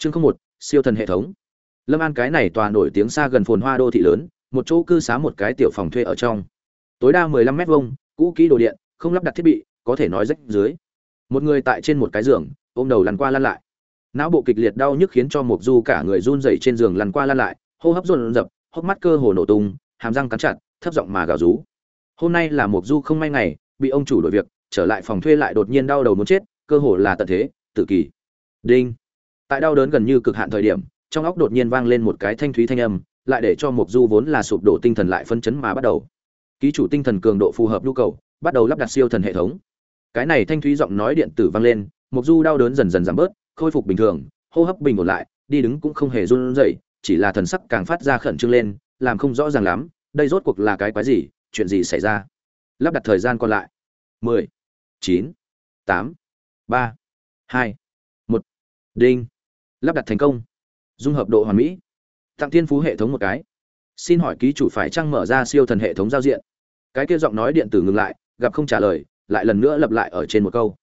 chương không một siêu thần hệ thống. Lâm an cái này tòa nổi tiếng xa gần phồn hoa đô thị lớn một chỗ cư xá một cái tiểu phòng thuê ở trong. Tối đa mười lăm mét vuông cũ kỹ đồ điện không lắp đặt thiết bị có thể nói rách dưới. Một người tại trên một cái giường ôm đầu lăn qua lăn lại. Não bộ kịch liệt đau nhức khiến cho mục du cả người run rẩy trên giường lăn qua lăn lại hô hấp run rập, hốc mắt cơ hồ nổ tung hàm răng cắn chặt thấp giọng mà gào rú. Hôm nay là mục du không may ngày bị ông chủ đổi việc trở lại phòng thuê lại đột nhiên đau đầu muốn chết cơ hồ là tận thế tự kỳ đinh tại đau đớn gần như cực hạn thời điểm, trong óc đột nhiên vang lên một cái thanh thúy thanh âm, lại để cho mục du vốn là sụp đổ tinh thần lại phân chấn mà bắt đầu. Ký chủ tinh thần cường độ phù hợp nhu cầu, bắt đầu lắp đặt siêu thần hệ thống. Cái này thanh thúy giọng nói điện tử vang lên mục du đau đớn dần dần giảm bớt, khôi phục bình thường, hô hấp bình ổn lại, đi đứng cũng không hề run rẩy, chỉ là thần sắc càng phát ra khẩn trương lên, làm không rõ ràng lắm, đây rốt cuộc là cái quái gì, chuyện gì xảy ra. Lắp đặt thời gian còn lại. Mười, chín, tám, ba, hai, một. Đinh lắp đặt thành công. Dung hợp độ hoàn mỹ. Tặng thiên phú hệ thống một cái. Xin hỏi ký chủ phải chăng mở ra siêu thần hệ thống giao diện? Cái kia giọng nói điện tử ngừng lại, gặp không trả lời, lại lần nữa lặp lại ở trên một câu.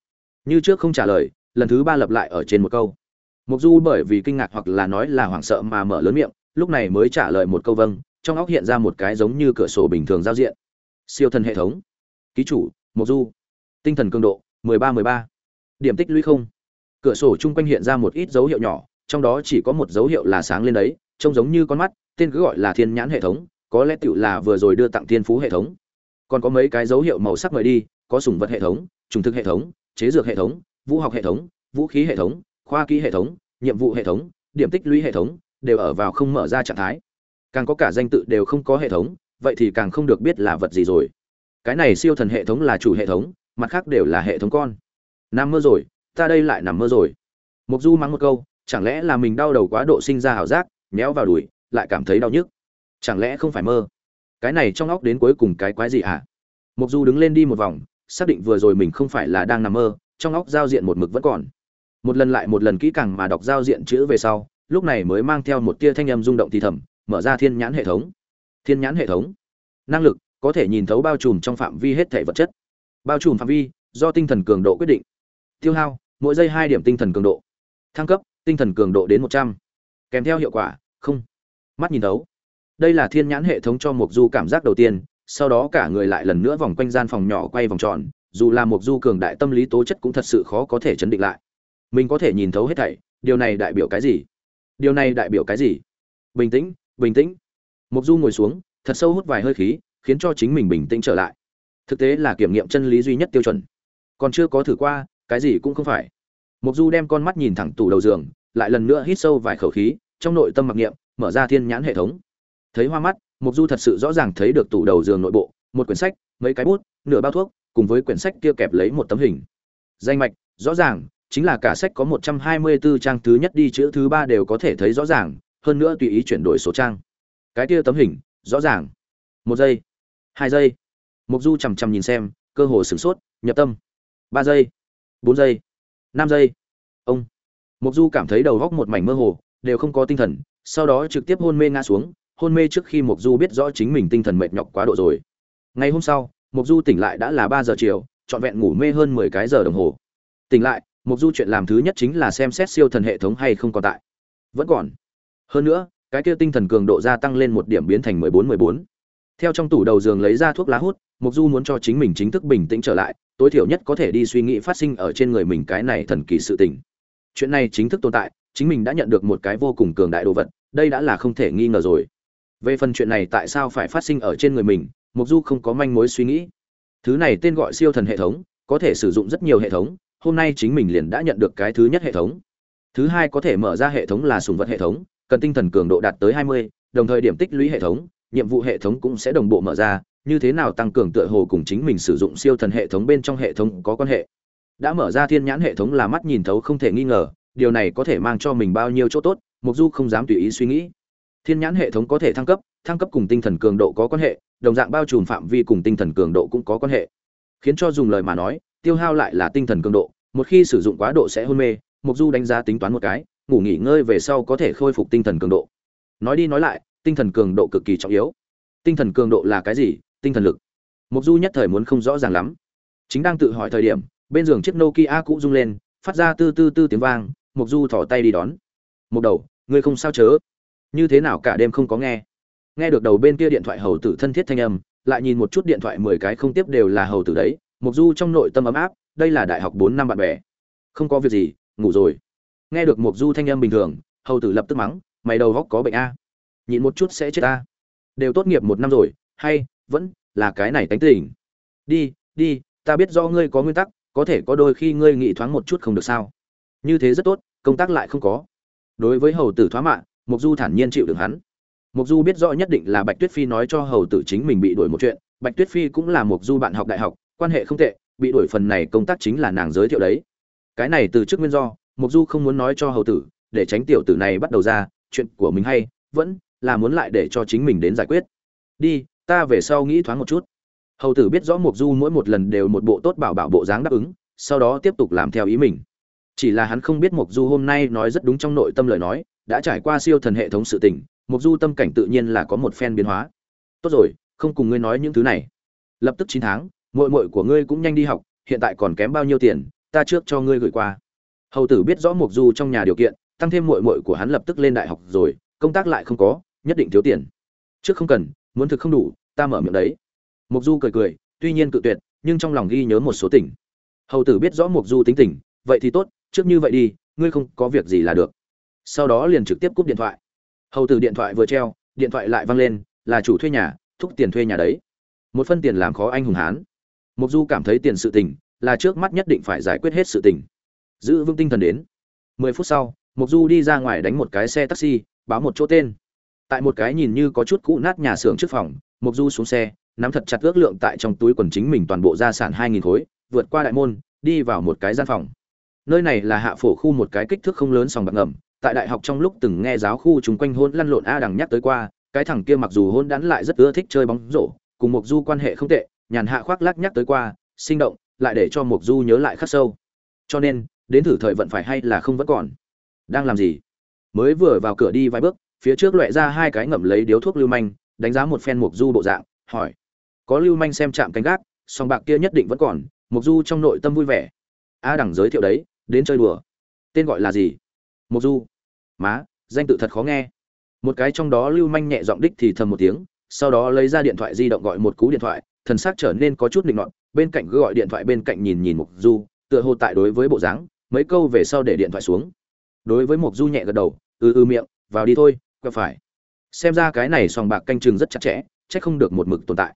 Như trước không trả lời, lần thứ ba lặp lại ở trên một câu. Mục du bởi vì kinh ngạc hoặc là nói là hoảng sợ mà mở lớn miệng, lúc này mới trả lời một câu vâng trong óc hiện ra một cái giống như cửa sổ bình thường giao diện. Siêu thần hệ thống. Ký chủ, mục du. Tinh thần cường độ 13-13. điểm tích lũy không cửa sổ chung quanh hiện ra một ít dấu hiệu nhỏ trong đó chỉ có một dấu hiệu là sáng lên đấy trông giống như con mắt tên cứ gọi là thiên nhãn hệ thống có lẽ tựu là vừa rồi đưa tặng thiên phú hệ thống còn có mấy cái dấu hiệu màu sắc mời đi có sủng vật hệ thống trùng thực hệ thống chế dược hệ thống vũ học hệ thống vũ khí hệ thống khoa kỹ hệ thống nhiệm vụ hệ thống điểm tích lũy hệ thống đều ở vào không mở ra trạng thái càng có cả danh tự đều không có hệ thống vậy thì càng không được biết là vật gì rồi cái này siêu thần hệ thống là chủ hệ thống mặt khác đều là hệ thống con Nam mơ rồi ta đây lại nằm mơ rồi. Mục du mắng một câu, chẳng lẽ là mình đau đầu quá độ sinh ra ảo giác, méo vào đùi, lại cảm thấy đau nhức? Chẳng lẽ không phải mơ? Cái này trong óc đến cuối cùng cái quái gì hả? Mục du đứng lên đi một vòng, xác định vừa rồi mình không phải là đang nằm mơ, trong óc giao diện một mực vẫn còn. Một lần lại một lần kỹ càng mà đọc giao diện chữ về sau, lúc này mới mang theo một tia thanh âm rung động thì thầm, mở ra thiên nhãn hệ thống. Thiên nhãn hệ thống. Năng lực, có thể nhìn thấu bao trùm trong phạm vi hết thể vật chất. Bao trùm phạm vi, do tinh thần cường độ quyết định. Tiêu hao mỗi giây hai điểm tinh thần cường độ. Thăng cấp, tinh thần cường độ đến một trăm. Kèm theo hiệu quả, không. Mắt nhìn thấu. Đây là thiên nhãn hệ thống cho mục du cảm giác đầu tiên, sau đó cả người lại lần nữa vòng quanh gian phòng nhỏ quay vòng tròn, dù là mục du cường đại tâm lý tố chất cũng thật sự khó có thể chấn định lại. Mình có thể nhìn thấu hết thảy, điều này đại biểu cái gì? Điều này đại biểu cái gì? Bình tĩnh bình tĩnh. Mục du ngồi xuống, thật sâu hút vài hơi khí, khiến cho chính mình bình tĩnh trở lại. Thực tế là kiểm nghiệm chân lý duy nhất tiêu chuẩn. Còn chưa có thử qua cái gì cũng không phải mục du đem con mắt nhìn thẳng tủ đầu giường lại lần nữa hít sâu vài khẩu khí trong nội tâm mặc niệm mở ra thiên nhãn hệ thống thấy hoa mắt mục du thật sự rõ ràng thấy được tủ đầu giường nội bộ một quyển sách mấy cái bút nửa bao thuốc cùng với quyển sách kia kẹp lấy một tấm hình danh mạch rõ ràng chính là cả sách có 124 trang thứ nhất đi chữ thứ ba đều có thể thấy rõ ràng, hơn nữa tùy ý chuyển đổi số trang. Cái kia tấm hình, rõ ràng. Một giây, hai giây. Mục Du chằm chằm nhìn xem, cơ hồ sửng sốt, nhập tâm. Ba giây, bốn giây, năm giây. Ông. Mục Du cảm thấy đầu óc một mảnh mơ hồ, đều không có tinh thần, sau đó trực tiếp hôn mê ngã xuống, hôn mê trước khi Mục Du biết rõ chính mình tinh thần mệt nhọc quá độ rồi. Ngày hôm sau, Mục Du tỉnh lại đã là ba giờ chiều, trọn vẹn ngủ mê hơn 10 cái giờ đồng hồ. Tỉnh lại, Mục Du chuyện làm thứ nhất chính là xem xét siêu thần hệ thống hay không còn tại. Vẫn còn. Hơn nữa, cái kia tinh thần cường độ gia tăng lên một điểm biến thành 14-14. Theo trong tủ đầu giường lấy ra thuốc lá hút, Mục Du muốn cho chính mình chính thức bình tĩnh trở lại, tối thiểu nhất có thể đi suy nghĩ phát sinh ở trên người mình cái này thần kỳ sự tình. Chuyện này chính thức tồn tại, chính mình đã nhận được một cái vô cùng cường đại đồ vật, đây đã là không thể nghi ngờ rồi. Về phần chuyện này tại sao phải phát sinh ở trên người mình, Mục Du không có manh mối suy nghĩ. Thứ này tên gọi siêu thần hệ thống, có thể sử dụng rất nhiều hệ thống, hôm nay chính mình liền đã nhận được cái thứ nhất hệ thống thứ hai có thể mở ra hệ thống là sùng vật hệ thống cần tinh thần cường độ đạt tới 20, đồng thời điểm tích lũy hệ thống nhiệm vụ hệ thống cũng sẽ đồng bộ mở ra, như thế nào tăng cường tựa hồ cùng chính mình sử dụng siêu thần hệ thống bên trong hệ thống có quan hệ. Đã mở ra thiên nhãn hệ thống là mắt nhìn thấu không thể nghi ngờ, điều này có thể mang cho mình bao nhiêu chỗ tốt, mục du không dám tùy ý suy nghĩ. Thiên nhãn hệ thống có thể thăng cấp thăng cấp cùng tinh thần cường độ có quan hệ, đồng dạng bao trùm phạm vi cùng tinh thần cường độ cũng có quan hệ. Khiến cho dùng lời mà nói, tiêu hao lại là tinh thần cường độ, một khi sử dụng quá độ sẽ hôn mê, mục du đánh giá tính toán một cái, ngủ nghỉ ngơi về sau có thể khôi phục tinh thần cường độ. Nói đi nói lại tinh thần cường độ cực kỳ trọng yếu. Tinh thần cường độ là cái gì? Tinh thần lực. Mục du nhất thời muốn không rõ ràng lắm. Chính đang tự hỏi thời điểm, bên giường chiếc nokia cũ rung lên, phát ra tư tư tư tiếng vang mục du thỏ tay đi đón. Một đầu, ngươi không sao chớ? Như thế nào cả đêm không có nghe? Nghe được đầu bên kia điện thoại hầu tử thân thiết thanh âm, lại nhìn một chút điện thoại mười cái không tiếp đều là hầu tử đấy mục du trong nội tâm ấm áp, đây là đại học bốn năm bạn bè. Không có việc gì, ngủ rồi. Nghe được mục du thanh âm bình thường, hầu tử lập tức mắng, mày đầu góc có bệnh a nhịn một chút sẽ chết ta. Đều tốt nghiệp một năm rồi, hay, vẫn là cái này tánh tình. Đi đi, ta biết do ngươi có nguyên tắc, có thể có đôi khi ngươi nghĩ thoáng một chút không được sao. Như thế rất tốt, công tác lại không có. Đối với hầu tử thoá mạ mục du thản nhiên chịu đựng hắn. Mục du biết rõ nhất định là bạch tuyết phi nói cho hầu tử chính mình bị đuổi một chuyện, bạch tuyết phi cũng là mục du bạn học đại học, quan hệ không tệ, bị đuổi phần này công tác chính là nàng giới thiệu đấy. Cái này từ trước nguyên do mục du không muốn nói cho hầu tử, để tránh tiểu tử này bắt đầu ra, chuyện của mình hay, vẫn là muốn lại để cho chính mình đến giải quyết. Đi, ta về sau nghĩ thoáng một chút. Hầu tử biết rõ mục du mỗi một lần đều một bộ tốt bảo bảo bộ dáng đáp ứng, sau đó tiếp tục làm theo ý mình. Chỉ là hắn không biết mục du hôm nay nói rất đúng trong nội tâm lời nói, đã trải qua siêu thần hệ thống sự tình mục du tâm cảnh tự nhiên là có một phen biến hóa. Tốt rồi, không cùng ngươi nói những thứ này. Lập tức chín tháng, muội muội của ngươi cũng nhanh đi học, hiện tại còn kém bao nhiêu tiền, ta trước cho ngươi gửi qua. Hầu tử biết rõ mục du trong nhà điều kiện, tăng thêm muội muội của hắn lập tức lên đại học rồi, công tác lại không có nhất định thiếu tiền. Trước không cần, muốn thực không đủ, ta mở miệng đấy. Mục du cười cười, tuy nhiên cự tuyệt, nhưng trong lòng ghi nhớ một số tình. Hầu tử biết rõ mục du tính tình, vậy thì tốt, trước như vậy đi, ngươi không có việc gì là được. Sau đó liền trực tiếp cúp điện thoại. Hầu tử điện thoại vừa treo, điện thoại lại vang lên, là chủ thuê nhà, thúc tiền thuê nhà đấy. Một phân tiền làm khó anh hùng hán. Mục du cảm thấy tiền sự tình, là trước mắt nhất định phải giải quyết hết sự tình. Giữ vững tinh thần đến. Mười phút sau mục du đi ra ngoài đánh một cái xe taxi, báo một chỗ tên tại một cái nhìn như có chút cũ nát nhà xưởng trước phòng mục du xuống xe, nắm thật chặt ước lượng tại trong túi quần chính mình toàn bộ gia sản hai nghìn khối, vượt qua đại môn, đi vào một cái gian phòng. Nơi này là hạ phổ khu một cái kích thước không lớn sòng bạc ngầm, tại đại học trong lúc từng nghe giáo khu chúng quanh hôn lăn lộn a đằng nhắc tới qua, cái thằng kia mặc dù hôn đắn lại rất ưa thích chơi bóng rổ, cùng mục du quan hệ không tệ, nhàn hạ khoác lác nhắc tới qua, sinh động, lại để cho mục du nhớ lại khắc sâu. Cho nên, đến thử thời vận phải hay là không vẫn còn. Đang làm gì? Mới vừa vào cửa đi vài bước phía trước loại ra hai cái ngậm lấy điếu thuốc lưu manh đánh giá một phen mục du bộ dạng hỏi có lưu manh xem chạm canh gác song bạc kia nhất định vẫn còn mục du trong nội tâm vui vẻ. A đẳng giới thiệu đấy đến chơi đùa. Tên gọi là gì? Mục du. Má danh tự thật khó nghe. Một cái trong đó lưu manh nhẹ giọng đích thì thầm một tiếng sau đó lấy ra điện thoại di động gọi một cú điện thoại thần xác trở nên có chút định nọt bên cạnh cứ gọi điện thoại bên cạnh nhìn nhìn mục du tựa hồ tại đối với bộ dáng mấy câu về sau để điện thoại xuống. Đối với mục du nhẹ gật đầu ư ừ, ư miệng vào đi thôi quẹo phải. Xem ra cái này sòng bạc canh chừng rất chặt chẽ, chắc không được một mực tồn tại.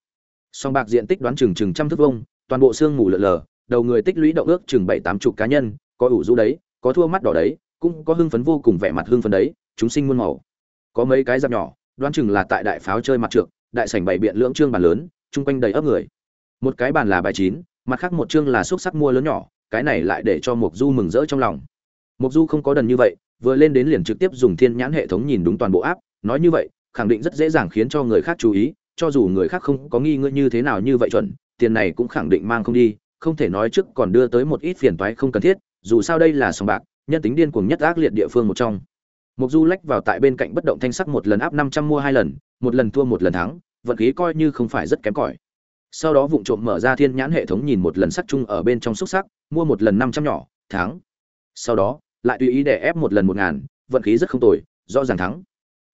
Sòng bạc diện tích đoán chừng chừng trăm thước vông toàn bộ xương mù lợn lờ, đầu người tích lũy động ước chừng bảy tám chục cá nhân, có ủ rũ đấy, có thua mắt đỏ đấy, cũng có hưng phấn vô cùng vẻ mặt hưng phấn đấy, chúng sinh muôn màu. Có mấy cái dạp nhỏ, đoán chừng là tại đại pháo chơi mặt trượng, đại sảnh bảy biện lưỡng trương bàn lớn, chung quanh đầy ấp người. Một cái bàn là bài chín, mặt khác một trương là xúc sắc mua lớn nhỏ, cái này lại để cho mục du mừng rỡ trong lòng. Mục du không có đần như vậy vừa lên đến liền trực tiếp dùng thiên nhãn hệ thống nhìn đúng toàn bộ áp nói như vậy, khẳng định rất dễ dàng khiến cho người khác chú ý, cho dù người khác không có nghi ngờ như thế nào như vậy chuẩn, tiền này cũng khẳng định mang không đi, không thể nói trước còn đưa tới một ít phiền toái không cần thiết, dù sao đây là sòng bạc, nhân tính điên cuồng nhất ác liệt địa phương một trong. Mục du lách vào tại bên cạnh bất động thanh sắc một lần áp năm trăm mua hai lần, một lần thua một lần thắng, vận khí coi như không phải rất kém cỏi. Sau đó vụng trộm mở ra thiên nhãn hệ thống nhìn một lần sắc chung ở bên trong xúc sắc, mua một lần năm trăm nhỏ, thắng. Sau đó lại tùy ý để ép một lần một ngàn, vận khí rất không tồi, rõ ràng thắng.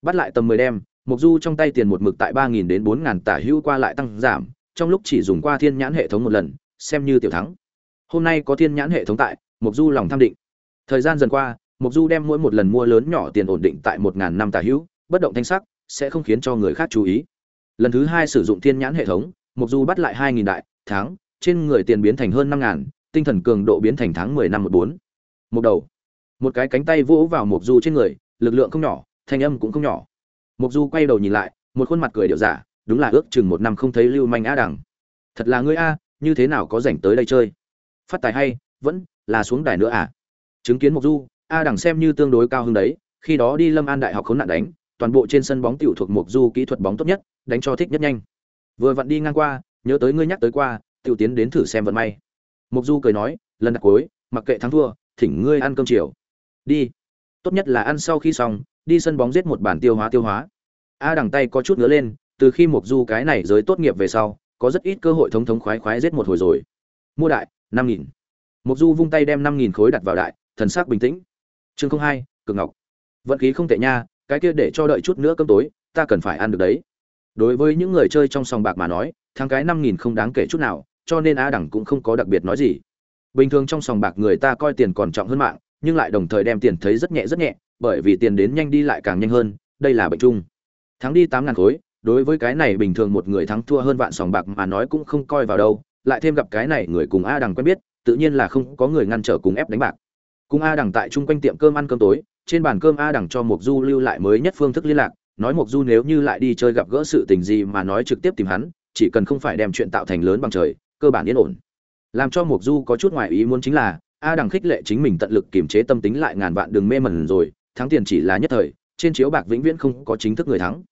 Bắt lại tầm mười đêm mục du trong tay tiền một mực tại ba nghìn đến bốn ngàn tả hữu qua lại tăng giảm, trong lúc chỉ dùng qua thiên nhãn hệ thống một lần, xem như tiểu thắng. Hôm nay có thiên nhãn hệ thống tại mục du lòng tham định. Thời gian dần qua mục du đem mỗi một lần mua lớn nhỏ tiền ổn định tại một ngàn năm tả hữu, bất động thanh sắc, sẽ không khiến cho người khác chú ý. Lần thứ hai sử dụng thiên nhãn hệ thống mục du bắt lại hai nghìn đại, tháng, trên người tiền biến thành hơn năm ngàn, tinh thần cường độ biến thành tháng mười năm một bốn. Một đầu một cái cánh tay vỗ vào mục du trên người, lực lượng không nhỏ, thanh âm cũng không nhỏ. Mục du quay đầu nhìn lại, một khuôn mặt cười điệu giả đúng là ước chừng một năm không thấy lưu manh á đẳng thật là ngươi a, như thế nào có rảnh tới đây chơi? Phát tài hay, vẫn là xuống đài nữa à? Chứng kiến mục du, a đẳng xem như tương đối cao hơn đấy, khi đó đi lâm an đại học khốn nạn đánh, toàn bộ trên sân bóng tiểu thuộc mục du kỹ thuật bóng tốt nhất, đánh cho thích nhất nhanh. Vừa vặn đi ngang qua, nhớ tới ngươi nhắc tới qua, tiểu tiến đến thử xem vận may. Mục du cười nói, lần đặt cuối, mặc kệ thắng thua, thỉnh ngươi ăn cơm chiều đi. Tốt nhất là ăn sau khi xong, đi sân bóng giết một bản tiêu hóa tiêu hóa. A đằng tay có chút ngứa lên, từ khi mục du cái này giới tốt nghiệp về sau, có rất ít cơ hội thống thống khoái khoái giết một hồi rồi. Mua đại, năm nghìn. Mục du vung tay đem năm nghìn khối đặt vào đại, thần sắc bình tĩnh. Chương không hai, cực ngọc. Vận khí không tệ nha, cái kia để cho đợi chút nữa cơm tối, ta cần phải ăn được đấy. Đối với những người chơi trong sòng bạc mà nói thắng cái năm nghìn không đáng kể chút nào, cho nên a đẳng cũng không có đặc biệt nói gì. Bình thường trong sòng bạc người ta coi tiền còn trọng hơn mạng nhưng lại đồng thời đem tiền thấy rất nhẹ rất nhẹ, bởi vì tiền đến nhanh đi lại càng nhanh hơn, đây là bệnh chung. Thắng đi tám ngàn khối, đối với cái này bình thường một người thắng thua hơn vạn sòng bạc mà nói cũng không coi vào đâu, lại thêm gặp cái này người cùng a đằng quen biết, tự nhiên là không có người ngăn trở cùng ép đánh bạc. Cùng a đằng tại chung quanh tiệm cơm ăn cơm tối, trên bàn cơm a đằng cho mục du lưu lại mới nhất phương thức liên lạc, nói mục du nếu như lại đi chơi gặp gỡ sự tình gì mà nói trực tiếp tìm hắn, chỉ cần không phải đem chuyện tạo thành lớn bằng trời, cơ bản yên ổn. Làm cho mục du có chút ngoài ý muốn chính là a đằng khích lệ chính mình tận lực kiềm chế tâm tính lại ngàn vạn đường mê mẩn rồi, thắng tiền chỉ là nhất thời, trên chiếu bạc vĩnh viễn không có chính thức người thắng.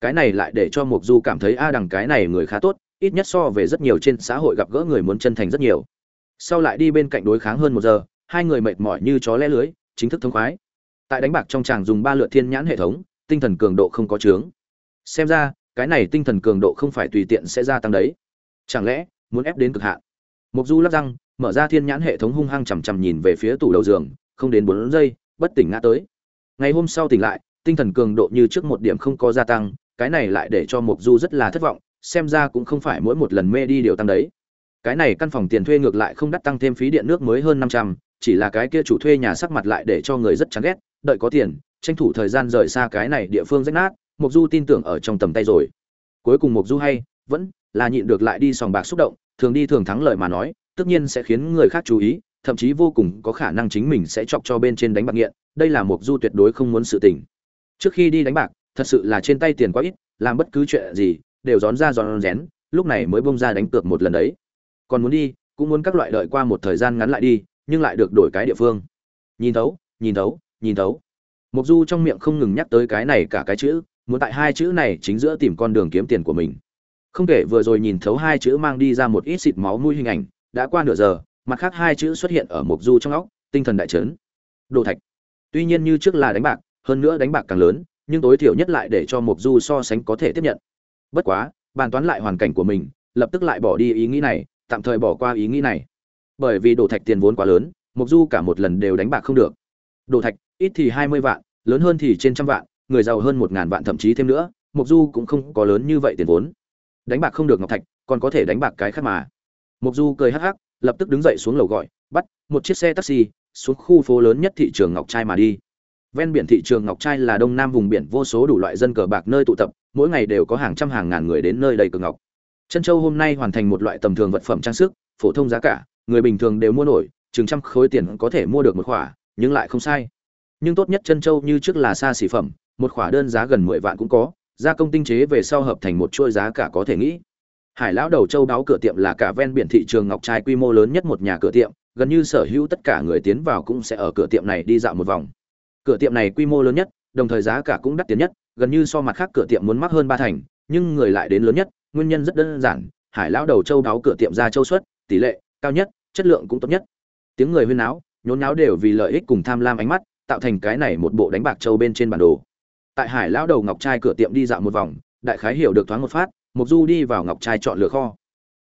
Cái này lại để cho mục du cảm thấy a đằng cái này người khá tốt, ít nhất so về rất nhiều trên xã hội gặp gỡ người muốn chân thành rất nhiều. Sau lại đi bên cạnh đối kháng hơn một giờ, hai người mệt mỏi như chó lé lưới, chính thức thông khoái. Tại đánh bạc trong tràng dùng ba lượt thiên nhãn hệ thống, tinh thần cường độ không có chướng. Xem ra, cái này tinh thần cường độ không phải tùy tiện sẽ gia tăng đấy. Chẳng lẽ, muốn ép đến cực hạn? Mục du lắc răng mở ra thiên nhãn hệ thống hung hăng chằm chằm nhìn về phía tủ đầu giường, không đến bốn giây, bất tỉnh ngã tới. Ngày hôm sau tỉnh lại, tinh thần cường độ như trước một điểm không có gia tăng, cái này lại để cho mục du rất là thất vọng, xem ra cũng không phải mỗi một lần mê đi điều tăng đấy. Cái này căn phòng tiền thuê ngược lại không đắt tăng thêm phí điện nước mới hơn năm trăm, chỉ là cái kia chủ thuê nhà sắc mặt lại để cho người rất chán ghét, đợi có tiền, tranh thủ thời gian rời xa cái này địa phương rách nát mục du tin tưởng ở trong tầm tay rồi. Cuối cùng mục du hay, vẫn là nhịn được lại đi sòng bạc xúc động, thường đi thường thắng lợi mà nói tất nhiên sẽ khiến người khác chú ý, thậm chí vô cùng có khả năng chính mình sẽ chọc cho bên trên đánh bạc nghiện, đây là mục du tuyệt đối không muốn sự tình. Trước khi đi đánh bạc, thật sự là trên tay tiền quá ít, làm bất cứ chuyện gì, đều rón ra rón rén, lúc này mới bông ra đánh cược một lần đấy. Còn muốn đi, cũng muốn các loại đợi qua một thời gian ngắn lại đi, nhưng lại được đổi cái địa phương. Nhìn thấu nhìn thấu nhìn thấu. Mục du trong miệng không ngừng nhắc tới cái này cả cái chữ, muốn tại hai chữ này chính giữa tìm con đường kiếm tiền của mình. Không kể vừa rồi nhìn thấu hai chữ mang đi ra một ít xịt máu mũi hình ảnh đã qua nửa giờ, mặt khác hai chữ xuất hiện ở mục du trong óc, tinh thần đại trấn đồ thạch. Tuy nhiên như trước là đánh bạc, hơn nữa đánh bạc càng lớn, nhưng tối thiểu nhất lại để cho mục du so sánh có thể tiếp nhận. Bất quá, bàn toán lại hoàn cảnh của mình, lập tức lại bỏ đi ý nghĩ này, tạm thời bỏ qua ý nghĩ này. Bởi vì đồ thạch tiền vốn quá lớn, mục du cả một lần đều đánh bạc không được. Đồ thạch, ít thì hai mươi vạn, lớn hơn thì trên trăm vạn, người giàu hơn một ngàn vạn thậm chí thêm nữa, mục du cũng không có lớn như vậy tiền vốn. Đánh bạc không được ngọc thạch, còn có thể đánh bạc cái khác mà mục du cười hắc hắc, lập tức đứng dậy xuống lầu gọi, bắt một chiếc xe taxi, xuống khu phố lớn nhất thị trường ngọc trai mà đi. Ven biển thị trường ngọc trai là đông nam vùng biển, vô số đủ loại dân cờ bạc nơi tụ tập, mỗi ngày đều có hàng trăm hàng ngàn người đến nơi đầy cờ ngọc. Chân châu hôm nay hoàn thành một loại tầm thường vật phẩm trang sức, phổ thông giá cả, người bình thường đều mua nổi, chừng trăm khối tiền có thể mua được một khỏa, nhưng lại không sai. Nhưng tốt nhất chân châu như trước là xa xỉ phẩm, một khỏa đơn giá gần mười vạn cũng có, gia công tinh chế về sau hợp thành một chuỗi giá cả có thể nghĩ hải lão đầu châu đáo cửa tiệm là cả ven biển thị trường ngọc trai quy mô lớn nhất một nhà cửa tiệm, gần như sở hữu tất cả người tiến vào cũng sẽ ở cửa tiệm này đi dạo một vòng. Cửa tiệm này quy mô lớn nhất, đồng thời giá cả cũng đắt tiền nhất, gần như so mặt khác cửa tiệm muốn mắc hơn ba thành, nhưng người lại đến lớn nhất, nguyên nhân rất đơn giản, hải lão đầu châu đáo cửa tiệm ra châu suất, tỷ lệ cao nhất, chất lượng cũng tốt nhất. Tiếng người huyên náo, nhốn náo đều vì lợi ích cùng tham lam ánh mắt, tạo thành cái này một bộ đánh bạc châu bên trên bản đồ. Tại hải lão đầu ngọc trai cửa tiệm đi dạo một vòng, đại khái hiểu được thoáng một phát mục du đi vào ngọc trai chọn lựa kho.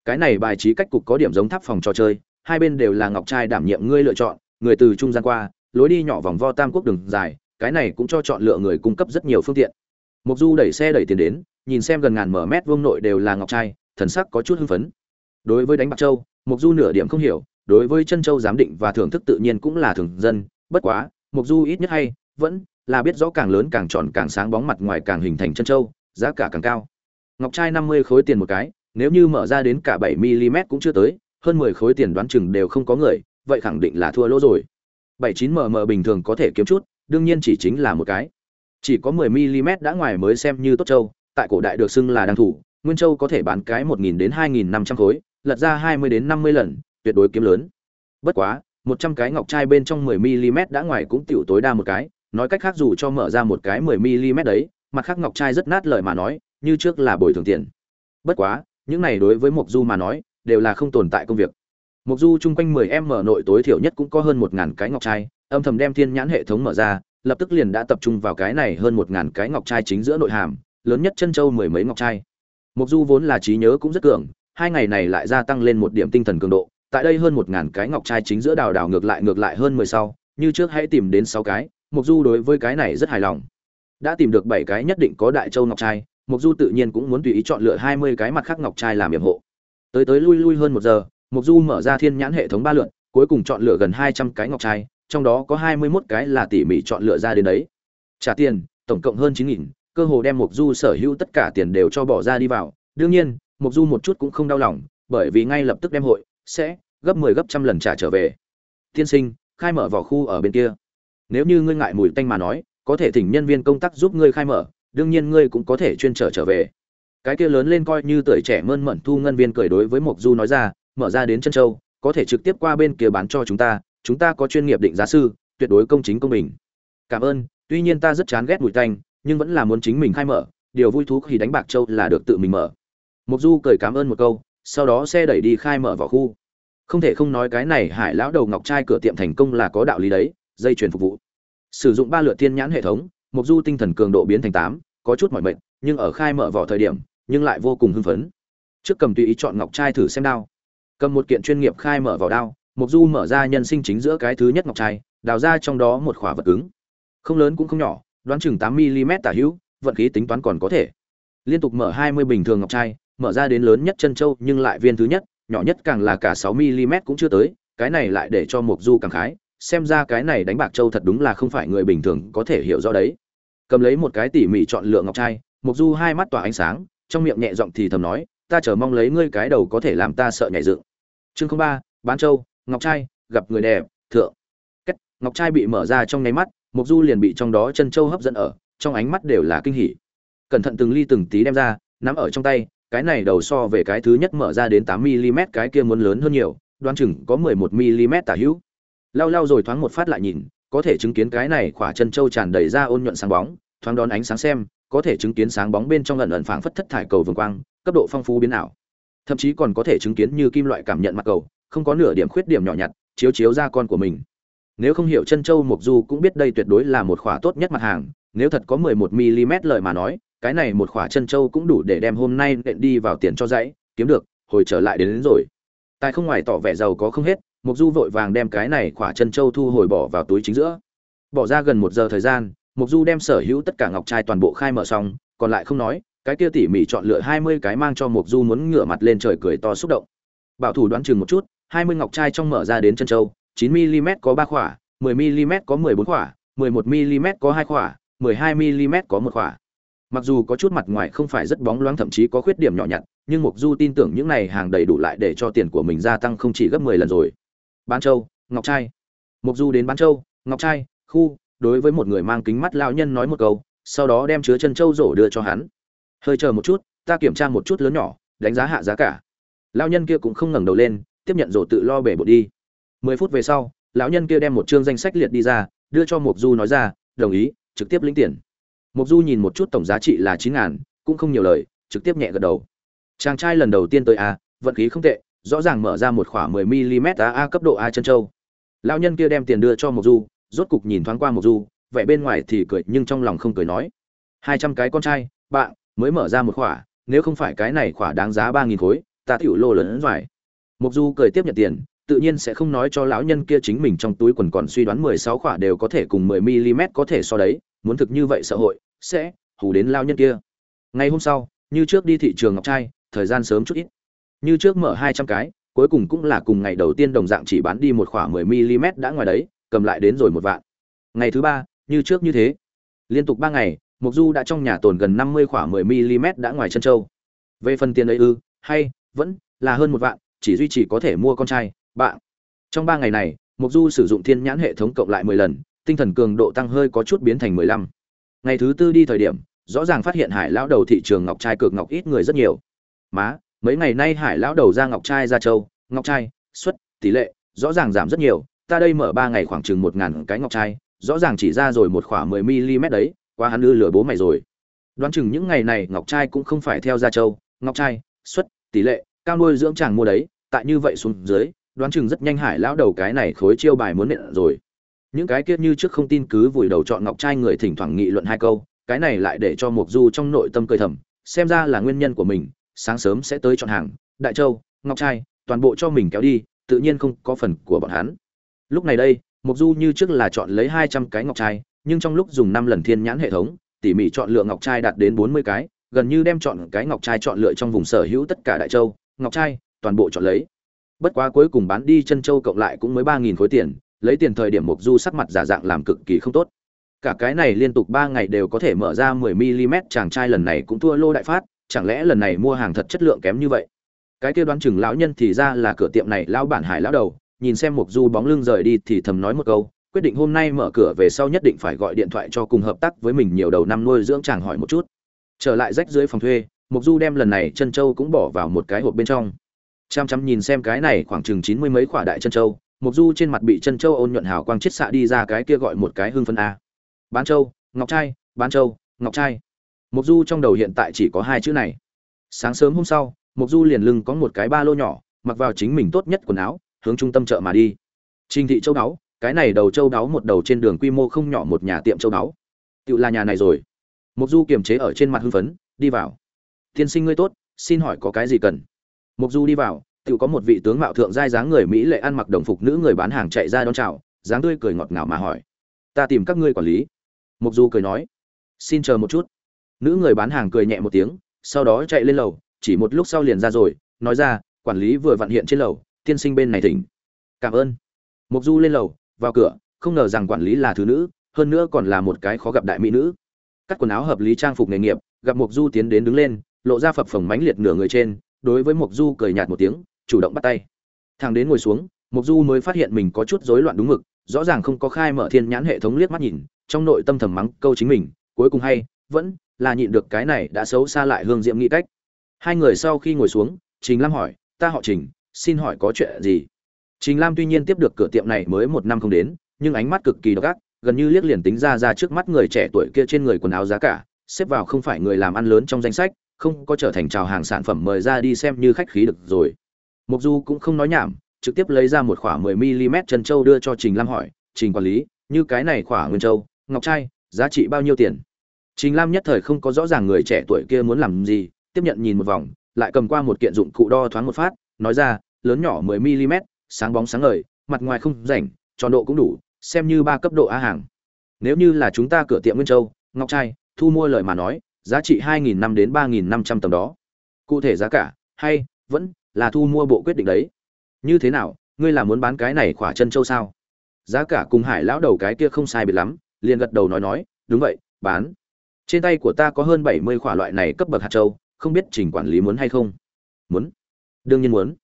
Cái này bài trí cách cục có điểm giống tháp phòng trò chơi, hai bên đều là ngọc trai đảm nhiệm ngươi lựa chọn, người từ trung gian qua, lối đi nhỏ vòng vo tam quốc đường dài, cái này cũng cho chọn lựa người cung cấp rất nhiều phương tiện. Mục du đẩy xe đẩy tiền đến, nhìn xem gần ngàn mở mét vuông nội đều là ngọc trai, thần sắc có chút hưng phấn. Đối với đánh bạc châu mục du nửa điểm không hiểu, đối với chân châu giám định và thưởng thức tự nhiên cũng là thường dân, bất quá mục du ít nhất hay, vẫn là biết rõ càng lớn càng tròn càng sáng bóng mặt ngoài càng hình thành chân châu, giá cả càng cao ngọc trai năm mươi khối tiền một cái, nếu như mở ra đến cả bảy mm cũng chưa tới, hơn mười khối tiền đoán chừng đều không có người, vậy khẳng định là thua lỗ rồi. bảy chín mm bình thường có thể kiếm chút, đương nhiên chỉ chính là một cái. Chỉ có mười mm đã ngoài mới xem như tốt châu, tại cổ đại được xưng là đăng thủ, nguyên châu có thể bán cái một nghìn đến hai nghìn năm trăm khối, lật ra hai mươi đến năm mươi lần, tuyệt đối kiếm lớn. Bất quá, một trăm cái ngọc trai bên trong mười mm đã ngoài cũng tiểu tối đa một cái, nói cách khác dù cho mở ra một cái mười mm đấy, mặt khác ngọc trai rất nát lời mà nói như trước là bồi thường tiền. Bất quá, những này đối với mộc du mà nói, đều là không tồn tại công việc. Mộc du chung quanh 10 em mở nội tối thiểu nhất cũng có hơn một ngàn cái ngọc trai, âm thầm đem thiên nhãn hệ thống mở ra, lập tức liền đã tập trung vào cái này hơn một ngàn cái ngọc trai chính giữa nội hàm, lớn nhất chân châu mười mấy ngọc trai. Mộc du vốn là trí nhớ cũng rất cường, hai ngày này lại gia tăng lên một điểm tinh thần cường độ, tại đây hơn một ngàn cái ngọc trai chính giữa đào đào ngược lại ngược lại hơn mười sau, như trước hãy tìm đến sáu cái, Mộc du đối với cái này rất hài lòng. Đã tìm được bảy cái nhất định có đại châu ngọc trai mục du tự nhiên cũng muốn tùy ý chọn lựa hai mươi cái mặt khác ngọc trai làm yểm hộ. Tới tới lui lui hơn một giờ mục du mở ra thiên nhãn hệ thống ba lượn, cuối cùng chọn lựa gần hai trăm cái ngọc trai, trong đó có hai mươi 21 cái là tỉ mỉ chọn lựa ra đến đấy. Trả tiền, tổng cộng hơn chín nghìn, cơ hồ đem mục du sở hữu tất cả tiền đều cho bỏ ra đi vào. Đương nhiên mục du một chút cũng không đau lòng, bởi vì ngay lập tức đem hội sẽ gấp 10 gấp trăm lần trả trở về. Tiên sinh, khai mở vỏ khu ở bên kia. Nếu như ngươi ngại mùi tanh mà nói, có thể thỉnh nhân viên công tác giúp ngươi khai mở đương nhiên ngươi cũng có thể chuyên trở trở về. Cái kia lớn lên coi như tuổi trẻ mơn mận thu ngân viên cười đối với mộc du nói ra, mở ra đến chân châu, có thể trực tiếp qua bên kia bán cho chúng ta chúng ta có chuyên nghiệp định giá sư, tuyệt đối công chính công bình. Cảm ơn, tuy nhiên ta rất chán ghét mùi tanh, nhưng vẫn là muốn chính mình khai mở, điều vui thú khi đánh bạc châu là được tự mình mở. Mộc du cười cảm ơn một câu, sau đó xe đẩy đi khai mở vào khu. Không thể không nói cái này hải lão đầu ngọc trai cửa tiệm thành công là có đạo lý đấy, dây chuyền phục vụ. Sử dụng ba lượt thiên nhãn hệ thống mục du tinh thần cường độ biến thành tám, có chút mỏi mệt, nhưng ở khai mở vỏ thời điểm, nhưng lại vô cùng hưng phấn. Trước cầm tùy ý chọn ngọc trai thử xem đao. Cầm một kiện chuyên nghiệp khai mở vỏ đao mục du mở ra nhân sinh chính giữa cái thứ nhất ngọc trai, đào ra trong đó một khỏa vật cứng. Không lớn cũng không nhỏ, đoán chừng tám mm tả hữu, vận khí tính toán còn có thể. Liên tục mở hai mươi bình thường ngọc trai, mở ra đến lớn nhất chân châu, nhưng lại viên thứ nhất, nhỏ nhất càng là cả sáu mm cũng chưa tới, cái này lại để cho mục du càng khái, xem ra cái này đánh bạc châu thật đúng là không phải người bình thường có thể hiểu rõ đấy cầm lấy một cái tỉ mỉ chọn lựa ngọc trai mục du hai mắt tỏa ánh sáng, trong miệng nhẹ giọng thì thầm nói, ta chờ mong lấy ngươi cái đầu có thể làm ta sợ nhảy dựng. Chương ba, bán châu, ngọc trai, gặp người đẹp, thượng. Cách ngọc trai bị mở ra trong nháy mắt mục du liền bị trong đó chân châu hấp dẫn ở, trong ánh mắt đều là kinh hỉ. Cẩn thận từng ly từng tí đem ra, nắm ở trong tay, cái này đầu so về cái thứ nhất mở ra đến tám mm cái kia muốn lớn hơn nhiều, đoán chừng có mười một mm tả hữu. Lao lao rồi thoáng một phát lại nhìn có thể chứng kiến cái này khỏa chân châu tràn đầy ra ôn nhuận sáng bóng thoáng đón ánh sáng xem có thể chứng kiến sáng bóng bên trong lần lần phảng phất thất thải cầu vương quang cấp độ phong phú biến ảo. Thậm chí còn có thể chứng kiến như kim loại cảm nhận mặt cầu không có nửa điểm khuyết điểm nhỏ nhặt chiếu chiếu ra con của mình. Nếu không hiểu chân châu mộc du cũng biết đây tuyệt đối là một khỏa tốt nhất mặt hàng nếu thật có 11 mm lợi mà nói cái này một khỏa chân châu cũng đủ để đem hôm nay nện đi vào tiền cho dãy kiếm được hồi trở lại đến, đến rồi. Tài không ngoài tỏ vẻ giàu có không hết mục du vội vàng đem cái này khỏa chân châu thu hồi bỏ vào túi chính giữa. Bỏ ra gần một giờ thời gian mục du đem sở hữu tất cả ngọc trai toàn bộ khai mở xong, còn lại không nói, cái kia tỉ mỉ chọn lựa hai mươi cái mang cho mục du muốn ngửa mặt lên trời cười to xúc động. Bảo thủ đoán chừng một chút, hai mươi ngọc trai trong mở ra đến chân châu, chín mm có ba khỏa, mười mm có mười bốn khỏa, mười một mm có hai khỏa, mười hai mm có một khỏa. Mặc dù có chút mặt ngoài không phải rất bóng loáng thậm chí có khuyết điểm nhỏ nhặt, nhưng mục du tin tưởng những này hàng đầy đủ lại để cho tiền của mình gia tăng không chỉ gấp mười lần rồi bán châu ngọc trai. Mục du đến bán châu ngọc trai khu đối với một người mang kính mắt lão nhân nói một câu sau đó đem chứa chân châu rổ đưa cho hắn. Hơi chờ một chút ta kiểm tra một chút lớn nhỏ đánh giá hạ giá cả. Lão nhân kia cũng không ngẩng đầu lên tiếp nhận rổ tự lo bể bộ đi. Mười phút về sau lão nhân kia đem một chương danh sách liệt đi ra đưa cho mục du nói ra đồng ý trực tiếp lĩnh tiền. Mục du nhìn một chút tổng giá trị là chín ngàn cũng không nhiều lời trực tiếp nhẹ gật đầu. Chàng trai lần đầu tiên tới à, vận khí không tệ rõ ràng mở ra một khoảng 10 mm A cấp độ A chân châu. Lão nhân kia đem tiền đưa cho Mộc Du, rốt cục nhìn thoáng qua Mộc Du, vẻ bên ngoài thì cười nhưng trong lòng không cười nói. 200 cái con trai, bạn, mới mở ra một khỏa, nếu không phải cái này khỏa đáng giá 3000 khối, ta tiểu lô lớn rồi. Mộc Du cười tiếp nhận tiền, tự nhiên sẽ không nói cho lão nhân kia chính mình trong túi quần còn suy đoán 16 khỏa đều có thể cùng 10 mm có thể so đấy, muốn thực như vậy xã hội sẽ hù đến lão nhân kia. Ngày hôm sau, như trước đi thị trường ngọc trai, thời gian sớm chút ít như trước mở hai trăm cái, cuối cùng cũng là cùng ngày đầu tiên đồng dạng chỉ bán đi một khoảng mười mm đã ngoài đấy, cầm lại đến rồi một vạn. Ngày thứ ba, như trước như thế. Liên tục ba ngày mục du đã trong nhà tồn gần năm mươi khoảng mười mm đã ngoài chân châu. Về phần tiền ấy ư, hay, vẫn là hơn một vạn, chỉ duy trì có thể mua con trai, bạn. Trong ba ngày này mục du sử dụng thiên nhãn hệ thống cộng lại mười lần, tinh thần cường độ tăng hơi có chút biến thành mười lăm. Ngày thứ tư đi thời điểm, rõ ràng phát hiện hải lão đầu thị trường ngọc trai cược ngọc ít người rất nhiều. Má mấy ngày nay hải lão đầu ra ngọc trai ra châu. Ngọc trai, xuất, tỷ lệ, rõ ràng giảm rất nhiều. Ta đây mở ba ngày khoảng chừng một ngàn cái ngọc trai, rõ ràng chỉ ra rồi một khoảng mười mm đấy qua hắn ư lừa bố mày rồi. Đoán chừng những ngày này ngọc trai cũng không phải theo gia châu. Ngọc trai, xuất, tỷ lệ, cao nuôi dưỡng chàng mua đấy. Tại như vậy xuống dưới, đoán chừng rất nhanh hải lão đầu cái này khối chiêu bài muốn nện rồi. Những cái kiết như trước không tin cứ vùi đầu chọn ngọc trai người thỉnh thoảng nghị luận hai câu. Cái này lại để cho mục du trong nội tâm cười thầm, xem ra là nguyên nhân của mình sáng sớm sẽ tới chọn hàng, đại châu, ngọc trai, toàn bộ cho mình kéo đi, tự nhiên không có phần của bọn hắn. Lúc này đây mục du như trước là chọn lấy hai trăm cái ngọc trai, nhưng trong lúc dùng năm lần thiên nhãn hệ thống, tỉ mỉ chọn lựa ngọc trai đạt đến bốn mươi cái, gần như đem chọn cái ngọc trai chọn lựa trong vùng sở hữu tất cả đại châu, ngọc trai, toàn bộ chọn lấy. Bất quá cuối cùng bán đi chân châu cộng lại cũng mới ba nghìn khối tiền, lấy tiền thời điểm mục du sắc mặt giả dạng làm cực kỳ không tốt. Cả cái này liên tục ba ngày đều có thể mở ra mười mm chàng trai lần này cũng thua lô đại phát chẳng lẽ lần này mua hàng thật chất lượng kém như vậy? Cái kia đoán chừng lão nhân thì ra là cửa tiệm này lão bản hải lão đầu, nhìn xem mục du bóng lưng rời đi thì thầm nói một câu, quyết định hôm nay mở cửa về sau nhất định phải gọi điện thoại cho cùng hợp tác với mình nhiều đầu năm nuôi dưỡng chàng hỏi một chút. Trở lại rách dưới phòng thuê, mục du đem lần này chân châu cũng bỏ vào một cái hộp bên trong. Chăm chăm nhìn xem cái này khoảng chừng chín mươi mấy quả đại chân châu, mục du trên mặt bị chân châu ôn nhuận hào quang chết xạ đi ra cái kia gọi một cái hương phân a. Bán châu, ngọc trai, bán châu, ngọc trai mục du trong đầu hiện tại chỉ có hai chữ này. Sáng sớm hôm sau mục du liền lưng có một cái ba lô nhỏ, mặc vào chính mình tốt nhất quần áo, hướng trung tâm chợ mà đi. Trình thị châu đáo, cái này đầu châu đáo một đầu trên đường quy mô không nhỏ một nhà tiệm châu đáo. Tự là nhà này rồi. Mục du kiềm chế ở trên mặt hưng phấn, đi vào. Tiên sinh ngươi tốt, xin hỏi có cái gì cần? Mục du đi vào tự có một vị tướng mạo thượng giai dáng người mỹ lệ ăn mặc đồng phục nữ người bán hàng chạy ra đón chào, dáng tươi cười ngọt ngào mà hỏi. Ta tìm các ngươi quản lý. Mục du cười nói. Xin chờ một chút nữ người bán hàng cười nhẹ một tiếng, sau đó chạy lên lầu, chỉ một lúc sau liền ra rồi, nói ra, quản lý vừa vặn hiện trên lầu, tiên sinh bên này thỉnh. Cảm ơn. Mục du lên lầu, vào cửa, không ngờ rằng quản lý là thứ nữ, hơn nữa còn là một cái khó gặp đại mỹ nữ. Cắt quần áo hợp lý trang phục nghề nghiệp, gặp mục du tiến đến đứng lên, lộ ra phập phồng mánh liệt nửa người trên, đối với mục du cười nhạt một tiếng, chủ động bắt tay. Thằng đến ngồi xuống, mục du mới phát hiện mình có chút rối loạn đúng mực, rõ ràng không có khai mở thiên nhãn hệ thống liếc mắt nhìn, trong nội tâm thầm mắng câu chính mình, cuối cùng hay vẫn là nhịn được cái này đã xấu xa lại hương diệm nghĩ cách. Hai người sau khi ngồi xuống, trình lam hỏi, ta họ trình, xin hỏi có chuyện gì? Trình lam tuy nhiên tiếp được cửa tiệm này mới một năm không đến, nhưng ánh mắt cực kỳ độc ác, gần như liếc liền tính ra ra trước mắt người trẻ tuổi kia trên người quần áo giá cả, xếp vào không phải người làm ăn lớn trong danh sách, không có trở thành trào hàng sản phẩm mời ra đi xem như khách khí được rồi. Mục du cũng không nói nhảm, trực tiếp lấy ra một khoảng 10 mm chân châu đưa cho trình lam hỏi, trình quản lý, như cái này khoảng nguyên châu ngọc trai, giá trị bao nhiêu tiền? Trình lam nhất thời không có rõ ràng người trẻ tuổi kia muốn làm gì, tiếp nhận nhìn một vòng, lại cầm qua một kiện dụng cụ đo thoáng một phát, nói ra, lớn nhỏ 10 mm sáng bóng sáng ngời, mặt ngoài không rảnh, tròn độ cũng đủ, xem như ba cấp độ a hàng. Nếu như là chúng ta cửa tiệm nguyên châu, ngọc trai, thu mua lời mà nói, giá trị 2.000 năm đến 3.500 tầm đó. Cụ thể giá cả, hay, vẫn là thu mua bộ quyết định đấy. Như thế nào, ngươi là muốn bán cái này khỏa chân châu sao? Giá cả cùng hải lão đầu cái kia không sai biệt lắm, liền gật đầu nói nói, đúng vậy, bán trên tay của ta có hơn bảy mươi khỏa loại này cấp bậc hạt châu, không biết trình quản lý muốn hay không? Muốn. Đương nhiên muốn.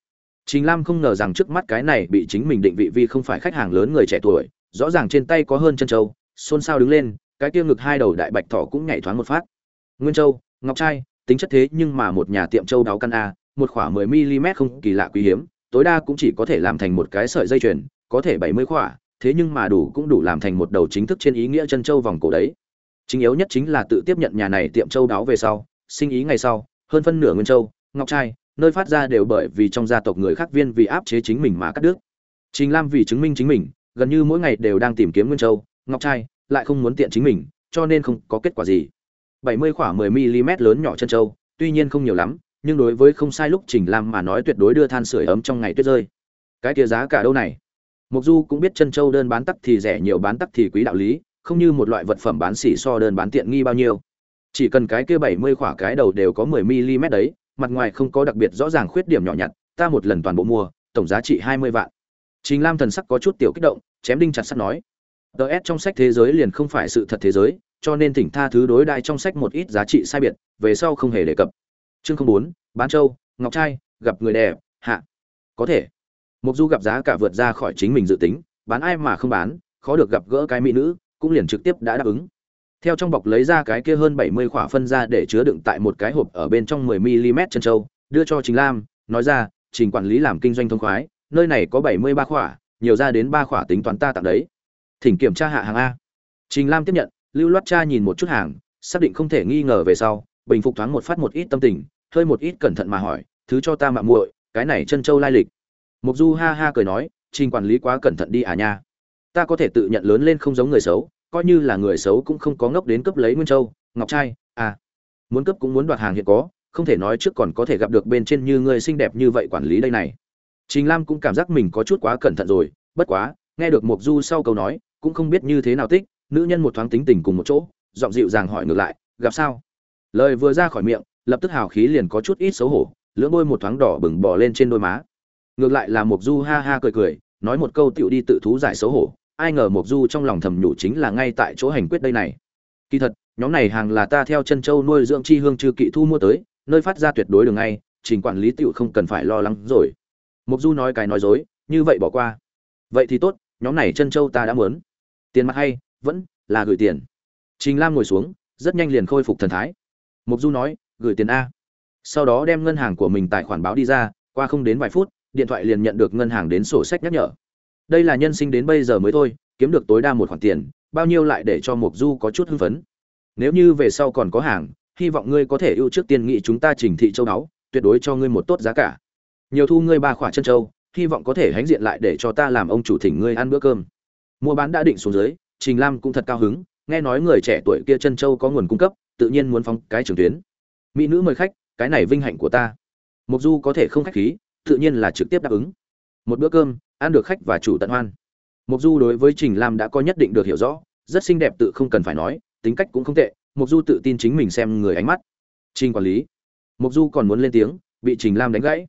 Trình lam không ngờ rằng trước mắt cái này bị chính mình định vị vì không phải khách hàng lớn người trẻ tuổi, rõ ràng trên tay có hơn chân châu, xôn xao đứng lên, cái kia ngực hai đầu đại bạch thỏ cũng nhảy thoáng một phát. Nguyên châu, ngọc trai, tính chất thế nhưng mà một nhà tiệm châu đáo căn a, một khỏa 10 mm không kỳ lạ quý hiếm, tối đa cũng chỉ có thể làm thành một cái sợi dây chuyền, có thể 70 khỏa, thế nhưng mà đủ cũng đủ làm thành một đầu chính thức trên ý nghĩa chân châu vòng cổ đấy chính yếu nhất chính là tự tiếp nhận nhà này tiệm châu đáo về sau, sinh ý ngày sau, hơn phân nửa nguyên châu, ngọc trai, nơi phát ra đều bởi vì trong gia tộc người khác viên vì áp chế chính mình mà cắt đứt. Trình lam vì chứng minh chính mình, gần như mỗi ngày đều đang tìm kiếm nguyên châu, ngọc trai, lại không muốn tiện chính mình, cho nên không có kết quả gì. 70 khoảng 10 mm lớn nhỏ chân châu, tuy nhiên không nhiều lắm, nhưng đối với không sai lúc trình lam mà nói tuyệt đối đưa than sửa ấm trong ngày tuyết rơi. Cái kia giá cả đâu này? Mục du cũng biết chân châu đơn bán tắc thì rẻ, nhiều bán tắc thì quý đạo lý không như một loại vật phẩm bán xỉ so đơn bán tiện nghi bao nhiêu. Chỉ cần cái kia 70 khỏa cái đầu đều có 10 mm đấy, mặt ngoài không có đặc biệt rõ ràng khuyết điểm nhỏ nhặt, ta một lần toàn bộ mua, tổng giá trị 20 vạn. Trình lam thần sắc có chút tiểu kích động, chém đinh chặt sắt nói ts trong sách thế giới liền không phải sự thật thế giới, cho nên thỉnh tha thứ đối đại trong sách một ít giá trị sai biệt, về sau không hề đề cập. Chương không bốn, bán châu, ngọc trai, gặp người đẹp, hạ. Có thể. Mục du gặp giá cả vượt ra khỏi chính mình dự tính, bán ai mà không bán, khó được gặp gỡ cái mỹ nữ cũng liền trực tiếp đã đáp ứng. Theo trong bọc lấy ra cái kia hơn bảy mươi khỏa phân ra để chứa đựng tại một cái hộp ở bên trong 10 mm chân châu đưa cho trình lam, nói ra, trình quản lý làm kinh doanh thông khoái, nơi này có bảy mươi ba khỏa, nhiều ra đến ba khỏa tính toán ta tặng đấy. Thỉnh kiểm tra hạ hàng a. Trình lam tiếp nhận, lưu loát cha nhìn một chút hàng, xác định không thể nghi ngờ về sau, bình phục thoáng một phát một ít tâm tình, hơi một ít cẩn thận mà hỏi, thứ cho ta mạng muội, cái này chân châu lai lịch. Mục du ha ha cười nói, trình quản lý quá cẩn thận đi à nha ta có thể tự nhận lớn lên không giống người xấu, coi như là người xấu cũng không có ngốc đến cấp lấy nguyên châu. Ngọc trai à muốn cấp cũng muốn đoạt hàng hiện có, không thể nói trước còn có thể gặp được bên trên như người xinh đẹp như vậy quản lý đây này. Trình lam cũng cảm giác mình có chút quá cẩn thận rồi, bất quá, nghe được Mộc du sau câu nói, cũng không biết như thế nào tích, nữ nhân một thoáng tính tình cùng một chỗ, giọng dịu dàng hỏi ngược lại, gặp sao? Lời vừa ra khỏi miệng, lập tức hào khí liền có chút ít xấu hổ, lưỡng môi một thoáng đỏ bừng bỏ lên trên đôi má. Ngược lại là Mộc du ha ha cười cười, nói một câu tựu đi tự thú giải xấu hổ ai ngờ mộc du trong lòng thầm nhủ chính là ngay tại chỗ hành quyết đây này. Kỳ thật, nhóm này hàng là ta theo chân châu nuôi dưỡng chi hương chư kỵ thu mua tới, nơi phát ra tuyệt đối đường ngay, trình quản lý tiểu không cần phải lo lắng rồi. Mộc du nói cái nói dối, như vậy bỏ qua. Vậy thì tốt, nhóm này chân châu ta đã muốn. Tiền mặt hay, vẫn là gửi tiền. Trình lam ngồi xuống, rất nhanh liền khôi phục thần thái. Mộc du nói, gửi tiền a. Sau đó đem ngân hàng của mình tài khoản báo đi ra, qua không đến vài phút, điện thoại liền nhận được ngân hàng đến sổ sách nhắc nhở đây là nhân sinh đến bây giờ mới thôi, kiếm được tối đa một khoản tiền, bao nhiêu lại để cho mục du có chút hưng phấn. Nếu như về sau còn có hàng, hy vọng ngươi có thể ưu trước tiên nghị chúng ta chỉnh thị châu đáo tuyệt đối cho ngươi một tốt giá cả. Nhiều thu ngươi ba khỏa chân châu, hy vọng có thể hãnh diện lại để cho ta làm ông chủ thỉnh ngươi ăn bữa cơm. Mua bán đã định xuống dưới, trình lam cũng thật cao hứng, nghe nói người trẻ tuổi kia chân châu có nguồn cung cấp, tự nhiên muốn phóng cái trường tuyến. Mỹ nữ mời khách, cái này vinh hạnh của ta. Mục du có thể không khách khí, tự nhiên là trực tiếp đáp ứng. Một bữa cơm ăn được khách và chủ tận hoan. Mục du đối với trình lam đã có nhất định được hiểu rõ, rất xinh đẹp tự không cần phải nói, tính cách cũng không tệ mục du tự tin chính mình xem người ánh mắt. Trình quản lý mục du còn muốn lên tiếng, bị trình lam đánh gãy.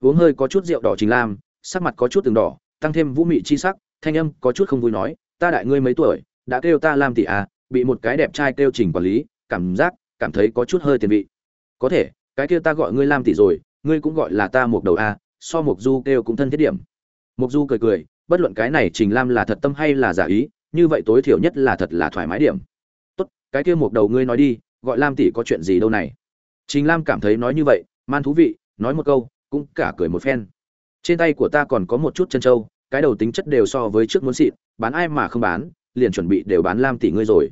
Uống hơi có chút rượu đỏ trình lam, sắc mặt có chút từng đỏ, tăng thêm vũ mị chi sắc, thanh âm có chút không vui nói, ta đại ngươi mấy tuổi, đã kêu ta lam tỷ à? Bị một cái đẹp trai kêu trình quản lý, cảm giác, cảm thấy có chút hơi tiền vị. Có thể, cái kia ta gọi ngươi lam tỷ rồi, ngươi cũng gọi là ta một đầu a, so mục du kêu cũng thân thiết điểm mục du cười cười, bất luận cái này trình lam là thật tâm hay là giả ý, như vậy tối thiểu nhất là thật là thoải mái điểm. Tốt, cái kia một đầu ngươi nói đi, gọi lam tỷ có chuyện gì đâu này? Trình lam cảm thấy nói như vậy, man thú vị, nói một câu, cũng cả cười một phen. Trên tay của ta còn có một chút chân trâu, cái đầu tính chất đều so với trước muốn xịn, bán ai mà không bán, liền chuẩn bị đều bán lam tỷ ngươi rồi.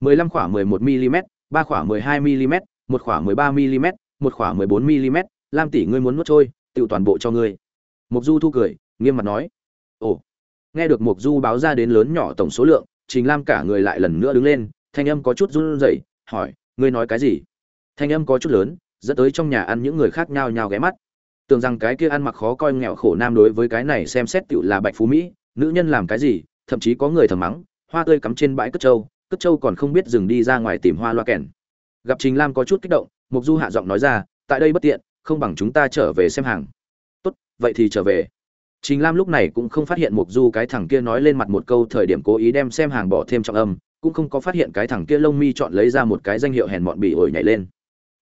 15 khỏa 11 mm 3 khỏa 12 mm một khỏa 13 mm một khỏa 14 mm lam tỷ ngươi muốn nuốt trôi tự toàn bộ cho ngươi. Mục du thu cười nghiêm mặt nói. Ồ, nghe được mục du báo ra đến lớn nhỏ tổng số lượng, trình lam cả người lại lần nữa đứng lên, thanh âm có chút run rẩy, hỏi, ngươi nói cái gì? Thanh âm có chút lớn, dẫn tới trong nhà ăn những người khác nhao nhao ghé mắt. Tưởng rằng cái kia ăn mặc khó coi nghèo khổ nam đối với cái này xem xét tựu là bạch phú mỹ, nữ nhân làm cái gì, thậm chí có người thầm mắng, hoa tươi cắm trên bãi cất trâu cất trâu còn không biết dừng đi ra ngoài tìm hoa loa kèn. Gặp trình lam có chút kích động mục du hạ giọng nói ra, tại đây bất tiện, không bằng chúng ta trở về xem hàng. Tốt, vậy thì trở về trình lam lúc này cũng không phát hiện mục du cái thằng kia nói lên mặt một câu thời điểm cố ý đem xem hàng bỏ thêm trọng âm, cũng không có phát hiện cái thằng kia lông mi chọn lấy ra một cái danh hiệu hèn mọn bị ổi nhảy lên.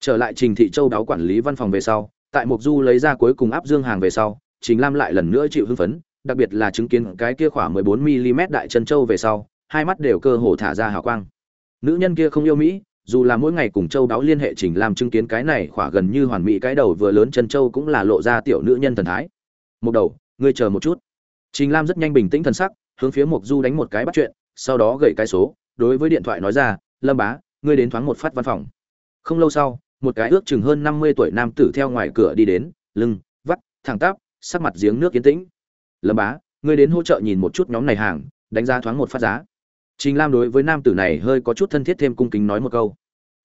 Trở lại trình thị châu đáo quản lý văn phòng về sau, tại mục du lấy ra cuối cùng áp dương hàng về sau, trình lam lại lần nữa chịu hưng phấn, đặc biệt là chứng kiến cái kia khoảng 14 mm đại chân châu về sau, hai mắt đều cơ hồ thả ra hào quang. Nữ nhân kia không yêu mỹ, dù là mỗi ngày cùng châu đáo liên hệ trình lam chứng kiến cái này khỏa gần như hoàn mỹ cái đầu vừa lớn chân châu cũng là lộ ra tiểu nữ nhân thần thái. Một đầu ngươi chờ một chút. Trình lam rất nhanh bình tĩnh thần sắc, hướng phía mộc du đánh một cái bắt chuyện, sau đó gậy cái số, đối với điện thoại nói ra, lâm bá, ngươi đến thoáng một phát văn phòng. Không lâu sau, một cái ước chừng hơn năm mươi tuổi nam tử theo ngoài cửa đi đến, lưng, vắt, thẳng tắp, sắc mặt giếng nước kiến tĩnh. Lâm bá, ngươi đến hỗ trợ nhìn một chút nhóm này hàng, đánh giá thoáng một phát giá. Trình lam đối với nam tử này hơi có chút thân thiết thêm cung kính nói một câu.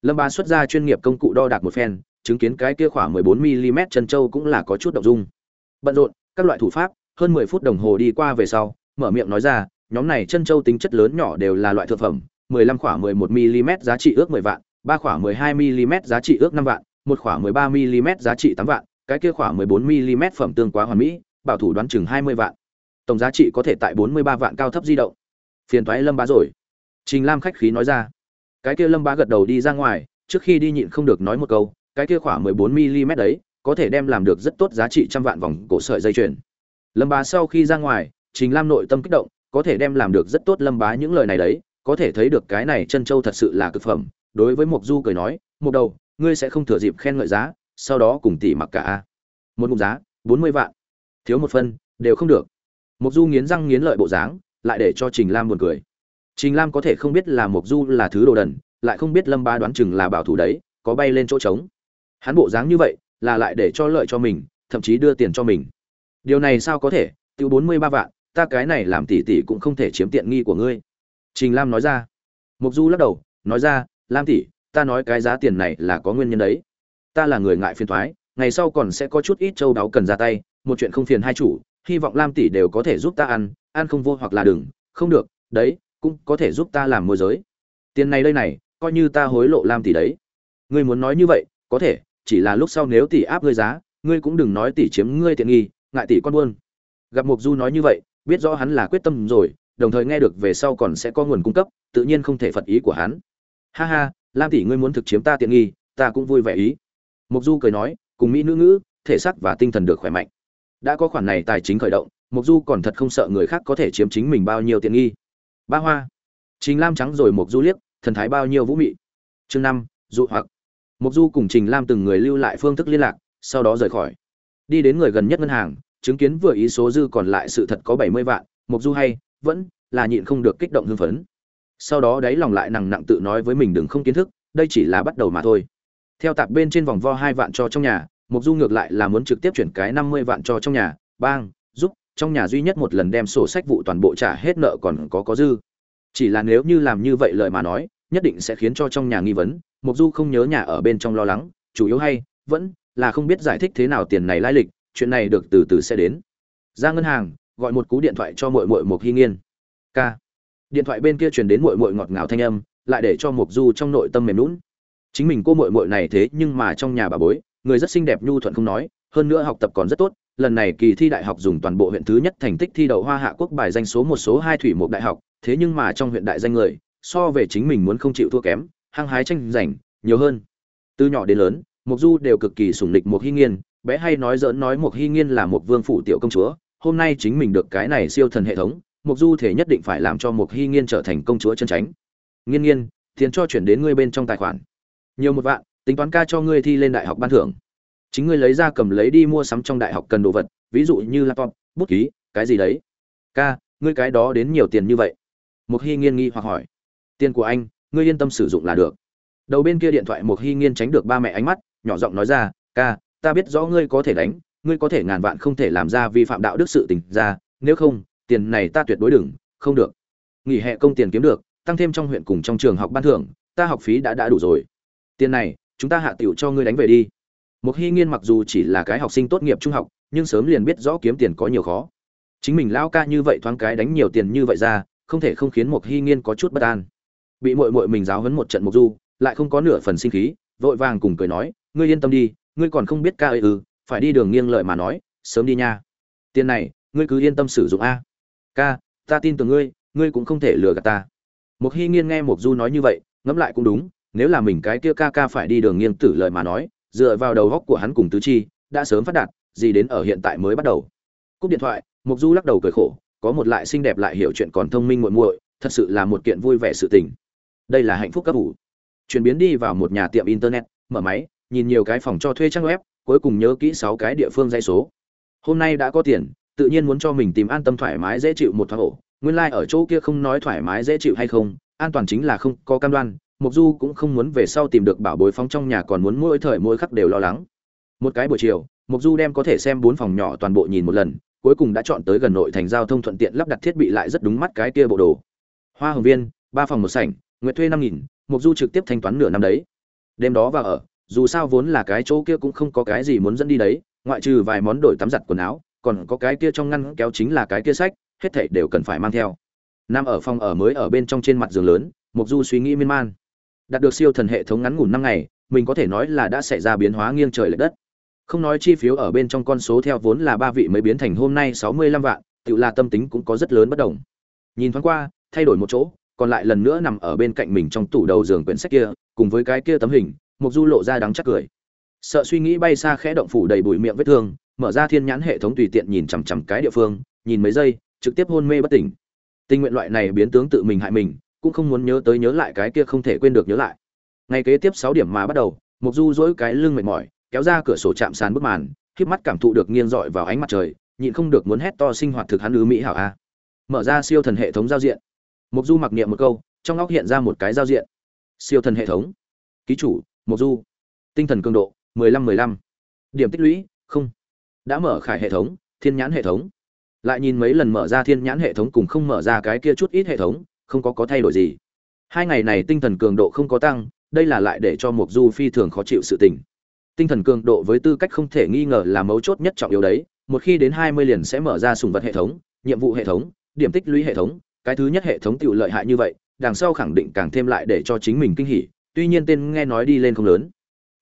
Lâm bá xuất ra chuyên nghiệp công cụ đo đạc một phen, chứng kiến cái kia khoảng 14 mm chân châu cũng là có chút động dung. Bận rộn các loại thủ pháp, hơn 10 phút đồng hồ đi qua về sau, mở miệng nói ra, nhóm này chân châu tính chất lớn nhỏ đều là loại thượng phẩm 15 khoảng 11 mm giá trị ước 10 vạn, ba khoảng 12 mm giá trị ước 5 vạn, một khoảng 13 mm giá trị 8 vạn, cái kia khoảng 14 mm phẩm tương quá hoàn mỹ, bảo thủ đoán chừng 20 vạn. Tổng giá trị có thể tại 43 vạn cao thấp di động. Phiền toái lâm bá rồi. Trình lam khách khí nói ra. Cái kia lâm bá gật đầu đi ra ngoài, trước khi đi nhịn không được nói một câu, cái kia khoảng 14 mm đấy có thể đem làm được rất tốt giá trị trăm vạn vòng cổ sợi dây chuyền. Lâm bá sau khi ra ngoài, trình lam nội tâm kích động, có thể đem làm được rất tốt lâm bá những lời này đấy, có thể thấy được cái này chân châu thật sự là cực phẩm. Đối với mục du cười nói một đầu, ngươi sẽ không thừa dịp khen ngợi giá, sau đó cùng tỷ mặc cả một mục giá, bốn mươi vạn. Thiếu một phân, đều không được. Mục du nghiến răng nghiến lợi bộ dáng, lại để cho trình lam buồn cười. Trình lam có thể không biết là mục du là thứ đồ đần, lại không biết lâm ba đoán chừng là bảo thủ đấy, có bay lên chỗ trống. Hắn bộ dáng như vậy là lại để cho lợi cho mình, thậm chí đưa tiền cho mình. Điều này sao có thể? Tiêu bốn mươi ba vạn, ta cái này làm tỷ tỷ cũng không thể chiếm tiện nghi của ngươi. Trình lam nói ra. Mục du lắc đầu, nói ra, lam tỷ ta nói cái giá tiền này là có nguyên nhân đấy. Ta là người ngại phiền thoái ngày sau còn sẽ có chút ít châu đáo cần ra tay, một chuyện không phiền hai chủ, hy vọng lam tỷ đều có thể giúp ta ăn ăn không vô hoặc là đừng. Không được, đấy, cũng có thể giúp ta làm môi giới. Tiền này đây này, coi như ta hối lộ lam tỷ đấy. Ngươi muốn nói như vậy, có thể chỉ là lúc sau nếu tỷ áp ngươi giá, ngươi cũng đừng nói tỷ chiếm ngươi tiện nghi, ngại tỷ con buôn. Gặp mục du nói như vậy, biết rõ hắn là quyết tâm rồi, đồng thời nghe được về sau còn sẽ có nguồn cung cấp, tự nhiên không thể phật ý của hắn. Ha ha, lam tỷ ngươi muốn thực chiếm ta tiện nghi, ta cũng vui vẻ ý. Mục du cười nói, cùng mỹ nữ ngữ, thể xác và tinh thần được khỏe mạnh. Đã có khoản này tài chính khởi động mục du còn thật không sợ người khác có thể chiếm chính mình bao nhiêu tiện nghi. Ba hoa. Trình lam trắng rồi mục du liếc, thần thái bao nhiêu vũ mị. Chương năm, dụ hoặc mục du cùng trình lam từng người lưu lại phương thức liên lạc, sau đó rời khỏi. Đi đến người gần nhất ngân hàng, chứng kiến vừa ý số dư còn lại sự thật có bảy mươi vạn mục du hay, vẫn là nhịn không được kích động hưng phấn. Sau đó đáy lòng lại nặng nặng tự nói với mình đừng không kiến thức, đây chỉ là bắt đầu mà thôi. Theo tạp bên trên vòng vo hai vạn cho trong nhà mục du ngược lại là muốn trực tiếp chuyển cái năm mươi vạn cho trong nhà, bang, giúp, trong nhà duy nhất một lần đem sổ sách vụ toàn bộ trả hết nợ còn có có dư. Chỉ là nếu như làm như vậy lời mà nói, nhất định sẽ khiến cho trong nhà nghi vấn mục du không nhớ nhà ở bên trong lo lắng, chủ yếu hay, vẫn là không biết giải thích thế nào tiền này lai lịch, chuyện này được từ từ sẽ đến. Ra ngân hàng, gọi một cú điện thoại cho muội muội một hy nghiên. K. Điện thoại bên kia truyền đến muội muội ngọt ngào thanh âm, lại để cho mục du trong nội tâm mềm lún chính mình cô muội muội này thế nhưng mà trong nhà bà bối, người rất xinh đẹp nhu thuận không nói, hơn nữa học tập còn rất tốt, lần này kỳ thi đại học dùng toàn bộ huyện thứ nhất thành tích thi đậu hoa hạ quốc bài danh số một, số hai thủy một đại học, thế nhưng mà trong huyện đại danh người, so về chính mình muốn không chịu thua kém hăng hái tranh giành, nhiều hơn. Từ nhỏ đến lớn mục du đều cực kỳ sủng lịch một hy nghiên, bé hay nói dỡn nói một hy nghiên là một vương phủ tiểu công chúa, hôm nay chính mình được cái này siêu thần hệ thống mục du thể nhất định phải làm cho một hy nghiên trở thành công chúa chân tránh nghiên nghiên, tiền cho chuyển đến ngươi bên trong tài khoản. Nhiều một vạn, tính toán ca cho ngươi thi lên đại học ban thưởng. Chính ngươi lấy ra cầm lấy đi mua sắm trong đại học cần đồ vật, ví dụ như laptop, bút ký, cái gì đấy. Ca, ngươi cái đó đến nhiều tiền như vậy? Một hy nghiên nghi hoặc hỏi. Tiền của anh ngươi yên tâm sử dụng là được. Đầu bên kia điện thoại một hy nghiên tránh được ba mẹ ánh mắt, nhỏ giọng nói ra, ca, ta biết rõ ngươi có thể đánh, ngươi có thể ngàn vạn không thể làm ra vi phạm đạo đức sự tình ra, nếu không, tiền này ta tuyệt đối đừng, không được. Nghỉ hè công tiền kiếm được, tăng thêm trong huyện cùng trong trường học ban thưởng, ta học phí đã đã đủ rồi. Tiền này, chúng ta hạ tiểu cho ngươi đánh về đi. Một hy nghiên mặc dù chỉ là cái học sinh tốt nghiệp trung học, nhưng sớm liền biết rõ kiếm tiền có nhiều khó. Chính mình lao ca như vậy thoáng cái đánh nhiều tiền như vậy ra, không thể không khiến một hy nghiên có chút bất an bị muội muội mình giáo huấn một trận mục du, lại không có nửa phần sinh khí, vội vàng cùng cười nói, ngươi yên tâm đi, ngươi còn không biết ca ơi ư ừ, phải đi đường nghiêng lợi mà nói, sớm đi nha. Tiền này, ngươi cứ yên tâm sử dụng a. Ca, ta tin tưởng ngươi ngươi cũng không thể lừa gạt ta. Mục hy nghiên nghe mục du nói như vậy, ngẫm lại cũng đúng, nếu là mình cái kia ca ca phải đi đường nghiêng tử lời mà nói, dựa vào đầu góc của hắn cùng tứ chi, đã sớm phát đạt, gì đến ở hiện tại mới bắt đầu. Cúp điện thoại, mục du lắc đầu cười khổ, có một lại xinh đẹp lại hiểu chuyện còn thông minh muội muội, thật sự là một kiện vui vẻ sự tình đây là hạnh phúc cấp ủ. Chuyển biến đi vào một nhà tiệm internet, mở máy, nhìn nhiều cái phòng cho thuê trang web, cuối cùng nhớ kỹ sáu cái địa phương dây số. Hôm nay đã có tiền, tự nhiên muốn cho mình tìm an tâm thoải mái dễ chịu một thoáng ổ. Nguyên lai、like、ở ở chỗ kia không nói thoải mái dễ chịu hay không, an toàn chính là không có cam đoan mục du cũng không muốn về sau tìm được bảo bối phóng trong nhà còn muốn mỗi thời mỗi khắc đều lo lắng. Một cái buổi chiều mục du đem có thể xem bốn phòng nhỏ toàn bộ nhìn một lần, cuối cùng đã chọn tới gần nội thành giao thông thuận tiện lắp đặt thiết bị lại rất đúng mắt cái kia bộ đồ. Hoa hồng viên, ba phòng một sảnh nguyện thuê năm nghìn mục du trực tiếp thanh toán nửa năm đấy. Đêm đó vào ở, dù sao vốn là cái chỗ kia cũng không có cái gì muốn dẫn đi đấy, ngoại trừ vài món đổi tắm giặt quần áo, còn có cái kia trong ngăn kéo chính là cái kia sách, hết thảy đều cần phải mang theo. Nam ở phòng ở mới ở bên trong trên mặt giường lớn mục du suy nghĩ miên man. Đạt được siêu thần hệ thống ngắn ngủn năm ngày, mình có thể nói là đã xảy ra biến hóa nghiêng trời lệch đất. Không nói chi phiếu ở bên trong con số theo vốn là ba vị mới biến thành hôm nay sáu mươi lăm vạn, tự là tâm tính cũng có rất lớn bất đồng. Nhìn thoáng qua, thay đổi một chỗ còn lại lần nữa nằm ở bên cạnh mình trong tủ đầu giường quyển sách kia, cùng với cái kia tấm hình mục du lộ ra đắng chắc cười. Sợ suy nghĩ bay xa khẽ động phủ đầy bụi miệng vết thương, mở ra thiên nhãn hệ thống tùy tiện nhìn chằm chằm cái địa phương, nhìn mấy giây, trực tiếp hôn mê bất tỉnh. Tình nguyện loại này biến tướng tự mình hại mình, cũng không muốn nhớ tới nhớ lại cái kia không thể quên được nhớ lại. Ngày kế tiếp sáu điểm mà bắt đầu mục du dỗi cái lưng mệt mỏi, kéo ra cửa sổ chạm sàn bức màn khiếp mắt cảm thụ được nghiêng dọi vào ánh mặt trời, nhịn không được muốn hét to sinh hoạt thực hắn ứ mỹ hảo a. Mở ra siêu thần hệ thống giao diện mục du mặc niệm một câu, trong óc hiện ra một cái giao diện. Siêu thần hệ thống. Ký chủ mục du. Tinh thần cường độ 15-15. điểm tích lũy, không. Đã mở khải hệ thống, thiên nhãn hệ thống. Lại nhìn mấy lần mở ra thiên nhãn hệ thống cùng không mở ra cái kia chút ít hệ thống, không có có thay đổi gì. Hai ngày này tinh thần cường độ không có tăng, đây là lại để cho mục du phi thường khó chịu sự tình. Tinh thần cường độ với tư cách không thể nghi ngờ là mấu chốt nhất trọng yếu đấy, một khi đến hai mươi liền sẽ mở ra sùng vật hệ thống, nhiệm vụ hệ thống, điểm tích lũy hệ thống cái thứ nhất hệ thống tiểu lợi hại như vậy, đằng sau khẳng định càng thêm lại để cho chính mình kinh hỉ, tuy nhiên tên nghe nói đi lên không lớn.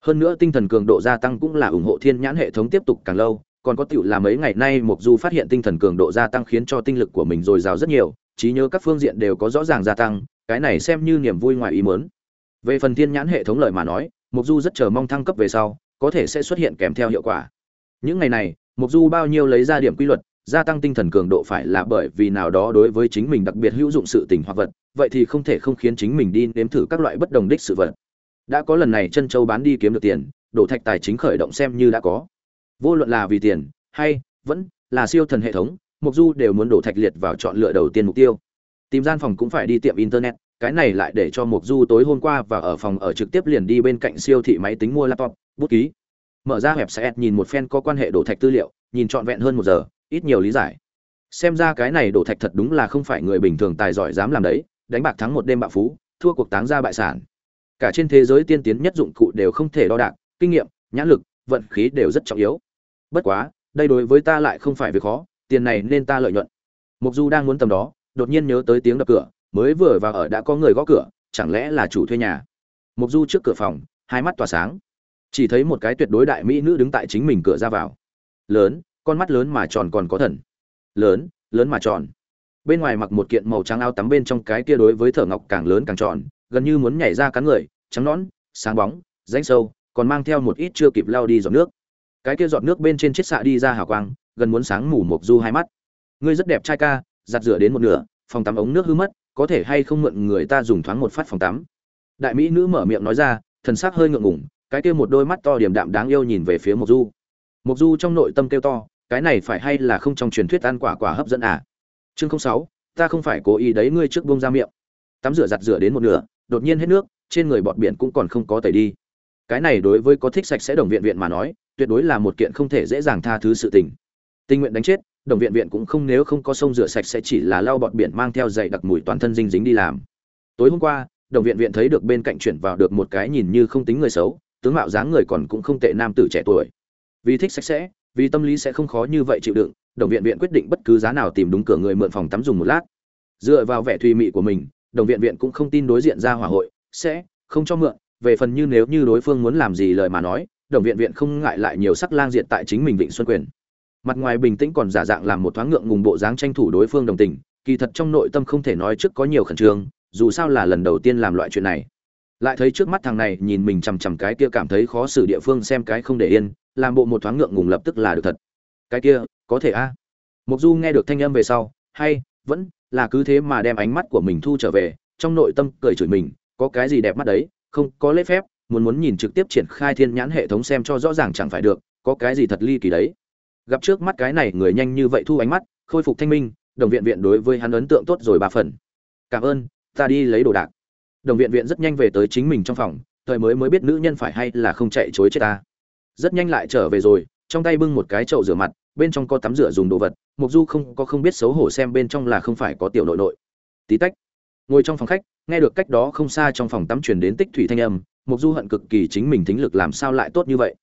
Hơn nữa tinh thần cường độ gia tăng cũng là ủng hộ thiên nhãn hệ thống tiếp tục càng lâu, còn có tiểu là mấy ngày nay mục du phát hiện tinh thần cường độ gia tăng khiến cho tinh lực của mình dồi dào rất nhiều, trí nhớ các phương diện đều có rõ ràng gia tăng, cái này xem như niềm vui ngoài ý muốn. Về phần thiên nhãn hệ thống lời mà nói mục du rất chờ mong thăng cấp về sau, có thể sẽ xuất hiện kèm theo hiệu quả. Những ngày này mục du bao nhiêu lấy ra điểm quy luật gia tăng tinh thần cường độ phải là bởi vì nào đó đối với chính mình đặc biệt hữu dụng sự tình hoặc vật, vậy thì không thể không khiến chính mình đi nếm thử các loại bất đồng đích sự vật. Đã có lần này chân châu bán đi kiếm được tiền, đổ thạch tài chính khởi động xem như đã có. Vô luận là vì tiền, hay, vẫn, là siêu thần hệ thống mục du đều muốn đổ thạch liệt vào chọn lựa đầu tiên mục tiêu. Tìm gian phòng cũng phải đi tiệm internet, cái này lại để cho mục du tối hôm qua và ở phòng ở trực tiếp liền đi bên cạnh siêu thị máy tính mua laptop, bút ký. Mở ra website nhìn một phen có quan hệ đổ thạch tư liệu, nhìn trọn vẹn hơn một giờ ít nhiều lý giải. Xem ra cái này đổ thạch thật đúng là không phải người bình thường tài giỏi dám làm đấy, đánh bạc thắng một đêm bạo phú, thua cuộc táng ra bại sản. Cả trên thế giới tiên tiến nhất dụng cụ đều không thể đo đạc, kinh nghiệm, nhãn lực, vận khí đều rất trọng yếu. Bất quá, đây đối với ta lại không phải việc khó, tiền này nên ta lợi nhuận. Mục du đang muốn tầm đó, đột nhiên nhớ tới tiếng đập cửa, mới vừa vào ở đã có người gõ cửa, chẳng lẽ là chủ thuê nhà? Mục du trước cửa phòng, hai mắt tỏa sáng. Chỉ thấy một cái tuyệt đối đại mỹ nữ đứng tại chính mình cửa ra vào. Lớn con mắt lớn mà tròn còn có thần. Lớn lớn mà tròn. Bên ngoài mặc một kiện màu trắng áo tắm bên trong cái kia đối với thở ngọc càng lớn càng tròn, gần như muốn nhảy ra cắn người, trắng nõn, sáng bóng, rãnh sâu, còn mang theo một ít chưa kịp lao đi giọt nước. Cái kia giọt nước bên trên chiếc xạ đi ra hào quang, gần muốn sáng mù mộc du hai mắt. Ngươi rất đẹp trai ca, giặt rửa đến một nửa, phòng tắm ống nước hư mất, có thể hay không mượn người ta dùng thoáng một phát phòng tắm? Đại mỹ nữ mở miệng nói ra, thần sắc hơi ngượng ngùng, cái kia một đôi mắt to điểm đạm đáng yêu nhìn về phía mộc du mộc du trong nội tâm kêu to, cái này phải hay là không trong truyền thuyết ăn quả quả hấp dẫn à? Chương sáu, ta không phải cố ý đấy ngươi trước buông ra miệng. Tắm rửa giặt rửa đến một nửa, đột nhiên hết nước, trên người bọt biển cũng còn không có tẩy đi. Cái này đối với có thích sạch sẽ đồng viện viện mà nói, tuyệt đối là một kiện không thể dễ dàng tha thứ sự tình. Tình nguyện đánh chết, đồng viện viện cũng không nếu không có sông rửa sạch sẽ chỉ là lau bọt biển mang theo dày đặc mùi toàn thân dinh dính đi làm. Tối hôm qua, đồng viện viện thấy được bên cạnh chuyển vào được một cái nhìn như không tính người xấu, tướng mạo dáng người còn cũng không tệ nam tử trẻ tuổi vì thích sạch sẽ, vì tâm lý sẽ không khó như vậy chịu đựng, đồng viện viện quyết định bất cứ giá nào tìm đúng cửa người mượn phòng tắm dùng một lát. Dựa vào vẻ thùy mị của mình, đồng viện viện cũng không tin đối diện ra hỏa hội, sẽ không cho mượn. Về phần như nếu như đối phương muốn làm gì lời mà nói, đồng viện viện không ngại lại nhiều sắc lang diện tại chính mình vịnh xuân quyền. Mặt ngoài bình tĩnh còn giả dạng làm một thoáng ngượng ngùng bộ dáng tranh thủ đối phương đồng tình, kỳ thật trong nội tâm không thể nói trước có nhiều khẩn trương, dù sao là lần đầu tiên làm loại chuyện này. Lại thấy trước mắt thằng này nhìn mình chằm chằm cái kia cảm thấy khó xử địa phương xem cái không để yên làm bộ một thoáng ngượng ngùng lập tức là được thật. Cái kia, có thể a. À. mục du nghe được thanh âm về sau, hay, vẫn là cứ thế mà đem ánh mắt của mình thu trở về, trong nội tâm cười chửi mình, có cái gì đẹp mắt đấy, không có lễ phép, muốn muốn nhìn trực tiếp triển khai thiên nhãn hệ thống xem cho rõ ràng chẳng phải được, có cái gì thật ly kỳ đấy. Gặp trước mắt cái này người nhanh như vậy thu ánh mắt, khôi phục thanh minh, đồng viện viện đối với hắn ấn tượng tốt rồi ba phần. Cảm ơn, ta đi lấy đồ đạc. Đồng viện viện rất nhanh về tới chính mình trong phòng, thời mới mới biết nữ nhân phải hay là không chạy chối chết ta rất nhanh lại trở về rồi, trong tay bưng một cái chậu rửa mặt, bên trong có tắm rửa dùng đồ vật, mục du không có không biết xấu hổ xem bên trong là không phải có tiểu nội nội. Tí tách, ngồi trong phòng khách, nghe được cách đó không xa trong phòng tắm truyền đến tích thủy thanh âm, mục du hận cực kỳ chính mình thính lực làm sao lại tốt như vậy.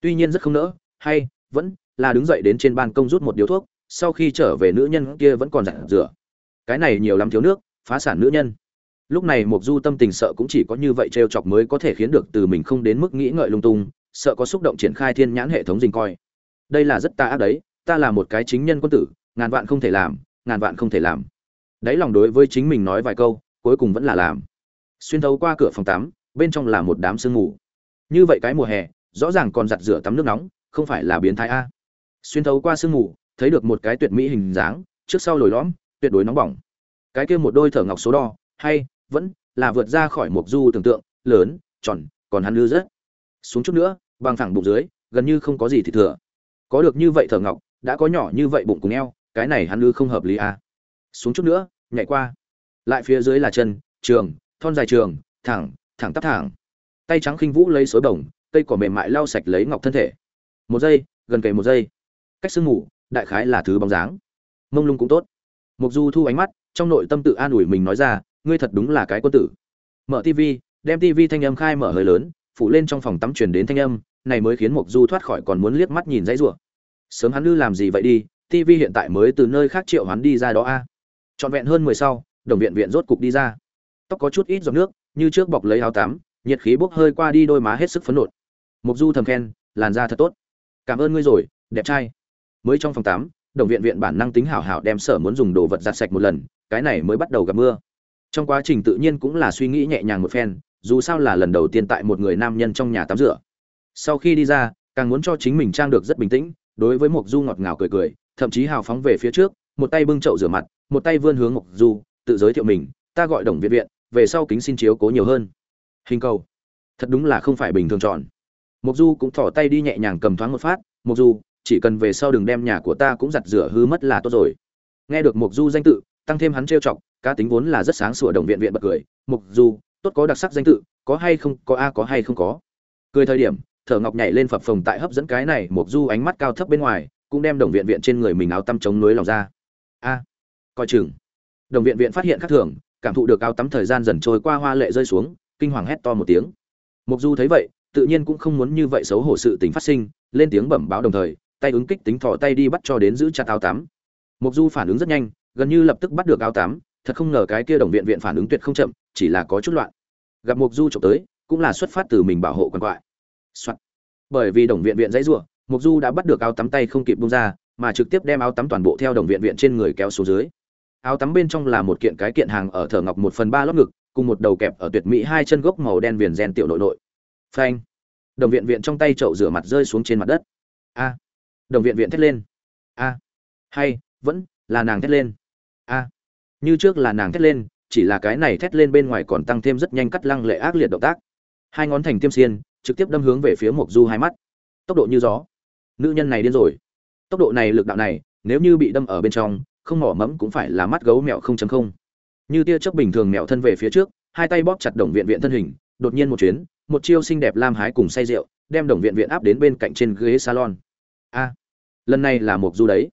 Tuy nhiên rất không nỡ, hay, vẫn là đứng dậy đến trên ban công rút một điếu thuốc, sau khi trở về nữ nhân kia vẫn còn giặt rửa. Cái này nhiều lắm thiếu nước, phá sản nữ nhân. Lúc này mục du tâm tình sợ cũng chỉ có như vậy trêu chọc mới có thể khiến được từ mình không đến mức nghĩ ngợi lung tung sợ có xúc động triển khai thiên nhãn hệ thống dình coi. Đây là rất ta ác đấy, ta là một cái chính nhân quân tử, ngàn vạn không thể làm, ngàn vạn không thể làm. Đấy lòng đối với chính mình nói vài câu, cuối cùng vẫn là làm. Xuyên thấu qua cửa phòng tắm, bên trong là một đám sương mù. Như vậy cái mùa hè, rõ ràng còn giặt rửa tắm nước nóng, không phải là biến thái a. Xuyên thấu qua sương mù, thấy được một cái tuyệt mỹ hình dáng, trước sau lồi lõm, tuyệt đối nóng bỏng. Cái kia một đôi thở ngọc số đo, hay, vẫn là vượt ra khỏi mục du tưởng tượng, lớn, tròn, còn hắn lư rất xuống chút nữa bằng thẳng bụng dưới gần như không có gì thì thừa. Có được như vậy thở ngọc đã có nhỏ như vậy bụng cùng eo cái này hắn ư không hợp lý à. xuống chút nữa nhảy qua. Lại phía dưới là chân trường thon dài trường thẳng thẳng tắp thẳng. Tay trắng khinh vũ lấy xối bổng cây cỏ mềm mại lau sạch lấy ngọc thân thể. Một giây gần kề một giây. Cách sương ngủ, đại khái là thứ bóng dáng. Mông lung cũng tốt. Mục du thu ánh mắt trong nội tâm tự an ủi mình nói ra ngươi thật đúng là cái quân tử. Mở tv đem tv thanh âm khai mở hơi lớn phủ lên trong phòng tắm truyền đến thanh âm, này mới khiến mục du thoát khỏi còn muốn liếc mắt nhìn dãy rủa. Sớm hắn lư làm gì vậy đi tv hiện tại mới từ nơi khác triệu hắn đi ra đó a. Trọn vẹn hơn mười sau, đồng viện viện rốt cục đi ra. Tóc có chút ít giọt nước, như trước bọc lấy áo tắm, nhiệt khí bốc hơi qua đi đôi má hết sức phấn nộn. Mục du thầm khen, làn da thật tốt. Cảm ơn ngươi rồi, đẹp trai. Mới trong phòng tắm, đồng viện viện bản năng tính hảo hảo đem sở muốn dùng đồ vật giặt sạch một lần, cái này mới bắt đầu gặp mưa. Trong quá trình tự nhiên cũng là suy nghĩ nhẹ nhàng một phen dù sao là lần đầu tiên tại một người nam nhân trong nhà tắm rửa. Sau khi đi ra, càng muốn cho chính mình trang được rất bình tĩnh, đối với mộc du ngọt ngào cười cười, thậm chí hào phóng về phía trước, một tay bưng chậu rửa mặt, một tay vươn hướng mộc du, tự giới thiệu mình, ta gọi đồng viện viện, về sau kính xin chiếu cố nhiều hơn. Hình cầu. Thật đúng là không phải bình thường chọn. Mộc du cũng thỏ tay đi nhẹ nhàng cầm thoáng một phát, mộc du, chỉ cần về sau đừng đem nhà của ta cũng giặt rửa hư mất là tốt rồi. Nghe được mộc du danh tự, tăng thêm hắn trêu chọc, cá tính vốn là rất sáng sủa đồng viện viện bật cười, mộc du tốt có đặc sắc danh tự, có hay không, có a, có hay không có. Cười thời điểm, thở ngọc nhảy lên phập phồng tại hấp dẫn cái này mục du ánh mắt cao thấp bên ngoài, cũng đem đồng viện viện trên người mình áo tăm chống núi lòng ra. A, coi chừng. Đồng viện viện phát hiện khác thường, cảm thụ được áo tắm thời gian dần trôi qua hoa lệ rơi xuống, kinh hoàng hét to một tiếng. Mục du thấy vậy, tự nhiên cũng không muốn như vậy xấu hổ sự tình phát sinh, lên tiếng bẩm báo đồng thời, tay ứng kích tính thò tay đi bắt cho đến giữ chặt áo tắm. Mục du phản ứng rất nhanh, gần như lập tức bắt được áo tắm thật không ngờ cái kia đồng viện viện phản ứng tuyệt không chậm, chỉ là có chút loạn. Gặp mộc du trộm tới, cũng là xuất phát từ mình bảo hộ quan quại. Soạn. bởi vì đồng viện viện dãy rủa mộc du đã bắt được áo tắm tay không kịp bung ra, mà trực tiếp đem áo tắm toàn bộ theo đồng viện viện trên người kéo xuống dưới. Áo tắm bên trong là một kiện cái kiện hàng ở thở ngọc một phần ba lót ngực, cùng một đầu kẹp ở tuyệt mỹ hai chân gốc màu đen viền gen tiểu nội nội. Phanh. Đồng viện viện trong tay chậu rửa mặt rơi xuống trên mặt đất. A. Đồng viện viện thét lên. A. Hay, vẫn là nàng thét lên. A như trước là nàng thét lên, chỉ là cái này thét lên bên ngoài còn tăng thêm rất nhanh cắt lăng lệ ác liệt động tác. Hai ngón thành tiêm xiên, trực tiếp đâm hướng về phía mộc du hai mắt. Tốc độ như gió. Nữ nhân này điên rồi. Tốc độ này, lực đạo này, nếu như bị đâm ở bên trong, không mỏ mẫm cũng phải là mắt gấu mèo không chấm không. Như tia chớp bình thường mèo thân về phía trước, hai tay bóp chặt đồng viện viện thân hình, đột nhiên một chuyến, một chiêu xinh đẹp lam hái cùng say rượu, đem đồng viện viện áp đến bên cạnh trên ghế salon. A, lần này là mộc du đấy.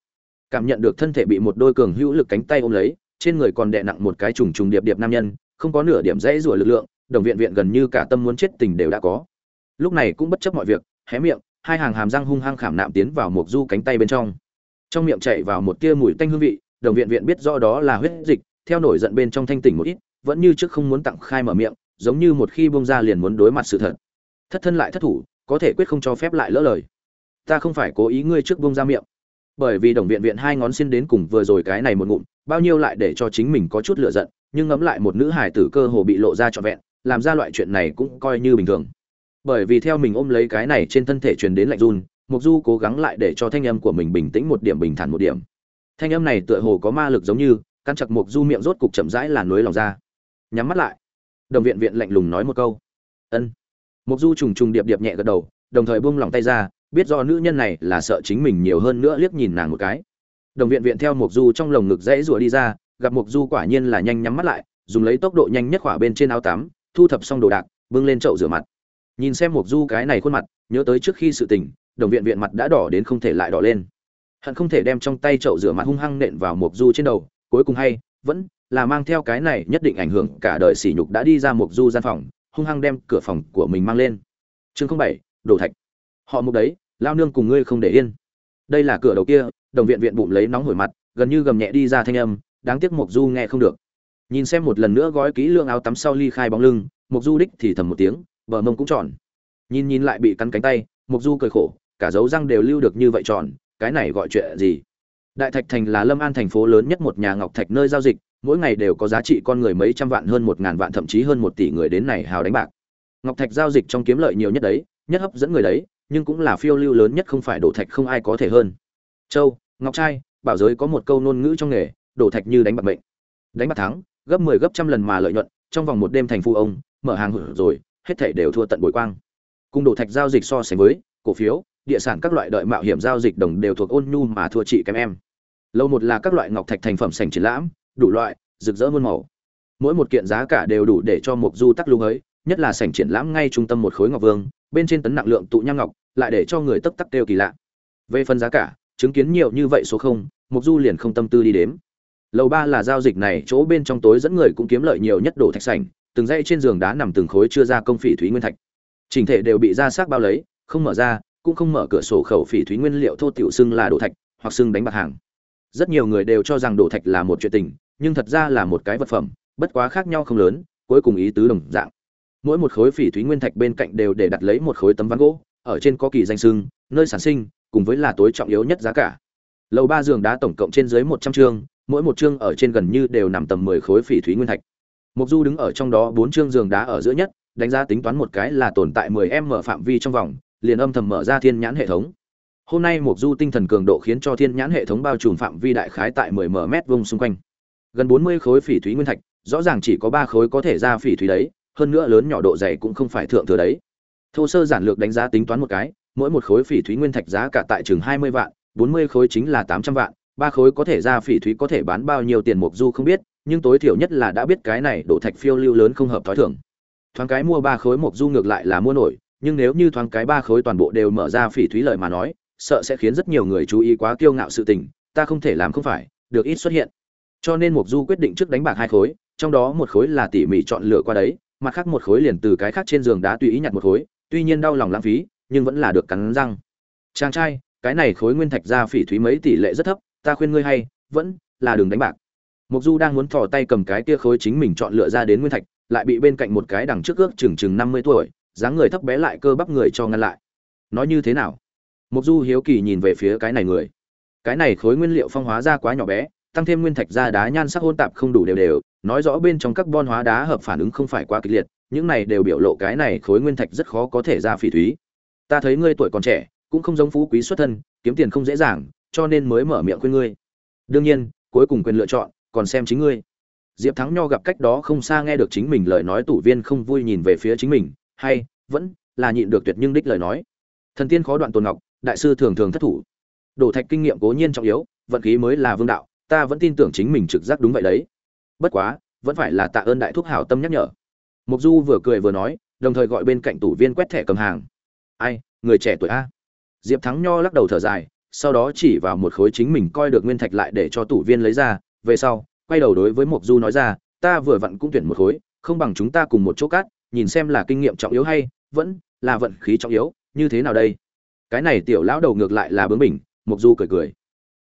Cảm nhận được thân thể bị một đôi cường hữu lực cánh tay ôm lấy trên người còn đè nặng một cái trùng trùng điệp điệp nam nhân, không có nửa điểm dễ rủa lực lượng, đồng viện viện gần như cả tâm muốn chết tình đều đã có. Lúc này cũng bất chấp mọi việc, hé miệng, hai hàng hàm răng hung hăng khảm nạm tiến vào một du cánh tay bên trong. Trong miệng chạy vào một tia mùi tanh hương vị, đồng viện viện biết rõ đó là huyết dịch, theo nổi giận bên trong thanh tỉnh một ít, vẫn như trước không muốn tặng khai mở miệng, giống như một khi bông ra liền muốn đối mặt sự thật. Thất thân lại thất thủ, có thể quyết không cho phép lại lỡ lời. Ta không phải cố ý ngươi trước bông ra miệng. Bởi vì đồng viện viện hai ngón xin đến cùng vừa rồi cái này một ngụm bao nhiêu lại để cho chính mình có chút lựa giận, nhưng ngẫm lại một nữ hải tử cơ hồ bị lộ ra trọn vẹn, làm ra loại chuyện này cũng coi như bình thường. Bởi vì theo mình ôm lấy cái này trên thân thể truyền đến lạnh run, mục du cố gắng lại để cho thanh âm của mình bình tĩnh một điểm bình thản một điểm. Thanh âm này tựa hồ có ma lực giống như căn chặt mục du miệng rốt cục chậm rãi là núi lòng ra. Nhắm mắt lại. Đồng viện viện lạnh lùng nói một câu. Ân. Mục du trùng trùng điệp điệp nhẹ gật đầu, đồng thời buông lòng tay ra, biết do nữ nhân này là sợ chính mình nhiều hơn nữa liếc nhìn nàng một cái đồng viện viện theo mục du trong lồng ngực dãy rủa đi ra, gặp mục du quả nhiên là nhanh nhắm mắt lại, dùng lấy tốc độ nhanh nhất khỏa bên trên áo tắm, thu thập xong đồ đạc, bưng lên chậu rửa mặt. Nhìn xem mục du cái này khuôn mặt, nhớ tới trước khi sự tình, đồng viện viện mặt đã đỏ đến không thể lại đỏ lên. Hận không thể đem trong tay chậu rửa mặt hung hăng nện vào mục du trên đầu, cuối cùng hay, vẫn là mang theo cái này nhất định ảnh hưởng, cả đời sỉ nhục đã đi ra mục du gian phòng, hung hăng đem cửa phòng của mình mang lên. Chương không bảy, đồ thạch. Họ mục đấy, lao nương cùng ngươi không để yên đây là cửa đầu kia, đồng viện viện bụng lấy nóng hổi mặt, gần như gầm nhẹ đi ra thanh âm, đáng tiếc mục du nghe không được. Nhìn xem một lần nữa gói kỹ lương áo tắm sau ly khai bóng lưng mục du đích thì thầm một tiếng, bờ mông cũng tròn. Nhìn nhìn lại bị cắn cánh tay mục du cười khổ, cả dấu răng đều lưu được như vậy tròn, cái này gọi chuyện gì? Đại thạch thành là lâm an thành phố lớn nhất một nhà ngọc thạch nơi giao dịch, mỗi ngày đều có giá trị con người mấy trăm vạn hơn một ngàn vạn thậm chí hơn một tỷ người đến này hào đánh bạc. Ngọc thạch giao dịch trong kiếm lợi nhiều nhất đấy, nhất hấp dẫn người đấy nhưng cũng là phiêu lưu lớn nhất không phải đổ thạch không ai có thể hơn. Châu, ngọc trai, bảo giới có một câu ngôn ngữ trong nghề, đổ thạch như đánh bạc mệnh. Đánh bạc thắng, gấp 10 gấp trăm lần mà lợi nhuận, trong vòng một đêm thành phu ông, mở hàng hử rồi, hết thảy đều thua tận bồi quang. Cùng đổ thạch giao dịch so sánh với, cổ phiếu, địa sản các loại đợi mạo hiểm giao dịch đồng đều thuộc ôn nhu mà thua chị kém em. Lâu một là các loại ngọc thạch thành phẩm sành triển lãm, đủ loại, rực rỡ muôn màu. Mỗi một kiện giá cả đều đủ để cho một du tắc lưu ấy nhất là sảnh triển lãm ngay trung tâm một khối ngọc vương, bên trên tấn nặng lượng tụ nhang ngọc lại để cho người tấp tắc đều kỳ lạ. Về phần giá cả, chứng kiến nhiều như vậy số không mục du liền không tâm tư đi đếm. Lầu ba là giao dịch này, chỗ bên trong tối dẫn người cũng kiếm lợi nhiều nhất đổ thạch sảnh, từng dãy trên giường đá nằm từng khối chưa ra công phỉ thúy nguyên thạch. Chỉnh thể đều bị ra xác bao lấy, không mở ra, cũng không mở cửa sổ khẩu phỉ thúy nguyên liệu thô tiểu xưng là đồ thạch, hoặc xưng đánh bạc hàng. Rất nhiều người đều cho rằng đồ thạch là một chuyện tình, nhưng thật ra là một cái vật phẩm, bất quá khác nhau không lớn, cuối cùng ý tứ đồng dạng. Mỗi một khối phỉ thúy nguyên thạch bên cạnh đều để đặt lấy một khối tấm ván gỗ ở trên có kỳ danh sưng nơi sản sinh, cùng với là tối trọng yếu nhất giá cả. Lầu ba giường đá tổng cộng trên dưới một trăm chương, mỗi một chương ở trên gần như đều nằm tầm mười khối phỉ thúy nguyên thạch. Mục du đứng ở trong đó, bốn chương giường đá ở giữa nhất, đánh giá tính toán một cái là tồn tại mười em mở phạm vi trong vòng, liền âm thầm mở ra thiên nhãn hệ thống. Hôm nay mục du tinh thần cường độ khiến cho thiên nhãn hệ thống bao trùm phạm vi đại khái tại mười m vuông xung quanh. Gần bốn mươi khối phỉ thúy nguyên thạch, rõ ràng chỉ có ba khối có thể ra phỉ thúy đấy, hơn nữa lớn nhỏ độ dày cũng không phải thượng thừa đấy thô sơ giản lược đánh giá tính toán một cái, mỗi một khối phỉ thúy nguyên thạch giá cả tại chừng hai mươi vạn, bốn mươi khối chính là tám trăm vạn, ba khối có thể ra phỉ thúy có thể bán bao nhiêu tiền mục du không biết, nhưng tối thiểu nhất là đã biết cái này độ thạch phiêu lưu lớn không hợp thói thường. Thoáng cái mua ba khối mục du ngược lại là mua nổi, nhưng nếu như thoáng cái ba khối toàn bộ đều mở ra phỉ thúy lợi mà nói, sợ sẽ khiến rất nhiều người chú ý quá kiêu ngạo sự tình, ta không thể làm không phải, được ít xuất hiện. Cho nên mục du quyết định trước đánh bạc hai khối, trong đó một khối là tỉ mỉ chọn lựa qua đấy, mặt khác một khối liền từ cái khác trên giường đá tùy ý nhặt một khối tuy nhiên đau lòng lãng phí, nhưng vẫn là được cắn răng. Chàng trai, cái này khối nguyên thạch ra phỉ thúy mấy tỷ lệ rất thấp, ta khuyên ngươi hay, vẫn là đường đánh bạc. Mục du đang muốn thò tay cầm cái kia khối chính mình chọn lựa ra đến nguyên thạch, lại bị bên cạnh một cái đằng trước ước chừng chừng năm mươi tuổi, dáng người thấp bé lại cơ bắp người cho ngăn lại. Nói như thế nào? Mục du hiếu kỳ nhìn về phía cái này người. Cái này khối nguyên liệu phong hóa ra quá nhỏ bé, tăng thêm nguyên thạch ra đá nhan sắc hôn tạp không đủ đều đều, nói rõ bên trong các bon hóa đá hợp phản ứng không phải quá kịch liệt những này đều biểu lộ cái này khối nguyên thạch rất khó có thể ra phỉ thúy. Ta thấy ngươi tuổi còn trẻ, cũng không giống phú quý xuất thân, kiếm tiền không dễ dàng, cho nên mới mở miệng khuyên ngươi. Đương nhiên, cuối cùng quyền lựa chọn, còn xem chính ngươi. Diệp thắng nho gặp cách đó không xa nghe được chính mình lời nói, tủ viên không vui nhìn về phía chính mình, hay, vẫn là nhịn được tuyệt nhưng đích lời nói. Thần tiên khó đoạn tồn ngọc, đại sư thường thường thất thủ. Đổ thạch kinh nghiệm cố nhiên trọng yếu, vận khí mới là vương đạo, ta vẫn tin tưởng chính mình trực giác đúng vậy đấy. Bất quá, vẫn phải là tạ ơn đại thúc hảo tâm nhắc nhở mục du vừa cười vừa nói, đồng thời gọi bên cạnh tủ viên quét thẻ cầm hàng. Ai, người trẻ tuổi a? Diệp thắng nho lắc đầu thở dài, sau đó chỉ vào một khối chính mình coi được nguyên thạch lại để cho tủ viên lấy ra. Về sau, quay đầu đối với mục du nói ra, ta vừa vặn cũng tuyển một khối, không bằng chúng ta cùng một chỗ cát nhìn xem là kinh nghiệm trọng yếu hay vẫn là vận khí trọng yếu, như thế nào đây? Cái này tiểu lão đầu ngược lại là bướng bỉnh mục du cười cười.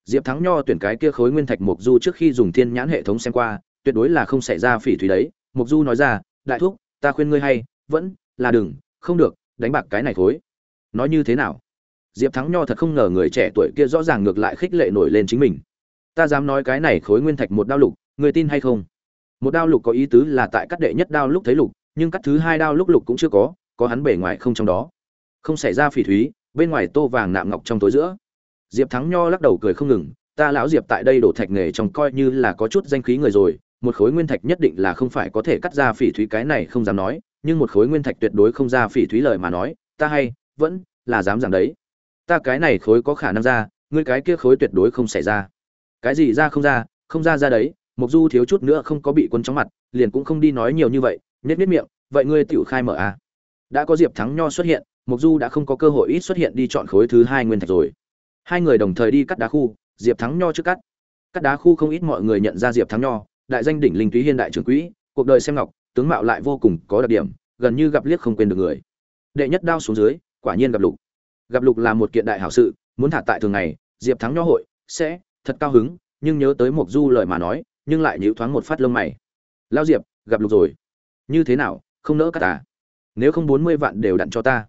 Diệp thắng nho tuyển cái kia khối nguyên thạch mục du trước khi dùng thiên nhãn hệ thống xem qua, tuyệt đối là không xảy ra phỉ thúy đấy. Mục du nói ra đại thúc, ta khuyên ngươi hay, vẫn là đừng, không được, đánh bạc cái này thối nói như thế nào? Diệp thắng nho thật không ngờ người trẻ tuổi kia rõ ràng ngược lại khích lệ nổi lên chính mình. Ta dám nói cái này khối nguyên thạch một đao lục người tin hay không? Một đao lục có ý tứ là tại cắt đệ nhất đao lúc thấy lục, nhưng cắt thứ hai đao lúc lục cũng chưa có có hắn bể ngoài không trong đó. Không xảy ra phỉ thúy, bên ngoài tô vàng nạm ngọc trong tối giữa. Diệp thắng nho lắc đầu cười không ngừng, ta lão diệp tại đây đổ thạch nghề trong coi như là có chút danh khí người rồi một khối nguyên thạch nhất định là không phải có thể cắt ra phỉ thúy, cái này không dám nói, nhưng một khối nguyên thạch tuyệt đối không ra phỉ thúy lời mà nói, ta hay, vẫn là dám rằng đấy. Ta cái này khối có khả năng ra, ngươi cái kia khối tuyệt đối không xảy ra. Cái gì ra không ra không ra ra đấy mục du thiếu chút nữa không có bị quân chóng mặt, liền cũng không đi nói nhiều như vậy nết nết miệng, vậy ngươi tiểu khai mở à? Đã có diệp thắng nho xuất hiện mục du đã không có cơ hội ít xuất hiện đi chọn khối thứ hai nguyên thạch rồi. Hai người đồng thời đi cắt đá khu, diệp thắng nho trước cắt. Cắt đá khu không ít mọi người nhận ra diệp thắng nho đại danh đỉnh linh túy hiên đại trưởng quỹ, cuộc đời xem ngọc, tướng mạo lại vô cùng có đặc điểm, gần như gặp liếc không quên được người. Đệ nhất đao xuống dưới, quả nhiên gặp lục. Gặp lục là một kiện đại hảo sự, muốn thả tại thường ngày, diệp thắng nho hội, sẽ, thật cao hứng, nhưng nhớ tới mộc du lời mà nói, nhưng lại nhíu thoáng một phát lông mày. Lao diệp, gặp lục rồi. Như thế nào, không nỡ cắt à nếu không bốn mươi vạn đều đặn cho ta.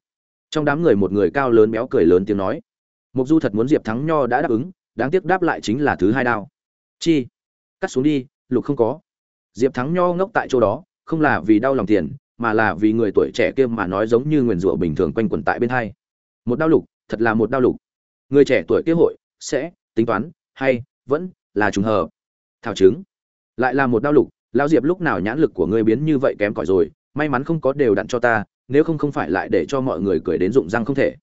Trong đám người một người cao lớn béo cười lớn tiếng nói. Mộc du thật muốn diệp thắng nho đã đáp ứng, đáng tiếc đáp lại chính là thứ hai đao. Chi? Cắt xuống đi lục không có. Diệp thắng nho ngốc tại chỗ đó, không là vì đau lòng tiền, mà là vì người tuổi trẻ kia mà nói giống như nguyền rủa bình thường quanh quẩn tại bên hai. Một đau lục, thật là một đau lục. Người trẻ tuổi kia hội, sẽ, tính toán, hay, vẫn, là trùng hợp. Thảo chứng. Lại là một đau lục lao diệp lúc nào nhãn lực của ngươi biến như vậy kém cỏi rồi, may mắn không có đều đặn cho ta, nếu không không phải lại để cho mọi người cười đến rụng răng không thể.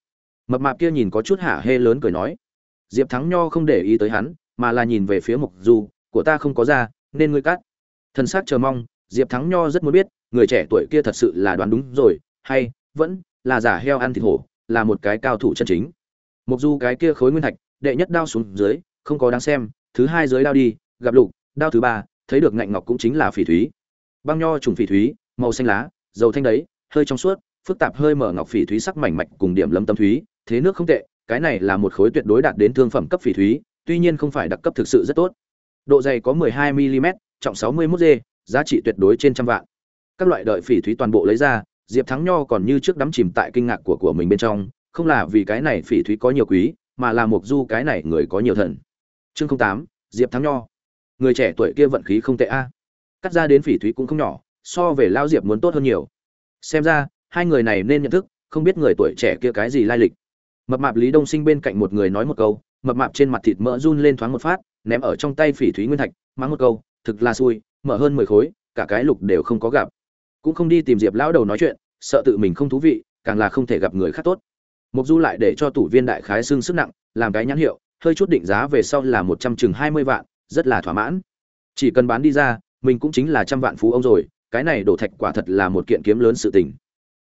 Mập mạp kia nhìn có chút hả hê lớn cười nói. Diệp thắng nho không để ý tới hắn, mà là nhìn về phía mục du, của ta không có ra nên ngươi cắt. Thân xác chờ mong, diệp thắng nho rất muốn biết, người trẻ tuổi kia thật sự là đoán đúng rồi, hay vẫn là giả heo ăn thịt hổ, là một cái cao thủ chân chính. Mục du cái kia khối nguyên thạch, đệ nhất đao xuống dưới, không có đáng xem, thứ hai dưới đao đi, gặp lục, đao thứ ba, thấy được ngạnh ngọc cũng chính là phỉ thúy. Băng nho trùng phỉ thúy, màu xanh lá, dầu thanh đấy, hơi trong suốt, phức tạp hơi mở ngọc phỉ thúy sắc mảnh mạch cùng điểm lâm tâm thúy, thế nước không tệ, cái này là một khối tuyệt đối đạt đến thương phẩm cấp phỉ thúy, tuy nhiên không phải đặc cấp thực sự rất tốt độ dày có 12 mm trọng sáu mươi 61 dê, giá trị tuyệt đối trên trăm vạn. Các loại đợi phỉ thúy toàn bộ lấy ra, diệp thắng nho còn như trước đắm chìm tại kinh ngạc của của mình bên trong, không là vì cái này phỉ thúy có nhiều quý, mà là mục du cái này người có nhiều thần. Chương tám, diệp thắng nho. Người trẻ tuổi kia vận khí không tệ a. Cắt ra đến phỉ thúy cũng không nhỏ, so về lao diệp muốn tốt hơn nhiều. Xem ra, hai người này nên nhận thức, không biết người tuổi trẻ kia cái gì lai lịch. Mập mạp lý đông sinh bên cạnh một người nói một câu, mập mạp trên mặt thịt mỡ run lên thoáng một phát ném ở trong tay phỉ thúy nguyên thạch, mắng một câu, thực là xui, mở hơn mười khối, cả cái lục đều không có gặp. Cũng không đi tìm diệp lão đầu nói chuyện, sợ tự mình không thú vị, càng là không thể gặp người khác tốt. Mục du lại để cho tủ viên đại khái xương sức nặng, làm cái nhãn hiệu, hơi chút định giá về sau là một trăm chừng hai mươi vạn, rất là thỏa mãn. Chỉ cần bán đi ra, mình cũng chính là trăm vạn phú ông rồi, cái này đổ thạch quả thật là một kiện kiếm lớn sự tình.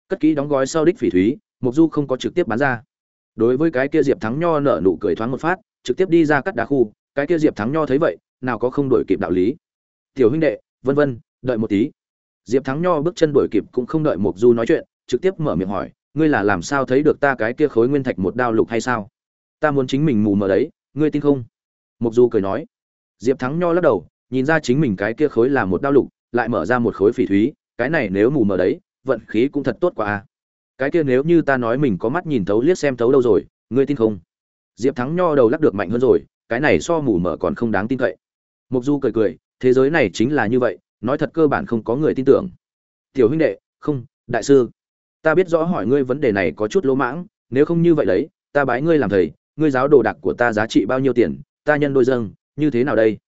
Cất kỹ đóng gói sau đích phỉ thúy, mục du không có trực tiếp bán ra. Đối với cái kia diệp thắng nho nở nụ cười thoáng một phát, trực tiếp đi ra cắt đá khu cái kia diệp thắng nho thấy vậy, nào có không đổi kịp đạo lý. Tiểu huynh đệ, vân vân, đợi một tí. Diệp thắng nho bước chân đổi kịp cũng không đợi mục du nói chuyện, trực tiếp mở miệng hỏi, ngươi là làm sao thấy được ta cái kia khối nguyên thạch một đao lục hay sao? Ta muốn chính mình mù mờ đấy, ngươi tin không? Mục du cười nói. Diệp thắng nho lắc đầu, nhìn ra chính mình cái kia khối là một đao lục, lại mở ra một khối phỉ thúy, cái này nếu mù mờ đấy, vận khí cũng thật tốt quá a cái kia nếu như ta nói mình có mắt nhìn thấu liếc xem thấu đâu rồi, ngươi tin không? Diệp thắng nho đầu lắc được mạnh hơn rồi cái này so mù mờ còn không đáng tin cậy. Mục du cười cười, thế giới này chính là như vậy, nói thật cơ bản không có người tin tưởng. Tiểu huynh đệ, không, đại sư, ta biết rõ hỏi ngươi vấn đề này có chút lỗ mãng, nếu không như vậy đấy, ta bái ngươi làm thầy, ngươi giáo đồ đạc của ta giá trị bao nhiêu tiền, ta nhân đôi dâng, như thế nào đây?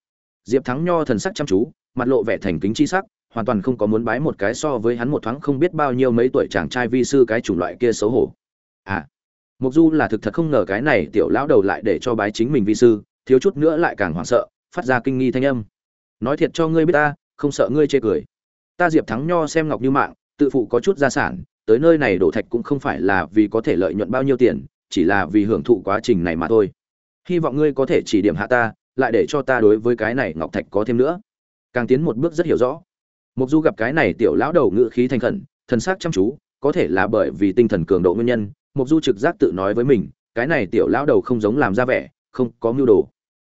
Diệp thắng nho thần sắc chăm chú, mặt lộ vẻ thành kính chi sắc, hoàn toàn không có muốn bái một cái so với hắn một thoáng không biết bao nhiêu mấy tuổi chàng trai vi sư cái chủng loại kia xấu hổ. À mục du là thực thật không ngờ cái này tiểu lão đầu lại để cho bái chính mình vi sư, thiếu chút nữa lại càng hoảng sợ, phát ra kinh nghi thanh âm. Nói thiệt cho ngươi biết ta, không sợ ngươi chê cười. Ta diệp thắng nho xem ngọc như mạng, tự phụ có chút gia sản, tới nơi này đổ thạch cũng không phải là vì có thể lợi nhuận bao nhiêu tiền, chỉ là vì hưởng thụ quá trình này mà thôi. Hy vọng ngươi có thể chỉ điểm hạ ta, lại để cho ta đối với cái này ngọc thạch có thêm nữa. Càng tiến một bước rất hiểu rõ. Mục du gặp cái này tiểu lão đầu ngự khí thành khẩn, thần sắc chăm chú, có thể là bởi vì tinh thần cường độ nguyên nhân mục du trực giác tự nói với mình, cái này tiểu lão đầu không giống làm ra vẻ, không có mưu đồ.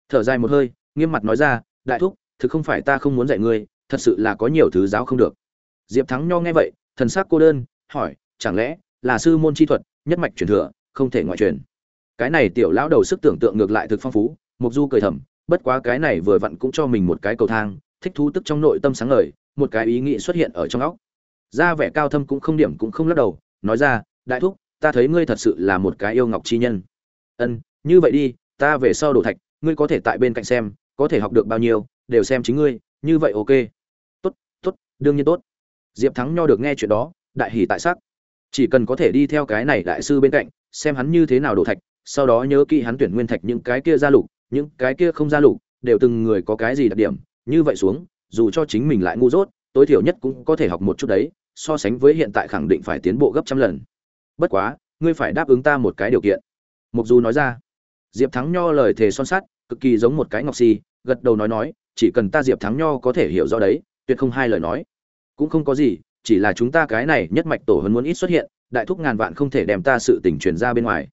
Thở dài một hơi, nghiêm mặt nói ra, đại thúc, thực không phải ta không muốn dạy ngươi, thật sự là có nhiều thứ giáo không được. Diệp thắng nho nghe vậy, thần sắc cô đơn, hỏi, chẳng lẽ là sư môn chi thuật, nhất mạch truyền thừa, không thể ngoại truyền? Cái này tiểu lão đầu sức tưởng tượng ngược lại thực phong phú mục du cười thầm, bất quá cái này vừa vặn cũng cho mình một cái cầu thang, thích thú tức trong nội tâm sáng ngời, một cái ý nghĩ xuất hiện ở trong óc. Ra vẻ cao thâm cũng không điểm cũng không lắc đầu, nói ra, đại thúc ta thấy ngươi thật sự là một cái yêu ngọc chi nhân. Ân, như vậy đi, ta về sau đổ thạch, ngươi có thể tại bên cạnh xem, có thể học được bao nhiêu, đều xem chính ngươi, như vậy ok. Tốt tốt, đương nhiên tốt. Diệp thắng nho được nghe chuyện đó, đại hỉ tại sắc. Chỉ cần có thể đi theo cái này đại sư bên cạnh, xem hắn như thế nào đổ thạch, sau đó nhớ kỹ hắn tuyển nguyên thạch những cái kia ra lục, những cái kia không ra lục, đều từng người có cái gì đặc điểm, như vậy xuống, dù cho chính mình lại ngu dốt, tối thiểu nhất cũng có thể học một chút đấy, so sánh với hiện tại khẳng định phải tiến bộ gấp trăm lần bất quá, ngươi phải đáp ứng ta một cái điều kiện. Mục du nói ra. Diệp thắng nho lời thề son sắt, cực kỳ giống một cái ngọc si gật đầu nói nói, chỉ cần ta diệp thắng nho có thể hiểu rõ đấy, tuyệt không hai lời nói. Cũng không có gì, chỉ là chúng ta cái này nhất mạch tổ hơn muốn ít xuất hiện, đại thúc ngàn vạn không thể đem ta sự tình truyền ra bên ngoài.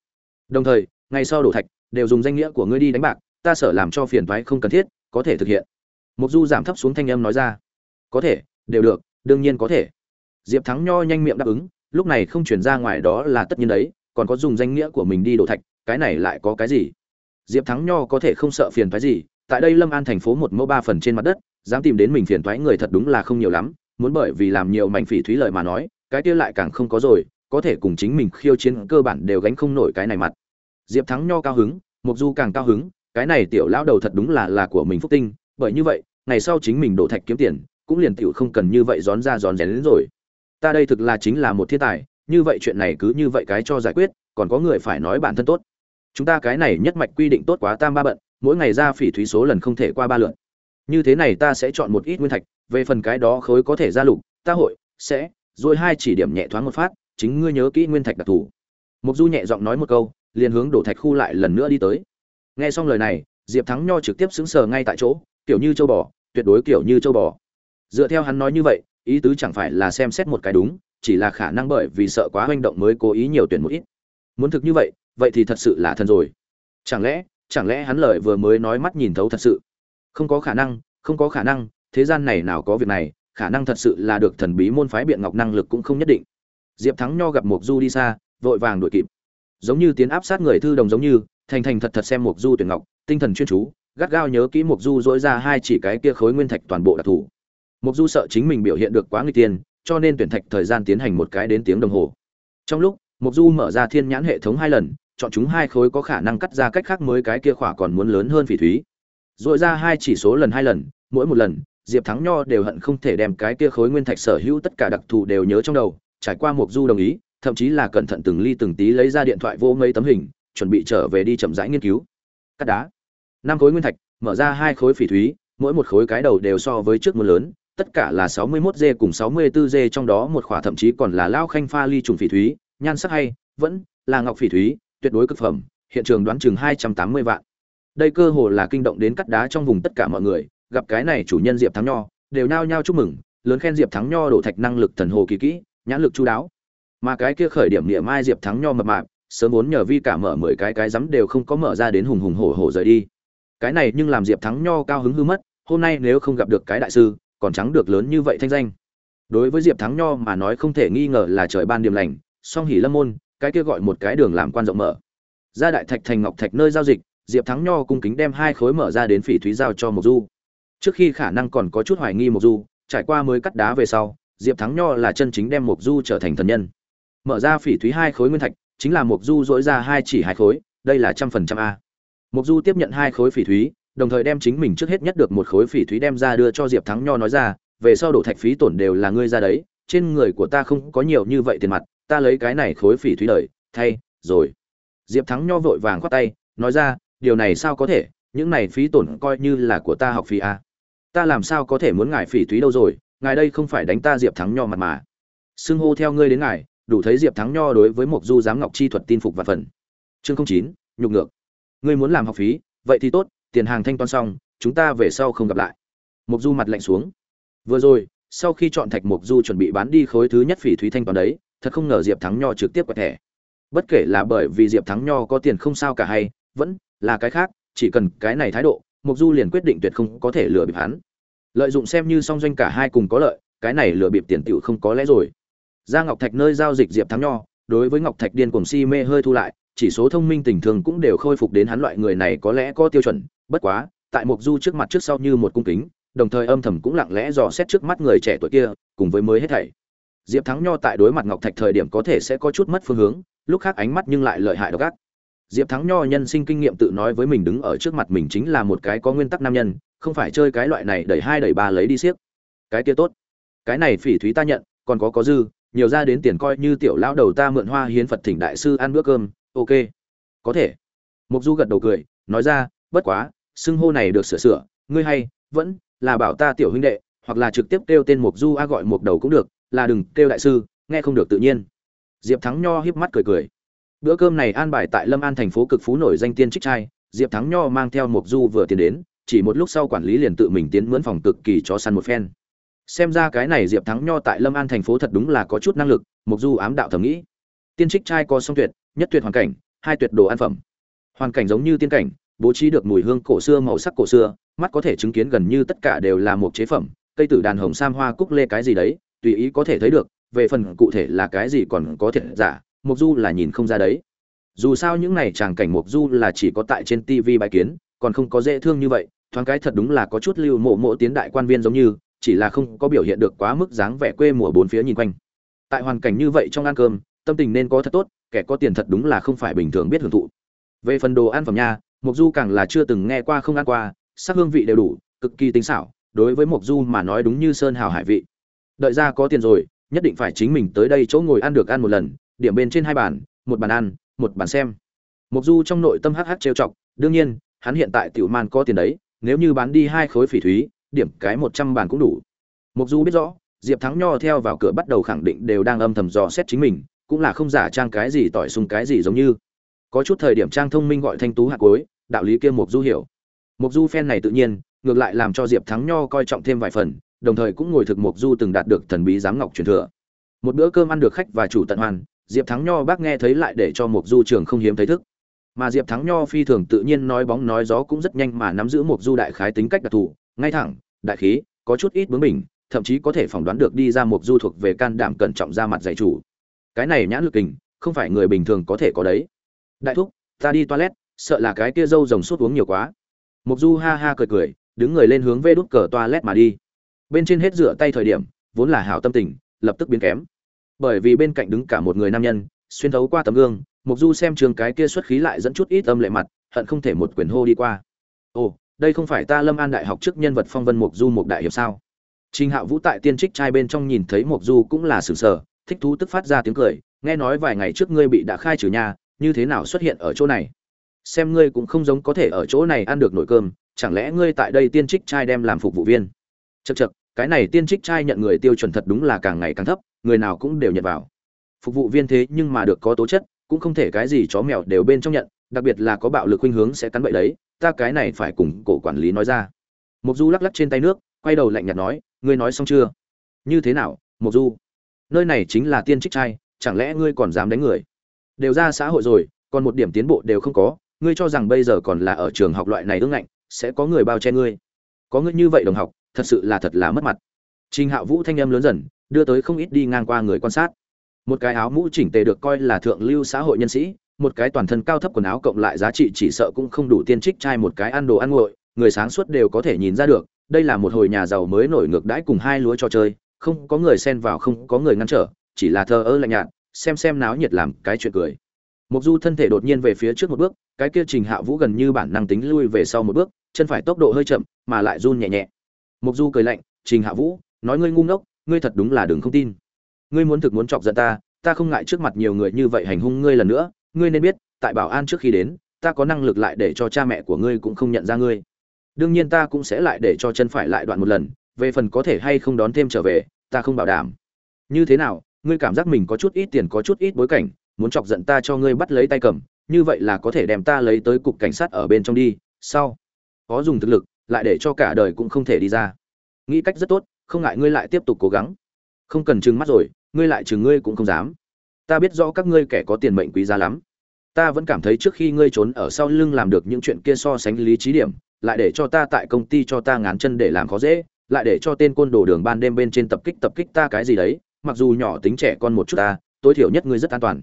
Đồng thời, ngày sau đổ thạch, đều dùng danh nghĩa của ngươi đi đánh bạc, ta sợ làm cho phiền thoái không cần thiết, có thể thực hiện. Mục du giảm thấp xuống thanh âm nói ra. Có thể, đều được, đương nhiên có thể. Diệp thắng nho nhanh miệng đáp ứng lúc này không chuyển ra ngoài đó là tất nhiên đấy, còn có dùng danh nghĩa của mình đi đổ thạch, cái này lại có cái gì? Diệp thắng nho có thể không sợ phiền phái gì, tại đây lâm an thành phố một mẫu ba phần trên mặt đất, dám tìm đến mình phiền toái người thật đúng là không nhiều lắm, muốn bởi vì làm nhiều mảnh phỉ thúy lợi mà nói, cái kia lại càng không có rồi, có thể cùng chính mình khiêu chiến cơ bản đều gánh không nổi cái này mặt. Diệp thắng nho cao hứng mục du càng cao hứng, cái này tiểu lão đầu thật đúng là là của mình phúc tinh, bởi như vậy, ngày sau chính mình đổ thạch kiếm tiền, cũng liền tiểu không cần như vậy gión ra gión rén đến rồi ta đây thực là chính là một thiên tài, như vậy chuyện này cứ như vậy cái cho giải quyết, còn có người phải nói bản thân tốt. Chúng ta cái này nhất mạch quy định tốt quá tam ba bận, mỗi ngày ra phỉ thúy số lần không thể qua ba lượt. Như thế này ta sẽ chọn một ít nguyên thạch, về phần cái đó khối có thể ra lục, ta hội, sẽ, rồi hai chỉ điểm nhẹ thoáng một phát, chính ngươi nhớ kỹ nguyên thạch đặc thù. Mục du nhẹ giọng nói một câu, liền hướng đổ thạch khu lại lần nữa đi tới. Nghe xong lời này, diệp thắng nho trực tiếp xứng sờ ngay tại chỗ, kiểu như châu bò, tuyệt đối kiểu như châu bò. Dựa theo hắn nói như vậy ý tứ chẳng phải là xem xét một cái đúng, chỉ là khả năng bởi vì sợ quá hoành động mới cố ý nhiều tuyển một ít. Muốn thực như vậy vậy thì thật sự là thần rồi. Chẳng lẽ chẳng lẽ hắn lời vừa mới nói mắt nhìn thấu thật sự? Không có khả năng, không có khả năng, thế gian này nào có việc này, khả năng thật sự là được thần bí môn phái biện ngọc năng lực cũng không nhất định. Diệp thắng nho gặp mục du đi xa, vội vàng đuổi kịp. Giống như tiến áp sát người thư đồng giống như, thành thành thật thật xem mục du tuyển ngọc, tinh thần chuyên chú, gắt gao nhớ kỹ mục du dỗi ra hai chỉ cái kia khối nguyên thạch toàn bộ đặc thù mục du sợ chính mình biểu hiện được quá nguy tiên cho nên tuyển thạch thời gian tiến hành một cái đến tiếng đồng hồ. Trong lúc, mục du mở ra thiên nhãn hệ thống hai lần, chọn chúng hai khối có khả năng cắt ra cách khác mới cái kia khỏa còn muốn lớn hơn phỉ thúy. Dội ra hai chỉ số lần hai lần, mỗi một lần, diệp thắng nho đều hận không thể đem cái kia khối nguyên thạch sở hữu tất cả đặc thù đều nhớ trong đầu, trải qua mục du đồng ý, thậm chí là cẩn thận từng ly từng tí lấy ra điện thoại vô mấy tấm hình, chuẩn bị trở về đi chậm rãi nghiên cứu. Cắt đá. Năm khối nguyên thạch, mở ra hai khối phỉ thúy, mỗi một khối cái đầu đều so với trước mưa lớn tất cả là 61 g cùng 64 g, trong đó một khỏa thậm chí còn là lao khanh pha ly trùng phỉ thúy, nhan sắc hay, vẫn là ngọc phỉ thúy, tuyệt đối cực phẩm, hiện trường đoán chừng 280 vạn. Đây cơ hồ là kinh động đến cắt đá trong vùng tất cả mọi người, gặp cái này chủ nhân diệp thắng nho, đều nhao nhao chúc mừng, lớn khen diệp thắng nho đổ thạch năng lực thần hồ kỳ kỹ, nhãn lực chu đáo. Mà cái kia khởi điểm niệm mai diệp thắng nho mập mạp, sớm vốn nhờ vi cả mở mười cái cái rắm đều không có mở ra đến hùng hùng hổ hổ rời đi. Cái này nhưng làm diệp thắng nho cao hứng hư mất, hôm nay nếu không gặp được cái đại sư còn trắng được lớn như vậy thanh danh. Đối với diệp thắng nho mà nói không thể nghi ngờ là trời ban điểm lành, song hỉ lâm môn, cái kia gọi một cái đường làm quan rộng mở. Ra đại thạch thành ngọc thạch nơi giao dịch, diệp thắng nho cung kính đem hai khối mở ra đến phỉ thúy giao cho mộc du. Trước khi khả năng còn có chút hoài nghi mộc du, trải qua mới cắt đá về sau, diệp thắng nho là chân chính đem mộc du trở thành thần nhân. Mở ra phỉ thúy hai khối nguyên thạch, chính là mộc du dỗi ra hai chỉ hai khối, đây là trăm phần trăm a. Mộc du tiếp nhận hai khối phỉ thúy đồng thời đem chính mình trước hết nhất được một khối phỉ thúy đem ra đưa cho diệp thắng nho nói ra, về sau đổ thạch phí tổn đều là ngươi ra đấy, trên người của ta không có nhiều như vậy tiền mặt, ta lấy cái này khối phỉ thúy đời, thay, rồi. Diệp thắng nho vội vàng khoát tay, nói ra, điều này sao có thể, những này phí tổn coi như là của ta học phí a ta làm sao có thể muốn ngài phỉ thúy đâu rồi, ngài đây không phải đánh ta diệp thắng nho mặt mà. Xưng hô theo ngươi đến ngài, đủ thấy diệp thắng nho đối với mộc du giám ngọc chi thuật tin phục và phần. Chương chín, nhục ngược. Ngươi muốn làm học phí, vậy thì tốt tiền hàng thanh toán xong, chúng ta về sau không gặp lại. Mục du mặt lạnh xuống. Vừa rồi, sau khi chọn thạch Mục du chuẩn bị bán đi khối thứ nhất phỉ thúy thanh toán đấy, thật không ngờ diệp thắng nho trực tiếp quẹt thẻ. Bất kể là bởi vì diệp thắng nho có tiền không sao cả hay, vẫn là cái khác, chỉ cần cái này thái độ Mục du liền quyết định tuyệt không có thể lừa bịp hắn. Lợi dụng xem như song doanh cả hai cùng có lợi, cái này lừa bịp tiền tiểu không có lẽ rồi. Ra ngọc thạch nơi giao dịch diệp thắng nho, đối với ngọc thạch điên cuồng si mê hơi thu lại, chỉ số thông minh tình thường cũng đều khôi phục đến hắn loại người này có lẽ có tiêu chuẩn bất quá, tại mục du trước mặt trước sau như một cung kính, đồng thời âm thầm cũng lặng lẽ dò xét trước mắt người trẻ tuổi kia, cùng với mới hết thảy. Diệp thắng nho tại đối mặt ngọc thạch thời điểm có thể sẽ có chút mất phương hướng, lúc khác ánh mắt nhưng lại lợi hại độc ác. Diệp thắng nho nhân sinh kinh nghiệm tự nói với mình đứng ở trước mặt mình chính là một cái có nguyên tắc nam nhân, không phải chơi cái loại này đẩy hai đẩy ba lấy đi siếc. Cái kia tốt. Cái này phỉ thúy ta nhận, còn có có dư, nhiều ra đến tiền coi như tiểu lão đầu ta mượn hoa hiến phật thỉnh đại sư ăn bữa cơm, ok. Có thể. Mục du gật đầu cười, nói ra, bất quá xưng hô này được sửa sửa, ngươi hay, vẫn là bảo ta tiểu huynh đệ, hoặc là trực tiếp kêu tên mục du a gọi mục đầu cũng được, là đừng kêu đại sư, nghe không được tự nhiên. Diệp thắng nho híp mắt cười cười. Bữa cơm này an bài tại lâm an thành phố cực phú nổi danh tiên trích trai, diệp thắng nho mang theo mục du vừa tiến đến, chỉ một lúc sau quản lý liền tự mình tiến mướn phòng cực kỳ cho săn một phen. Xem ra cái này diệp thắng nho tại lâm an thành phố thật đúng là có chút năng lực mục du ám đạo thầm nghĩ. Tiên trích trai có song tuyệt, nhất tuyệt hoàn cảnh, hai tuyệt đồ ăn phẩm. Hoàn cảnh giống như tiên cảnh bố trí được mùi hương cổ xưa màu sắc cổ xưa, mắt có thể chứng kiến gần như tất cả đều là một chế phẩm, cây tử đàn hồng sam hoa cúc lê cái gì đấy, tùy ý có thể thấy được, về phần cụ thể là cái gì còn có thể giả mục du là nhìn không ra đấy. Dù sao những này tràng cảnh mục du là chỉ có tại trên tv bài kiến, còn không có dễ thương như vậy, thoáng cái thật đúng là có chút lưu mộ mộ tiến đại quan viên giống như, chỉ là không có biểu hiện được quá mức dáng vẻ quê mùa bốn phía nhìn quanh. Tại hoàn cảnh như vậy trong ăn cơm, tâm tình nên có thật tốt, kẻ có tiền thật đúng là không phải bình thường biết hưởng thụ. Về phần đồ ăn phẩm nha Mộc du càng là chưa từng nghe qua không ăn qua, sắc hương vị đều đủ, cực kỳ tinh xảo, đối với Mộc du mà nói đúng như sơn hào hải vị. Đợi ra có tiền rồi, nhất định phải chính mình tới đây chỗ ngồi ăn được ăn một lần, điểm bên trên hai bàn, một bàn ăn, một bàn xem. Mộc du trong nội tâm hắc hắc trêu chọc, đương nhiên, hắn hiện tại tiểu man có tiền đấy, nếu như bán đi hai khối phỉ thúy, điểm cái một trăm bàn cũng đủ. Mộc du biết rõ, diệp thắng nho theo vào cửa bắt đầu khẳng định đều đang âm thầm dò xét chính mình, cũng là không giả trang cái gì tỏi sung cái gì giống như có chút thời điểm trang thông minh gọi thanh tú hạt cuối, đạo lý kia mục du hiểu. Mục du phen này tự nhiên, ngược lại làm cho diệp thắng nho coi trọng thêm vài phần, đồng thời cũng ngồi thực mục du từng đạt được thần bí giám ngọc truyền thừa. Một bữa cơm ăn được khách và chủ tận hoàn, diệp thắng nho bác nghe thấy lại để cho mục du trường không hiếm thấy thức. Mà diệp thắng nho phi thường tự nhiên nói bóng nói gió cũng rất nhanh mà nắm giữ mục du đại khái tính cách đặc thù, ngay thẳng, đại khí, có chút ít bướng bỉnh, thậm chí có thể phỏng đoán được đi ra mục du thuộc về can đảm cẩn trọng ra mặt dạy chủ. Cái này nhãn lực kình, không phải người bình thường có thể có đấy đại thúc, ta đi toilet, sợ là cái kia dâu rồng suốt uống nhiều quá. Mục du ha ha cười cười, đứng người lên hướng vê đút cờ toilet mà đi. Bên trên hết rửa tay thời điểm, vốn là hảo tâm tình, lập tức biến kém. Bởi vì bên cạnh đứng cả một người nam nhân, xuyên thấu qua tấm gương, mục du xem trường cái kia xuất khí lại dẫn chút ít âm lệ mặt, hận không thể một quyền hô đi qua. Ồ, đây không phải ta lâm an đại học trước nhân vật phong vân mục du một đại hiệp sao? Trình hạo vũ tại tiên trích trai bên trong nhìn thấy mục du cũng là sừng sờ, thích thú tức phát ra tiếng cười, nghe nói vài ngày trước ngươi bị đã khai trừ nhà như thế nào xuất hiện ở chỗ này? Xem ngươi cũng không giống có thể ở chỗ này ăn được nổi cơm, chẳng lẽ ngươi tại đây tiên trích trai đem làm phục vụ viên? Chật chật cái này tiên trích trai nhận người tiêu chuẩn thật đúng là càng ngày càng thấp, người nào cũng đều nhận vào. Phục vụ viên thế nhưng mà được có tố chất, cũng không thể cái gì chó mèo đều bên trong nhận, đặc biệt là có bạo lực khuynh hướng sẽ cắn bậy đấy, ta cái này phải cùng cổ quản lý nói ra. Mục du lắc lắc trên tay nước, quay đầu lạnh nhạt nói, ngươi nói xong chưa? Như thế nào mục du? Nơi này chính là tiên trích trai, chẳng lẽ ngươi còn dám đánh người? Đều ra xã hội rồi, còn một điểm tiến bộ đều không có, ngươi cho rằng bây giờ còn là ở trường học loại này ương ngạnh, sẽ có người bao che ngươi. Có ngươi như vậy đồng học, thật sự là thật là mất mặt. Trình hạo vũ thanh âm lớn dần, đưa tới không ít đi ngang qua người quan sát. Một cái áo mũ chỉnh tề được coi là thượng lưu xã hội nhân sĩ, một cái toàn thân cao thấp quần áo cộng lại giá trị chỉ sợ cũng không đủ tiên trích trai một cái ăn đồ ăn nguội, người sáng suốt đều có thể nhìn ra được, đây là một hồi nhà giàu mới nổi ngược đãi cùng hai lúa cho chơi, không có người xen vào, không có người ngăn trở, chỉ là thờ ơ lạnh nhạt xem xem náo nhiệt làm cái chuyện cười. Mục du thân thể đột nhiên về phía trước một bước, cái kia trình hạ vũ gần như bản năng tính lui về sau một bước, chân phải tốc độ hơi chậm, mà lại run nhẹ nhẹ. Mục du cười lạnh, trình hạ vũ, nói ngươi ngu ngốc, ngươi thật đúng là đừng không tin. Ngươi muốn thực muốn chọc giận ta ta không ngại trước mặt nhiều người như vậy hành hung ngươi lần nữa, ngươi nên biết, tại bảo an trước khi đến, ta có năng lực lại để cho cha mẹ của ngươi cũng không nhận ra ngươi. Đương nhiên ta cũng sẽ lại để cho chân phải lại đoạn một lần, về phần có thể hay không đón thêm trở về, ta không bảo đảm. Như thế nào ngươi cảm giác mình có chút ít tiền, có chút ít bối cảnh, muốn chọc giận ta cho ngươi bắt lấy tay cầm, như vậy là có thể đem ta lấy tới cục cảnh sát ở bên trong đi sau có dùng thực lực, lại để cho cả đời cũng không thể đi ra. Nghĩ cách rất tốt, không ngại ngươi lại tiếp tục cố gắng. Không cần chừng mắt rồi, ngươi lại chừng ngươi cũng không dám. Ta biết rõ các ngươi kẻ có tiền mệnh quý giá lắm. Ta vẫn cảm thấy trước khi ngươi trốn ở sau lưng làm được những chuyện kia so sánh lý trí điểm, lại để cho ta tại công ty cho ta ngán chân để làm khó dễ, lại để cho tên côn đồ đường ban đêm bên trên tập kích tập kích ta cái gì đấy mặc dù nhỏ tính trẻ con một chút ta, tối thiểu nhất ngươi rất an toàn.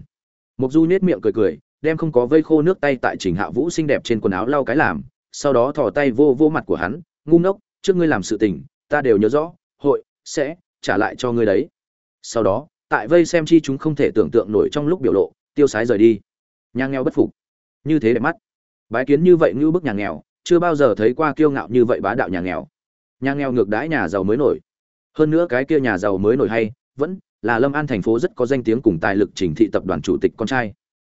Mục du nhếch miệng cười cười, đem không có vây khô nước tay tại trình hạ vũ xinh đẹp trên quần áo lau cái làm, sau đó thò tay vô vô mặt của hắn, ngu ngốc, trước ngươi làm sự tình, ta đều nhớ rõ, hội, sẽ, trả lại cho ngươi đấy. Sau đó, tại vây xem chi chúng không thể tưởng tượng nổi trong lúc biểu lộ, tiêu sái rời đi. Nhà nghèo bất phục. Như thế đẹp mắt. Bái kiến như vậy ngưu bức nhà nghèo, chưa bao giờ thấy qua kiêu ngạo như vậy bá đạo nhà nghèo. Nhà nghèo ngược đãi nhà giàu mới nổi. Hơn nữa cái kia nhà giàu mới nổi hay vẫn là lâm an thành phố rất có danh tiếng cùng tài lực trình thị tập đoàn chủ tịch con trai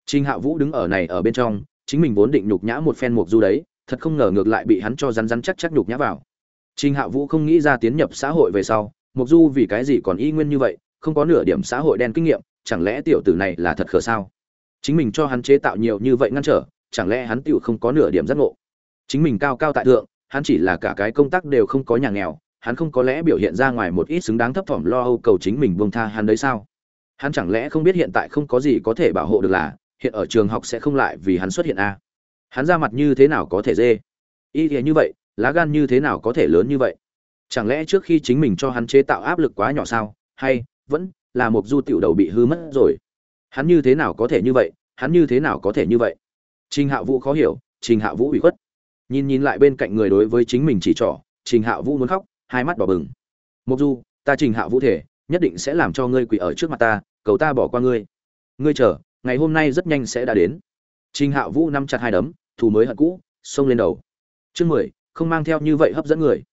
trinh hạ vũ đứng ở này ở bên trong chính mình vốn định nhục nhã một phen mục du đấy thật không ngờ ngược lại bị hắn cho rắn rắn chắc chắc nhục nhã vào trinh hạ vũ không nghĩ ra tiến nhập xã hội về sau mục du vì cái gì còn y nguyên như vậy không có nửa điểm xã hội đen kinh nghiệm chẳng lẽ tiểu tử này là thật khờ sao chính mình cho hắn chế tạo nhiều như vậy ngăn trở chẳng lẽ hắn tiểu không có nửa điểm giác ngộ chính mình cao cao tại thượng hắn chỉ là cả cái công tác đều không có nhà nghèo hắn không có lẽ biểu hiện ra ngoài một ít xứng đáng thấp thỏm lo âu cầu chính mình buông tha hắn đấy sao? Hắn chẳng lẽ không biết hiện tại không có gì có thể bảo hộ được là, hiện ở trường học sẽ không lại vì hắn xuất hiện a? À? hắn ra mặt như thế nào có thể dê? Y nghĩa như vậy, lá gan như thế nào có thể lớn như vậy? Chẳng lẽ trước khi chính mình cho hắn chế tạo áp lực quá nhỏ sao? Hay, vẫn là một du tiểu đầu bị hư mất rồi? Hắn như thế nào có thể như vậy? Hắn như thế nào có thể như vậy? Trình hạ vũ khó hiểu, trình hạ vũ ủy khuất. Nhìn nhìn lại bên cạnh người đối với chính mình chỉ trỏ, trình hạ vũ muốn khóc hai mắt đỏ bừng. Mục du, ta trình hạ vũ thể, nhất định sẽ làm cho ngươi quỳ ở trước mặt ta, cầu ta bỏ qua ngươi. Ngươi chờ, ngày hôm nay rất nhanh sẽ đã đến. Trình hạ vũ nắm chặt hai đấm, thù mới hận cũ, xông lên đầu. Chương mười, không mang theo như vậy hấp dẫn người.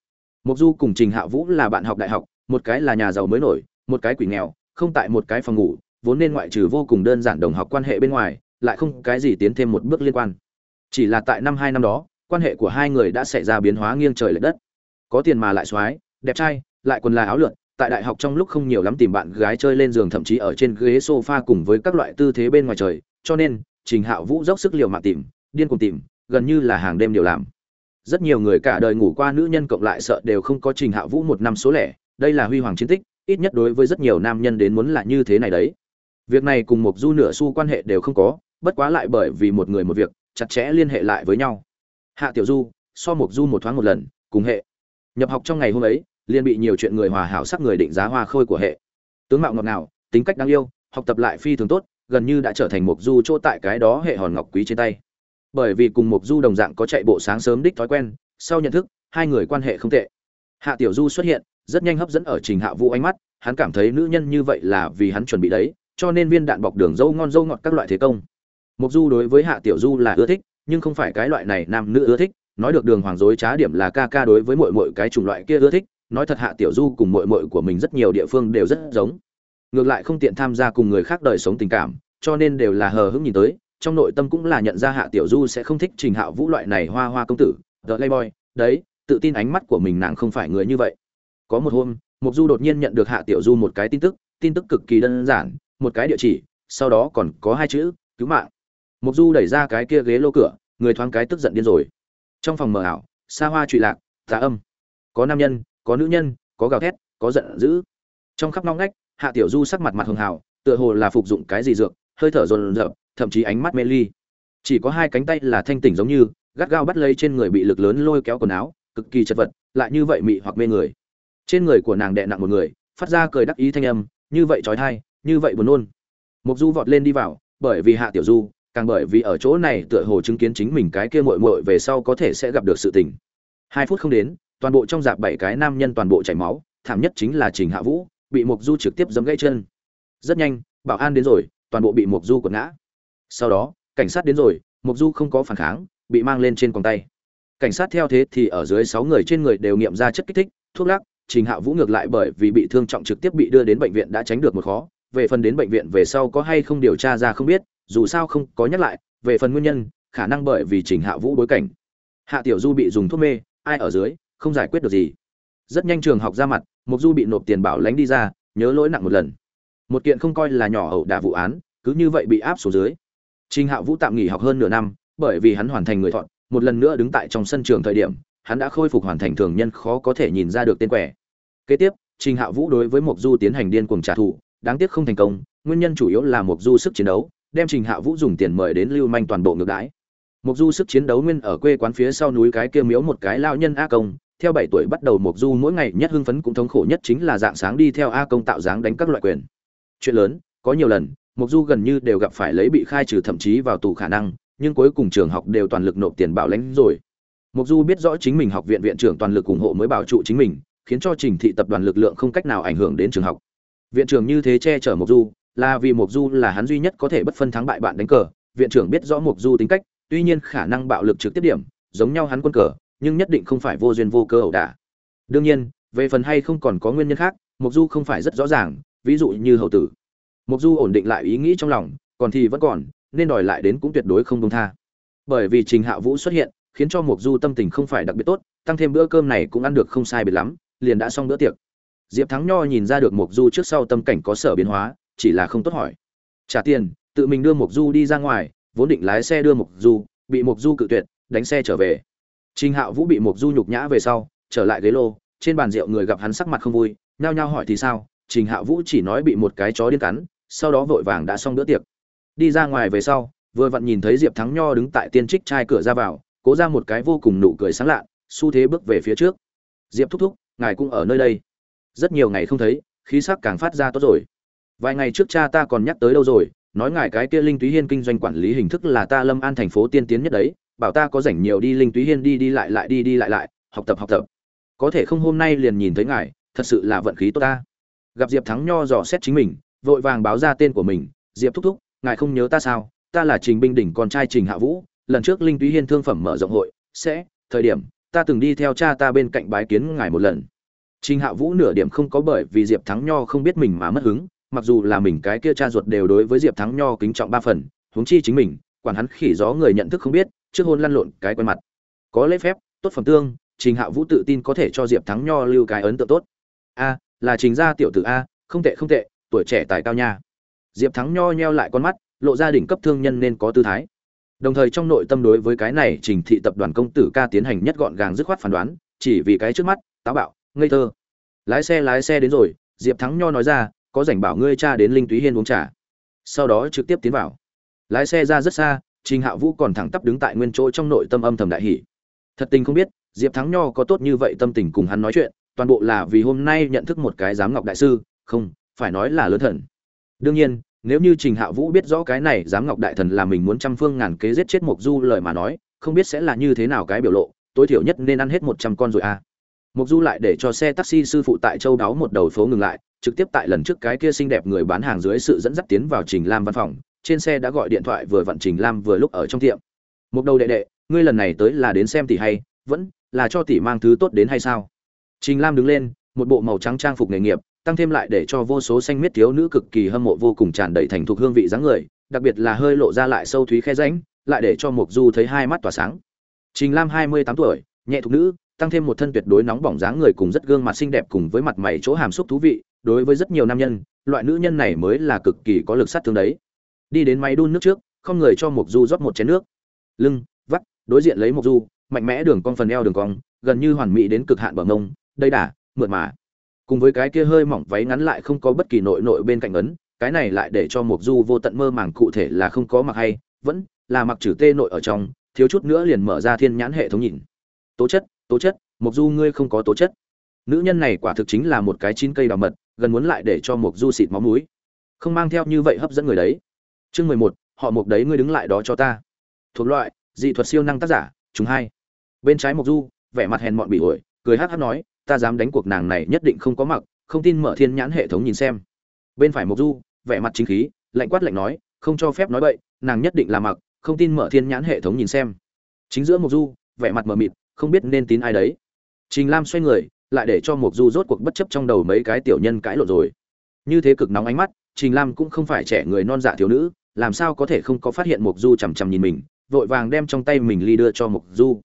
Mục du cùng trình hạ vũ là bạn học đại học, một cái là nhà giàu mới nổi, một cái quỷ nghèo, không tại một cái phòng ngủ, vốn nên ngoại trừ vô cùng đơn giản đồng học quan hệ bên ngoài, lại không cái gì tiến thêm một bước liên quan. Chỉ là tại năm hai năm đó, quan hệ của hai người đã xảy ra biến hóa nghiêng trời lệch đất có tiền mà lại soái đẹp trai, lại quần là áo lượn, tại đại học trong lúc không nhiều lắm tìm bạn gái chơi lên giường thậm chí ở trên ghế sofa cùng với các loại tư thế bên ngoài trời, cho nên, trình hạo vũ dốc sức liều mạng tìm, điên cùng tìm, gần như là hàng đêm điều làm. Rất nhiều người cả đời ngủ qua nữ nhân cộng lại sợ đều không có trình hạo vũ một năm số lẻ, đây là huy hoàng chiến tích, ít nhất đối với rất nhiều nam nhân đến muốn là như thế này đấy. Việc này cùng một du nửa xu quan hệ đều không có, bất quá lại bởi vì một người một việc, chặt chẽ liên hệ lại với nhau. Hạ tiểu du, so một du một thoáng một lần, cùng hệ nhập học trong ngày hôm ấy, liền bị nhiều chuyện người hòa hảo sắc người định giá hoa khôi của hệ. Tướng mạo ngọt ngào, tính cách đáng yêu, học tập lại phi thường tốt, gần như đã trở thành mục du chỗ tại cái đó hệ hòn ngọc quý trên tay. Bởi vì cùng mục du đồng dạng có chạy bộ sáng sớm đích thói quen, sau nhận thức, hai người quan hệ không tệ. Hạ tiểu du xuất hiện, rất nhanh hấp dẫn ở trình hạ vũ ánh mắt, hắn cảm thấy nữ nhân như vậy là vì hắn chuẩn bị đấy, cho nên viên đạn bọc đường dâu ngon dâu ngọt các loại thế công. Mục du đối với hạ tiểu du là ưa thích, nhưng không phải cái loại này nam nữ ưa thích nói được đường hoàng dối trá điểm là ca ca đối với mọi mọi cái chủng loại kia ưa thích, nói thật hạ tiểu du cùng mọi mọi của mình rất nhiều địa phương đều rất giống. Ngược lại không tiện tham gia cùng người khác đời sống tình cảm, cho nên đều là hờ hững nhìn tới, trong nội tâm cũng là nhận ra hạ tiểu du sẽ không thích trình hạ vũ loại này hoa hoa công tử, the playboy, đấy, tự tin ánh mắt của mình nàng không phải người như vậy. Có một hôm mục du đột nhiên nhận được hạ tiểu du một cái tin tức tin tức cực kỳ đơn giản, một cái địa chỉ, sau đó còn có hai chữ, cứu mạng. Mục du đẩy ra cái kia ghế lô cửa, người thoáng cái tức giận điên rồi trong phòng mờ ảo, xa hoa trụy lạc, tà âm. Có nam nhân, có nữ nhân, có gào thét, có giận dữ. Trong khắp nóng ngách, hạ tiểu du sắc mặt mặt hường hào tựa hồ là phục dụng cái gì dược, hơi thở rồn rợp thậm chí ánh mắt mê ly. Chỉ có hai cánh tay là thanh tỉnh giống như, gắt gao bắt lấy trên người bị lực lớn lôi kéo quần áo, cực kỳ chật vật, lại như vậy mị hoặc mê người. Trên người của nàng đè nặng một người, phát ra cười đắc ý thanh âm, như vậy trói thai, như vậy buồn nôn. Mục du vọt lên đi vào, bởi vì hạ tiểu du càng bởi vì ở chỗ này tựa hồ chứng kiến chính mình cái kia muội muội về sau có thể sẽ gặp được sự tình. Hai phút không đến, toàn bộ trong dạp bảy cái nam nhân toàn bộ chảy máu, thảm nhất chính là trình hạ vũ, bị mục du trực tiếp giẫm gãy chân. Rất nhanh, bảo an đến rồi, toàn bộ bị mục du quật ngã. Sau đó, cảnh sát đến rồi mục du không có phản kháng, bị mang lên trên quòng tay. Cảnh sát theo thế thì ở dưới sáu người trên người đều nghiệm ra chất kích thích, thuốc lắc, trình hạ vũ ngược lại bởi vì bị thương trọng trực tiếp bị đưa đến bệnh viện đã tránh được một khó. Về phần đến bệnh viện về sau có hay không điều tra ra không biết dù sao không có nhắc lại, về phần nguyên nhân, khả năng bởi vì trình hạ vũ bối cảnh. Hạ tiểu du bị dùng thuốc mê, ai ở dưới, không giải quyết được gì. Rất nhanh trường học ra mặt mục du bị nộp tiền bảo lãnh đi ra, nhớ lỗi nặng một lần. Một kiện không coi là nhỏ ẩu đả vụ án, cứ như vậy bị áp xuống dưới. Trình hạ vũ tạm nghỉ học hơn nửa năm, bởi vì hắn hoàn thành người thọn, một lần nữa đứng tại trong sân trường thời điểm, hắn đã khôi phục hoàn thành thường nhân khó có thể nhìn ra được tên quẻ. Kế tiếp, trình hạ vũ đối với mục du tiến hành điên cuồng trả thù, đáng tiếc không thành công, nguyên nhân chủ yếu là mục du sức chiến đấu đem trình hạ vũ dùng tiền mời đến lưu manh toàn bộ ngược đãi. Mục du sức chiến đấu nguyên ở quê quán phía sau núi cái kia miếu một cái lao nhân a công, theo bảy tuổi bắt đầu mục du mỗi ngày nhất hưng phấn cũng thống khổ nhất chính là dạng sáng đi theo a công tạo dáng đánh các loại quyền. Chuyện lớn, có nhiều lần, mục du gần như đều gặp phải lấy bị khai trừ thậm chí vào tù khả năng, nhưng cuối cùng trường học đều toàn lực nộp tiền bảo lãnh rồi. Mục du biết rõ chính mình học viện viện trưởng toàn lực ủng hộ mới bảo trụ chính mình, khiến cho trình thị tập đoàn lực lượng không cách nào ảnh hưởng đến trường học. Viện trưởng như thế che chở mục du là vì mục du là hắn duy nhất có thể bất phân thắng bại bạn đánh cờ. Viện trưởng biết rõ mục du tính cách, tuy nhiên khả năng bạo lực trực tiếp điểm, giống nhau hắn quân cờ, nhưng nhất định không phải vô duyên vô cơ ẩu đả. Đương nhiên, về phần hay không còn có nguyên nhân khác mục du không phải rất rõ ràng, ví dụ như hậu tử. Mục du ổn định lại ý nghĩ trong lòng, còn thì vẫn còn, nên đòi lại đến cũng tuyệt đối không công tha. Bởi vì trình hạ vũ xuất hiện, khiến cho mục du tâm tình không phải đặc biệt tốt, tăng thêm bữa cơm này cũng ăn được không sai biệt lắm, liền đã xong bữa tiệc. Diệp thắng nho nhìn ra được mục du trước sau tâm cảnh có sở biến hóa chỉ là không tốt hỏi. Trả tiền, tự mình đưa mục du đi ra ngoài, vốn định lái xe đưa mục du, bị mục du cự tuyệt, đánh xe trở về. Trình hạo vũ bị mục du nhục nhã về sau, trở lại ghế lô, trên bàn rượu người gặp hắn sắc mặt không vui, nhao nhao hỏi thì sao, trình hạo vũ chỉ nói bị một cái chó điên cắn, sau đó vội vàng đã xong bữa tiệc. Đi ra ngoài về sau, vừa vặn nhìn thấy diệp thắng nho đứng tại tiên trích trai cửa ra vào, cố ra một cái vô cùng nụ cười sáng lạ, xu thế bước về phía trước. Diệp thúc thúc, ngài cũng ở nơi đây. Rất nhiều ngày không thấy, khí sắc càng phát ra tốt rồi vài ngày trước cha ta còn nhắc tới đâu rồi, nói ngài cái kia linh túy hiên kinh doanh quản lý hình thức là ta lâm an thành phố tiên tiến nhất đấy, bảo ta có rảnh nhiều đi linh túy hiên đi đi lại lại đi đi lại lại, học tập học tập. Có thể không hôm nay liền nhìn thấy ngài, thật sự là vận khí tốt ta. Gặp diệp thắng nho dò xét chính mình, vội vàng báo ra tên của mình, diệp thúc thúc, ngài không nhớ ta sao? Ta là trình binh đỉnh con trai trình hạ vũ, lần trước linh túy hiên thương phẩm mở rộng hội, sẽ, thời điểm, ta từng đi theo cha ta bên cạnh bái kiến ngài một lần. Trình hạ vũ nửa điểm không có bởi vì diệp thắng nho không biết mình mà mất hứng mặc dù là mình cái kia cha ruột đều đối với diệp thắng nho kính trọng ba phần, huống chi chính mình, quản hắn khỉ gió người nhận thức không biết, trước hôn lăn lộn cái quen mặt. Có lễ phép, tốt phẩm tương, trình hạ vũ tự tin có thể cho diệp thắng nho lưu cái ấn tượng tốt. A, là trình gia tiểu tử a, không tệ không tệ, tuổi trẻ tài cao nha. Diệp thắng nho nheo lại con mắt, lộ ra đỉnh cấp thương nhân nên có tư thái. Đồng thời trong nội tâm đối với cái này trình thị tập đoàn công tử ca tiến hành nhất gọn gàng dứt khoát phán đoán, chỉ vì cái trước mắt, táo bạo, ngây thơ. Lái xe lái xe đến rồi, diệp thắng nho nói ra có rảnh bảo ngươi cha đến linh túy hiên uống trà. Sau đó trực tiếp tiến vào. Lái xe ra rất xa, trình hạ vũ còn thẳng tắp đứng tại nguyên chỗ trong nội tâm âm thầm đại hỷ thật tình không biết, diệp thắng nho có tốt như vậy tâm tình cùng hắn nói chuyện, toàn bộ là vì hôm nay nhận thức một cái giám ngọc đại sư, không, phải nói là lớn thần. Đương nhiên, nếu như trình hạ vũ biết rõ cái này giám ngọc đại thần là mình muốn trăm phương ngàn kế giết chết mộc du lời mà nói, không biết sẽ là như thế nào cái biểu lộ, tối thiểu nhất nên ăn hết một trăm con rồi à. Mộc du lại để cho xe taxi sư phụ tại châu đáo một đầu phố ngừng lại trực tiếp tại lần trước cái kia xinh đẹp người bán hàng dưới sự dẫn dắt tiến vào trình lam văn phòng, trên xe đã gọi điện thoại vừa vặn trình lam vừa lúc ở trong tiệm. Một đầu đệ đệ, ngươi lần này tới là đến xem tỷ hay, vẫn là cho tỷ mang thứ tốt đến hay sao? Trình lam đứng lên, một bộ màu trắng trang phục nghề nghiệp, tăng thêm lại để cho vô số xanh miết thiếu nữ cực kỳ hâm mộ vô cùng tràn đầy thành thục hương vị dáng người, đặc biệt là hơi lộ ra lại sâu thúy khe rãnh, lại để cho mục du thấy hai mắt tỏa sáng. Trình lam hai mươi tám tuổi, nhẹ thục nữ, tăng thêm một thân tuyệt đối nóng bỏng dáng người cùng rất gương mặt xinh đẹp cùng với mặt mày chỗ hàm xúc thú vị đối với rất nhiều nam nhân, loại nữ nhân này mới là cực kỳ có lực sát thương đấy. Đi đến máy đun nước trước, không người cho mục du rót một chén nước. Lưng, vắt, đối diện lấy mục du, mạnh mẽ đường cong phần eo đường cong, gần như hoàn mỹ đến cực hạn bờ mông đây đà, mượt mà. Cùng với cái kia hơi mỏng váy ngắn lại không có bất kỳ nội nội bên cạnh ấn, cái này lại để cho mục du vô tận mơ màng cụ thể là không có mặc hay, vẫn là mặc trừ tê nội ở trong, thiếu chút nữa liền mở ra thiên nhãn hệ thống nhìn. Tố chất tố chất mục du ngươi không có tố chất. Nữ nhân này quả thực chính là một cái chín cây đào mật gần muốn lại để cho mục du xịt máu mũi. Không mang theo như vậy hấp dẫn người đấy. Chương mười một, họ mục đấy ngươi đứng lại đó cho ta. Thuộc loại, dị thuật siêu năng tác giả chúng hai. Bên trái mục du, vẻ mặt hèn mọn bị ổi, cười hát hát nói, ta dám đánh cuộc nàng này nhất định không có mặc, không tin mở thiên nhãn hệ thống nhìn xem. Bên phải mục du, vẻ mặt chính khí, lạnh quát lạnh nói, không cho phép nói bậy, nàng nhất định là mặc, không tin mở thiên nhãn hệ thống nhìn xem. Chính giữa mục du, vẻ mặt mờ mịt, không biết nên tin ai đấy. Trình lam xoay người lại để cho mục du rốt cuộc bất chấp trong đầu mấy cái tiểu nhân cãi lộn rồi. Như thế cực nóng ánh mắt, trình lam cũng không phải trẻ người non dạ thiếu nữ, làm sao có thể không có phát hiện mục du chằm chằm nhìn mình, vội vàng đem trong tay mình ly đưa cho mục du.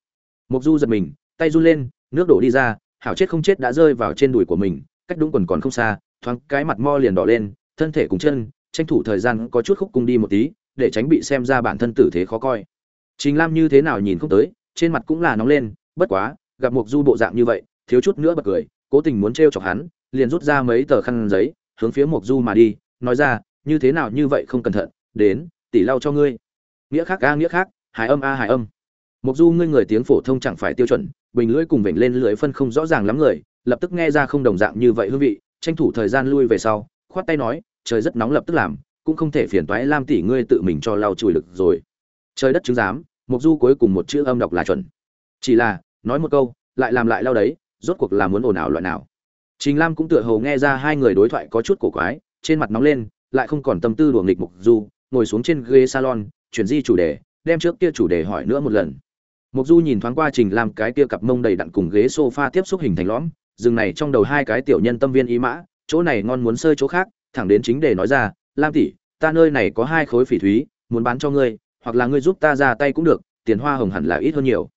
Mục du giật mình, tay run lên, nước đổ đi ra, hảo chết không chết đã rơi vào trên đùi của mình, cách đúng quần còn không xa, thoáng cái mặt mo liền đỏ lên, thân thể cùng chân, tranh thủ thời gian có chút khúc cung đi một tí, để tránh bị xem ra bản thân tử thế khó coi. Trình lam như thế nào nhìn không tới, trên mặt cũng là nóng lên, bất quá, gặp mục du bộ dạng như vậy thiếu chút nữa bật cười, cố tình muốn trêu chọc hắn, liền rút ra mấy tờ khăn giấy, hướng phía mục du mà đi, nói ra, như thế nào như vậy không cẩn thận, đến tỷ lau cho ngươi. Nghĩa khác, a, nghĩa khác, hài âm, a, hài âm. Mục du ngươi người tiếng phổ thông chẳng phải tiêu chuẩn, bình lưỡi cùng vểnh lên lưỡi phân không rõ ràng lắm người, lập tức nghe ra không đồng dạng như vậy hương vị, tranh thủ thời gian lui về sau, khoát tay nói, trời rất nóng lập tức làm, cũng không thể phiền toái lam tỷ ngươi tự mình cho lau chùi lực rồi. Trời đất chứng giám mục du cuối cùng một chữ âm đọc là chuẩn. Chỉ là, nói một câu, lại làm lại lau đấy rốt cuộc là muốn ồn ào loại nào. Trình lam cũng tựa hồ nghe ra hai người đối thoại có chút cổ quái, trên mặt nóng lên, lại không còn tâm tư đùa nghịch mục du, ngồi xuống trên ghế salon, chuyển di chủ đề, đem trước kia chủ đề hỏi nữa một lần. Mục du nhìn thoáng qua trình lam cái kia cặp mông đầy đặn cùng ghế sofa tiếp xúc hình thành lõm, dừng này trong đầu hai cái tiểu nhân tâm viên ý mã, chỗ này ngon muốn sơi chỗ khác, thẳng đến chính để nói ra, lam tỷ, ta nơi này có hai khối phỉ thúy, muốn bán cho ngươi, hoặc là ngươi giúp ta ra tay cũng được, tiền hoa hồng hẳn là ít hơn nhiều.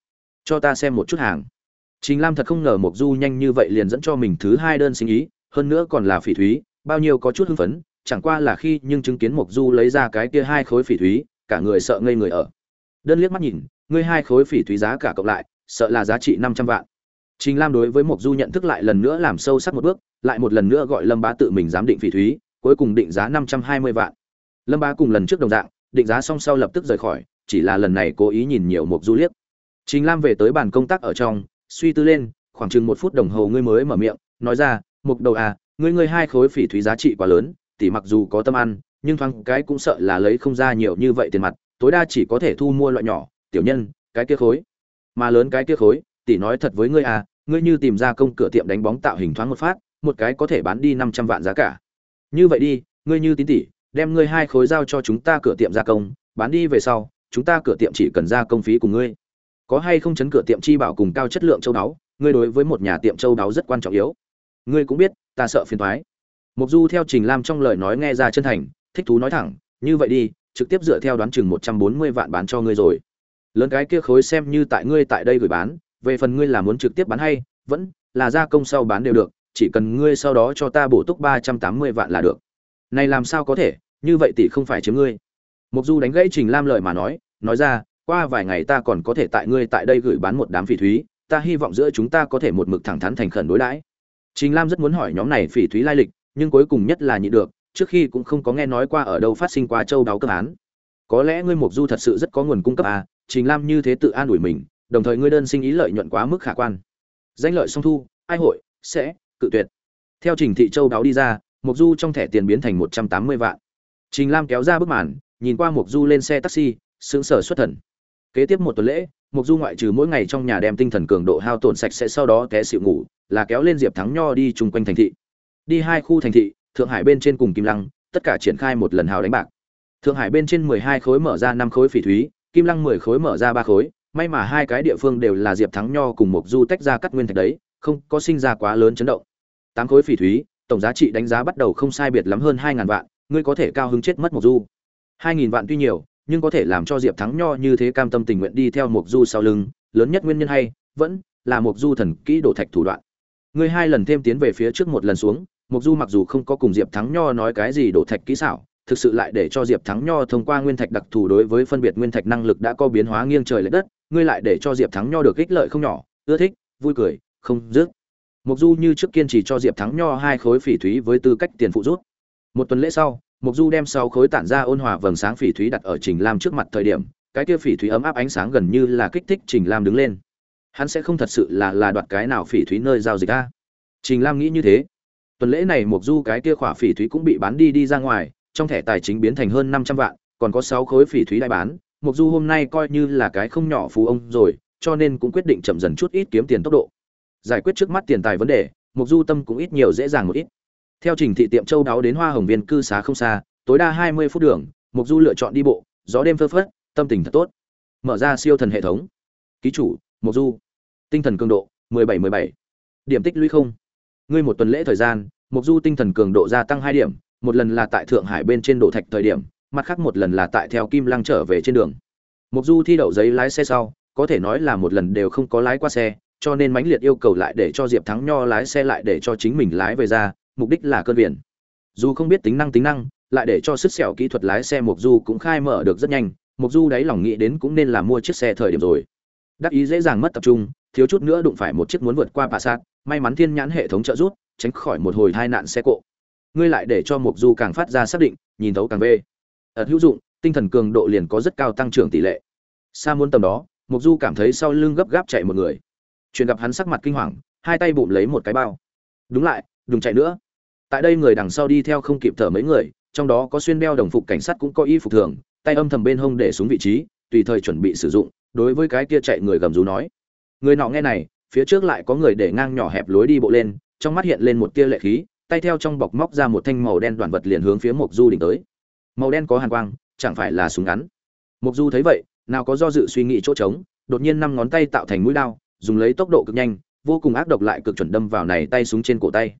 Cho ta xem một chút hàng trình lam thật không ngờ mộc du nhanh như vậy liền dẫn cho mình thứ hai đơn sinh ý, hơn nữa còn là phỉ thúy, bao nhiêu có chút hưng phấn, chẳng qua là khi nhưng chứng kiến mộc du lấy ra cái kia hai khối phỉ thúy, cả người sợ ngây người ở. Đơn liếc mắt nhìn, ngươi hai khối phỉ thúy giá cả cộng lại, sợ là giá trị năm trăm vạn. Trình lam đối với mộc du nhận thức lại lần nữa làm sâu sắc một bước, lại một lần nữa gọi lâm bá tự mình giám định phỉ thúy, cuối cùng định giá năm trăm hai mươi vạn. Lâm bá cùng lần trước đồng dạng, định giá xong sau lập tức rời khỏi, chỉ là lần này cố ý nhìn nhiều mộc du liếc. Trình lam về tới bàn công tác ở trong suy tư lên, khoảng chừng một phút đồng hồ ngươi mới mở miệng, nói ra, mục đầu à ngươi ngươi hai khối phỉ thúy giá trị quá lớn tỷ mặc dù có tâm ăn, nhưng thoáng cái cũng sợ là lấy không ra nhiều như vậy tiền mặt, tối đa chỉ có thể thu mua loại nhỏ, tiểu nhân, cái kia khối. Mà lớn cái kia khối tỷ nói thật với ngươi à ngươi như tìm ra công cửa tiệm đánh bóng tạo hình thoáng một phát, một cái có thể bán đi năm trăm vạn giá cả. Như vậy đi, ngươi như tín tỷ đem ngươi hai khối giao cho chúng ta cửa tiệm gia công, bán đi về sau, chúng ta cửa tiệm chỉ cần ra công phí của ngươi có hay không chấn cửa tiệm chi bảo cùng cao chất lượng châu đáo, ngươi đối với một nhà tiệm châu đáo rất quan trọng yếu. Ngươi cũng biết, ta sợ phiền thoái mục du theo trình lam trong lời nói nghe ra chân thành, thích thú nói thẳng, như vậy đi, trực tiếp dựa theo đoán chừng một trăm bốn mươi vạn bán cho ngươi rồi. Lớn cái kia khối xem như tại ngươi tại đây gửi bán, về phần ngươi là muốn trực tiếp bán hay, vẫn là gia công sau bán đều được, chỉ cần ngươi sau đó cho ta bổ túc ba trăm tám mươi vạn là được. Này làm sao có thể, như vậy tỷ không phải chiếm ngươi. Mục du đánh gãy trình lam lời mà nói nói ra qua vài ngày ta còn có thể tại ngươi tại đây gửi bán một đám phỉ thúy, ta hy vọng giữa chúng ta có thể một mực thẳng thắn thành khẩn đối đãi. Trình lam rất muốn hỏi nhóm này phỉ thúy lai lịch, nhưng cuối cùng nhất là nhị được, trước khi cũng không có nghe nói qua ở đâu phát sinh qua châu đáo cơ án. Có lẽ ngươi mục du thật sự rất có nguồn cung cấp à trình lam như thế tự an ủi mình, đồng thời ngươi đơn sinh ý lợi nhuận quá mức khả quan. Danh lợi song thu, ai hội, sẽ, cự tuyệt. Theo trình thị châu đáo đi ra mục du trong thẻ tiền biến thành một trăm tám mươi vạn. Trình lam kéo ra bức màn, nhìn qua mục du lên xe taxi, sững sờ xuất thần kế tiếp một tuần lễ mục du ngoại trừ mỗi ngày trong nhà đem tinh thần cường độ hao tổn sạch sẽ sau đó té xịu ngủ, là kéo lên diệp thắng nho đi chung quanh thành thị. Đi hai khu thành thị, thượng hải bên trên cùng kim lăng, tất cả triển khai một lần hào đánh bạc. Thượng hải bên trên mười hai khối mở ra năm khối phỉ thúy, kim lăng mười khối mở ra ba khối, may mà hai cái địa phương đều là diệp thắng nho cùng mục du tách ra cắt nguyên thạch đấy, không có sinh ra quá lớn chấn động. Tám khối phỉ thúy, tổng giá trị đánh giá bắt đầu không sai biệt lắm hơn hai ngàn vạn, ngươi có thể cao hứng chết mất mục du. Hai nghìn vạn tuy nhiều nhưng có thể làm cho diệp thắng nho như thế cam tâm tình nguyện đi theo mục du sau lưng, lớn nhất nguyên nhân hay vẫn là mục du thần kỹ đổ thạch thủ đoạn. Ngươi hai lần thêm tiến về phía trước một lần xuống mục du mặc dù không có cùng diệp thắng nho nói cái gì đổ thạch kỹ xảo, thực sự lại để cho diệp thắng nho thông qua nguyên thạch đặc thù đối với phân biệt nguyên thạch năng lực đã có biến hóa nghiêng trời lệch đất, ngươi lại để cho diệp thắng nho được ích lợi không nhỏ, ưa thích, vui cười, không dứt. Mục du như trước kiên trì cho diệp thắng nho hai khối phỉ thúy với tư cách tiền phụ rút. Một tuần lễ sau mục du đem sáu khối tản ra ôn hòa vầng sáng phỉ thúy đặt ở trình lam trước mặt thời điểm, cái kia phỉ thúy ấm áp ánh sáng gần như là kích thích trình lam đứng lên. Hắn sẽ không thật sự là là đoạt cái nào phỉ thúy nơi giao dịch a? Trình lam nghĩ như thế. Tuần lễ này mục du cái kia khỏa phỉ thúy cũng bị bán đi đi ra ngoài, trong thẻ tài chính biến thành hơn năm trăm vạn, còn có sáu khối phỉ thúy đại bán. Mục du hôm nay coi như là cái không nhỏ phú ông rồi, cho nên cũng quyết định chậm dần chút ít kiếm tiền tốc độ. Giải quyết trước mắt tiền tài vấn đề mục du tâm cũng ít nhiều dễ dàng một ít theo trình thị tiệm châu đáo đến hoa hồng viên cư xá không xa, tối đa hai mươi phút đường mục du lựa chọn đi bộ, gió đêm phơ phất, tâm tình thật tốt. Mở ra siêu thần hệ thống. Ký chủ mục du. Tinh thần cường độ, mười bảy mười bảy. Điểm tích lũy không. Ngươi một tuần lễ thời gian mục du tinh thần cường độ gia tăng hai điểm, một lần là tại thượng hải bên trên độ thạch thời điểm, mặt khác một lần là tại theo kim lăng trở về trên đường. Mục du thi đậu giấy lái xe sau, có thể nói là một lần đều không có lái qua xe, cho nên mãnh liệt yêu cầu lại để cho diệp thắng nho lái xe lại để cho chính mình lái về ra mục đích là cơn biển. Dù không biết tính năng tính năng, lại để cho sức sẹo kỹ thuật lái xe mục du cũng khai mở được rất nhanh mục du đáy lòng nghĩ đến cũng nên là mua chiếc xe thời điểm rồi. Đắc ý dễ dàng mất tập trung, thiếu chút nữa đụng phải một chiếc muốn vượt qua bà sát may mắn thiên nhãn hệ thống trợ rút tránh khỏi một hồi tai nạn xe cộ. Ngươi lại để cho mục du càng phát ra xác định, nhìn thấu càng về ật hữu dụng, tinh thần cường độ liền có rất cao tăng trưởng tỷ lệ. Xa muốn tầm đó mục du cảm thấy sau lưng gấp gáp chạy một người. Chuyện gặp hắn sắc mặt kinh hoàng, hai tay bụng lấy một cái bao. Đúng lại, đừng chạy nữa tại đây người đằng sau đi theo không kịp thở mấy người, trong đó có xuyên đeo đồng phục cảnh sát cũng có y phục thường, tay âm thầm bên hông để xuống vị trí, tùy thời chuẩn bị sử dụng, đối với cái kia chạy người gầm rú nói. Người nọ nghe này, phía trước lại có người để ngang nhỏ hẹp lối đi bộ lên, trong mắt hiện lên một tia lệ khí, tay theo trong bọc móc ra một thanh màu đen đoàn vật liền hướng phía mộc du đỉnh tới. Màu đen có hàn quang, chẳng phải là súng ngắn. Mộc du thấy vậy, nào có do dự suy nghĩ chỗ trống, đột nhiên năm ngón tay tạo thành mũi đao, dùng lấy tốc độ cực nhanh, vô cùng ác độc lại cực chuẩn đâm vào này tay súng trên cổ tay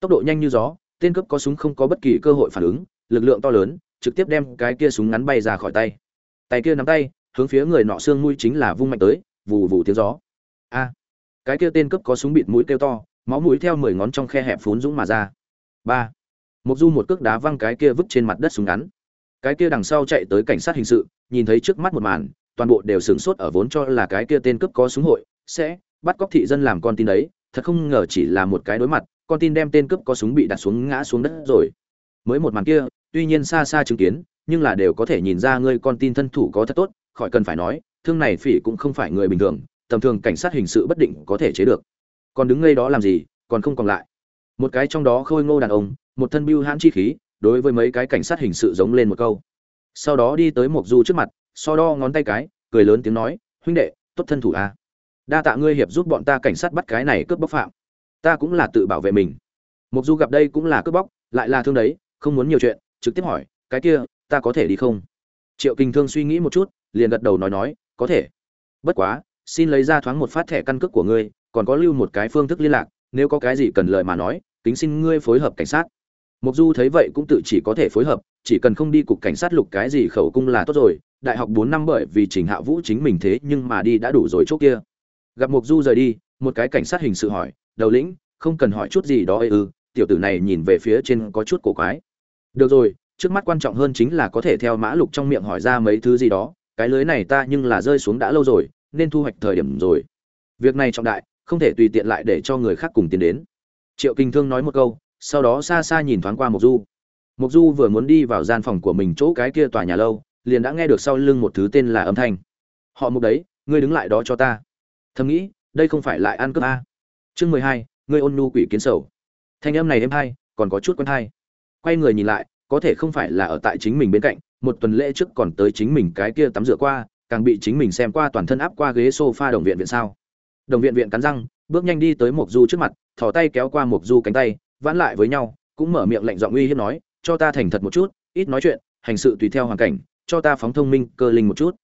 tốc độ nhanh như gió, tên cướp có súng không có bất kỳ cơ hội phản ứng, lực lượng to lớn, trực tiếp đem cái kia súng ngắn bay ra khỏi tay. Tay kia nắm tay, hướng phía người nọ xương mũi chính là vung mạnh tới, vù vù tiếng gió. A! Cái kia tên cướp có súng bịt mũi kêu to, máu mũi theo mười ngón trong khe hẹp phún dũng mà ra. Ba! Mục du một cước đá văng cái kia vứt trên mặt đất súng ngắn. Cái kia đằng sau chạy tới cảnh sát hình sự, nhìn thấy trước mắt một màn, toàn bộ đều sửng sốt ở vốn cho là cái kia tên cướp có súng hội, sẽ bắt cóc thị dân làm con tin đấy, thật không ngờ chỉ là một cái đối mặt con tin đem tên cướp có súng bị đặt xuống ngã xuống đất rồi. Mới một màn kia, tuy nhiên xa xa chứng kiến, nhưng là đều có thể nhìn ra ngươi con tin thân thủ có thật tốt, khỏi cần phải nói, thương này phỉ cũng không phải người bình thường, tầm thường cảnh sát hình sự bất định có thể chế được. Còn đứng ngay đó làm gì, còn không còn lại. Một cái trong đó khôi ngô đàn ông, một thân bưu hãn chi khí, đối với mấy cái cảnh sát hình sự giống lên một câu. Sau đó đi tới một du trước mặt, so đo ngón tay cái, cười lớn tiếng nói, huynh đệ, tốt thân thủ a à? đa tạ ngươi hiệp giúp bọn ta cảnh sát bắt cái này cướp bóc phạm ta cũng là tự bảo vệ mình. Mục du gặp đây cũng là cướp bóc, lại là thương đấy, không muốn nhiều chuyện, trực tiếp hỏi, cái kia, ta có thể đi không? Triệu kinh thương suy nghĩ một chút, liền gật đầu nói nói, có thể. Bất quá, xin lấy ra thoáng một phát thẻ căn cước của ngươi, còn có lưu một cái phương thức liên lạc, nếu có cái gì cần lời mà nói, kính xin ngươi phối hợp cảnh sát. Mục du thấy vậy cũng tự chỉ có thể phối hợp, chỉ cần không đi cục cảnh sát lục cái gì khẩu cung là tốt rồi, đại học bốn năm bởi vì trình hạ vũ chính mình thế nhưng mà đi đã đủ rồi chỗ kia. Gặp mục du rời đi, một cái cảnh sát hình sự hỏi đầu lĩnh, không cần hỏi chút gì đó ư ừ, tiểu tử này nhìn về phía trên có chút cổ quái. Được rồi, trước mắt quan trọng hơn chính là có thể theo mã lục trong miệng hỏi ra mấy thứ gì đó, cái lưới này ta nhưng là rơi xuống đã lâu rồi, nên thu hoạch thời điểm rồi. Việc này trọng đại, không thể tùy tiện lại để cho người khác cùng tiến đến. Triệu kinh thương nói một câu, sau đó xa xa nhìn thoáng qua mộc du. Mộc du vừa muốn đi vào gian phòng của mình chỗ cái kia tòa nhà lâu, liền đã nghe được sau lưng một thứ tên là âm thanh. Họ mục đấy, ngươi đứng lại đó cho ta. Thầm nghĩ, đây không phải lại ăn cướp a chương mười hai, ngươi ôn nhu quỷ kiến sầu. Thanh âm này em hay, còn có chút quen hai. quay người nhìn lại, có thể không phải là ở tại chính mình bên cạnh, một tuần lễ trước còn tới chính mình cái kia tắm rửa qua, càng bị chính mình xem qua toàn thân áp qua ghế sofa đồng viện viện sao. Đồng viện viện cắn răng, bước nhanh đi tới mộc du trước mặt, thò tay kéo qua mộc du cánh tay, vãn lại với nhau, cũng mở miệng lạnh giọng uy hiếp nói, cho ta thành thật một chút, ít nói chuyện, hành sự tùy theo hoàn cảnh, cho ta phóng thông minh, cơ linh một chút.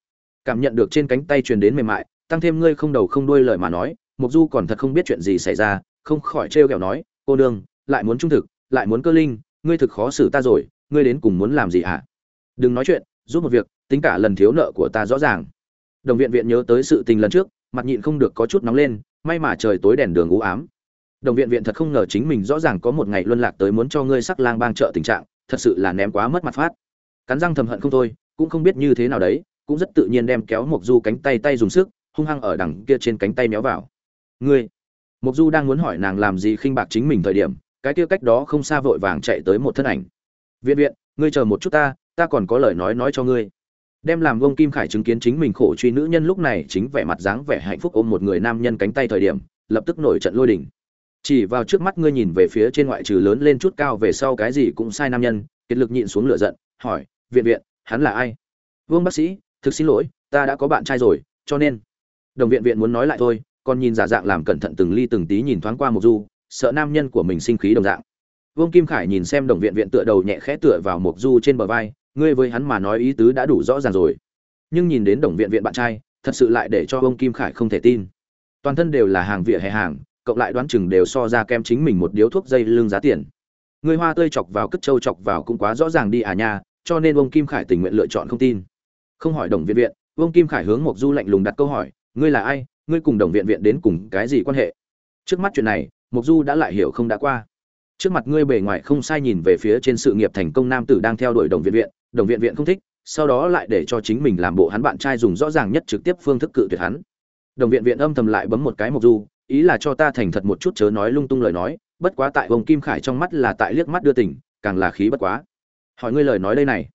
Cảm nhận được trên cánh tay truyền đến mềm mại, tăng thêm ngươi không đầu không đuôi lời mà nói mộc du còn thật không biết chuyện gì xảy ra, không khỏi trêu ghẹo nói, cô đương lại muốn trung thực, lại muốn cơ linh, ngươi thực khó xử ta rồi, ngươi đến cùng muốn làm gì hả? Đừng nói chuyện, giúp một việc, tính cả lần thiếu nợ của ta rõ ràng. Đồng viện viện nhớ tới sự tình lần trước, mặt nhịn không được có chút nóng lên, may mà trời tối đèn đường u ám. Đồng viện viện thật không ngờ chính mình rõ ràng có một ngày luân lạc tới muốn cho ngươi sắc lang bang trợ tình trạng, thật sự là ném quá mất mặt phát. Cắn răng thầm hận không thôi, cũng không biết như thế nào đấy, cũng rất tự nhiên đem kéo mộc du cánh tay tay dùng sức, hung hăng ở đằng kia trên cánh tay méo vào ngươi. Mộc du đang muốn hỏi nàng làm gì khinh bạc chính mình thời điểm, cái kia cách đó không xa vội vàng chạy tới một thân ảnh. Viện viện, ngươi chờ một chút ta ta còn có lời nói nói cho ngươi. Đem làm vông kim khải chứng kiến chính mình khổ truy nữ nhân lúc này chính vẻ mặt dáng vẻ hạnh phúc ôm một người nam nhân cánh tay thời điểm, lập tức nổi trận lôi đình. Chỉ vào trước mắt ngươi nhìn về phía trên ngoại trừ lớn lên chút cao về sau cái gì cũng sai nam nhân, kiệt lực nhịn xuống lửa giận, hỏi, viện viện, hắn là ai? Vương bác sĩ, thực xin lỗi, ta đã có bạn trai rồi, cho nên. Đồng viện viện muốn nói lại thôi còn nhìn giả dạng làm cẩn thận từng ly từng tí nhìn thoáng qua một du, sợ nam nhân của mình sinh khí đồng dạng. Vương kim khải nhìn xem đồng viện viện tựa đầu nhẹ khẽ tựa vào một du trên bờ vai, ngươi với hắn mà nói ý tứ đã đủ rõ ràng rồi. Nhưng nhìn đến đồng viện viện bạn trai, thật sự lại để cho vương kim khải không thể tin. Toàn thân đều là hàng vỉa hè hàng, cộng lại đoán chừng đều so ra kem chính mình một điếu thuốc dây lưng giá tiền. Người hoa tươi chọc vào cất châu chọc vào cũng quá rõ ràng đi à nha, cho nên ông kim khải tình nguyện lựa chọn không tin. Không hỏi đồng viện viện ông kim khải hướng mộc du lạnh lùng đặt câu hỏi, ngươi là ai? Ngươi cùng đồng viện viện đến cùng cái gì quan hệ? Trước mắt chuyện này mục du đã lại hiểu không đã qua. Trước mặt ngươi bề ngoài không sai nhìn về phía trên sự nghiệp thành công nam tử đang theo đuổi đồng viện viện, đồng viện viện không thích, sau đó lại để cho chính mình làm bộ hắn bạn trai dùng rõ ràng nhất trực tiếp phương thức cự tuyệt hắn. Đồng viện viện âm thầm lại bấm một cái mục du, ý là cho ta thành thật một chút chớ nói lung tung lời nói, bất quá tại vông kim khải trong mắt là tại liếc mắt đưa tình, càng là khí bất quá. Hỏi ngươi lời nói đây này.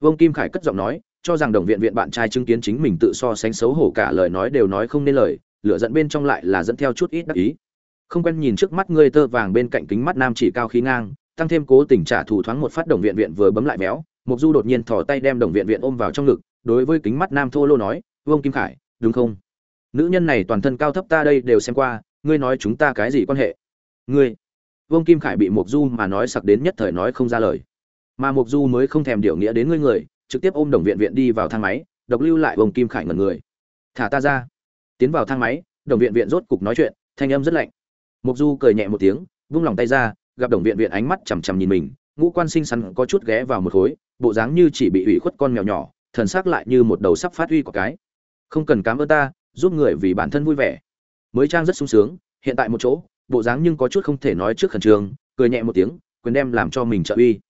Vông kim khải cất giọng nói cho rằng đồng viện viện bạn trai chứng kiến chính mình tự so sánh xấu hổ cả lời nói đều nói không nên lời, lửa giận bên trong lại là dẫn theo chút ít đắc ý. Không quen nhìn trước mắt ngươi tơ vàng bên cạnh kính mắt nam chỉ cao khí ngang, tăng thêm cố tình trả thù thoáng một phát đồng viện viện vừa bấm lại méo mục du đột nhiên thò tay đem đồng viện viện ôm vào trong ngực, đối với kính mắt nam thô lô nói, vương kim khải, đúng không? Nữ nhân này toàn thân cao thấp ta đây đều xem qua, ngươi nói chúng ta cái gì quan hệ? Ngươi? Vương kim khải bị mục du mà nói sặc đến nhất thời nói không ra lời. Mà mục du mới không thèm điều nghĩa đến ngươi người trực tiếp ôm đồng viện viện đi vào thang máy, độc lưu lại vương kim khải ngẩn người. Thả ta ra. Tiến vào thang máy, đồng viện viện rốt cục nói chuyện, thanh âm rất lạnh. Mục du cười nhẹ một tiếng, vung lòng tay ra, gặp đồng viện viện ánh mắt chằm chằm nhìn mình, ngũ quan sinh xắn có chút ghé vào một khối, bộ dáng như chỉ bị ủy khuất con mèo nhỏ, thần sắc lại như một đầu sắp phát huy của cái. Không cần cám ơn ta, giúp người vì bản thân vui vẻ. Mới trang rất sung sướng, hiện tại một chỗ, bộ dáng nhưng có chút không thể nói trước khẩn trương, cười nhẹ một tiếng, quyền đem làm cho mình trợ uy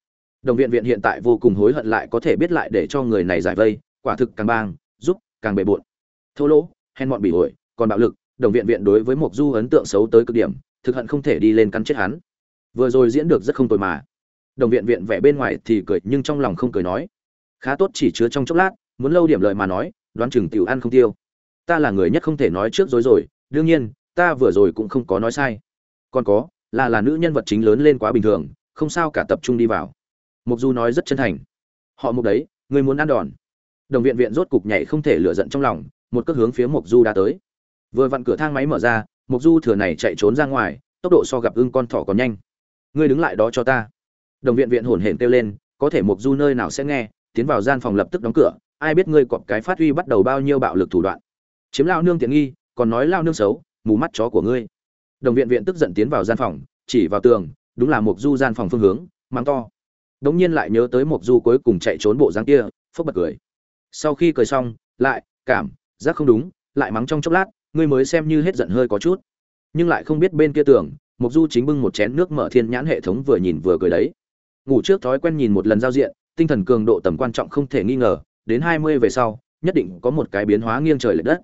đồng viện viện hiện tại vô cùng hối hận lại có thể biết lại để cho người này giải vây, quả thực càng bang, giúp càng bề bộn. Thô lỗ, hèn mọn bị ổi còn bạo lực, đồng viện viện đối với mộc du ấn tượng xấu tới cực điểm, thực hận không thể đi lên cắn chết hắn. Vừa rồi diễn được rất không tồi mà. Đồng viện viện vẻ bên ngoài thì cười, nhưng trong lòng không cười nói. Khá tốt chỉ chứa trong chốc lát, muốn lâu điểm lợi mà nói, đoán chừng tiểu ăn không tiêu. Ta là người nhất không thể nói trước dối rồi, đương nhiên, ta vừa rồi cũng không có nói sai. Còn có, là là nữ nhân vật chính lớn lên quá bình thường, không sao cả tập trung đi vào mục du nói rất chân thành. Họ mục đấy người muốn ăn đòn. Đồng viện viện rốt cục nhảy không thể lựa giận trong lòng, một cước hướng phía mục du đã tới. Vừa vặn cửa thang máy mở ra, mục du thừa này chạy trốn ra ngoài, tốc độ so gặp ưng con thỏ còn nhanh. Ngươi đứng lại đó cho ta. Đồng viện viện hổn hển kêu lên, có thể mục du nơi nào sẽ nghe, tiến vào gian phòng lập tức đóng cửa, ai biết ngươi cọp cái phát huy bắt đầu bao nhiêu bạo lực thủ đoạn. Chiếm lao nương tiện nghi, còn nói lao nương xấu, mù mắt chó của ngươi. Đồng viện viện tức giận tiến vào gian phòng, chỉ vào tường, đúng là mục du gian phòng phương hướng, mắng to đống nhiên lại nhớ tới một du cuối cùng chạy trốn bộ dáng kia phốc bật cười. Sau khi cười xong lại cảm giác không đúng lại mắng trong chốc lát ngươi mới xem như hết giận hơi có chút. Nhưng lại không biết bên kia tưởng, mục du chính bưng một chén nước mở thiên nhãn hệ thống vừa nhìn vừa cười đấy. Ngủ trước thói quen nhìn một lần giao diện tinh thần cường độ tầm quan trọng không thể nghi ngờ đến hai mươi về sau nhất định có một cái biến hóa nghiêng trời lệch đất.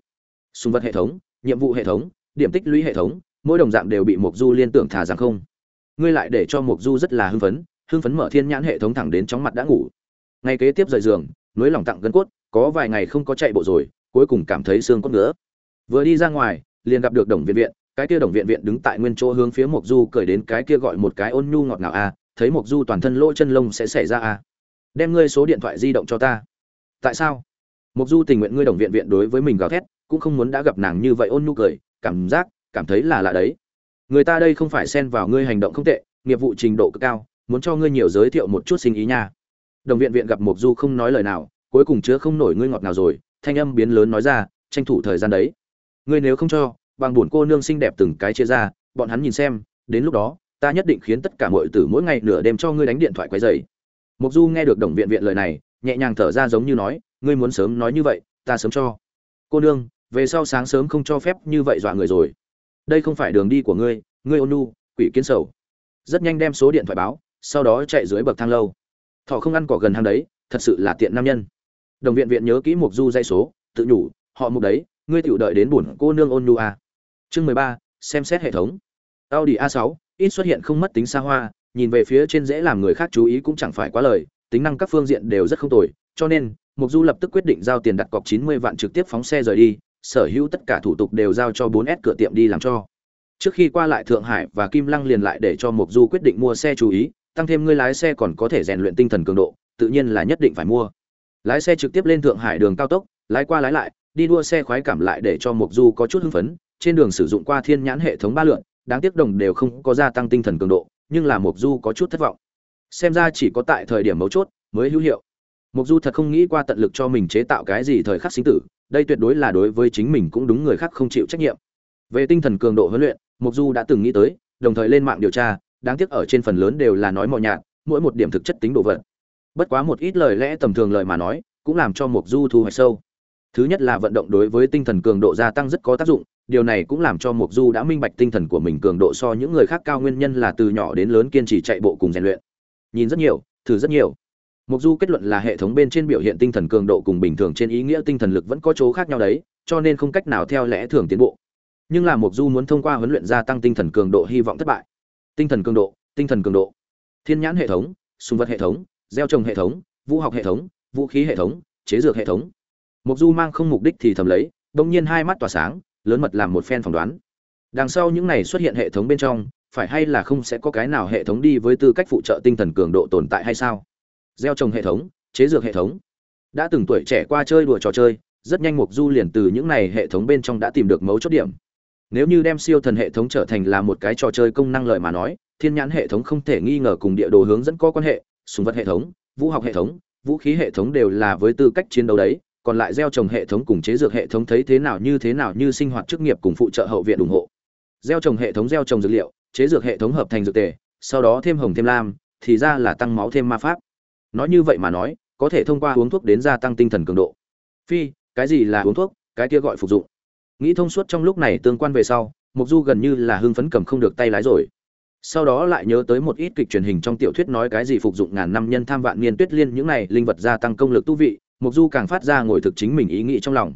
Sùng vật hệ thống nhiệm vụ hệ thống điểm tích lũy hệ thống mỗi đồng dạng đều bị mục du liên tưởng thả rằng không. Ngươi lại để cho mục du rất là hưng phấn hưng phấn mở thiên nhãn hệ thống thẳng đến chóng mặt đã ngủ. Ngay kế tiếp rời giường nới lỏng tặng gân cốt, có vài ngày không có chạy bộ rồi, cuối cùng cảm thấy xương cốt nữa vừa đi ra ngoài, liền gặp được đồng viện viện, cái kia đồng viện viện đứng tại nguyên chỗ hướng phía mộc du cười đến cái kia gọi một cái ôn nhu ngọt ngào a, thấy mộc du toàn thân lỗ chân lông sẽ xảy ra a. Đem ngươi số điện thoại di động cho ta. Tại sao? Mộc du tình nguyện ngươi đồng viện viện đối với mình gào thét, cũng không muốn đã gặp nàng như vậy ôn nhu cười, cảm giác, cảm thấy là lạ đấy. Người ta đây không phải xen vào ngươi hành động không tệ, nghiệp vụ trình độ cực cao muốn cho ngươi nhiều giới thiệu một chút sinh ý nha. Đồng viện viện gặp mộc du không nói lời nào, cuối cùng chứa không nổi ngươi ngọt nào rồi, thanh âm biến lớn nói ra, tranh thủ thời gian đấy. Ngươi nếu không cho, bằng buồn cô nương xinh đẹp từng cái chia ra, bọn hắn nhìn xem, đến lúc đó, ta nhất định khiến tất cả mọi tử mỗi ngày nửa đêm cho ngươi đánh điện thoại quấy dày mục du nghe được đồng viện viện lời này, nhẹ nhàng thở ra giống như nói, ngươi muốn sớm nói như vậy, ta sớm cho. Cô nương, về sau sáng sớm không cho phép như vậy dọa người rồi. Đây không phải đường đi của ngươi ngươi ôn nu quỷ kiến sầu. Rất nhanh đem số điện thoại báo sau đó chạy dưới bậc thang lâu. Thọ không ăn cỏ gần hang đấy, thật sự là tiện nam nhân. Đồng viện viện nhớ kỹ mục du dây số, tự nhủ, họ mục đấy, ngươi tiểu đợi đến buồn cô nương ôn nhu à. chương mười ba, xem xét hệ thống. Audi a 6 ít xuất hiện không mất tính xa hoa, nhìn về phía trên dễ làm người khác chú ý cũng chẳng phải quá lời, tính năng các phương diện đều rất không tồi, cho nên mục du lập tức quyết định giao tiền đặt cọc 90 vạn trực tiếp phóng xe rời đi, sở hữu tất cả thủ tục đều giao cho 4S cửa tiệm đi làm cho. Trước khi qua lại thượng hải và kim lăng liền lại để cho mục du quyết định mua xe chú ý tăng thêm người lái xe còn có thể rèn luyện tinh thần cường độ, tự nhiên là nhất định phải mua. Lái xe trực tiếp lên thượng hải đường cao tốc, lái qua lái lại, đi đua xe khoái cảm lại để cho mục du có chút hưng phấn, trên đường sử dụng qua thiên nhãn hệ thống ba lượn, đáng tiếc đồng đều không có gia tăng tinh thần cường độ, nhưng là mục du có chút thất vọng. Xem ra chỉ có tại thời điểm mấu chốt mới hữu hiệu. Mục du thật không nghĩ qua tận lực cho mình chế tạo cái gì thời khắc sinh tử, đây tuyệt đối là đối với chính mình cũng đúng người khác không chịu trách nhiệm. Về tinh thần cường độ huấn luyện mục du đã từng nghĩ tới, đồng thời lên mạng điều tra đáng tiếc ở trên phần lớn đều là nói mò nhạt, mỗi một điểm thực chất tính đồ vật. Bất quá một ít lời lẽ tầm thường lời mà nói, cũng làm cho mục du thu hoạch sâu. Thứ nhất là vận động đối với tinh thần cường độ gia tăng rất có tác dụng, điều này cũng làm cho mục du đã minh bạch tinh thần của mình cường độ so những người khác cao nguyên nhân là từ nhỏ đến lớn kiên trì chạy bộ cùng rèn luyện. Nhìn rất nhiều, thử rất nhiều. Mục du kết luận là hệ thống bên trên biểu hiện tinh thần cường độ cùng bình thường trên ý nghĩa tinh thần lực vẫn có chỗ khác nhau đấy, cho nên không cách nào theo lẽ thường tiến bộ. Nhưng là mục du muốn thông qua huấn luyện gia tăng tinh thần cường độ hy vọng thất bại tinh thần cường độ, tinh thần cường độ. Thiên nhãn hệ thống, sùng vật hệ thống, gieo trồng hệ thống, vũ học hệ thống, vũ khí hệ thống, chế dược hệ thống. Mục du mang không mục đích thì thầm lấy, bỗng nhiên hai mắt tỏa sáng, lớn mật làm một phen phỏng đoán. Đằng sau những này xuất hiện hệ thống bên trong, phải hay là không sẽ có cái nào hệ thống đi với tư cách phụ trợ tinh thần cường độ tồn tại hay sao? Gieo trồng hệ thống, chế dược hệ thống. Đã từng tuổi trẻ qua chơi đùa trò chơi, rất nhanh mục du liền từ những này hệ thống bên trong đã tìm được mấu chốt điểm nếu như đem siêu thần hệ thống trở thành là một cái trò chơi công năng lợi mà nói, thiên nhãn hệ thống không thể nghi ngờ cùng địa đồ hướng dẫn có quan hệ, súng vật hệ thống, vũ học hệ thống, vũ khí hệ thống đều là với tư cách chiến đấu đấy, còn lại gieo trồng hệ thống cùng chế dược hệ thống thấy thế nào như thế nào như sinh hoạt chức nghiệp cùng phụ trợ hậu viện ủng hộ. Gieo trồng hệ thống gieo trồng dược liệu, chế dược hệ thống hợp thành dược tề, sau đó thêm hồng thêm lam, thì ra là tăng máu thêm ma pháp. Nói như vậy mà nói, có thể thông qua uống thuốc đến gia tăng tinh thần cường độ. Phi, cái gì là uống thuốc? Cái kia gọi phục dụng nghĩ thông suốt trong lúc này tương quan về sau mục du gần như là hưng phấn cầm không được tay lái rồi. Sau đó lại nhớ tới một ít kịch truyền hình trong tiểu thuyết nói cái gì phục dụng ngàn năm nhân tham vạn niên tuyết liên, những này linh vật gia tăng công lực tu vị mục du càng phát ra ngồi thực chính mình ý nghĩ trong lòng.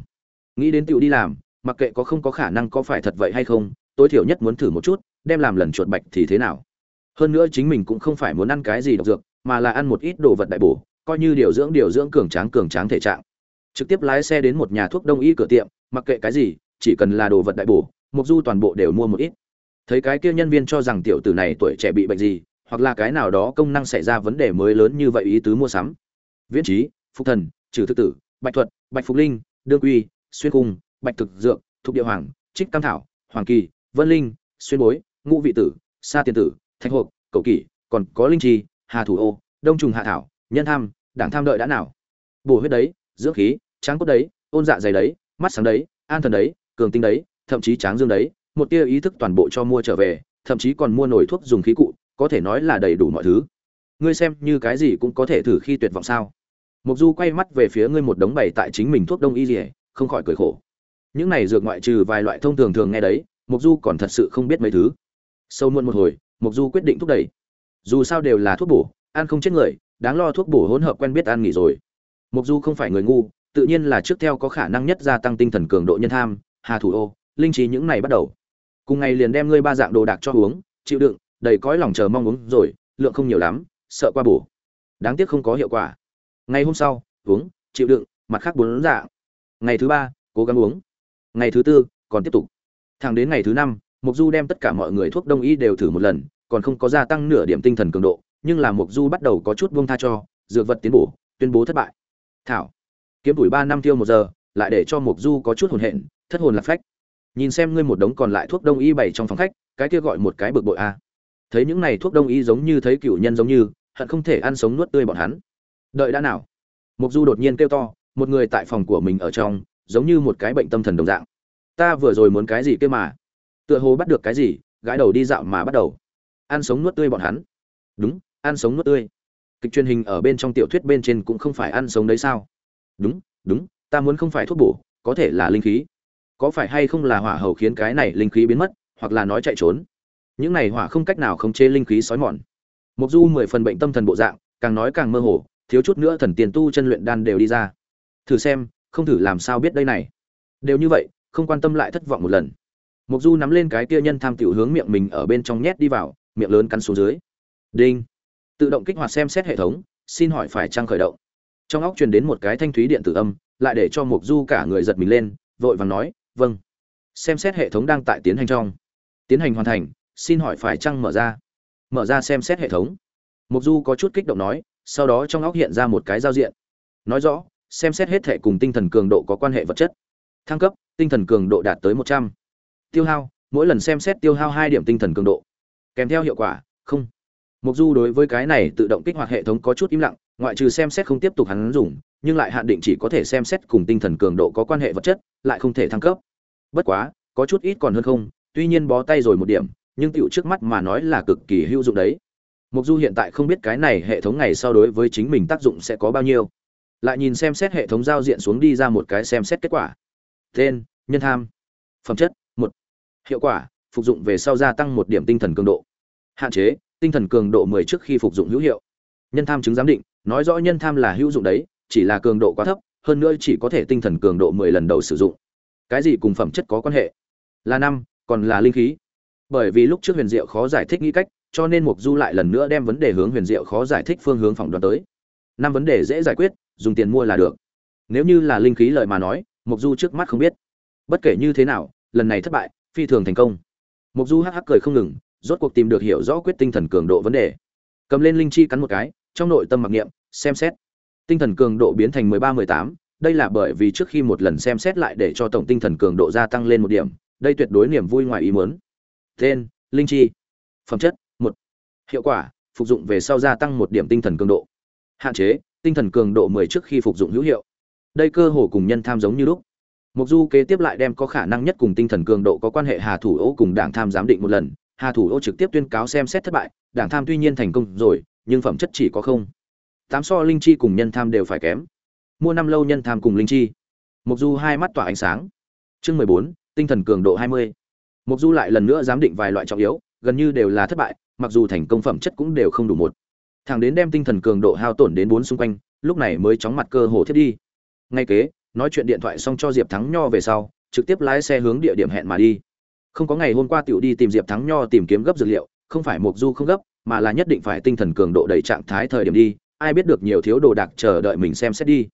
Nghĩ đến tiểu đi làm, mặc kệ có không có khả năng có phải thật vậy hay không, tối thiểu nhất muốn thử một chút, đem làm lần chuột bạch thì thế nào. Hơn nữa chính mình cũng không phải muốn ăn cái gì độc dược, mà là ăn một ít đồ vật đại bổ, coi như điều dưỡng điều dưỡng cường tráng cường tráng thể trạng. Trực tiếp lái xe đến một nhà thuốc đông y cửa tiệm, mặc kệ cái gì chỉ cần là đồ vật đại bổ mục du toàn bộ đều mua một ít. Thấy cái kia nhân viên cho rằng tiểu tử này tuổi trẻ bị bệnh gì, hoặc là cái nào đó công năng xảy ra vấn đề mới lớn như vậy ý tứ mua sắm. Viễn trí phục thần, trừ thực tử, bạch thuật, bạch phục linh, đương quy, xuyên cung, bạch thực dược, thục địa hoàng, trích tam thảo, hoàng kỳ, vân linh, xuyên bối, ngũ vị tử, sa tiền tử, thạch hộp, cầu kỷ, còn có linh trì hà thủ ô, đông trùng hạ thảo, nhân tham, đảng tham đợi đã nào. Bổ huyết đấy, dưỡng khí, tráng cốt đấy, ôn dạ dày đấy, mắt sáng đấy, an thần đấy cường tinh đấy, thậm chí tráng dương đấy, một tia ý thức toàn bộ cho mua trở về, thậm chí còn mua nổi thuốc dùng khí cụ, có thể nói là đầy đủ mọi thứ. Ngươi xem như cái gì cũng có thể thử khi tuyệt vọng sao? Mục du quay mắt về phía ngươi một đống bày tại chính mình thuốc đông y gì không khỏi cười khổ. Những này dược ngoại trừ vài loại thông thường thường nghe đấy mục du còn thật sự không biết mấy thứ. Sâu muộn một hồi mục du quyết định thúc đẩy. Dù sao đều là thuốc bổ, ăn không chết người, đáng lo thuốc bổ hỗn hợp quen biết ăn nghỉ rồi. Mục du không phải người ngu, tự nhiên là trước theo có khả năng nhất gia tăng tinh thần cường độ nhân tham hà thủ ô, linh trí những này bắt đầu. Cùng ngày liền đem ngươi ba dạng đồ đạc cho uống, chịu đựng, đầy cõi lòng chờ mong uống rồi, lượng không nhiều lắm, sợ qua bổ. Đáng tiếc không có hiệu quả. Ngày hôm sau, uống, chịu đựng, mặt khác bốn dạng. Ngày thứ ba, cố gắng uống. Ngày thứ tư, còn tiếp tục. Thẳng đến ngày thứ năm mục du đem tất cả mọi người thuốc đông y đều thử một lần, còn không có gia tăng nửa điểm tinh thần cường độ, nhưng là mục du bắt đầu có chút buông tha cho, dược vật tiến bổ, tuyên bố thất bại. Thảo. Kiếm tuổi ba năm tiêu một giờ, lại để cho mục du có chút hồn hện thất hồn lạc phách. Nhìn xem ngươi một đống còn lại thuốc đông y bày trong phòng khách, cái kia gọi một cái bực bội a. Thấy những này thuốc đông y giống như thấy cựu nhân giống như, hận không thể ăn sống nuốt tươi bọn hắn. Đợi đã nào? Mục du đột nhiên kêu to, một người tại phòng của mình ở trong, giống như một cái bệnh tâm thần đồng dạng. Ta vừa rồi muốn cái gì kia mà? Tựa hồ bắt được cái gì, gãi đầu đi dạo mà bắt đầu. Ăn sống nuốt tươi bọn hắn. Đúng, ăn sống nuốt tươi. Kịch truyền hình ở bên trong tiểu thuyết bên trên cũng không phải ăn sống đấy sao? Đúng đúng, ta muốn không phải thuốc bổ, có thể là linh khí có phải hay không là hỏa hầu khiến cái này linh khí biến mất, hoặc là nói chạy trốn? Những này hỏa không cách nào khống chế linh khí sói mòn. Mục du mười phần bệnh tâm thần bộ dạng, càng nói càng mơ hồ, thiếu chút nữa thần tiền tu chân luyện đan đều đi ra. Thử xem, không thử làm sao biết đây này? Đều như vậy, không quan tâm lại thất vọng một lần. Mục du nắm lên cái kia nhân tham tiểu hướng miệng mình ở bên trong nhét đi vào, miệng lớn cắn xuống dưới. Đinh. Tự động kích hoạt xem xét hệ thống, xin hỏi phải trang khởi động? Trong óc truyền đến một cái thanh thúy điện tử âm, lại để cho mục du cả người giật mình lên, vội vàng nói vâng. Xem xét hệ thống đang tại tiến hành trong. Tiến hành hoàn thành, xin hỏi phải chăng mở ra? Mở ra xem xét hệ thống. Mục du có chút kích động nói, sau đó trong óc hiện ra một cái giao diện. Nói rõ, xem xét hết thể cùng tinh thần cường độ có quan hệ vật chất. Thăng cấp, tinh thần cường độ đạt tới một trăm. Tiêu hao, mỗi lần xem xét tiêu hao hai điểm tinh thần cường độ. Kèm theo hiệu quả, không. Mục du đối với cái này tự động kích hoạt hệ thống có chút im lặng ngoại trừ xem xét không tiếp tục hắn dùng, nhưng lại hạn định chỉ có thể xem xét cùng tinh thần cường độ có quan hệ vật chất, lại không thể thăng cấp. Bất quá, có chút ít còn hơn không, tuy nhiên bó tay rồi một điểm, nhưng tựu trước mắt mà nói là cực kỳ hữu dụng đấy. Mục du hiện tại không biết cái này hệ thống ngày sau đối với chính mình tác dụng sẽ có bao nhiêu. Lại nhìn xem xét hệ thống giao diện xuống đi ra một cái xem xét kết quả. Tên, nhân tham. Phẩm chất, một. Hiệu quả, phục dụng về sau gia tăng một điểm tinh thần cường độ. Hạn chế, tinh thần cường độ 10 trước khi phục dụng hữu hiệu. Nhân tham chứng giám định nói rõ nhân tham là hữu dụng đấy, chỉ là cường độ quá thấp, hơn nữa chỉ có thể tinh thần cường độ 10 lần đầu sử dụng. Cái gì cùng phẩm chất có quan hệ? Là năm, còn là linh khí. Bởi vì lúc trước huyền diệu khó giải thích nghĩ cách, cho nên mục du lại lần nữa đem vấn đề hướng huyền diệu khó giải thích phương hướng phỏng đoán tới. Năm vấn đề dễ giải quyết, dùng tiền mua là được. Nếu như là linh khí lợi mà nói mục du trước mắt không biết. Bất kể như thế nào, lần này thất bại, phi thường thành công. Mục du hắc hắc cười không ngừng, rốt cuộc tìm được hiểu rõ quyết tinh thần cường độ vấn đề. Cầm lên linh chi cắn một cái trong nội tâm mặc niệm, xem xét. Tinh thần cường độ biến thành mười ba, mười tám, đây là bởi vì trước khi một lần xem xét lại để cho tổng tinh thần cường độ gia tăng lên một điểm, đây tuyệt đối niềm vui ngoài ý muốn. Tên, linh chi. Phẩm chất, một. Hiệu quả, phục dụng về sau gia tăng một điểm tinh thần cường độ. Hạn chế, tinh thần cường độ 10 trước khi phục dụng hữu hiệu. Đây cơ hồ cùng nhân tham giống như lúc. Mục du kế tiếp lại đem có khả năng nhất cùng tinh thần cường độ có quan hệ hà thủ ô cùng đảng tham giám định một lần. Hà thủ ô trực tiếp tuyên cáo xem xét thất bại, đảng tham tuy nhiên thành công rồi nhưng phẩm chất chỉ có không. Tám so linh chi cùng nhân tham đều phải kém. Mua năm lâu nhân tham cùng linh chi. Mục du hai mắt tỏa ánh sáng. Chương mười bốn, tinh thần cường độ hai mươi. Mục du lại lần nữa giám định vài loại trọng yếu, gần như đều là thất bại, mặc dù thành công phẩm chất cũng đều không đủ một. Thằng đến đem tinh thần cường độ hao tổn đến bốn xung quanh, lúc này mới chóng mặt cơ hồ thiết đi. Ngay kế, nói chuyện điện thoại xong cho diệp thắng nho về sau, trực tiếp lái xe hướng địa điểm hẹn mà đi. Không có ngày hôm qua tiểu đi tìm diệp thắng nho tìm kiếm gấp dược liệu, không phải mục du không gấp mà là nhất định phải tinh thần cường độ đầy trạng thái thời điểm đi, ai biết được nhiều thiếu đồ đạc chờ đợi mình xem xét đi.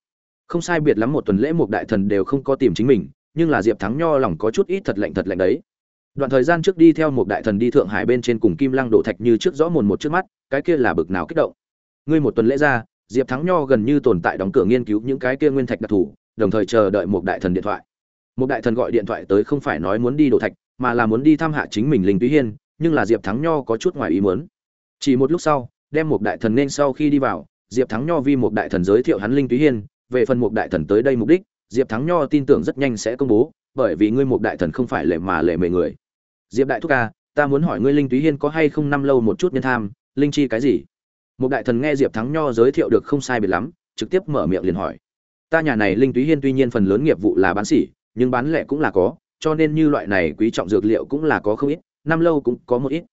Không sai biệt lắm một tuần lễ một đại thần đều không có tìm chính mình, nhưng là diệp thắng nho lòng có chút ít thật lạnh thật lạnh đấy. Đoạn thời gian trước đi theo một đại thần đi thượng hải bên trên cùng kim lăng đổ thạch như trước rõ mồn một trước mắt, cái kia là bực nào kích động. Ngươi một tuần lễ ra, diệp thắng nho gần như tồn tại đóng cửa nghiên cứu những cái kia nguyên thạch đặc thù, đồng thời chờ đợi một đại thần điện thoại. Một đại thần gọi điện thoại tới không phải nói muốn đi đổ thạch, mà là muốn đi thăm hạ chính mình linh túy hiên, nhưng là diệp thắng nho có chút ngoài ý muốn chỉ một lúc sau đem một đại thần nên sau khi đi vào diệp thắng nho vi một đại thần giới thiệu hắn linh túy hiên về phần một đại thần tới đây mục đích diệp thắng nho tin tưởng rất nhanh sẽ công bố bởi vì ngươi một đại thần không phải lệ mà lệ mề người. Diệp đại thúc ca ta muốn hỏi ngươi linh túy hiên có hay không năm lâu một chút nhân tham linh chi cái gì? Một đại thần nghe diệp thắng nho giới thiệu được không sai biệt lắm trực tiếp mở miệng liền hỏi. Ta nhà này linh túy hiên tuy nhiên phần lớn nghiệp vụ là bán xỉ, nhưng bán lẻ cũng là có cho nên như loại này quý trọng dược liệu cũng là có không ít năm lâu cũng có một ít.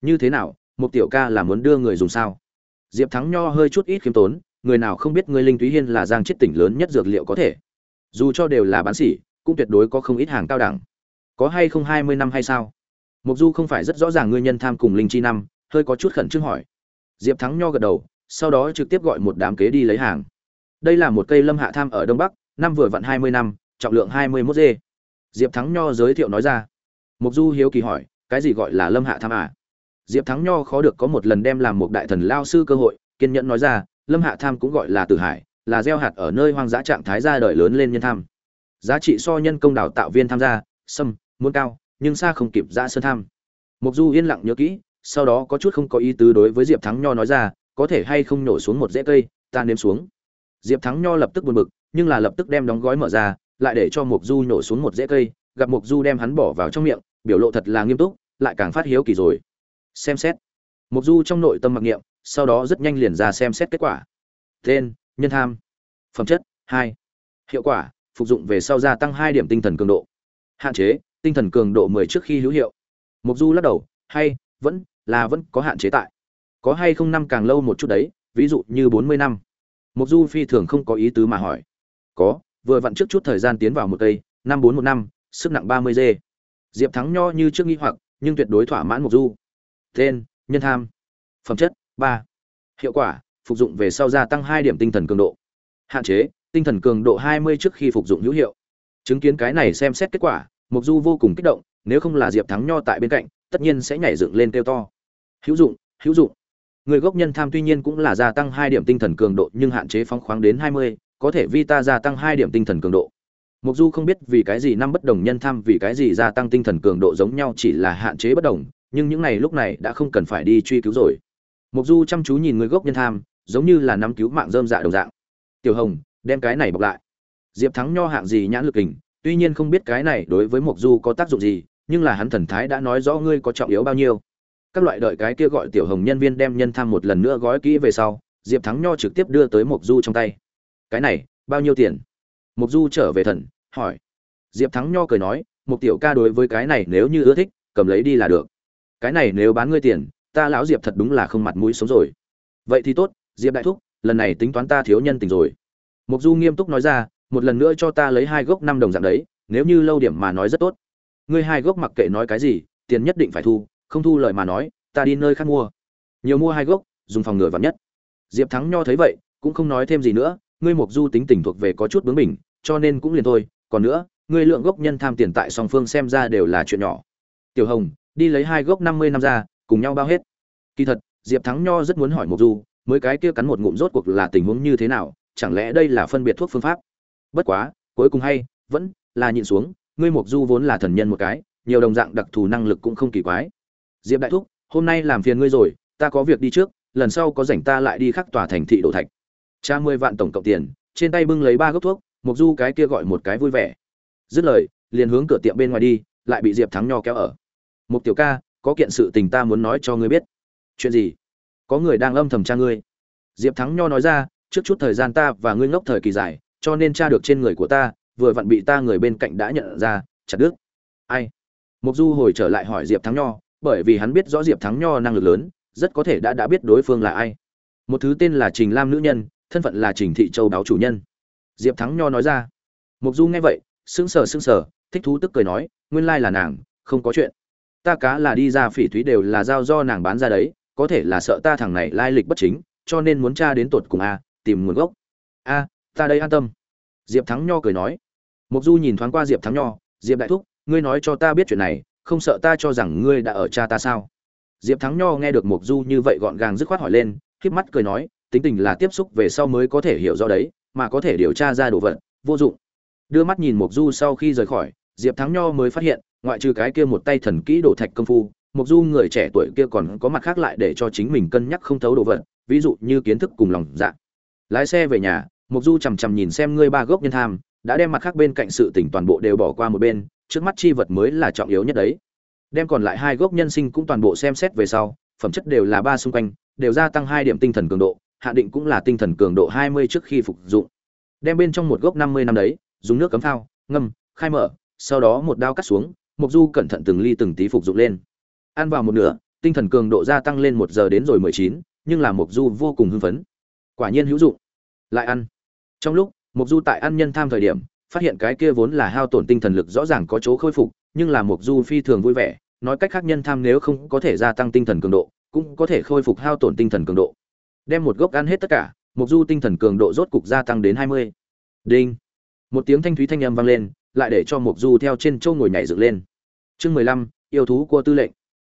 Như thế nào một tiểu ca là muốn đưa người dùng sao? Diệp thắng nho hơi chút ít khiêm tốn, người nào không biết ngươi linh túy hiên là giang chết tỉnh lớn nhất dược liệu có thể. Dù cho đều là bán sỉ, cũng tuyệt đối có không ít hàng cao đẳng. Có hay không hai mươi năm hay sao? Mục du không phải rất rõ ràng ngươi nhân tham cùng linh chi năm, hơi có chút khẩn trương hỏi. Diệp thắng nho gật đầu, sau đó trực tiếp gọi một đám kế đi lấy hàng. Đây là một cây lâm hạ tham ở đông bắc, năm vừa vặn hai mươi năm, trọng lượng hai mươi mốt dê. Diệp thắng nho giới thiệu nói ra. Mục du hiếu kỳ hỏi, cái gì gọi là lâm hạ tham à? Diệp thắng nho khó được có một lần đem làm một đại thần lao sư cơ hội, kiên nhẫn nói ra, lâm hạ tham cũng gọi là tử hải, là gieo hạt ở nơi hoang dã trạng thái ra đời lớn lên nhân tham. Giá trị so nhân công đào tạo viên tham gia, sâm muốn cao, nhưng xa không kịp ra sơn tham. Mục du yên lặng nhớ kỹ, sau đó có chút không có ý tứ đối với diệp thắng nho nói ra, có thể hay không nổ xuống một rễ cây, ta nếm xuống. Diệp thắng nho lập tức buồn bực, nhưng là lập tức đem đóng gói mở ra, lại để cho mục du nổ xuống một rễ cây, gặp mục du đem hắn bỏ vào trong miệng, biểu lộ thật là nghiêm túc, lại càng phát hiếu kỳ rồi xem xét. Mục du trong nội tâm mặc niệm, sau đó rất nhanh liền ra xem xét kết quả. Tên, nhân tham. Phẩm chất, hai. Hiệu quả, phục dụng về sau gia tăng hai điểm tinh thần cường độ. Hạn chế, tinh thần cường độ mười trước khi hữu hiệu. Mục du lắc đầu, hay, vẫn, là vẫn có hạn chế tại. Có hay không năm càng lâu một chút đấy, ví dụ như bốn mươi năm. Mục du phi thường không có ý tứ mà hỏi. Có, vừa vặn trước chút thời gian tiến vào một cây, năm bốn một năm, sức nặng ba mươi g diệp thắng nho như trước nghi hoặc, nhưng tuyệt đối thỏa mãn mục du tên, nhân tham, phẩm chất, ba, hiệu quả, phục dụng về sau gia tăng hai điểm tinh thần cường độ. Hạn chế, tinh thần cường độ hai mươi trước khi phục dụng hữu hiệu. Chứng kiến cái này xem xét kết quả mục du vô cùng kích động, nếu không là diệp thắng nho tại bên cạnh, tất nhiên sẽ nhảy dựng lên kêu to. Hữu dụng hữu dụng. Người gốc nhân tham tuy nhiên cũng là gia tăng hai điểm tinh thần cường độ, nhưng hạn chế phóng khoáng đến hai mươi, có thể vi ta gia tăng hai điểm tinh thần cường độ. Mục du không biết vì cái gì năm bất đồng nhân tham, vì cái gì gia tăng tinh thần cường độ giống nhau chỉ là hạn chế bất đồng nhưng những này lúc này đã không cần phải đi truy cứu rồi. Mục du chăm chú nhìn người gốc nhân tham, giống như là nắm cứu mạng dơm dạ đồng dạng. Tiểu hồng, đem cái này bọc lại. Diệp thắng nho hạng gì nhãn lực hình tuy nhiên không biết cái này đối với mục du có tác dụng gì, nhưng là hắn thần thái đã nói rõ ngươi có trọng yếu bao nhiêu. Các loại đợi cái kia gọi tiểu hồng nhân viên đem nhân tham một lần nữa gói kỹ về sau, diệp thắng nho trực tiếp đưa tới mục du trong tay. Cái này, bao nhiêu tiền? Mục du trở về thần, hỏi. Diệp thắng nho cười nói mục tiểu ca đối với cái này nếu như ưa thích, cầm lấy đi là được cái này nếu bán ngươi tiền, ta lão diệp thật đúng là không mặt mũi sống rồi. Vậy thì tốt, diệp đại thúc, lần này tính toán ta thiếu nhân tình rồi. Mục du nghiêm túc nói ra, một lần nữa cho ta lấy hai gốc năm đồng dạng đấy, nếu như lâu điểm mà nói rất tốt. Ngươi hai gốc mặc kệ nói cái gì, tiền nhất định phải thu, không thu lời mà nói, ta đi nơi khác mua. Nhiều mua hai gốc, dùng phòng ngừa vắn nhất. Diệp thắng nho thấy vậy, cũng không nói thêm gì nữa, ngươi mục du tính tình thuộc về có chút bướng bỉnh, cho nên cũng liền thôi. Còn nữa, ngươi lượng gốc nhân tham tiền tại song phương xem ra đều là chuyện nhỏ. Tiểu hồng đi lấy hai gốc năm mươi năm ra, cùng nhau bao hết. Kỳ thật, diệp thắng nho rất muốn hỏi mục du, mới cái kia cắn một ngụm rốt cuộc là tình huống như thế nào, chẳng lẽ đây là phân biệt thuốc phương pháp? Bất quá, cuối cùng hay, vẫn là nhịn xuống, ngươi mục du vốn là thần nhân một cái, nhiều đồng dạng đặc thù năng lực cũng không kỳ quái. Diệp đại thúc, hôm nay làm phiền ngươi rồi, ta có việc đi trước, lần sau có rảnh ta lại đi khắc tòa thành thị đổ thạch. Cha mười vạn tổng cộng tiền, trên tay bưng lấy ba gốc thuốc, mục du cái kia gọi một cái vui vẻ. Dứt lời, liền hướng cửa tiệm bên ngoài đi, lại bị diệp thắng nho kéo ở mục tiểu ca, có kiện sự tình ta muốn nói cho ngươi biết. Chuyện gì? Có người đang âm thầm tra ngươi. Diệp thắng nho nói ra, trước chút thời gian ta và ngươi ngốc thời kỳ dài, cho nên tra được trên người của ta, vừa vặn bị ta người bên cạnh đã nhận ra, chặt đứt. Ai? Mục du hồi trở lại hỏi diệp thắng nho, bởi vì hắn biết rõ diệp thắng nho năng lực lớn, rất có thể đã đã biết đối phương là ai. Một thứ tên là trình lam nữ nhân, thân phận là trình thị châu báo chủ nhân. Diệp thắng nho nói ra. Mục du nghe vậy, sững sờ sững sờ, thích thú tức cười nói, nguyên lai là nàng, không có chuyện ta cá là đi ra phỉ thúy đều là giao do nàng bán ra đấy, có thể là sợ ta thằng này lai lịch bất chính, cho nên muốn tra đến tột cùng a tìm nguồn gốc. A ta đây an tâm. Diệp thắng nho cười nói. Mục du nhìn thoáng qua diệp thắng nho, diệp đại thúc, ngươi nói cho ta biết chuyện này, không sợ ta cho rằng ngươi đã ở cha ta sao? Diệp thắng nho nghe được mục du như vậy gọn gàng dứt khoát hỏi lên khiếp mắt cười nói, tính tình là tiếp xúc về sau mới có thể hiểu rõ đấy, mà có thể điều tra ra đồ vật, vô dụng. Đưa mắt nhìn mục du sau khi rời khỏi, diệp thắng nho mới phát hiện ngoại trừ cái kia một tay thần kỹ đổ thạch công phu mục du người trẻ tuổi kia còn có mặt khác lại để cho chính mình cân nhắc không thấu đồ vật, ví dụ như kiến thức cùng lòng dạ. Lái xe về nhà mục du chằm chằm nhìn xem ngươi ba gốc nhân tham, đã đem mặt khác bên cạnh sự tỉnh toàn bộ đều bỏ qua một bên, trước mắt chi vật mới là trọng yếu nhất đấy. Đem còn lại hai gốc nhân sinh cũng toàn bộ xem xét về sau, phẩm chất đều là ba xung quanh, đều gia tăng hai điểm tinh thần cường độ, hạ định cũng là tinh thần cường độ hai mươi trước khi phục dụng. Đem bên trong một gốc năm mươi năm đấy, dùng nước cấm phao, ngâm, khai mở, sau đó một đao cắt xuống mục du cẩn thận từng ly từng tí phục dụng lên. Ăn vào một nửa, tinh thần cường độ gia tăng lên một giờ đến rồi mười chín, nhưng là mục du vô cùng hưng phấn. Quả nhiên hữu dụng. Lại ăn. Trong lúc mục du tại ăn nhân tham thời điểm, phát hiện cái kia vốn là hao tổn tinh thần lực rõ ràng có chỗ khôi phục, nhưng là mục du phi thường vui vẻ, nói cách khác nhân tham nếu không có thể gia tăng tinh thần cường độ, cũng có thể khôi phục hao tổn tinh thần cường độ. Đem một gốc ăn hết tất cả mục du tinh thần cường độ rốt cục gia tăng đến hai mươi. Đinh. Một tiếng thanh thúy thanh âm vang lên, lại để cho mục du theo trên châu ngồi nhảy dựng lên chương mười lăm yêu thú của tư lệnh.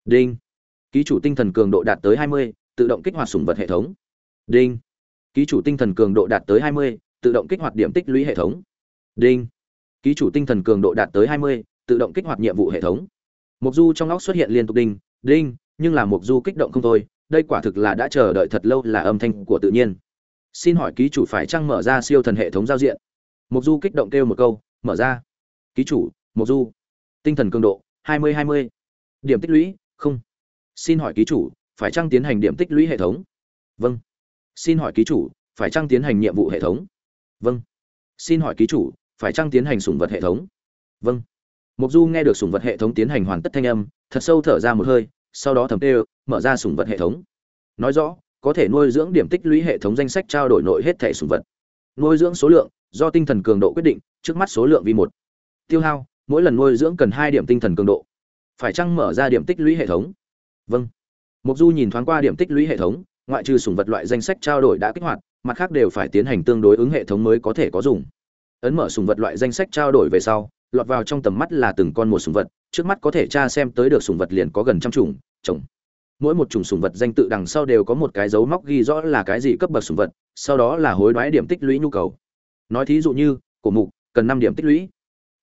Đinh. Ký chủ tinh thần cường độ đạt tới 20, tự động kích hoạt sủng vật hệ thống. Đinh. Ký chủ tinh thần cường độ đạt tới 20, tự động kích hoạt điểm tích lũy hệ thống. Đinh. Ký chủ tinh thần cường độ đạt tới 20, tự động kích hoạt nhiệm vụ hệ thống. Mục du trong óc xuất hiện liên tục đinh đinh nhưng là mục du kích động không thôi đây quả thực là đã chờ đợi thật lâu là âm thanh của tự nhiên. Xin hỏi ký chủ phải chăng mở ra siêu thần hệ thống giao diện? Mục du kích động kêu một câu mở ra. Ký chủ mục du. Tinh thần cường độ 20-20. điểm tích lũy, không. Xin hỏi ký chủ, phải chăng tiến hành điểm tích lũy hệ thống? Vâng. Xin hỏi ký chủ, phải chăng tiến hành nhiệm vụ hệ thống? Vâng. Xin hỏi ký chủ, phải chăng tiến hành sủng vật hệ thống? Vâng. Mục du nghe được sủng vật hệ thống tiến hành hoàn tất thanh âm, thật sâu thở ra một hơi, sau đó thầm tê mở ra sủng vật hệ thống. Nói rõ, có thể nuôi dưỡng điểm tích lũy hệ thống danh sách trao đổi nội hết thẻ sủng vật. Nuôi dưỡng số lượng, do tinh thần cường độ quyết định, trước mắt số lượng vì một. Tiêu hao mỗi lần nuôi dưỡng cần hai điểm tinh thần cường độ. Phải chăng mở ra điểm tích lũy hệ thống? Vâng. Mục du nhìn thoáng qua điểm tích lũy hệ thống, ngoại trừ sủng vật loại danh sách trao đổi đã kích hoạt, mặt khác đều phải tiến hành tương đối ứng hệ thống mới có thể có dùng. Ấn mở sủng vật loại danh sách trao đổi về sau, lọt vào trong tầm mắt là từng con một sủng vật, trước mắt có thể tra xem tới được sủng vật liền có gần trăm chủng chủng mỗi một chủng sủng vật danh tự đằng sau đều có một cái dấu móc ghi rõ là cái gì cấp bậc sủng vật, sau đó là hối đoái điểm tích lũy nhu cầu. Nói thí dụ như, cổ mục cần năm điểm tích lũy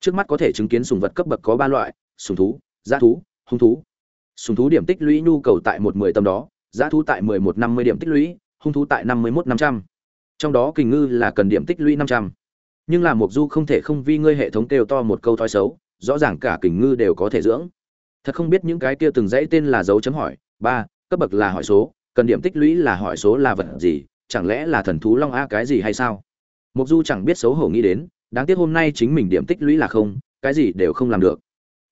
trước mắt có thể chứng kiến sùng vật cấp bậc có ba loại, sùng thú giá thú, hung thú. Sùng thú điểm tích lũy nhu cầu tại một mười tầm đó giá thú tại mười một năm mươi điểm tích lũy, hung thú tại năm mươi một năm trăm. Trong đó kình ngư là cần điểm tích lũy năm trăm. Nhưng là mục du không thể không vi ngươi hệ thống kêu to một câu thói xấu, rõ ràng cả kình ngư đều có thể dưỡng. Thật không biết những cái kia từng dãy tên là dấu chấm hỏi, ba, cấp bậc là hỏi số, cần điểm tích lũy là hỏi số là vật gì, chẳng lẽ là thần thú long a cái gì hay sao? Mục du chẳng biết xấu hổ nghĩ đến đáng tiếc hôm nay chính mình điểm tích lũy là không, cái gì đều không làm được.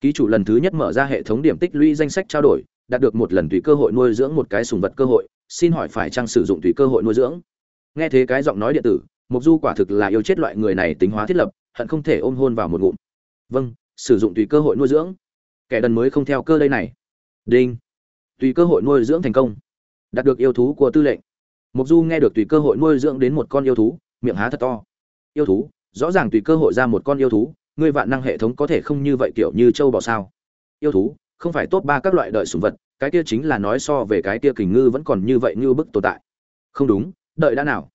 Ký chủ lần thứ nhất mở ra hệ thống điểm tích lũy danh sách trao đổi, đạt được một lần tùy cơ hội nuôi dưỡng một cái sùng vật cơ hội, xin hỏi phải chăng sử dụng tùy cơ hội nuôi dưỡng? Nghe thế cái giọng nói điện tử mục du quả thực là yêu chết loại người này tính hóa thiết lập, hận không thể ôm hôn vào một ngụm. Vâng sử dụng tùy cơ hội nuôi dưỡng. Kẻ đần mới không theo cơ đây này. Đinh. Tùy cơ hội nuôi dưỡng thành công. Đạt được yêu thú của tư lệnh. Mục du nghe được tùy cơ hội nuôi dưỡng đến một con yêu thú, miệng há thật to. Yêu thú rõ ràng tùy cơ hội ra một con yêu thú, ngươi vạn năng hệ thống có thể không như vậy kiểu như châu bò sao? Yêu thú, không phải tốt ba các loại đợi sùng vật, cái kia chính là nói so về cái kia kình ngư vẫn còn như vậy như bức tồn tại. Không đúng, đợi đã nào?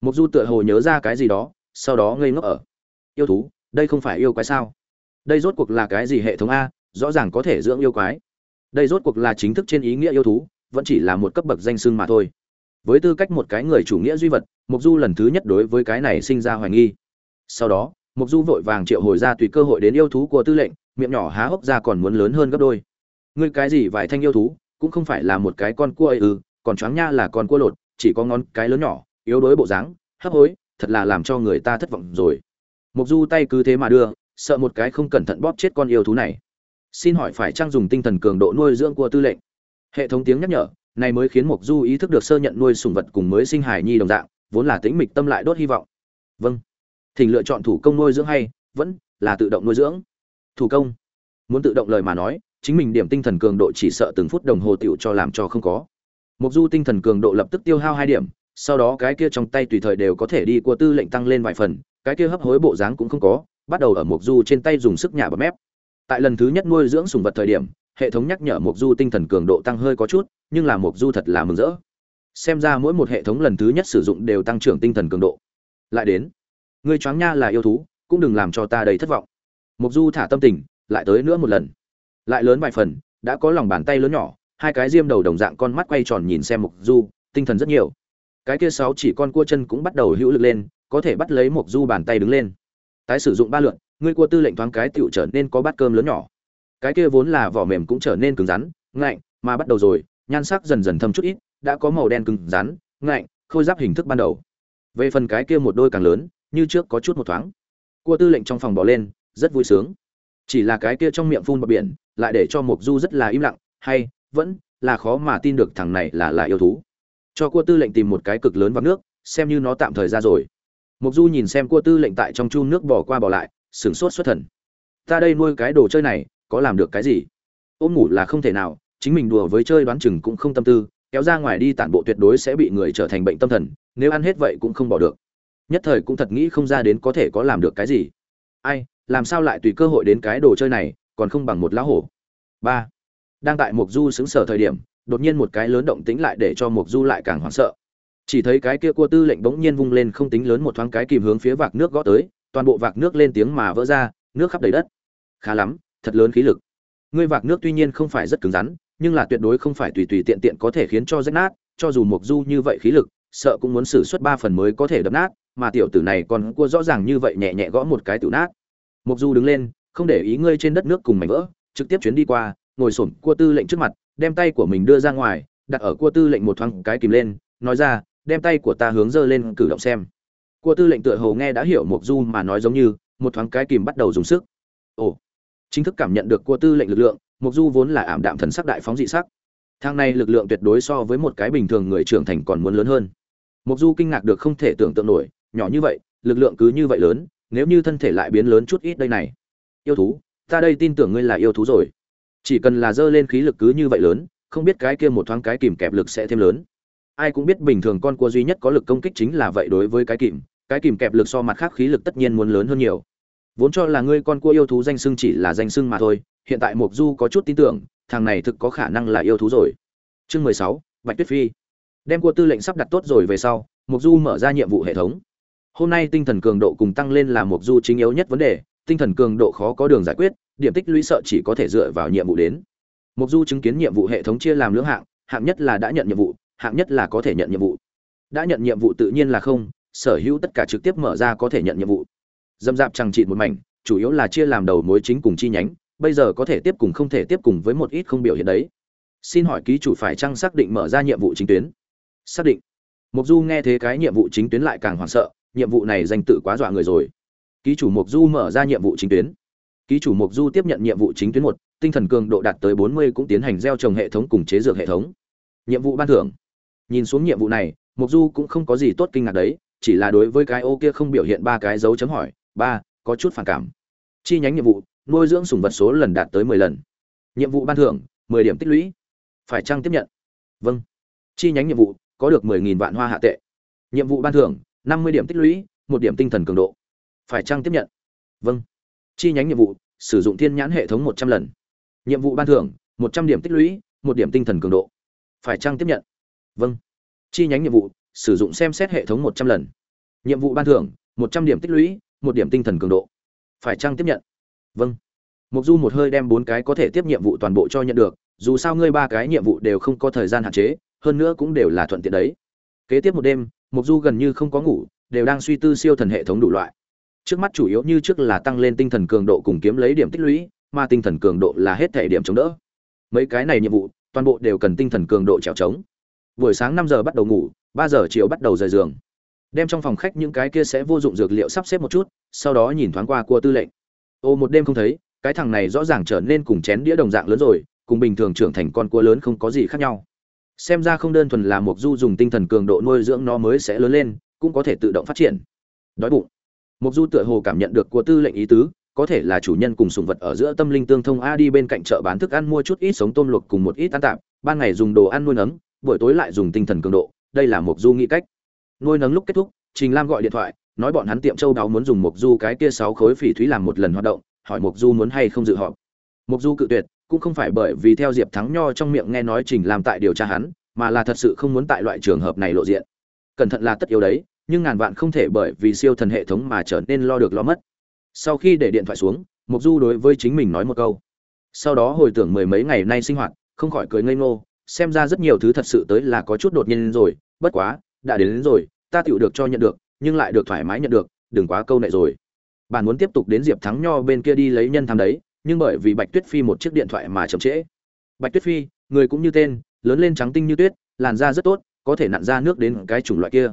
Mục du tựa hồ nhớ ra cái gì đó, sau đó ngây ngốc ở. Yêu thú, đây không phải yêu quái sao? Đây rốt cuộc là cái gì hệ thống a, rõ ràng có thể dưỡng yêu quái. Đây rốt cuộc là chính thức trên ý nghĩa yêu thú, vẫn chỉ là một cấp bậc danh xưng mà thôi. Với tư cách một cái người chủ nghĩa duy vật, mục du lần thứ nhất đối với cái này sinh ra hoài nghi sau đó mục du vội vàng triệu hồi ra tùy cơ hội đến yêu thú của tư lệnh, miệng nhỏ há hốc ra còn muốn lớn hơn gấp đôi. Ngươi cái gì vài thanh yêu thú, cũng không phải là một cái con cua ấy ư, còn choáng nha là con cua lột, chỉ có ngón cái lớn nhỏ, yếu đuối bộ dáng, hấp hối, thật là làm cho người ta thất vọng rồi. Mục du tay cứ thế mà đưa, sợ một cái không cẩn thận bóp chết con yêu thú này. Xin hỏi phải trang dùng tinh thần cường độ nuôi dưỡng của tư lệnh? Hệ thống tiếng nhắc nhở, này mới khiến mục du ý thức được sơ nhận nuôi sùng vật cùng mới sinh hải nhi đồng dạng, vốn là tĩnh mịch tâm lại đốt hy vọng. Vâng thỉnh lựa chọn thủ công nuôi dưỡng hay, vẫn là tự động nuôi dưỡng. Thủ công. Muốn tự động lời mà nói, chính mình điểm tinh thần cường độ chỉ sợ từng phút đồng hồ tiểu cho làm cho không có. Mục du tinh thần cường độ lập tức tiêu hao hai điểm, sau đó cái kia trong tay tùy thời đều có thể đi qua tư lệnh tăng lên vài phần, cái kia hấp hối bộ dáng cũng không có, bắt đầu ở mục du trên tay dùng sức nhả bấm mép tại lần thứ nhất nuôi dưỡng sùng vật thời điểm, hệ thống nhắc nhở mục du tinh thần cường độ tăng hơi có chút, nhưng là mục du thật là mừng rỡ. Xem ra mỗi một hệ thống lần thứ nhất sử dụng đều tăng trưởng tinh thần cường độ. Lại đến ngươi choáng nha là yêu thú, cũng đừng làm cho ta đầy thất vọng. Mục du thả tâm tình, lại tới nữa một lần. Lại lớn vài phần, đã có lòng bàn tay lớn nhỏ, hai cái diêm đầu đồng dạng con mắt quay tròn nhìn xem mục du, tinh thần rất nhiều. Cái kia sáu chỉ con cua chân cũng bắt đầu hữu lực lên, có thể bắt lấy mục du bàn tay đứng lên. Tái sử dụng ba lượn, ngươi cua tư lệnh thoáng cái tựu trở nên có bát cơm lớn nhỏ. Cái kia vốn là vỏ mềm cũng trở nên cứng rắn, ngạnh, mà bắt đầu rồi, nhan sắc dần dần thâm chút ít, đã có màu đen cứng rắn, ngạnh, khôi giáp hình thức ban đầu. Về phần cái kia một đôi càng lớn như trước có chút một thoáng. Cua tư lệnh trong phòng bỏ lên, rất vui sướng. Chỉ là cái kia trong miệng phun bọt biển, lại để cho mục du rất là im lặng, hay, vẫn là khó mà tin được thằng này là là yêu thú. Cho cua tư lệnh tìm một cái cực lớn vào nước, xem như nó tạm thời ra rồi. Mục du nhìn xem cua tư lệnh tại trong chu nước bỏ qua bỏ lại, sửng sốt xuất thần. Ta đây nuôi cái đồ chơi này, có làm được cái gì? Ôm ngủ là không thể nào, chính mình đùa với chơi đoán chừng cũng không tâm tư, kéo ra ngoài đi tản bộ tuyệt đối sẽ bị người trở thành bệnh tâm thần, nếu ăn hết vậy cũng không bỏ được nhất thời cũng thật nghĩ không ra đến có thể có làm được cái gì. Ai, làm sao lại tùy cơ hội đến cái đồ chơi này, còn không bằng một lão hổ. Ba, đang tại mục du xứng sở thời điểm, đột nhiên một cái lớn động tĩnh lại để cho mục du lại càng hoảng sợ. Chỉ thấy cái kia cua tư lệnh bỗng nhiên vung lên không tính lớn một thoáng cái kìm hướng phía vạc nước gõ tới, toàn bộ vạc nước lên tiếng mà vỡ ra, nước khắp đầy đất. Khá lắm, thật lớn khí lực. Ngươi vạc nước tuy nhiên không phải rất cứng rắn, nhưng là tuyệt đối không phải tùy tùy tiện tiện có thể khiến cho rách nát, cho dù mục du như vậy khí lực, sợ cũng muốn xử suất ba phần mới có thể đập nát mà tiểu tử này còn cua rõ ràng như vậy nhẹ nhẹ gõ một cái tiểu nát. Mục du đứng lên, không để ý ngươi trên đất nước cùng mảnh vỡ, trực tiếp chuyến đi qua, ngồi xổm cua tư lệnh trước mặt, đem tay của mình đưa ra ngoài, đặt ở cua tư lệnh một thoáng cái kìm lên, nói ra, đem tay của ta hướng dơ lên cử động xem. Cua tư lệnh tựa hồ nghe đã hiểu mục du mà nói giống như, một thoáng cái kìm bắt đầu dùng sức. Ồ, chính thức cảm nhận được cua tư lệnh lực lượng, mục du vốn là ảm đạm thần sắc đại phóng dị sắc. Thang này lực lượng tuyệt đối so với một cái bình thường người trưởng thành còn muốn lớn hơn. Mục du kinh ngạc được không thể tưởng tượng nổi nhỏ như vậy, lực lượng cứ như vậy lớn, nếu như thân thể lại biến lớn chút ít đây này. Yêu thú, ta đây tin tưởng ngươi là yêu thú rồi. Chỉ cần là dơ lên khí lực cứ như vậy lớn, không biết cái kia một thoáng cái kìm kẹp lực sẽ thêm lớn. Ai cũng biết bình thường con cua duy nhất có lực công kích chính là vậy đối với cái kìm cái kìm kẹp lực so mặt khác khí lực tất nhiên muốn lớn hơn nhiều. Vốn cho là ngươi con cua yêu thú danh sưng chỉ là danh sưng mà thôi, hiện tại mục du có chút tin tưởng, thằng này thực có khả năng là yêu thú rồi. Chương mười sáu, bạch tuyết phi. Đem cua tư lệnh sắp đặt tốt rồi về sau mục du mở ra nhiệm vụ hệ thống hôm nay tinh thần cường độ cùng tăng lên là một du chính yếu nhất vấn đề, tinh thần cường độ khó có đường giải quyết, điểm tích lũy sợ chỉ có thể dựa vào nhiệm vụ đến. Mục du chứng kiến nhiệm vụ hệ thống chia làm lưỡng hạng hạng nhất là đã nhận nhiệm vụ, hạng nhất là có thể nhận nhiệm vụ. Đã nhận nhiệm vụ tự nhiên là không, sở hữu tất cả trực tiếp mở ra có thể nhận nhiệm vụ. Dâm dạp chẳng trị một mảnh, chủ yếu là chia làm đầu mối chính cùng chi nhánh, bây giờ có thể tiếp cùng không thể tiếp cùng với một ít không biểu hiện đấy. Xin hỏi ký chủ phải chăng xác định mở ra nhiệm vụ chính tuyến? Xác định. Mục du nghe thế cái nhiệm vụ chính tuyến lại càng hoảng sợ nhiệm vụ này danh tự quá dọa người rồi. Ký chủ mục du mở ra nhiệm vụ chính tuyến. Ký chủ mục du tiếp nhận nhiệm vụ chính tuyến một, tinh thần cường độ đạt tới bốn mươi cũng tiến hành gieo trồng hệ thống cùng chế dược hệ thống. Nhiệm vụ ban thưởng. Nhìn xuống nhiệm vụ này mục du cũng không có gì tốt kinh ngạc đấy, chỉ là đối với cái ô kia không biểu hiện ba cái dấu chấm hỏi, ba, có chút phản cảm. Chi nhánh nhiệm vụ, nuôi dưỡng sủng vật số lần đạt tới mười lần. Nhiệm vụ ban thưởng, mười điểm tích lũy. Phải chăng tiếp nhận? Vâng. Chi nhánh nhiệm vụ, có được mười nghìn vạn hoa hạ tệ. Nhiệm vụ ban thưởng năm mươi điểm tích lũy, một điểm tinh thần cường độ. Phải chăng tiếp nhận? Vâng. Chi nhánh nhiệm vụ, sử dụng thiên nhãn hệ thống một trăm lần. Nhiệm vụ ban thưởng, một trăm điểm tích lũy, một điểm tinh thần cường độ. Phải chăng tiếp nhận? Vâng. Chi nhánh nhiệm vụ, sử dụng xem xét hệ thống một trăm lần. Nhiệm vụ ban thưởng, một trăm điểm tích lũy, một điểm tinh thần cường độ. Phải chăng tiếp nhận? Vâng. Mục du một hơi đem bốn cái có thể tiếp nhiệm vụ toàn bộ cho nhận được, dù sao ngươi ba cái nhiệm vụ đều không có thời gian hạn chế, hơn nữa cũng đều là thuận tiện đấy. Kế tiếp một đêm mục du gần như không có ngủ, đều đang suy tư siêu thần hệ thống đủ loại. Trước mắt chủ yếu như trước là tăng lên tinh thần cường độ cùng kiếm lấy điểm tích lũy, mà tinh thần cường độ là hết thể điểm chống đỡ. Mấy cái này nhiệm vụ, toàn bộ đều cần tinh thần cường độ trèo trống. Buổi sáng năm giờ bắt đầu ngủ, ba giờ chiều bắt đầu rời giường. Đem trong phòng khách những cái kia sẽ vô dụng dược liệu sắp xếp một chút, sau đó nhìn thoáng qua cua tư lệnh. Ô, một đêm không thấy, cái thằng này rõ ràng trở nên cùng chén đĩa đồng dạng lớn rồi, cùng bình thường trưởng thành con cua lớn không có gì khác nhau xem ra không đơn thuần là một du dùng tinh thần cường độ nuôi dưỡng nó mới sẽ lớn lên cũng có thể tự động phát triển đói bụng mục Du tựa hồ cảm nhận được của tư lệnh ý tứ, có thể là chủ nhân cùng sủng vật ở giữa tâm linh tương thông a đi bên cạnh chợ bán thức ăn mua chút ít sống tôm luộc cùng một ít ăn tạm, ban ngày dùng đồ ăn nuôi nấng, buổi tối lại dùng tinh thần cường độ, đây là mục Du nghĩ cách. Nuôi nấng lúc kết thúc, Trình Lam gọi điện thoại, nói bọn hắn tiệm châu đáo muốn dùng mục Du cái kia sáu khối phỉ thúy làm một lần hoạt động, hỏi mục Du muốn hay không dự họp. mục Du cự tuyệt, cũng không phải bởi vì theo Diệp Thắng Nho trong miệng nghe nói Trình làm tại điều tra hắn, mà là thật sự không muốn tại loại trường hợp này lộ diện. Cẩn thận là tất yếu đấy, nhưng ngàn vạn không thể bởi vì siêu thần hệ thống mà trở nên lo được lo mất. Sau khi để điện thoại xuống mục du đối với chính mình nói một câu. Sau đó hồi tưởng mười mấy ngày nay sinh hoạt không khỏi cười ngây ngô xem ra rất nhiều thứ thật sự tới là có chút đột nhiên rồi bất quá đã đến, đến rồi ta tựu được cho nhận được nhưng lại được thoải mái nhận được đừng quá câu nệ rồi. Bạn muốn tiếp tục đến diệp thắng nho bên kia đi lấy nhân tham đấy nhưng bởi vì bạch tuyết phi một chiếc điện thoại mà chậm trễ. Bạch tuyết phi, người cũng như tên, lớn lên trắng tinh như tuyết, làn da rất tốt, có thể nặn ra nước đến cái chủng loại kia.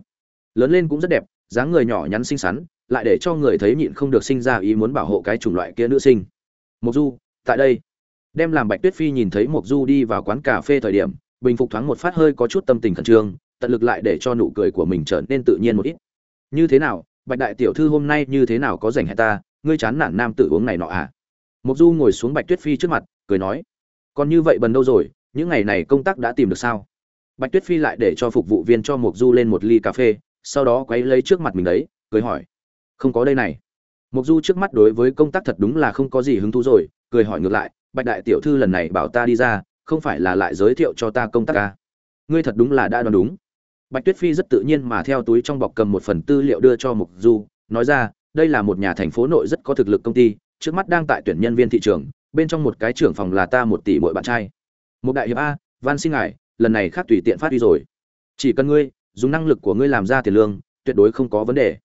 Lớn lên cũng rất đẹp, dáng người nhỏ nhắn xinh xắn, lại để cho người thấy nhịn không được sinh ra ý muốn bảo hộ cái chủng loại kia nữ sinh. Mộc du, tại đây. Đem làm bạch tuyết phi nhìn thấy mộc du đi vào quán cà phê thời điểm, bình phục thoáng một phát hơi có chút tâm tình khẩn trương, tận lực lại để cho nụ cười của mình trở nên tự nhiên một ít. Như thế nào, bạch đại tiểu thư hôm nay như thế nào có rảnh hay ta? Ngươi chán nản nam tử uống này nọ à? Mộc du ngồi xuống bạch tuyết phi trước mặt, cười nói, còn như vậy bần đâu rồi, những ngày này công tác đã tìm được sao? Bạch tuyết phi lại để cho phục vụ viên cho mộc du lên một ly cà phê, sau đó quay lấy trước mặt mình đấy, cười hỏi, không có đây này. Mục du trước mắt đối với công tác thật đúng là không có gì hứng thú rồi, cười hỏi ngược lại, bạch đại tiểu thư lần này bảo ta đi ra, không phải là lại giới thiệu cho ta công tác à? ngươi thật đúng là đã đoán đúng. Bạch tuyết phi rất tự nhiên mà theo túi trong bọc cầm một phần tư liệu đưa cho mục du, nói ra, đây là một nhà thành phố nội rất có thực lực công ty trước mắt đang tại tuyển nhân viên thị trường, bên trong một cái trưởng phòng là ta một tỷ mỗi bạn trai. Một đại hiệp a van xin ngài lần này khác tùy tiện phát đi rồi. Chỉ cần ngươi, dùng năng lực của ngươi làm ra tiền lương, tuyệt đối không có vấn đề.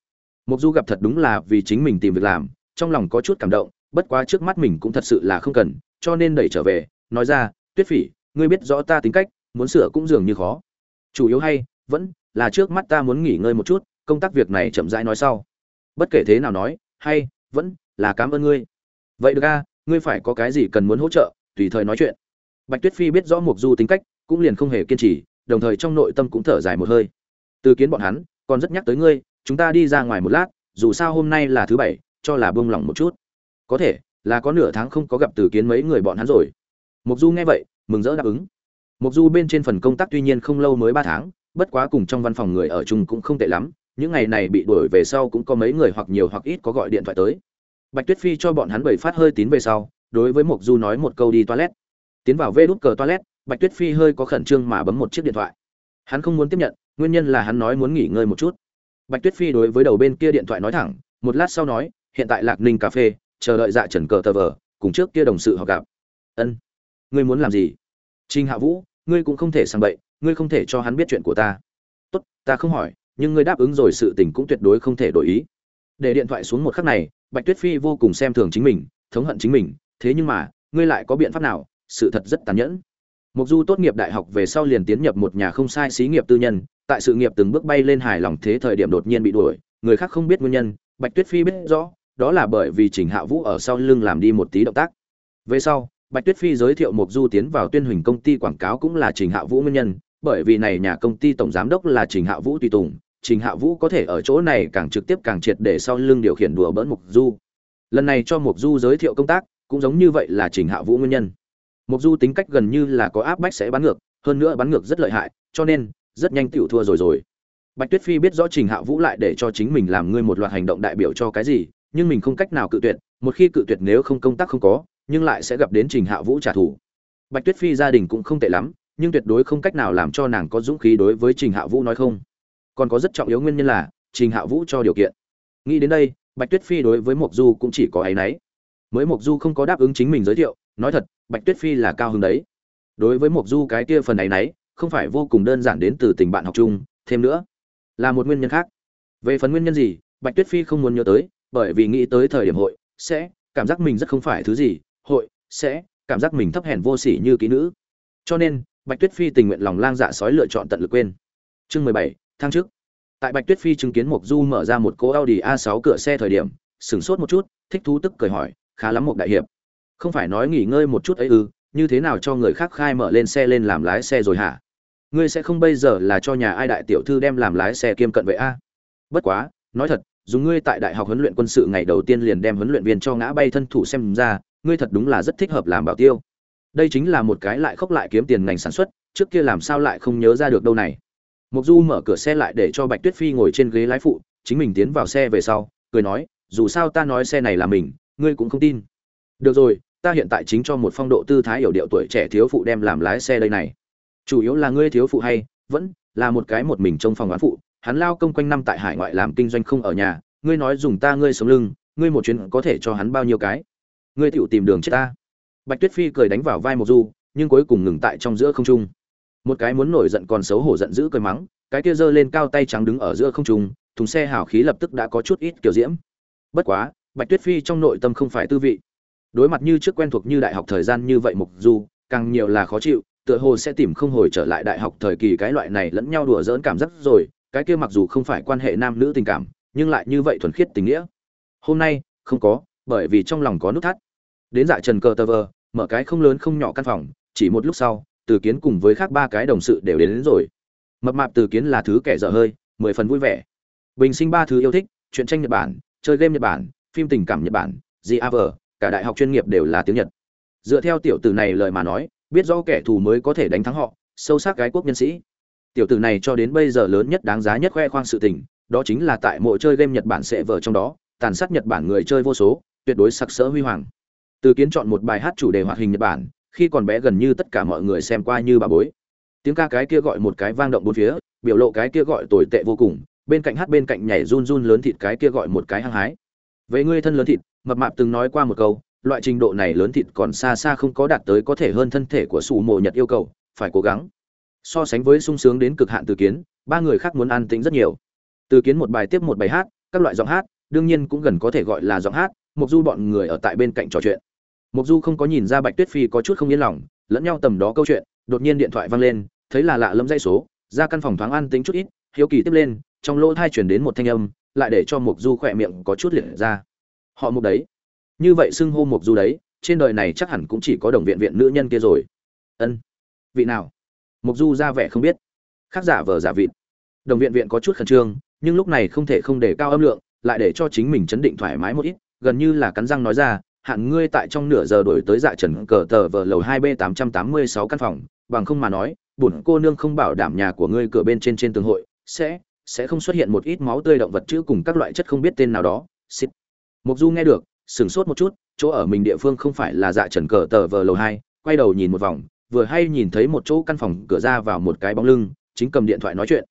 Mục du gặp thật đúng là vì chính mình tìm việc làm, trong lòng có chút cảm động, bất quá trước mắt mình cũng thật sự là không cần, cho nên đẩy trở về, nói ra, tuyết phỉ, ngươi biết rõ ta tính cách, muốn sửa cũng dường như khó. Chủ yếu hay, vẫn là trước mắt ta muốn nghỉ ngơi một chút, công tác việc này chậm rãi nói sau. Bất kể thế nào nói, hay, vẫn là cảm ơn ngươi. Vậy được a, ngươi phải có cái gì cần muốn hỗ trợ, tùy thời nói chuyện. Bạch tuyết phi biết rõ mục du tính cách, cũng liền không hề kiên trì, đồng thời trong nội tâm cũng thở dài một hơi. Từ kiến bọn hắn, còn rất nhắc tới ngươi, chúng ta đi ra ngoài một lát, dù sao hôm nay là thứ bảy, cho là bông lỏng một chút. Có thể, là có nửa tháng không có gặp từ kiến mấy người bọn hắn rồi. Mục du nghe vậy, mừng rỡ đáp ứng. Mục du bên trên phần công tác tuy nhiên không lâu mới ba tháng, bất quá cùng trong văn phòng người ở chung cũng không tệ lắm, những ngày này bị đuổi về sau cũng có mấy người hoặc nhiều hoặc ít có gọi điện thoại tới bạch tuyết phi cho bọn hắn bảy phát hơi tín về sau, đối với Mộc du nói một câu đi toilet. Tiến vào vê đút cờ toilet, bạch tuyết phi hơi có khẩn trương mà bấm một chiếc điện thoại. Hắn không muốn tiếp nhận, nguyên nhân là hắn nói muốn nghỉ ngơi một chút. Bạch tuyết phi đối với đầu bên kia điện thoại nói thẳng, một lát sau nói, hiện tại lạc ninh cà phê, chờ đợi dạ trần cờ tờ vờ, cùng trước kia đồng sự họ gặp. Ân. Ngươi muốn làm gì? Trinh hạ vũ, ngươi cũng không thể sang bậy, ngươi không thể cho hắn biết chuyện của ta. Tốt, ta không hỏi, nhưng ngươi đáp ứng rồi sự tình cũng tuyệt đối không thể đổi ý để điện thoại xuống một khắc này bạch tuyết phi vô cùng xem thường chính mình thống hận chính mình thế nhưng mà ngươi lại có biện pháp nào sự thật rất tàn nhẫn Mục Du tốt nghiệp đại học về sau liền tiến nhập một nhà không sai xí nghiệp tư nhân, tại sự nghiệp từng bước bay lên hài lòng thế thời điểm đột nhiên bị đuổi, người khác không biết nguyên nhân, Bạch Tuyết Phi biết rõ, đó là bởi vì Trình Hạ Vũ ở sau lưng làm đi một tí động tác. Về sau, Bạch Tuyết Phi giới thiệu Mục Du tiến vào Tuyên Huỳnh công ty quảng cáo cũng là Trình Hạ Vũ nguyên nhân, bởi vì này nhà công ty tổng giám đốc là Trình Hạ Vũ tùy tùng, Trình Hạ Vũ có thể ở chỗ này càng trực tiếp càng triệt để sau lưng điều khiển đùa bỡn Mục Du. Lần này cho Mục Du giới thiệu công tác, cũng giống như vậy là Trình Hạ Vũ nguyên nhân. Mục Du tính cách gần như là có áp bách sẽ bắn ngược, hơn nữa bắn ngược rất lợi hại, cho nên rất nhanh tiểu thua rồi rồi. Bạch Tuyết Phi biết rõ Trình Hạ Vũ lại để cho chính mình làm ngươi một loạt hành động đại biểu cho cái gì, nhưng mình không cách nào cự tuyệt, một khi cự tuyệt nếu không công tác không có, nhưng lại sẽ gặp đến Trình Hạ Vũ trả thù. Bạch Tuyết Phi gia đình cũng không tệ lắm, nhưng tuyệt đối không cách nào làm cho nàng có dũng khí đối với Trình Hạ Vũ nói không. Còn có rất trọng yếu nguyên nhân là Trình Hạ Vũ cho điều kiện. Nghĩ đến đây, Bạch Tuyết Phi đối với Mộc Du cũng chỉ có ấy nấy. Mới Mộc Du không có đáp ứng chính mình giới thiệu, nói thật, Bạch Tuyết Phi là cao hứng đấy. Đối với Mộc Du cái kia phần ấy nấy, không phải vô cùng đơn giản đến từ tình bạn học chung, thêm nữa, là một nguyên nhân khác. Về phần nguyên nhân gì, Bạch Tuyết Phi không muốn nhớ tới, bởi vì nghĩ tới thời điểm hội sẽ cảm giác mình rất không phải thứ gì, hội sẽ cảm giác mình thấp hèn vô sỉ như kỹ nữ. Cho nên, Bạch Tuyết Phi tình nguyện lòng lang dạ sói lựa chọn tận lực quên. Chương mười bảy thăng trước. Tại Bạch Tuyết Phi chứng kiến Mộc Du mở ra một cố Audi A6 cửa xe thời điểm, sửng sốt một chút, thích thú tức cười hỏi, khá lắm một đại hiệp. Không phải nói nghỉ ngơi một chút ấy ư như thế nào cho người khác khai mở lên xe lên làm lái xe rồi hả? Ngươi sẽ không bây giờ là cho nhà ai đại tiểu thư đem làm lái xe kiêm cận vệ a? Bất quá nói thật dùng ngươi tại đại học huấn luyện quân sự ngày đầu tiên liền đem huấn luyện viên cho ngã bay thân thủ xem ra ngươi thật đúng là rất thích hợp làm bảo tiêu. Đây chính là một cái lại khốc lại kiếm tiền ngành sản xuất trước kia làm sao lại không nhớ ra được đâu này? Mục du mở cửa xe lại để cho bạch tuyết phi ngồi trên ghế lái phụ, chính mình tiến vào xe về sau, cười nói, dù sao ta nói xe này là mình, ngươi cũng không tin. Được rồi, ta hiện tại chính cho một phong độ tư thái hiểu điệu tuổi trẻ thiếu phụ đem làm lái xe đây này. Chủ yếu là ngươi thiếu phụ hay, vẫn là một cái một mình trong phòng quán phụ, hắn lao công quanh năm tại hải ngoại làm kinh doanh không ở nhà, ngươi nói dùng ta ngươi sống lưng, ngươi một chuyến có thể cho hắn bao nhiêu cái? Ngươi tựu tìm đường chết ta. Bạch tuyết phi cười đánh vào vai Mộc du, nhưng cuối cùng ngừng tại trong giữa không trung một cái muốn nổi giận còn xấu hổ giận dữ cười mắng, cái kia giơ lên cao tay trắng đứng ở giữa không trung, thùng xe hào khí lập tức đã có chút ít kiểu diễm. Bất quá, bạch tuyết phi trong nội tâm không phải tư vị. Đối mặt như trước quen thuộc như đại học thời gian như vậy mục du, càng nhiều là khó chịu, tựa hồ sẽ tìm không hồi trở lại đại học thời kỳ cái loại này lẫn nhau đùa giỡn cảm giác rồi, cái kia mặc dù không phải quan hệ nam nữ tình cảm, nhưng lại như vậy thuần khiết tình nghĩa. Hôm nay, không có, bởi vì trong lòng có nút thắt. Đến dạ trần cờ tờ vờ mở cái không lớn không nhỏ căn phòng, chỉ một lúc sau từ kiến cùng với khác ba cái đồng sự đều đến, đến rồi mập mạp từ kiến là thứ kẻ dở hơi mười phần vui vẻ bình sinh ba thứ yêu thích chuyện tranh nhật bản chơi game nhật bản phim tình cảm nhật bản GAV, cả đại học chuyên nghiệp đều là tiếng Nhật. Dựa theo tiểu tử này lời mà nói, biết rõ kẻ thù mới có thể đánh thắng họ, sâu sắc gái quốc nhân sĩ. Tiểu tử này cho đến bây giờ lớn nhất đáng giá nhất khoe khoang sự tình, đó chính là tại mộ chơi game Nhật Bản sẽ vở trong đó, tàn sát Nhật Bản người chơi vô số, tuyệt đối sặc sỡ huy hoàng. Từ kiến chọn một bài hát chủ đề hoạt hình Nhật Bản, khi còn bé gần như tất cả mọi người xem qua như bà bối. Tiếng ca cái kia gọi một cái vang động bốn phía, biểu lộ cái kia gọi tồi tệ vô cùng, bên cạnh hát bên cạnh nhảy run run lớn thịt cái kia gọi một cái hăng hái. Với ngươi thân lớn thịt, mập mạp từng nói qua một câu, loại trình độ này lớn thịt còn xa xa không có đạt tới có thể hơn thân thể của sủ mộ nhật yêu cầu, phải cố gắng. So sánh với sung sướng đến cực hạn từ kiến, ba người khác muốn an tĩnh rất nhiều. Từ kiến một bài tiếp một bài hát, các loại giọng hát, đương nhiên cũng gần có thể gọi là giọng hát mục du bọn người ở tại bên cạnh trò chuyện mục du không có nhìn ra bạch tuyết phi có chút không yên lòng, lẫn nhau tầm đó câu chuyện, đột nhiên điện thoại vang lên, thấy là lạ lẫm dây số, ra căn phòng thoáng an tĩnh chút ít, hiếu kỳ tiếp lên, trong lỗ thai chuyển đến một thanh âm, lại để cho mục du khỏe miệng có chút liệt ra. Họ mục đấy. Như vậy xưng hô mục du đấy, trên đời này chắc hẳn cũng chỉ có đồng viện viện nữ nhân kia rồi. Ân. Vị nào? Mục du ra vẻ không biết. Khác giả vờ giả vịt. Đồng viện viện có chút khẩn trương, nhưng lúc này không thể không để cao âm lượng, lại để cho chính mình chấn định thoải mái một ít, gần như là cắn răng nói ra hạn ngươi tại trong nửa giờ đổi tới dạ trần cờ tờ vờ lầu hai b tám trăm tám mươi sáu căn phòng, bằng không mà nói, bổn cô nương không bảo đảm nhà của ngươi cửa bên trên trên tường hội, sẽ sẽ không xuất hiện một ít máu tươi động vật chữ cùng các loại chất không biết tên nào đó. Xịt. Mục du nghe được, sửng sốt một chút, chỗ ở mình địa phương không phải là dạ trần cờ tờ vờ lầu hai, quay đầu nhìn một vòng, vừa hay nhìn thấy một chỗ căn phòng cửa ra vào một cái bóng lưng, chính cầm điện thoại nói chuyện.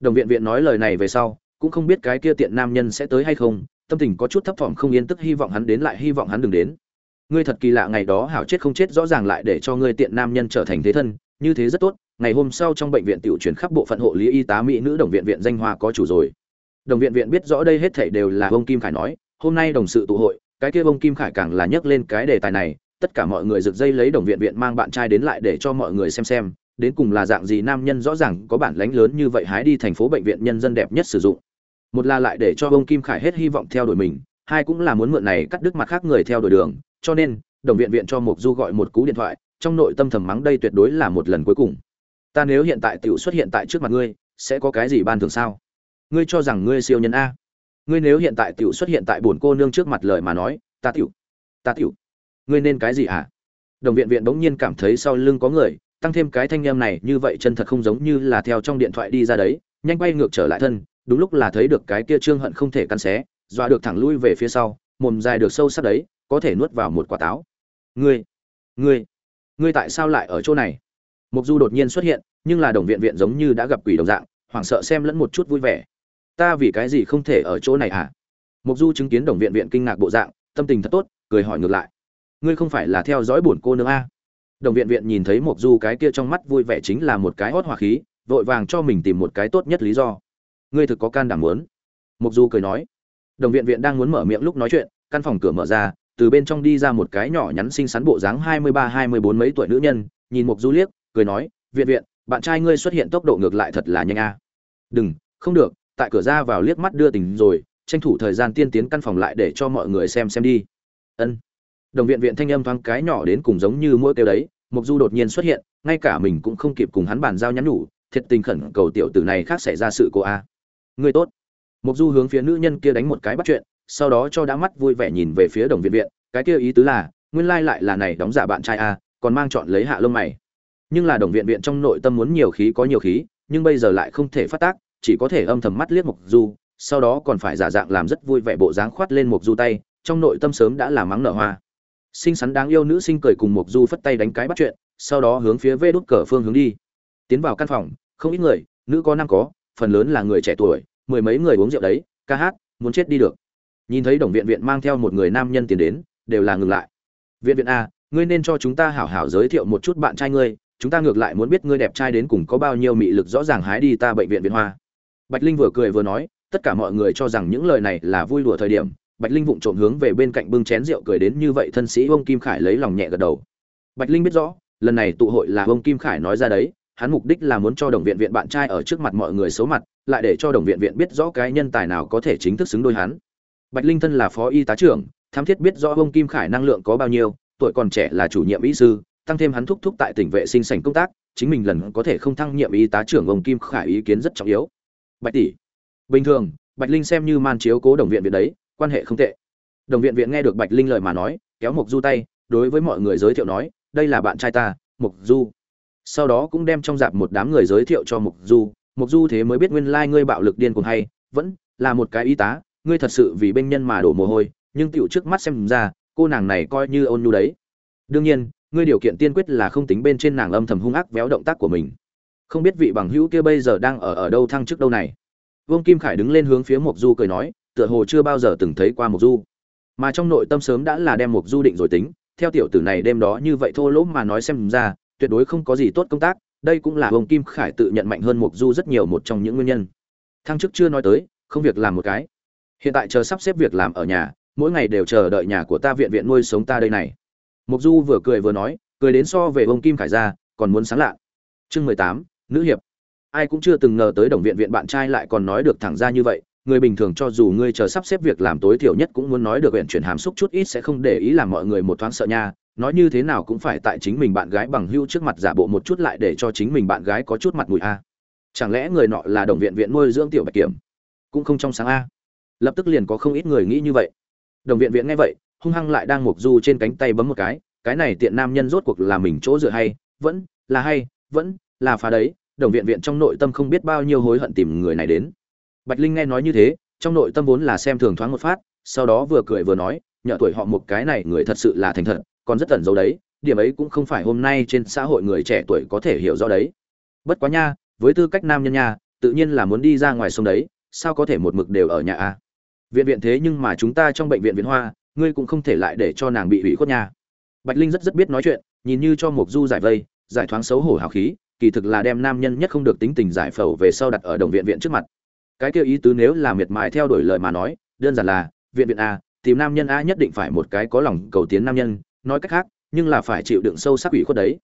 Đồng viện viện nói lời này về sau, cũng không biết cái kia tiện nam nhân sẽ tới hay không tâm tình có chút thấp thỏm không yên tức hy vọng hắn đến lại hy vọng hắn đừng đến. Ngươi thật kỳ lạ ngày đó hảo chết không chết rõ ràng lại để cho ngươi tiện nam nhân trở thành thế thân, như thế rất tốt, ngày hôm sau trong bệnh viện tiểu chuyển khắp bộ phận hộ lý y tá mỹ nữ đồng viện viện danh hoa có chủ rồi. Đồng viện viện biết rõ đây hết thảy đều là ông kim khải nói, hôm nay đồng sự tụ hội, cái kia ông kim khải càng là nhắc lên cái đề tài này, tất cả mọi người rực dây lấy đồng viện viện mang bạn trai đến lại để cho mọi người xem xem, đến cùng là dạng gì nam nhân rõ ràng có bản lãnh lớn như vậy hái đi thành phố bệnh viện nhân dân đẹp nhất sử dụng một là lại để cho ông kim khải hết hy vọng theo đuổi mình, hai cũng là muốn mượn này cắt đứt mặt khác người theo đuổi đường, cho nên, đồng viện viện cho mục du gọi một cú điện thoại, trong nội tâm thầm mắng đây tuyệt đối là một lần cuối cùng. Ta nếu hiện tại tiểu xuất hiện tại trước mặt ngươi, sẽ có cái gì ban thường sao? Ngươi cho rằng ngươi siêu nhân a. Ngươi nếu hiện tại tiểu xuất hiện tại bổn cô nương trước mặt lời mà nói, ta tiểu ta tiểu. Ngươi nên cái gì hả? Đồng viện viện bỗng nhiên cảm thấy sau lưng có người, tăng thêm cái thanh âm này, như vậy chân thật không giống như là theo trong điện thoại đi ra đấy, nhanh quay ngược trở lại thân đúng lúc là thấy được cái kia trương hận không thể cắn xé, dọa được thẳng lui về phía sau, mồm dài được sâu sắc đấy, có thể nuốt vào một quả táo. Ngươi ngươi ngươi tại sao lại ở chỗ này? Mục du đột nhiên xuất hiện, nhưng là đồng viện viện giống như đã gặp quỷ đồng dạng, hoảng sợ xem lẫn một chút vui vẻ. Ta vì cái gì không thể ở chỗ này hả? Mục du chứng kiến đồng viện viện kinh ngạc bộ dạng, tâm tình thật tốt, cười hỏi ngược lại. Ngươi không phải là theo dõi bổn cô nương a? Đồng viện viện nhìn thấy mục du cái kia trong mắt vui vẻ chính là một cái hót hỏa khí, vội vàng cho mình tìm một cái tốt nhất lý do ngươi thực có can đảm muốn. Mục du cười nói. Đồng viện viện đang muốn mở miệng lúc nói chuyện, căn phòng cửa mở ra, từ bên trong đi ra một cái nhỏ nhắn xinh xắn bộ dáng hai mươi ba, hai mươi bốn mấy tuổi nữ nhân, nhìn mục du liếc, cười nói, viện viện, bạn trai ngươi xuất hiện tốc độ ngược lại thật là nhanh a. Đừng, không được, tại cửa ra vào liếc mắt đưa tình rồi, tranh thủ thời gian tiên tiến căn phòng lại để cho mọi người xem xem đi. Ân. Đồng viện viện thanh âm thoáng cái nhỏ đến cùng giống như mỗi kêu đấy, mục du đột nhiên xuất hiện, ngay cả mình cũng không kịp cùng hắn bàn giao nhắn nhủ, thiệt tình khẩn cầu tiểu tử này khác xảy ra sự cô a ngươi tốt. Mục du hướng phía nữ nhân kia đánh một cái bắt chuyện, sau đó cho đã mắt vui vẻ nhìn về phía đồng viện viện, cái kia ý tứ là, nguyên lai lại là này đóng giả bạn trai a, còn mang chọn lấy hạ lông mày. Nhưng là đồng viện viện trong nội tâm muốn nhiều khí có nhiều khí, nhưng bây giờ lại không thể phát tác, chỉ có thể âm thầm mắt liếc mục du, sau đó còn phải giả dạng làm rất vui vẻ bộ dáng khoát lên mục du tay, trong nội tâm sớm đã là mắng nở hoa. Xinh xắn đáng yêu nữ sinh cười cùng mục du phất tay đánh cái bắt chuyện, sau đó hướng phía vê đút cờ phương hướng đi. Tiến vào căn phòng, không ít người, nữ có nam có, phần lớn là người trẻ tuổi mười mấy người uống rượu đấy, ca hát, muốn chết đi được. Nhìn thấy đồng viện viện mang theo một người nam nhân tiến đến, đều là ngừng lại. Viện viện a, ngươi nên cho chúng ta hảo hảo giới thiệu một chút bạn trai ngươi, chúng ta ngược lại muốn biết ngươi đẹp trai đến cùng có bao nhiêu mị lực rõ ràng hái đi ta bệnh viện viện hoa. Bạch linh vừa cười vừa nói, tất cả mọi người cho rằng những lời này là vui đùa thời điểm, bạch linh vụng trộm hướng về bên cạnh bưng chén rượu cười đến như vậy thân sĩ ông kim khải lấy lòng nhẹ gật đầu. Bạch linh biết rõ, lần này tụ hội là ông kim khải nói ra đấy, hắn mục đích là muốn cho đồng viện viện bạn trai ở trước mặt mọi người xấu mặt lại để cho đồng viện viện biết rõ cái nhân tài nào có thể chính thức xứng đôi hắn. Bạch linh thân là phó y tá trưởng tham thiết biết rõ ông kim khải năng lượng có bao nhiêu, tuổi còn trẻ là chủ nhiệm y sư, tăng thêm hắn thúc thúc tại tỉnh vệ sinh sảnh công tác, chính mình lần có thể không thăng nhiệm y tá trưởng ông kim khải ý kiến rất trọng yếu. Bạch tỷ, bình thường, bạch linh xem như man chiếu cố đồng viện viện đấy, quan hệ không tệ. Đồng viện viện nghe được bạch linh lời mà nói, kéo mộc du tay, đối với mọi người giới thiệu nói, đây là bạn trai ta, mộc du. Sau đó cũng đem trong dạp một đám người giới thiệu cho mộc du mộc du thế mới biết nguyên lai ngươi bạo lực điên cuồng hay, vẫn là một cái y tá, ngươi thật sự vì bên nhân mà đổ mồ hôi, nhưng tựu trước mắt xem ra, cô nàng này coi như ôn nhu đấy. Đương nhiên, ngươi điều kiện tiên quyết là không tính bên trên nàng âm thầm hung ác véo động tác của mình. Không biết vị bằng hữu kia bây giờ đang ở ở đâu thăng chức đâu này. Vương kim khải đứng lên hướng phía mộc du cười nói, tựa hồ chưa bao giờ từng thấy qua mộc du. Mà trong nội tâm sớm đã là đem mộc du định rồi tính, theo tiểu tử này đêm đó như vậy thô lỗ mà nói xem ra, tuyệt đối không có gì tốt công tác đây cũng là ông kim khải tự nhận mạnh hơn mộc du rất nhiều một trong những nguyên nhân. Thăng chức chưa nói tới, không việc làm một cái. Hiện tại chờ sắp xếp việc làm ở nhà, mỗi ngày đều chờ đợi nhà của ta viện viện nuôi sống ta đây này. Mộc du vừa cười vừa nói, cười đến so về ông kim khải ra, còn muốn sáng lạ chương mười tám, nữ hiệp. Ai cũng chưa từng ngờ tới đồng viện viện bạn trai lại còn nói được thẳng ra như vậy, người bình thường cho dù ngươi chờ sắp xếp việc làm tối thiểu nhất cũng muốn nói được huyện chuyển hàm xúc chút ít sẽ không để ý làm mọi người một thoáng sợ nha nói như thế nào cũng phải tại chính mình bạn gái bằng hưu trước mặt giả bộ một chút lại để cho chính mình bạn gái có chút mặt mũi a. Chẳng lẽ người nọ là đồng viện viện nuôi dưỡng tiểu bạch kiểm? Cũng không trong sáng a. Lập tức liền có không ít người nghĩ như vậy. Đồng viện viện nghe vậy, hung hăng lại đang mục du trên cánh tay bấm một cái cái này tiện nam nhân rốt cuộc là mình chỗ dựa hay, vẫn là hay, vẫn là phá đấy, đồng viện viện trong nội tâm không biết bao nhiêu hối hận tìm người này đến. Bạch linh nghe nói như thế, trong nội tâm vốn là xem thường thoáng một phát, sau đó vừa cười vừa nói, nhờ tuổi họ một cái này người thật sự là thành thật còn rất tẩn dấu đấy, điểm ấy cũng không phải hôm nay trên xã hội người trẻ tuổi có thể hiểu rõ đấy. Bất quá nha, với tư cách nam nhân nha, tự nhiên là muốn đi ra ngoài sông đấy, sao có thể một mực đều ở nhà a viện viện thế nhưng mà chúng ta trong bệnh viện viện hoa, ngươi cũng không thể lại để cho nàng bị hủy khuất nha. Bạch linh rất rất biết nói chuyện, nhìn như cho mục du giải vây, giải thoáng xấu hổ hào khí, kỳ thực là đem nam nhân nhất không được tính tình giải phẫu về sau đặt ở đồng viện viện trước mặt. Cái kêu ý tứ nếu là miệt mài theo đuổi lời mà nói, đơn giản là, viện viện a tìm nam nhân a nhất định phải một cái có lòng cầu tiến nam nhân nói cách khác, nhưng là phải chịu đựng sâu sắc ủy khuất đấy.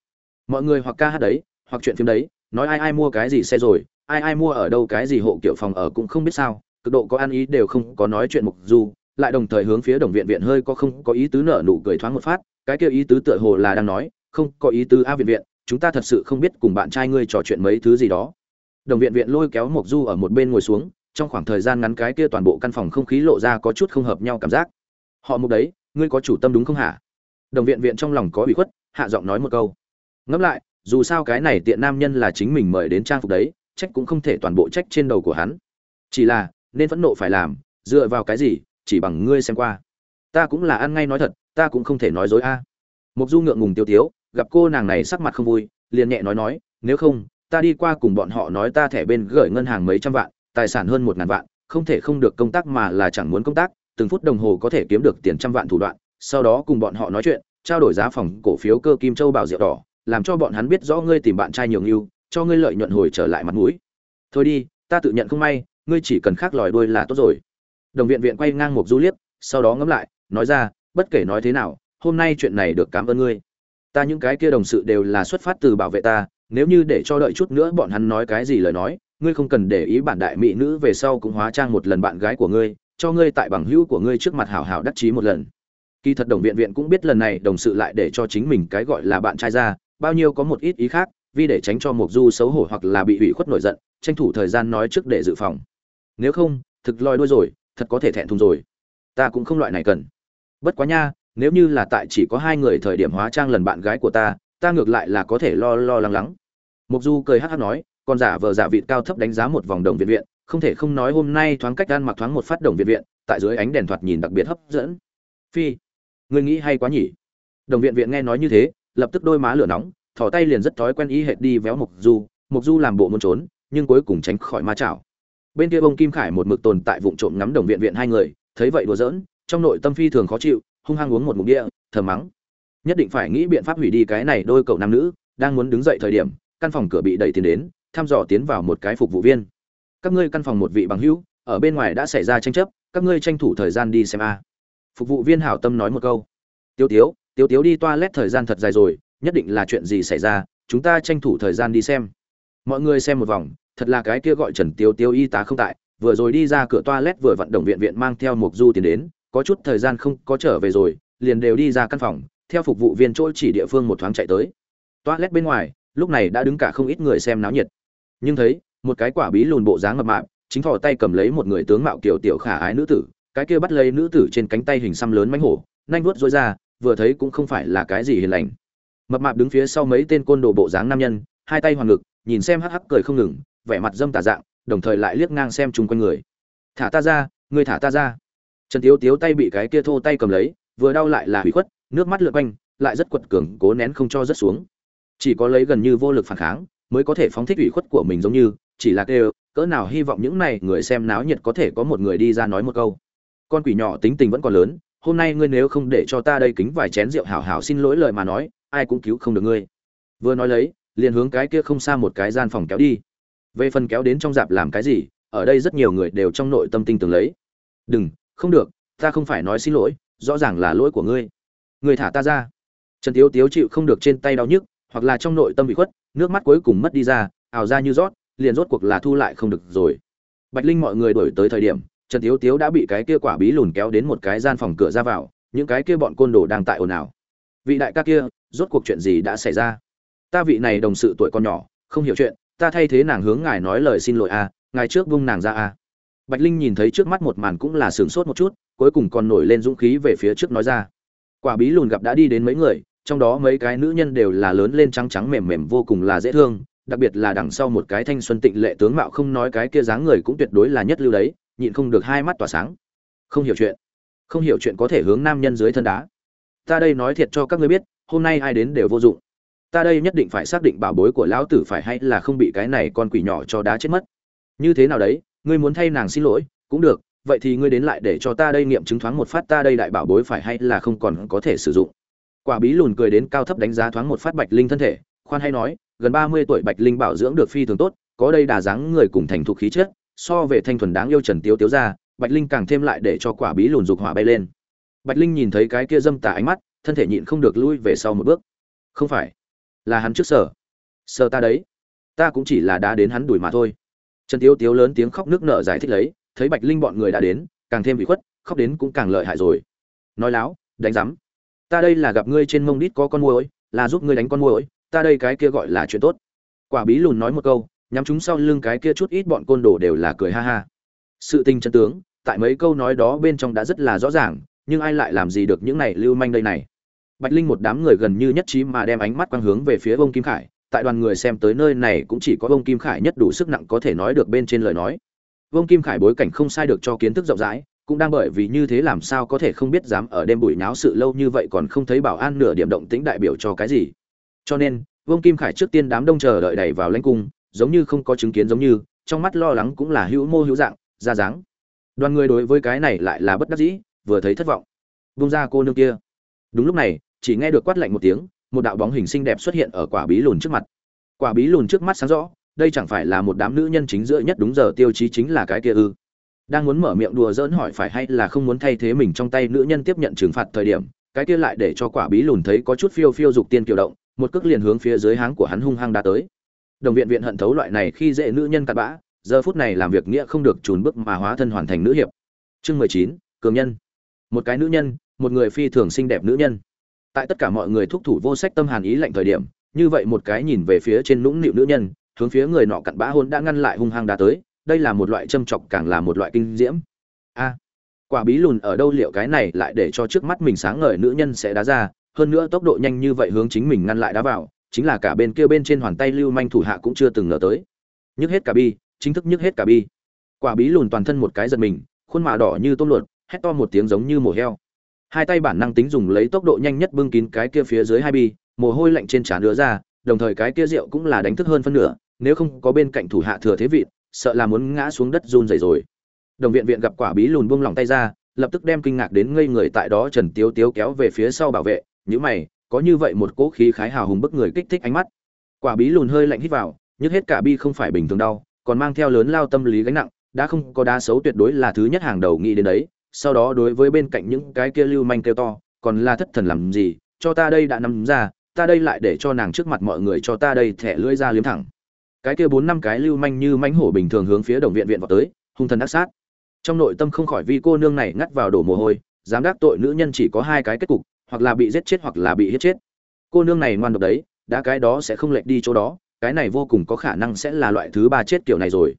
Mọi người hoặc ca hát đấy, hoặc chuyện phim đấy, nói ai ai mua cái gì xe rồi, ai ai mua ở đâu cái gì hộ kiểu phòng ở cũng không biết sao, cực độ có ăn ý đều không có nói chuyện mục du lại đồng thời hướng phía đồng viện viện hơi có không có ý tứ nở nụ cười thoáng một phát, cái kia ý tứ tựa hồ là đang nói, không có ý tứ a viện viện, chúng ta thật sự không biết cùng bạn trai ngươi trò chuyện mấy thứ gì đó. Đồng viện viện lôi kéo mộc du ở một bên ngồi xuống, trong khoảng thời gian ngắn cái kia toàn bộ căn phòng không khí lộ ra có chút không hợp nhau cảm giác. Họ mục đấy, ngươi có chủ tâm đúng không hả? Đồng viện viện trong lòng có ủy khuất, hạ giọng nói một câu. Ngẫm lại, dù sao cái này tiện nam nhân là chính mình mời đến trang phục đấy, trách cũng không thể toàn bộ trách trên đầu của hắn. Chỉ là, nên phẫn nộ phải làm, dựa vào cái gì, chỉ bằng ngươi xem qua. Ta cũng là ăn ngay nói thật, ta cũng không thể nói dối a. À. mục du ngượng ngùng tiêu tiếu, gặp cô nàng này sắc mặt không vui, liền nhẹ nói nói, nếu không, ta đi qua cùng bọn họ nói ta thẻ bên gửi ngân hàng mấy trăm vạn, tài sản hơn một ngàn vạn, không thể không được công tác mà là chẳng muốn công tác, từng phút đồng hồ có thể kiếm được tiền trăm vạn thủ đoạn sau đó cùng bọn họ nói chuyện trao đổi giá phòng cổ phiếu cơ kim châu bảo rượu đỏ làm cho bọn hắn biết rõ ngươi tìm bạn trai nhiều ưu, cho ngươi lợi nhuận hồi trở lại mặt mũi. Thôi đi ta tự nhận không may ngươi chỉ cần khác lòi đuôi là tốt rồi. Đồng viện viện quay ngang một du liếc sau đó ngẫm lại nói ra bất kể nói thế nào hôm nay chuyện này được cảm ơn ngươi. Ta những cái kia đồng sự đều là xuất phát từ bảo vệ ta nếu như để cho đợi chút nữa bọn hắn nói cái gì lời nói ngươi không cần để ý bản đại mỹ nữ về sau cũng hóa trang một lần bạn gái của ngươi cho ngươi tại bằng hữu của ngươi trước mặt hảo hảo đắc chí một lần kỳ thật đồng viện viện cũng biết lần này đồng sự lại để cho chính mình cái gọi là bạn trai ra, bao nhiêu có một ít ý khác, vì để tránh cho mục du xấu hổ hoặc là bị hủy khuất nổi giận, tranh thủ thời gian nói trước để dự phòng. Nếu không, thực lòi đuôi rồi, thật có thể thẹn thùng rồi. Ta cũng không loại này cần. Bất quá nha, nếu như là tại chỉ có hai người thời điểm hóa trang lần bạn gái của ta ta ngược lại là có thể lo lo lắng lắng. Mục du cười hát hát nói còn giả vờ giả vịt cao thấp đánh giá một vòng đồng viện viện, không thể không nói hôm nay thoáng cách gan mặc thoáng một phát đồng viện viện, tại dưới ánh đèn thoạt nhìn đặc biệt hấp dẫn. Phi người nghĩ hay quá nhỉ? Đồng viện viện nghe nói như thế, lập tức đôi má lửa nóng thỏ tay liền rất thói quen ý hệt đi véo mục du mục du làm bộ muốn trốn, nhưng cuối cùng tránh khỏi ma chảo. Bên kia bông kim khải một mực tồn tại vụ trộm ngắm đồng viện viện hai người, thấy vậy đùa giỡn, trong nội tâm phi thường khó chịu, hung hăng uống một ngụm địa thờ mắng. Nhất định phải nghĩ biện pháp hủy đi cái này đôi cậu nam nữ, đang muốn đứng dậy thời điểm, căn phòng cửa bị đẩy tiến đến, thăm dò tiến vào một cái phục vụ viên. Các ngươi căn phòng một vị bằng hữu, ở bên ngoài đã xảy ra tranh chấp, các ngươi tranh thủ thời gian đi xem a phục vụ viên hảo tâm nói một câu. Tiêu tiếu tiêu tiếu đi toilet thời gian thật dài rồi, nhất định là chuyện gì xảy ra, chúng ta tranh thủ thời gian đi xem. Mọi người xem một vòng, thật là cái kia gọi trần tiêu tiêu y tá không tại, vừa rồi đi ra cửa toilet vừa vận động viện viện mang theo một du tiến đến, có chút thời gian không có trở về rồi, liền đều đi ra căn phòng, theo phục vụ viên chỗ chỉ địa phương một thoáng chạy tới. Toilet bên ngoài, lúc này đã đứng cả không ít người xem náo nhiệt. Nhưng thấy, một cái quả bí lùn bộ dáng mập mạp, chính thò tay cầm lấy một người tướng mạo kiểu tiểu khả ái nữ tử cái kia bắt lấy nữ tử trên cánh tay hình xăm lớn mánh hổ nhanh vuốt rối ra, vừa thấy cũng không phải là cái gì hiền lành. Mập mạp đứng phía sau mấy tên côn đồ bộ dáng nam nhân, hai tay hoàng ngực, nhìn xem hắc hắc cười không ngừng, vẻ mặt dâm tà dạng, đồng thời lại liếc ngang xem chung quanh người. Thả ta ra người thả ta ra. Trần tiếu tiếu tay bị cái kia thô tay cầm lấy, vừa đau lại là hủy khuất, nước mắt lượn quanh, lại rất quật cường, cố nén không cho rớt xuống. Chỉ có lấy gần như vô lực phản kháng, mới có thể phóng thích ủy khuất của mình giống như, chỉ là kêu, cỡ nào hy vọng những này người xem náo nhiệt có thể có một người đi ra nói một câu con quỷ nhỏ tính tình vẫn còn lớn, hôm nay ngươi nếu không để cho ta đây kính vài chén rượu hảo hảo xin lỗi lời mà nói, ai cũng cứu không được ngươi. Vừa nói lấy, liền hướng cái kia không xa một cái gian phòng kéo đi. Về phần kéo đến trong dạp làm cái gì, ở đây rất nhiều người đều trong nội tâm tinh tường lấy. Đừng, không được, ta không phải nói xin lỗi, rõ ràng là lỗi của ngươi. Ngươi thả ta ra. Trần tiếu tiếu chịu không được trên tay đau nhức, hoặc là trong nội tâm bị khuất, nước mắt cuối cùng mất đi ra ảo ra như rót, liền rốt cuộc là thu lại không được rồi. Bạch linh mọi người đổi tới thời điểm trần tiếu tiếu đã bị cái kia quả bí lùn kéo đến một cái gian phòng cửa ra vào những cái kia bọn côn đồ đang tại ồn ào. Vị đại ca kia rốt cuộc chuyện gì đã xảy ra? Ta vị này đồng sự tuổi còn nhỏ không hiểu chuyện ta thay thế nàng hướng ngài nói lời xin lỗi a à, ngài trước vung nàng ra a à. bạch linh nhìn thấy trước mắt một màn cũng là sửng sốt một chút cuối cùng còn nổi lên dũng khí về phía trước nói ra. Quả bí lùn gặp đã đi đến mấy người trong đó mấy cái nữ nhân đều là lớn lên trắng trắng mềm mềm vô cùng là dễ thương đặc biệt là đằng sau một cái thanh xuân tịnh lệ tướng mạo không nói cái kia dáng người cũng tuyệt đối là nhất lưu đấy nhịn không được hai mắt tỏa sáng. Không hiểu chuyện. Không hiểu chuyện có thể hướng nam nhân dưới thân đá. Ta đây nói thiệt cho các ngươi biết, hôm nay ai đến đều vô dụng. Ta đây nhất định phải xác định bảo bối của lão tử phải hay là không bị cái này con quỷ nhỏ cho đá chết mất. Như thế nào đấy, ngươi muốn thay nàng xin lỗi, cũng được, vậy thì ngươi đến lại để cho ta đây nghiệm chứng thoáng một phát ta đây đại bảo bối phải hay là không còn có thể sử dụng. Quả bí lùn cười đến cao thấp đánh giá thoáng một phát bạch linh thân thể, khoan hay nói, gần ba mươi tuổi bạch linh bảo dưỡng được phi thường tốt, có đây đà dáng người cùng thành thục khí chất so về thanh thuần đáng yêu trần tiếu tiếu ra, bạch linh càng thêm lại để cho quả bí lùn dục hỏa bay lên. Bạch linh nhìn thấy cái kia dâm tà ánh mắt, thân thể nhịn không được lui về sau một bước. Không phải, là hắn trước sở. Sở ta đấy. Ta cũng chỉ là đã đến hắn đuổi mà thôi. Trần tiếu tiếu lớn tiếng khóc nước nở giải thích lấy, thấy bạch linh bọn người đã đến, càng thêm bị khuất, khóc đến cũng càng lợi hại rồi. Nói láo, đánh rắm ta đây là gặp ngươi trên mông đít có con môi là giúp ngươi đánh con môi ta đây cái kia gọi là chuyện tốt. Quả bí lùn nói một câu nhắm chúng sau lưng cái kia chút ít bọn côn đồ đều là cười ha ha. Sự tình chân tướng, tại mấy câu nói đó bên trong đã rất là rõ ràng, nhưng ai lại làm gì được những này lưu manh đây này? Bạch linh một đám người gần như nhất trí mà đem ánh mắt quang hướng về phía ông kim khải, tại đoàn người xem tới nơi này cũng chỉ có ông kim khải nhất đủ sức nặng có thể nói được bên trên lời nói. Ông kim khải bối cảnh không sai được cho kiến thức rộng rãi, cũng đang bởi vì như thế làm sao có thể không biết dám ở đêm bụi náo sự lâu như vậy còn không thấy bảo an nửa điểm động tĩnh đại biểu cho cái gì. Cho nên vương kim khải trước tiên đám đông chờ đợi đẩy vào lãnh cung giống như không có chứng kiến giống như, trong mắt lo lắng cũng là hữu mô hữu dạng, ra dáng. Đoàn người đối với cái này lại là bất đắc dĩ, vừa thấy thất vọng. Bung ra cô nương kia. Đúng lúc này, chỉ nghe được quát lạnh một tiếng, một đạo bóng hình xinh đẹp xuất hiện ở quả bí lùn trước mặt. Quả bí lùn trước mắt sáng rõ, đây chẳng phải là một đám nữ nhân chính giữa nhất đúng giờ tiêu chí chính là cái kia ư. Đang muốn mở miệng đùa dỡn hỏi phải hay là không muốn thay thế mình trong tay nữ nhân tiếp nhận trừng phạt thời điểm, cái kia lại để cho quả bí lùn thấy có chút phiêu phiêu dục tiên kiều động, một cước liền hướng phía dưới háng của hắn hung hăng đã tới đồng viện viện hận thấu loại này khi dễ nữ nhân cặn bã, giờ phút này làm việc nghĩa không được trùn bước mà hóa thân hoàn thành nữ hiệp. Chương mười chín, cường nhân. Một cái nữ nhân, một người phi thường xinh đẹp nữ nhân. Tại tất cả mọi người thúc thủ vô sách tâm hàn ý lạnh thời điểm, như vậy một cái nhìn về phía trên nũng nịu nữ nhân, hướng phía người nọ cặn bã hôn đã ngăn lại hung hăng đã tới, đây là một loại châm chọc càng là một loại kinh diễm. A, quả bí lùn ở đâu liệu cái này lại để cho trước mắt mình sáng ngời nữ nhân sẽ đá ra, hơn nữa tốc độ nhanh như vậy hướng chính mình ngăn lại đá vào chính là cả bên kia bên trên hoàn tay lưu manh thủ hạ cũng chưa từng ngờ tới. Nhức hết cả bi, chính thức nhức hết cả bi. Quả bí lùn toàn thân một cái giật mình, khuôn mạ đỏ như tôm luột hét to một tiếng giống như mổ heo. Hai tay bản năng tính dùng lấy tốc độ nhanh nhất bưng kín cái kia phía dưới hai bi, mồ hôi lạnh trên trán đứa ra, đồng thời cái kia rượu cũng là đánh thức hơn phân nửa, nếu không có bên cạnh thủ hạ thừa thế vị, sợ là muốn ngã xuống đất run rẩy rồi. Đồng viện viện gặp quả bí lùn buông lỏng tay ra, lập tức đem kinh ngạc đến ngây người tại đó trần tiếu tiếu kéo về phía sau bảo vệ nhữ mày có như vậy một cỗ khí khái hào hùng bức người kích thích ánh mắt. Quả bí lùn hơi lạnh hít vào, nhức hết cả bi không phải bình thường đau, còn mang theo lớn lao tâm lý gánh nặng, đã không có đa xấu tuyệt đối là thứ nhất hàng đầu nghĩ đến đấy, sau đó đối với bên cạnh những cái kia lưu manh kêu to, còn là thất thần làm gì, cho ta đây đã nằm ra, ta đây lại để cho nàng trước mặt mọi người cho ta đây thẻ lưỡi ra liếm thẳng. Cái kia bốn năm cái lưu manh như mãnh hổ bình thường hướng phía đồng viện viện vào tới, hung thần đắc sát. Trong nội tâm không khỏi vi cô nương này ngắt vào đổ mồ hôi, dám đắc tội nữ nhân chỉ có hai cái kết cục hoặc là bị giết chết hoặc là bị giết chết. Cô nương này ngoan độc đấy, đã cái đó sẽ không lệch đi chỗ đó, cái này vô cùng có khả năng sẽ là loại thứ ba chết kiểu này rồi.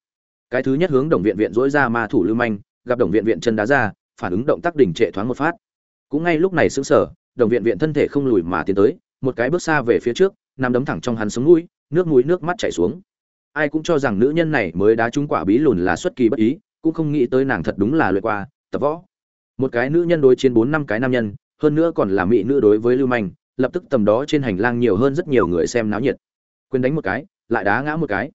Cái thứ nhất hướng đồng viện viện dỗi ra ma thủ lưu manh, gặp đồng viện viện chân đá ra, phản ứng động tác đỉnh trệ thoáng một phát. Cũng ngay lúc này xứng sở đồng viện viện thân thể không lùi mà tiến tới, một cái bước xa về phía trước, nằm đấm thẳng trong hắn sống mũi nước mũi nước mắt chảy xuống. Ai cũng cho rằng nữ nhân này mới đá trúng quả bí lùn là xuất kỳ bất ý, cũng không nghĩ tới nàng thật đúng là luyện qua, tập võ. Một cái nữ nhân đối chiến bốn năm cái nam nhân hơn nữa còn là mỹ nữ đối với lưu manh, lập tức tầm đó trên hành lang nhiều hơn rất nhiều người xem náo nhiệt. Quên đánh một cái, lại đá ngã một cái.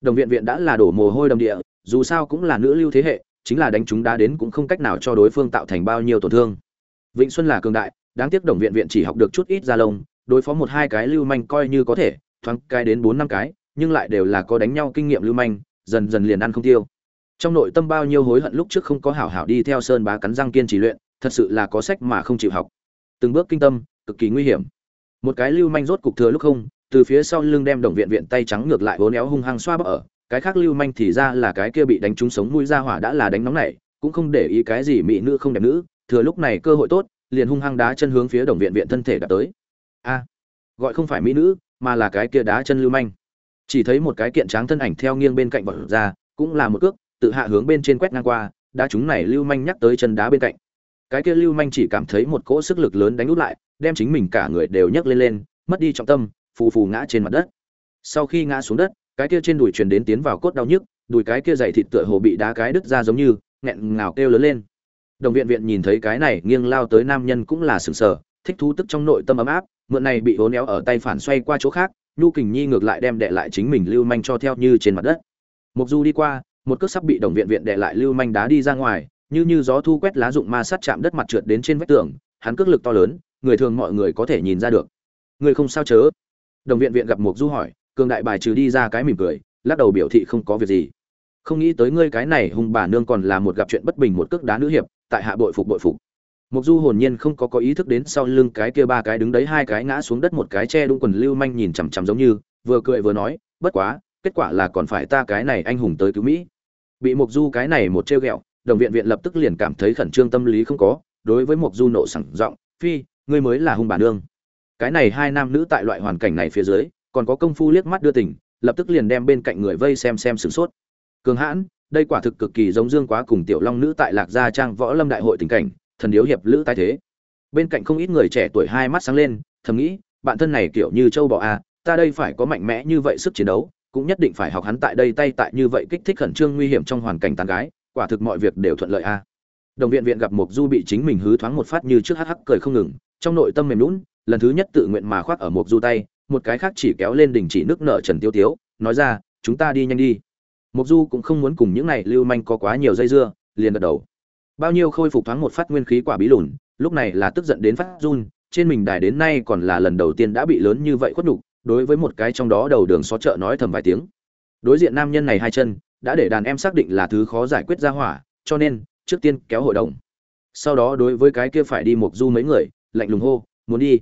Đồng viện viện đã là đổ mồ hôi đầm địa, dù sao cũng là nữ lưu thế hệ, chính là đánh chúng đá đến cũng không cách nào cho đối phương tạo thành bao nhiêu tổn thương. Vịnh xuân là cường đại, đáng tiếc đồng viện viện chỉ học được chút ít ra lông, đối phó một hai cái lưu manh coi như có thể, thoáng cái đến bốn năm cái, nhưng lại đều là có đánh nhau kinh nghiệm lưu manh, dần dần liền ăn không tiêu. Trong nội tâm bao nhiêu hối hận lúc trước không có hảo hảo đi theo sơn bá cắn răng kiên trì luyện thật sự là có sách mà không chịu học. Từng bước kinh tâm, cực kỳ nguy hiểm. Một cái lưu manh rốt cục thừa lúc không, từ phía sau lưng đem đồng viện viện tay trắng ngược lại vốn éo hung hăng xoa bắp ở. Cái khác lưu manh thì ra là cái kia bị đánh trúng sống mũi ra hỏa đã là đánh nóng này cũng không để ý cái gì mỹ nữ không đẹp nữ, thừa lúc này cơ hội tốt, liền hung hăng đá chân hướng phía đồng viện viện thân thể đã tới. A, gọi không phải mỹ nữ, mà là cái kia đá chân lưu manh. Chỉ thấy một cái kiện tráng thân ảnh theo nghiêng bên cạnh bật ra, cũng là một cước, tự hạ hướng bên trên quét ngang qua, đá chúng này lưu manh nhắc tới chân đá bên cạnh cái kia lưu manh chỉ cảm thấy một cỗ sức lực lớn đánh út lại, đem chính mình cả người đều nhấc lên lên, mất đi trọng tâm, phù phù ngã trên mặt đất. Sau khi ngã xuống đất, cái kia trên đùi truyền đến tiến vào cốt đau nhức, đùi cái kia dày thịt tựa hồ bị đá cái đứt ra giống như, nghẹn ngào kêu lớn lên. Đồng viện viện nhìn thấy cái này, nghiêng lao tới nam nhân cũng là sừng sờ, thích thú tức trong nội tâm ấm áp, mượn này bị hố néo ở tay phản xoay qua chỗ khác, nhu kình nhi ngược lại đem đệ lại chính mình lưu manh cho theo như trên mặt đất. Mục du đi qua, một cước sắp bị đồng viện viện đệ lại lưu manh đá đi ra ngoài như như gió thu quét lá dụng ma sát chạm đất mặt trượt đến trên vách tường, hắn cước lực to lớn, người thường mọi người có thể nhìn ra được. Người không sao chớ? Đồng viện viện gặp mục du hỏi, cường đại bài trừ đi ra cái mỉm cười, lắc đầu biểu thị không có việc gì. Không nghĩ tới ngươi cái này hung bà nương còn là một gặp chuyện bất bình một cước đá nữ hiệp, tại hạ bội phục bội phục. Mục du hồn nhiên không có có ý thức đến sau lưng cái kia ba cái đứng đấy hai cái ngã xuống đất một cái che đúng quần lưu manh nhìn chằm chằm giống như, vừa cười vừa nói, bất quá, kết quả là còn phải ta cái này anh hùng tới cứu mỹ. Bị mục du cái này một trêu ghẹo đồng viện viện lập tức liền cảm thấy khẩn trương tâm lý không có đối với mục du nộ sẵn giọng phi ngươi mới là hung bản nương. Cái này hai nam nữ tại loại hoàn cảnh này phía dưới còn có công phu liếc mắt đưa tình lập tức liền đem bên cạnh người vây xem xem sửng sốt. Cường hãn đây quả thực cực kỳ giống dương quá cùng tiểu long nữ tại lạc gia trang võ lâm đại hội tình cảnh thần điếu hiệp lữ tái thế. Bên cạnh không ít người trẻ tuổi hai mắt sáng lên thầm nghĩ bạn thân này kiểu như châu bò a à, ta đây phải có mạnh mẽ như vậy sức chiến đấu cũng nhất định phải học hắn tại đây tay tại như vậy kích thích khẩn trương nguy hiểm trong hoàn cảnh tàn gái quả thực mọi việc đều thuận lợi a. À. đồng viện viện gặp mục du bị chính mình hứ thoáng một phát như trước hắc hắc cười không ngừng, trong nội tâm mềm lún lần thứ nhất tự nguyện mà khoác ở mục du tay, một cái khác chỉ kéo lên đỉnh chỉ nước nợ trần tiêu tiếu, nói ra, chúng ta đi nhanh đi. Mục du cũng không muốn cùng những này lưu manh có quá nhiều dây dưa, liền gật đầu. Bao nhiêu khôi phục thoáng một phát nguyên khí quả bí lùn, lúc này là tức giận đến phát run, trên mình đài đến nay còn là lần đầu tiên đã bị lớn như vậy khuất nhục, đối với một cái trong đó đầu đường xó chợ nói thầm vài tiếng. Đối diện nam nhân này hai chân đã để đàn em xác định là thứ khó giải quyết ra hỏa, cho nên, trước tiên kéo hội đồng. Sau đó đối với cái kia phải đi mục du mấy người, lạnh lùng hô, muốn đi.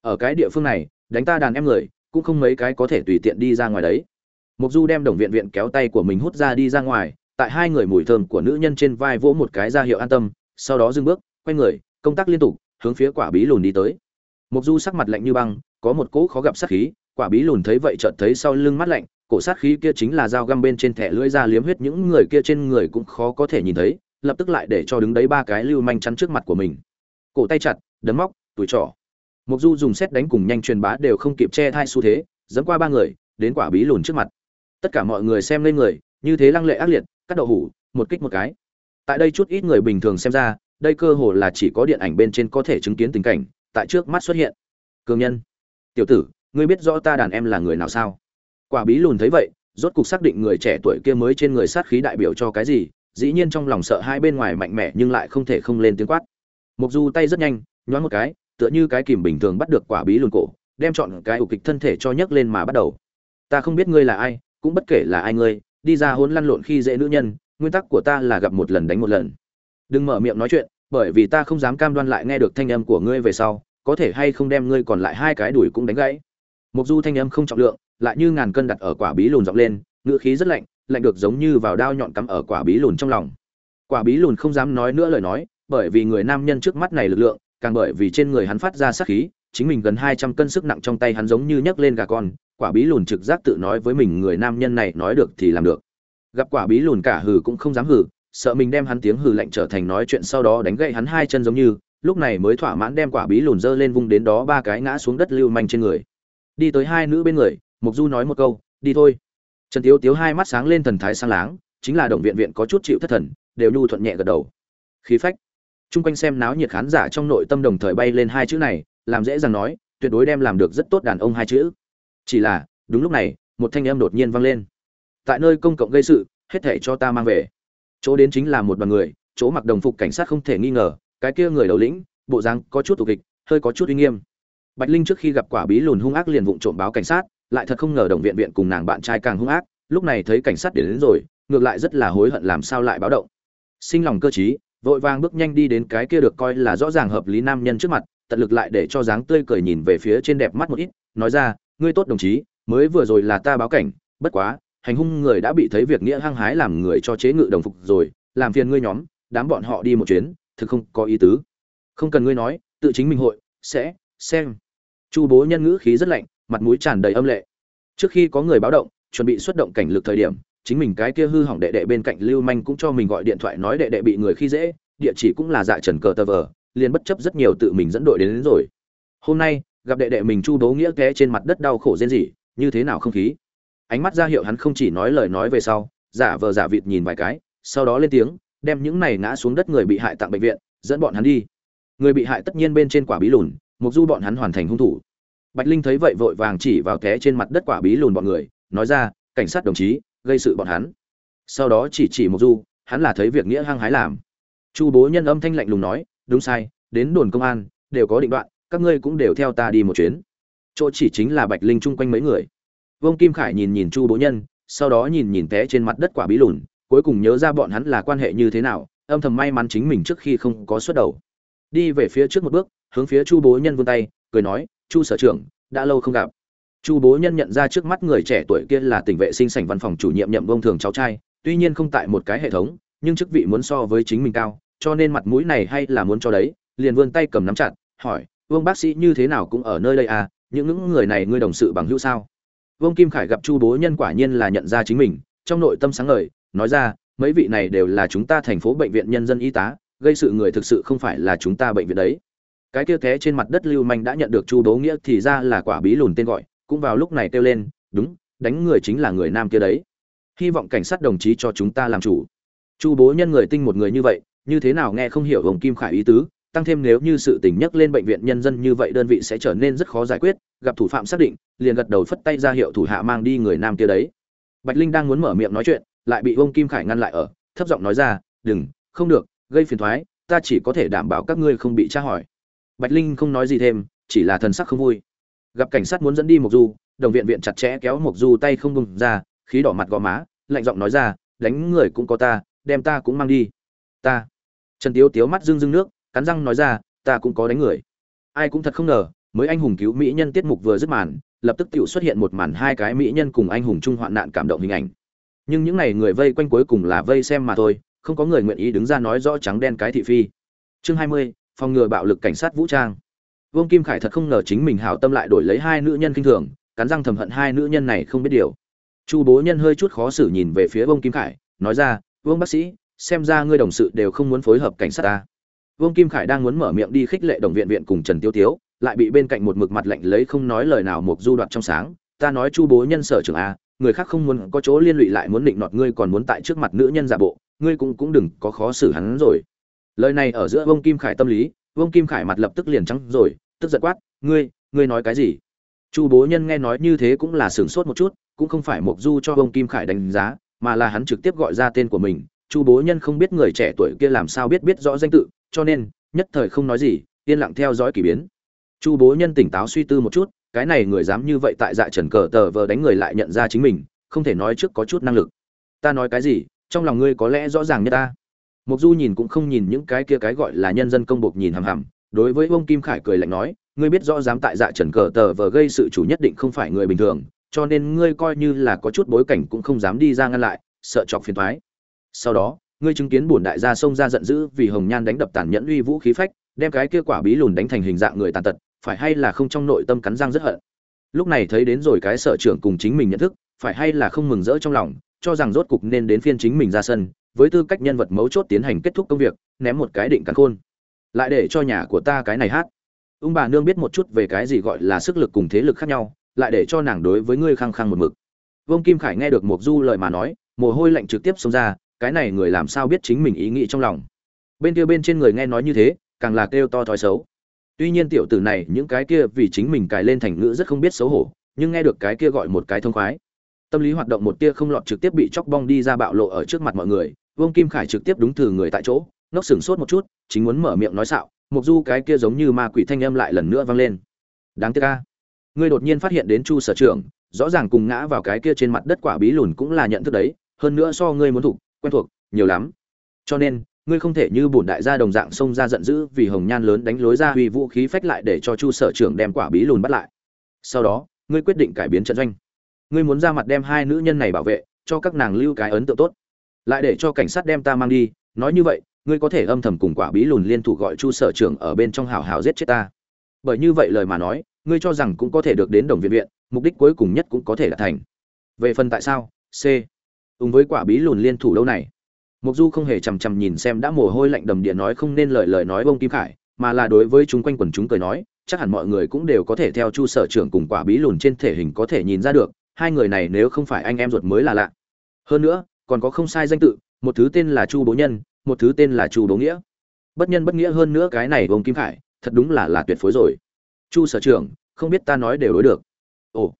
Ở cái địa phương này, đánh ta đàn em người, cũng không mấy cái có thể tùy tiện đi ra ngoài đấy. Mục du đem đồng viện viện kéo tay của mình hút ra đi ra ngoài, tại hai người mùi thơm của nữ nhân trên vai vỗ một cái ra hiệu an tâm, sau đó dừng bước, quay người, công tác liên tục, hướng phía quả bí lùn đi tới. Mục du sắc mặt lạnh như băng, có một cỗ khó gặp sát khí, quả bí lùn thấy vậy chợt thấy sau lưng mắt lạnh cổ sát khí kia chính là dao găm bên trên thẻ lưỡi ra liếm huyết, những người kia trên người cũng khó có thể nhìn thấy, lập tức lại để cho đứng đấy ba cái lưu manh chắn trước mặt của mình. Cổ tay chặt, đấm móc, tuổi trỏ mục du dùng xét đánh cùng nhanh truyền bá đều không kịp che thai xu thế dẫn qua ba người, đến quả bí lùn trước mặt. Tất cả mọi người xem lên người, như thế lăng lệ ác liệt, cắt đậu hủ, một kích một cái. Tại đây chút ít người bình thường xem ra, đây cơ hồ là chỉ có điện ảnh bên trên có thể chứng kiến tình cảnh, tại trước mắt xuất hiện. Cường nhân. Tiểu tử, ngươi biết rõ ta đàn em là người nào sao? Quả bí lùn thấy vậy, rốt cục xác định người trẻ tuổi kia mới trên người sát khí đại biểu cho cái gì, dĩ nhiên trong lòng sợ hai bên ngoài mạnh mẽ nhưng lại không thể không lên tiếng quát. Mục du tay rất nhanh, nhoáng một cái, tựa như cái kìm bình thường bắt được quả bí lùn cổ, đem chọn cái ủ kịch thân thể cho nhấc lên mà bắt đầu. Ta không biết ngươi là ai, cũng bất kể là ai ngươi, đi ra hôn lăn lộn khi dễ nữ nhân, nguyên tắc của ta là gặp một lần đánh một lần. Đừng mở miệng nói chuyện, bởi vì ta không dám cam đoan lại nghe được thanh âm của ngươi về sau, có thể hay không đem ngươi còn lại hai cái đuổi cũng đánh gãy. Mục du thanh âm không trọng lượng lại như ngàn cân đặt ở quả bí lùn dọc lên ngựa khí rất lạnh lạnh được giống như vào đao nhọn cắm ở quả bí lùn trong lòng. Quả bí lùn không dám nói nữa lời nói, bởi vì người nam nhân trước mắt này lực lượng, càng bởi vì trên người hắn phát ra sát khí, chính mình gần hai trăm cân sức nặng trong tay hắn giống như nhấc lên gà con, quả bí lùn trực giác tự nói với mình người nam nhân này nói được thì làm được. Gặp quả bí lùn cả hừ cũng không dám hừ, sợ mình đem hắn tiếng hừ lạnh trở thành nói chuyện sau đó đánh gậy hắn hai chân giống như, lúc này mới thỏa mãn đem quả bí lùn dơ lên vung đến đó ba cái ngã xuống đất lưu manh trên người. Đi tới hai nữ bên người mục du nói một câu, đi thôi. Trần tiếu tiếu hai mắt sáng lên thần thái sang láng, chính là động viện viện có chút chịu thất thần, đều nhu thuận nhẹ gật đầu. Khí phách. Chung quanh xem náo nhiệt khán giả trong nội tâm đồng thời bay lên hai chữ này, làm dễ dàng nói, tuyệt đối đem làm được rất tốt đàn ông hai chữ. Chỉ là, đúng lúc này, một thanh âm đột nhiên vang lên. Tại nơi công cộng gây sự, hết thể cho ta mang về. Chỗ đến chính là một đoàn người, chỗ mặc đồng phục cảnh sát không thể nghi ngờ, cái kia người đầu lĩnh, bộ dáng có chút thủ kịch, hơi có chút uy nghiêm. Bạch linh trước khi gặp quả bí lùn hung ác liền vụng trộm báo cảnh sát lại thật không ngờ đồng viện viện cùng nàng bạn trai càng hung ác lúc này thấy cảnh sát đến, đến rồi ngược lại rất là hối hận làm sao lại báo động. Sinh lòng cơ trí vội vàng bước nhanh đi đến cái kia được coi là rõ ràng hợp lý nam nhân trước mặt tận lực lại để cho dáng tươi cười nhìn về phía trên đẹp mắt một ít nói ra ngươi tốt đồng chí mới vừa rồi là ta báo cảnh bất quá hành hung người đã bị thấy việc nghĩa hăng hái làm người cho chế ngự đồng phục rồi làm phiền ngươi nhóm đám bọn họ đi một chuyến thực không có ý tứ. Không cần ngươi nói tự chính mình hội sẽ xem. Chu bố nhân ngữ khí rất lạnh mặt mũi tràn đầy âm lệ. Trước khi có người báo động chuẩn bị xuất động cảnh lực thời điểm chính mình cái kia hư hỏng đệ đệ bên cạnh lưu manh cũng cho mình gọi điện thoại nói đệ đệ bị người khi dễ địa chỉ cũng là dạ trần cờ tờ vờ liền bất chấp rất nhiều tự mình dẫn đội đến, đến rồi. Hôm nay gặp đệ đệ mình chu Đấu nghĩa té trên mặt đất đau khổ rên rỉ như thế nào không khí? Ánh mắt ra hiệu hắn không chỉ nói lời nói về sau giả vờ giả vịt nhìn vài cái sau đó lên tiếng đem những này ngã xuống đất người bị hại tặng bệnh viện dẫn bọn hắn đi. Người bị hại tất nhiên bên trên quả bí lùn mục du bọn hắn hoàn thành hung thủ bạch linh thấy vậy vội vàng chỉ vào té trên mặt đất quả bí lùn bọn người, nói ra, cảnh sát đồng chí, gây sự bọn hắn. Sau đó chỉ chỉ mục du, hắn là thấy việc nghĩa hăng hái làm. Chu bố nhân âm thanh lạnh lùng nói, đúng sai, đến đồn công an, đều có định đoạn, các ngươi cũng đều theo ta đi một chuyến. Chỗ chỉ chính là bạch linh chung quanh mấy người. Vương kim khải nhìn nhìn chu bố nhân, sau đó nhìn nhìn té trên mặt đất quả bí lùn, cuối cùng nhớ ra bọn hắn là quan hệ như thế nào, âm thầm may mắn chính mình trước khi không có xuất đầu. Đi về phía trước một bước, hướng phía chu bố nhân vươn tay, cười nói chu sở trưởng, đã lâu không gặp. Chu bố nhân nhận ra trước mắt người trẻ tuổi kia là tỉnh vệ sinh sảnh văn phòng chủ nhiệm nhậm bông thường cháu trai, tuy nhiên không tại một cái hệ thống, nhưng chức vị muốn so với chính mình cao, cho nên mặt mũi này hay là muốn cho đấy, liền vươn tay cầm nắm chặt, hỏi, vương bác sĩ như thế nào cũng ở nơi đây à những những người này ngươi đồng sự bằng hữu sao? Vương kim khải gặp chu bố nhân quả nhiên là nhận ra chính mình, trong nội tâm sáng ngời, nói ra, mấy vị này đều là chúng ta thành phố bệnh viện nhân dân y tá, gây sự người thực sự không phải là chúng ta bệnh viện đấy cái kia thế trên mặt đất lưu manh đã nhận được chu bố nghĩa thì ra là quả bí lùn tên gọi, cũng vào lúc này kêu lên, đúng, đánh người chính là người nam kia đấy. Hy vọng cảnh sát đồng chí cho chúng ta làm chủ. Chu bố nhân người tinh một người như vậy, như thế nào nghe không hiểu hồng kim khải ý tứ, tăng thêm nếu như sự tình nhắc lên bệnh viện nhân dân như vậy đơn vị sẽ trở nên rất khó giải quyết, gặp thủ phạm xác định, liền gật đầu phất tay ra hiệu thủ hạ mang đi người nam kia đấy. Bạch linh đang muốn mở miệng nói chuyện, lại bị ông kim khải ngăn lại ở, thấp giọng nói ra, đừng, không được, gây phiền thoái, ta chỉ có thể đảm bảo các ngươi không bị tra hỏi bạch linh không nói gì thêm, chỉ là thần sắc không vui. Gặp cảnh sát muốn dẫn đi mộc du, đồng viện viện chặt chẽ kéo mộc du tay không buông ra, khí đỏ mặt gò má, lạnh giọng nói ra, đánh người cũng có ta, đem ta cũng mang đi. Ta? Trần tiếu tiếu mắt rưng rưng nước, cắn răng nói ra, ta cũng có đánh người. Ai cũng thật không ngờ, mới anh hùng cứu mỹ nhân tiết mục vừa dứt màn, lập tức tiểu xuất hiện một màn hai cái mỹ nhân cùng anh hùng chung hoạn nạn cảm động hình ảnh. Nhưng những này người vây quanh cuối cùng là vây xem mà thôi, không có người nguyện ý đứng ra nói rõ trắng đen cái thị phi. Chương hai mươi phòng ngừa bạo lực cảnh sát vũ trang. Vương kim khải thật không ngờ chính mình hảo tâm lại đổi lấy hai nữ nhân kinh thường, cắn răng thầm hận hai nữ nhân này không biết điều. Chu bố nhân hơi chút khó xử nhìn về phía vương kim khải, nói ra, vương bác sĩ, xem ra ngươi đồng sự đều không muốn phối hợp cảnh sát ta. Vương kim khải đang muốn mở miệng đi khích lệ đồng viện viện cùng trần tiêu tiếu, lại bị bên cạnh một mực mặt lạnh lấy không nói lời nào một du đoạt trong sáng, ta nói chu bố nhân sở trưởng a, người khác không muốn có chỗ liên lụy lại muốn định nọt ngươi còn muốn tại trước mặt nữ nhân giả bộ, ngươi cũng cũng đừng có khó xử hắn rồi lời này ở giữa vương kim khải tâm lý, vương kim khải mặt lập tức liền trắng rồi, tức giận quát, ngươi ngươi nói cái gì? Chu bố nhân nghe nói như thế cũng là sửng sốt một chút, cũng không phải mộc du cho vương kim khải đánh giá, mà là hắn trực tiếp gọi ra tên của mình. Chu bố nhân không biết người trẻ tuổi kia làm sao biết biết rõ danh tự, cho nên, nhất thời không nói gì, yên lặng theo dõi kỳ biến. Chu bố nhân tỉnh táo suy tư một chút, cái này người dám như vậy tại dạ trần cờ tờ vờ đánh người lại nhận ra chính mình, không thể nói trước có chút năng lực. Ta nói cái gì? Trong lòng ngươi có lẽ rõ ràng như ta mục du nhìn cũng không nhìn những cái kia cái gọi là nhân dân công bộc nhìn hằm hằm, đối với ông kim khải cười lạnh nói, ngươi biết rõ dám tại dạ trần cờ tờ vờ gây sự chủ nhất định không phải người bình thường, cho nên ngươi coi như là có chút bối cảnh cũng không dám đi ra ngăn lại, sợ chọc phiền thoái sau đó, ngươi chứng kiến bổn đại gia xông ra giận dữ vì hồng nhan đánh đập tàn nhẫn uy vũ khí phách, đem cái kia quả bí lùn đánh thành hình dạng người tàn tật, phải hay là không trong nội tâm cắn răng rất hận. Lúc này thấy đến rồi cái sở trưởng cùng chính mình nhận thức, phải hay là không mừng rỡ trong lòng, cho rằng rốt cục nên đến phiên chính mình ra sân với tư cách nhân vật mấu chốt tiến hành kết thúc công việc, ném một cái định cắn khôn. Lại để cho nhà của ta cái này hát. Ung bà nương biết một chút về cái gì gọi là sức lực cùng thế lực khác nhau, lại để cho nàng đối với ngươi khăng khăng một mực. Vương kim khải nghe được mục du lời mà nói, mồ hôi lạnh trực tiếp xông ra, cái này người làm sao biết chính mình ý nghĩ trong lòng. Bên kia bên trên người nghe nói như thế, càng là kêu to thói xấu. Tuy nhiên tiểu tử này những cái kia vì chính mình cài lên thành ngữ rất không biết xấu hổ, nhưng nghe được cái kia gọi một cái thông khoái. Tâm lý hoạt động một tia không lọt trực tiếp bị chóc bong đi ra bạo lộ ở trước mặt mọi người vương kim khải trực tiếp đúng thử người tại chỗ nốc sừng sốt một chút, chính muốn mở miệng nói xạo mục du cái kia giống như ma quỷ thanh âm lại lần nữa vang lên. Đáng tiếc ca ngươi đột nhiên phát hiện đến chu sở trưởng, rõ ràng cùng ngã vào cái kia trên mặt đất quả bí lùn cũng là nhận thức đấy, hơn nữa so ngươi muốn thuộc, quen thuộc, nhiều lắm. Cho nên, ngươi không thể như bổn đại gia đồng dạng xông ra giận dữ vì hồng nhan lớn đánh lối ra huy vũ khí phách lại để cho chu sở trưởng đem quả bí lùn bắt lại. Sau đó, ngươi quyết định cải biến trận doanh. Ngươi muốn ra mặt đem hai nữ nhân này bảo vệ, cho các nàng lưu cái ấn tượng tốt lại để cho cảnh sát đem ta mang đi, nói như vậy, ngươi có thể âm thầm cùng quả bí lùn liên thủ gọi chu sở trưởng ở bên trong hào hào giết chết ta. Bởi như vậy lời mà nói, ngươi cho rằng cũng có thể được đến đồng viện viện, mục đích cuối cùng nhất cũng có thể đạt thành. Về phần tại sao? C. Cùng với quả bí lùn liên thủ đâu này. Mục du không hề chằm chằm nhìn xem đã mồ hôi lạnh đầm địa nói không nên lời lời nói bông kim khải, mà là đối với chúng quanh quần chúng cười nói, chắc hẳn mọi người cũng đều có thể theo chu sở trưởng cùng quả bí lùn trên thể hình có thể nhìn ra được, hai người này nếu không phải anh em ruột mới là lạ. Hơn nữa còn có không sai danh tự, một thứ tên là chu bố nhân, một thứ tên là chu bố nghĩa. Bất nhân bất nghĩa hơn nữa cái này bông kim khải, thật đúng là là tuyệt phối rồi. Chu sở trưởng, không biết ta nói đều đối được. Ồ,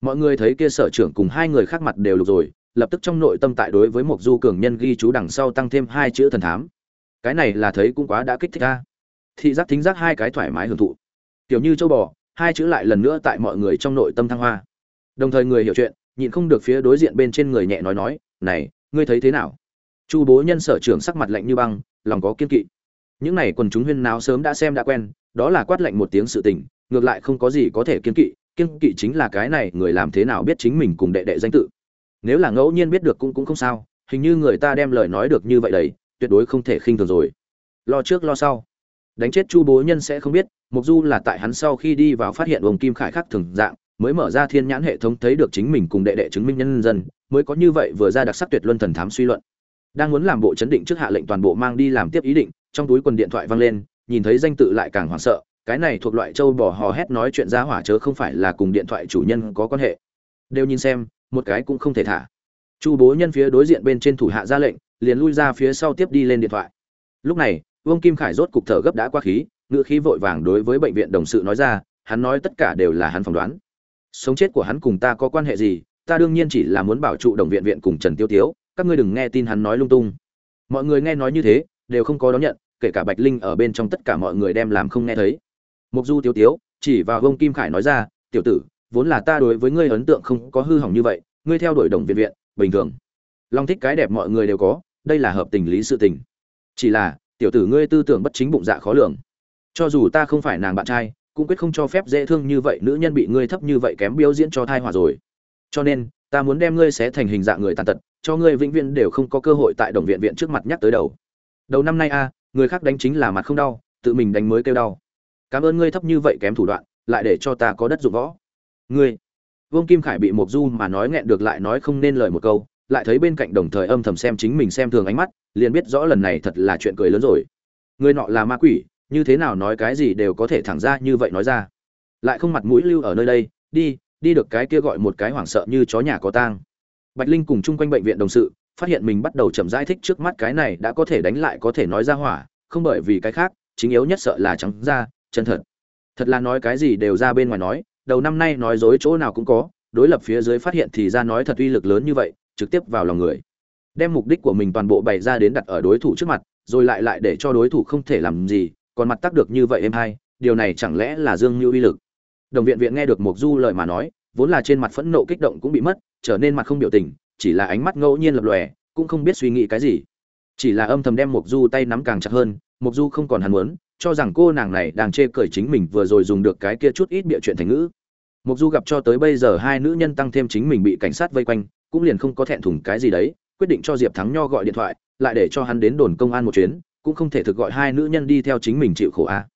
mọi người thấy kia sở trưởng cùng hai người khác mặt đều lục rồi, lập tức trong nội tâm tại đối với một du cường nhân ghi chú đằng sau tăng thêm hai chữ thần thám. Cái này là thấy cũng quá đã kích thích ta. Thị giác thính giác hai cái thoải mái hưởng thụ. Tiểu như châu bò, hai chữ lại lần nữa tại mọi người trong nội tâm thăng hoa. Đồng thời người hiểu chuyện, nhịn không được phía đối diện bên trên người nhẹ nói nói, này ngươi thấy thế nào? Chu bố nhân sở trưởng sắc mặt lạnh như băng, lòng có kiên kỵ. Những này quần chúng huyên náo sớm đã xem đã quen, đó là quát lạnh một tiếng sự tình, ngược lại không có gì có thể kiên kỵ kiên kỵ chính là cái này người làm thế nào biết chính mình cùng đệ đệ danh tự. Nếu là ngẫu nhiên biết được cũng cũng không sao, hình như người ta đem lời nói được như vậy đấy, tuyệt đối không thể khinh thường rồi. Lo trước lo sau. Đánh chết chu bố nhân sẽ không biết, mục du là tại hắn sau khi đi vào phát hiện ông kim khải khắc thường dạng, mới mở ra thiên nhãn hệ thống thấy được chính mình cùng đệ đệ chứng minh nhân dân mới có như vậy vừa ra đặc sắc tuyệt luân thần thám suy luận. Đang muốn làm bộ chấn định trước hạ lệnh toàn bộ mang đi làm tiếp ý định, trong túi quần điện thoại văng lên, nhìn thấy danh tự lại càng hoảng sợ, cái này thuộc loại châu bò hò hét nói chuyện ra hỏa chớ không phải là cùng điện thoại chủ nhân có quan hệ. Đều nhìn xem, một cái cũng không thể thả. Chu bố nhân phía đối diện bên trên thủ hạ ra lệnh, liền lui ra phía sau tiếp đi lên điện thoại. Lúc này, vương kim khải rốt cục thở gấp đã qua khí ngựa khí vội vàng đối với bệnh viện đồng sự nói ra, hắn nói tất cả đều là hắn phỏng đoán. Sống chết của hắn cùng ta có quan hệ gì ta đương nhiên chỉ là muốn bảo trụ đồng viện viện cùng trần tiêu tiếu, các ngươi đừng nghe tin hắn nói lung tung. Mọi người nghe nói như thế, đều không có đón nhận, kể cả bạch linh ở bên trong tất cả mọi người đem làm không nghe thấy. Mục du Tiêu tiếu, chỉ vào vông kim khải nói ra, tiểu tử, vốn là ta đối với ngươi ấn tượng không có hư hỏng như vậy, ngươi theo đuổi đồng viện viện, bình thường. Long thích cái đẹp mọi người đều có, đây là hợp tình lý sự tình. Chỉ là, tiểu tử ngươi tư tưởng bất chính bụng dạ khó lường. Cho dù ta không phải nàng bạn trai, cũng quyết không cho phép dễ thương như vậy nữ nhân bị ngươi thấp như vậy kém biểu diễn cho thai hòa rồi cho nên, ta muốn đem ngươi xé thành hình dạng người tàn tật, cho ngươi vĩnh viễn đều không có cơ hội tại đồng viện viện trước mặt nhắc tới đầu. Đầu năm nay a, người khác đánh chính là mặt không đau, tự mình đánh mới kêu đau. Cảm ơn ngươi thấp như vậy kém thủ đoạn, lại để cho ta có đất dụng võ. Ngươi. Vương kim khải bị mộc du mà nói nghẹn được lại nói không nên lời một câu, lại thấy bên cạnh đồng thời âm thầm xem chính mình xem thường ánh mắt, liền biết rõ lần này thật là chuyện cười lớn rồi. Người nọ là ma quỷ, như thế nào nói cái gì đều có thể thẳng ra như vậy nói ra. Lại không mặt mũi lưu ở nơi đây, đi đi được cái kia gọi một cái hoảng sợ như chó nhà có tang. Bạch linh cùng chung quanh bệnh viện đồng sự, phát hiện mình bắt đầu chậm giải thích trước mắt cái này đã có thể đánh lại có thể nói ra hỏa, không bởi vì cái khác, chính yếu nhất sợ là trắng ra, chân thật. Thật là nói cái gì đều ra bên ngoài nói, đầu năm nay nói dối chỗ nào cũng có, đối lập phía dưới phát hiện thì ra nói thật uy lực lớn như vậy, trực tiếp vào lòng người. Đem mục đích của mình toàn bộ bày ra đến đặt ở đối thủ trước mặt, rồi lại lại để cho đối thủ không thể làm gì, còn mặt tác được như vậy em hai, điều này chẳng lẽ là dương như uy lực? Đồng viện viện nghe được mục du lời mà nói, vốn là trên mặt phẫn nộ kích động cũng bị mất, trở nên mặt không biểu tình, chỉ là ánh mắt ngẫu nhiên lập lòe, cũng không biết suy nghĩ cái gì. Chỉ là âm thầm đem mục du tay nắm càng chặt hơn mục du không còn hắn muốn, cho rằng cô nàng này đang chê cười chính mình vừa rồi dùng được cái kia chút ít bịa chuyện thành ngữ. Mục du gặp cho tới bây giờ hai nữ nhân tăng thêm chính mình bị cảnh sát vây quanh, cũng liền không có thẹn thùng cái gì đấy, quyết định cho diệp thắng nho gọi điện thoại, lại để cho hắn đến đồn công an một chuyến, cũng không thể thực gọi hai nữ nhân đi theo chính mình chịu khổ a.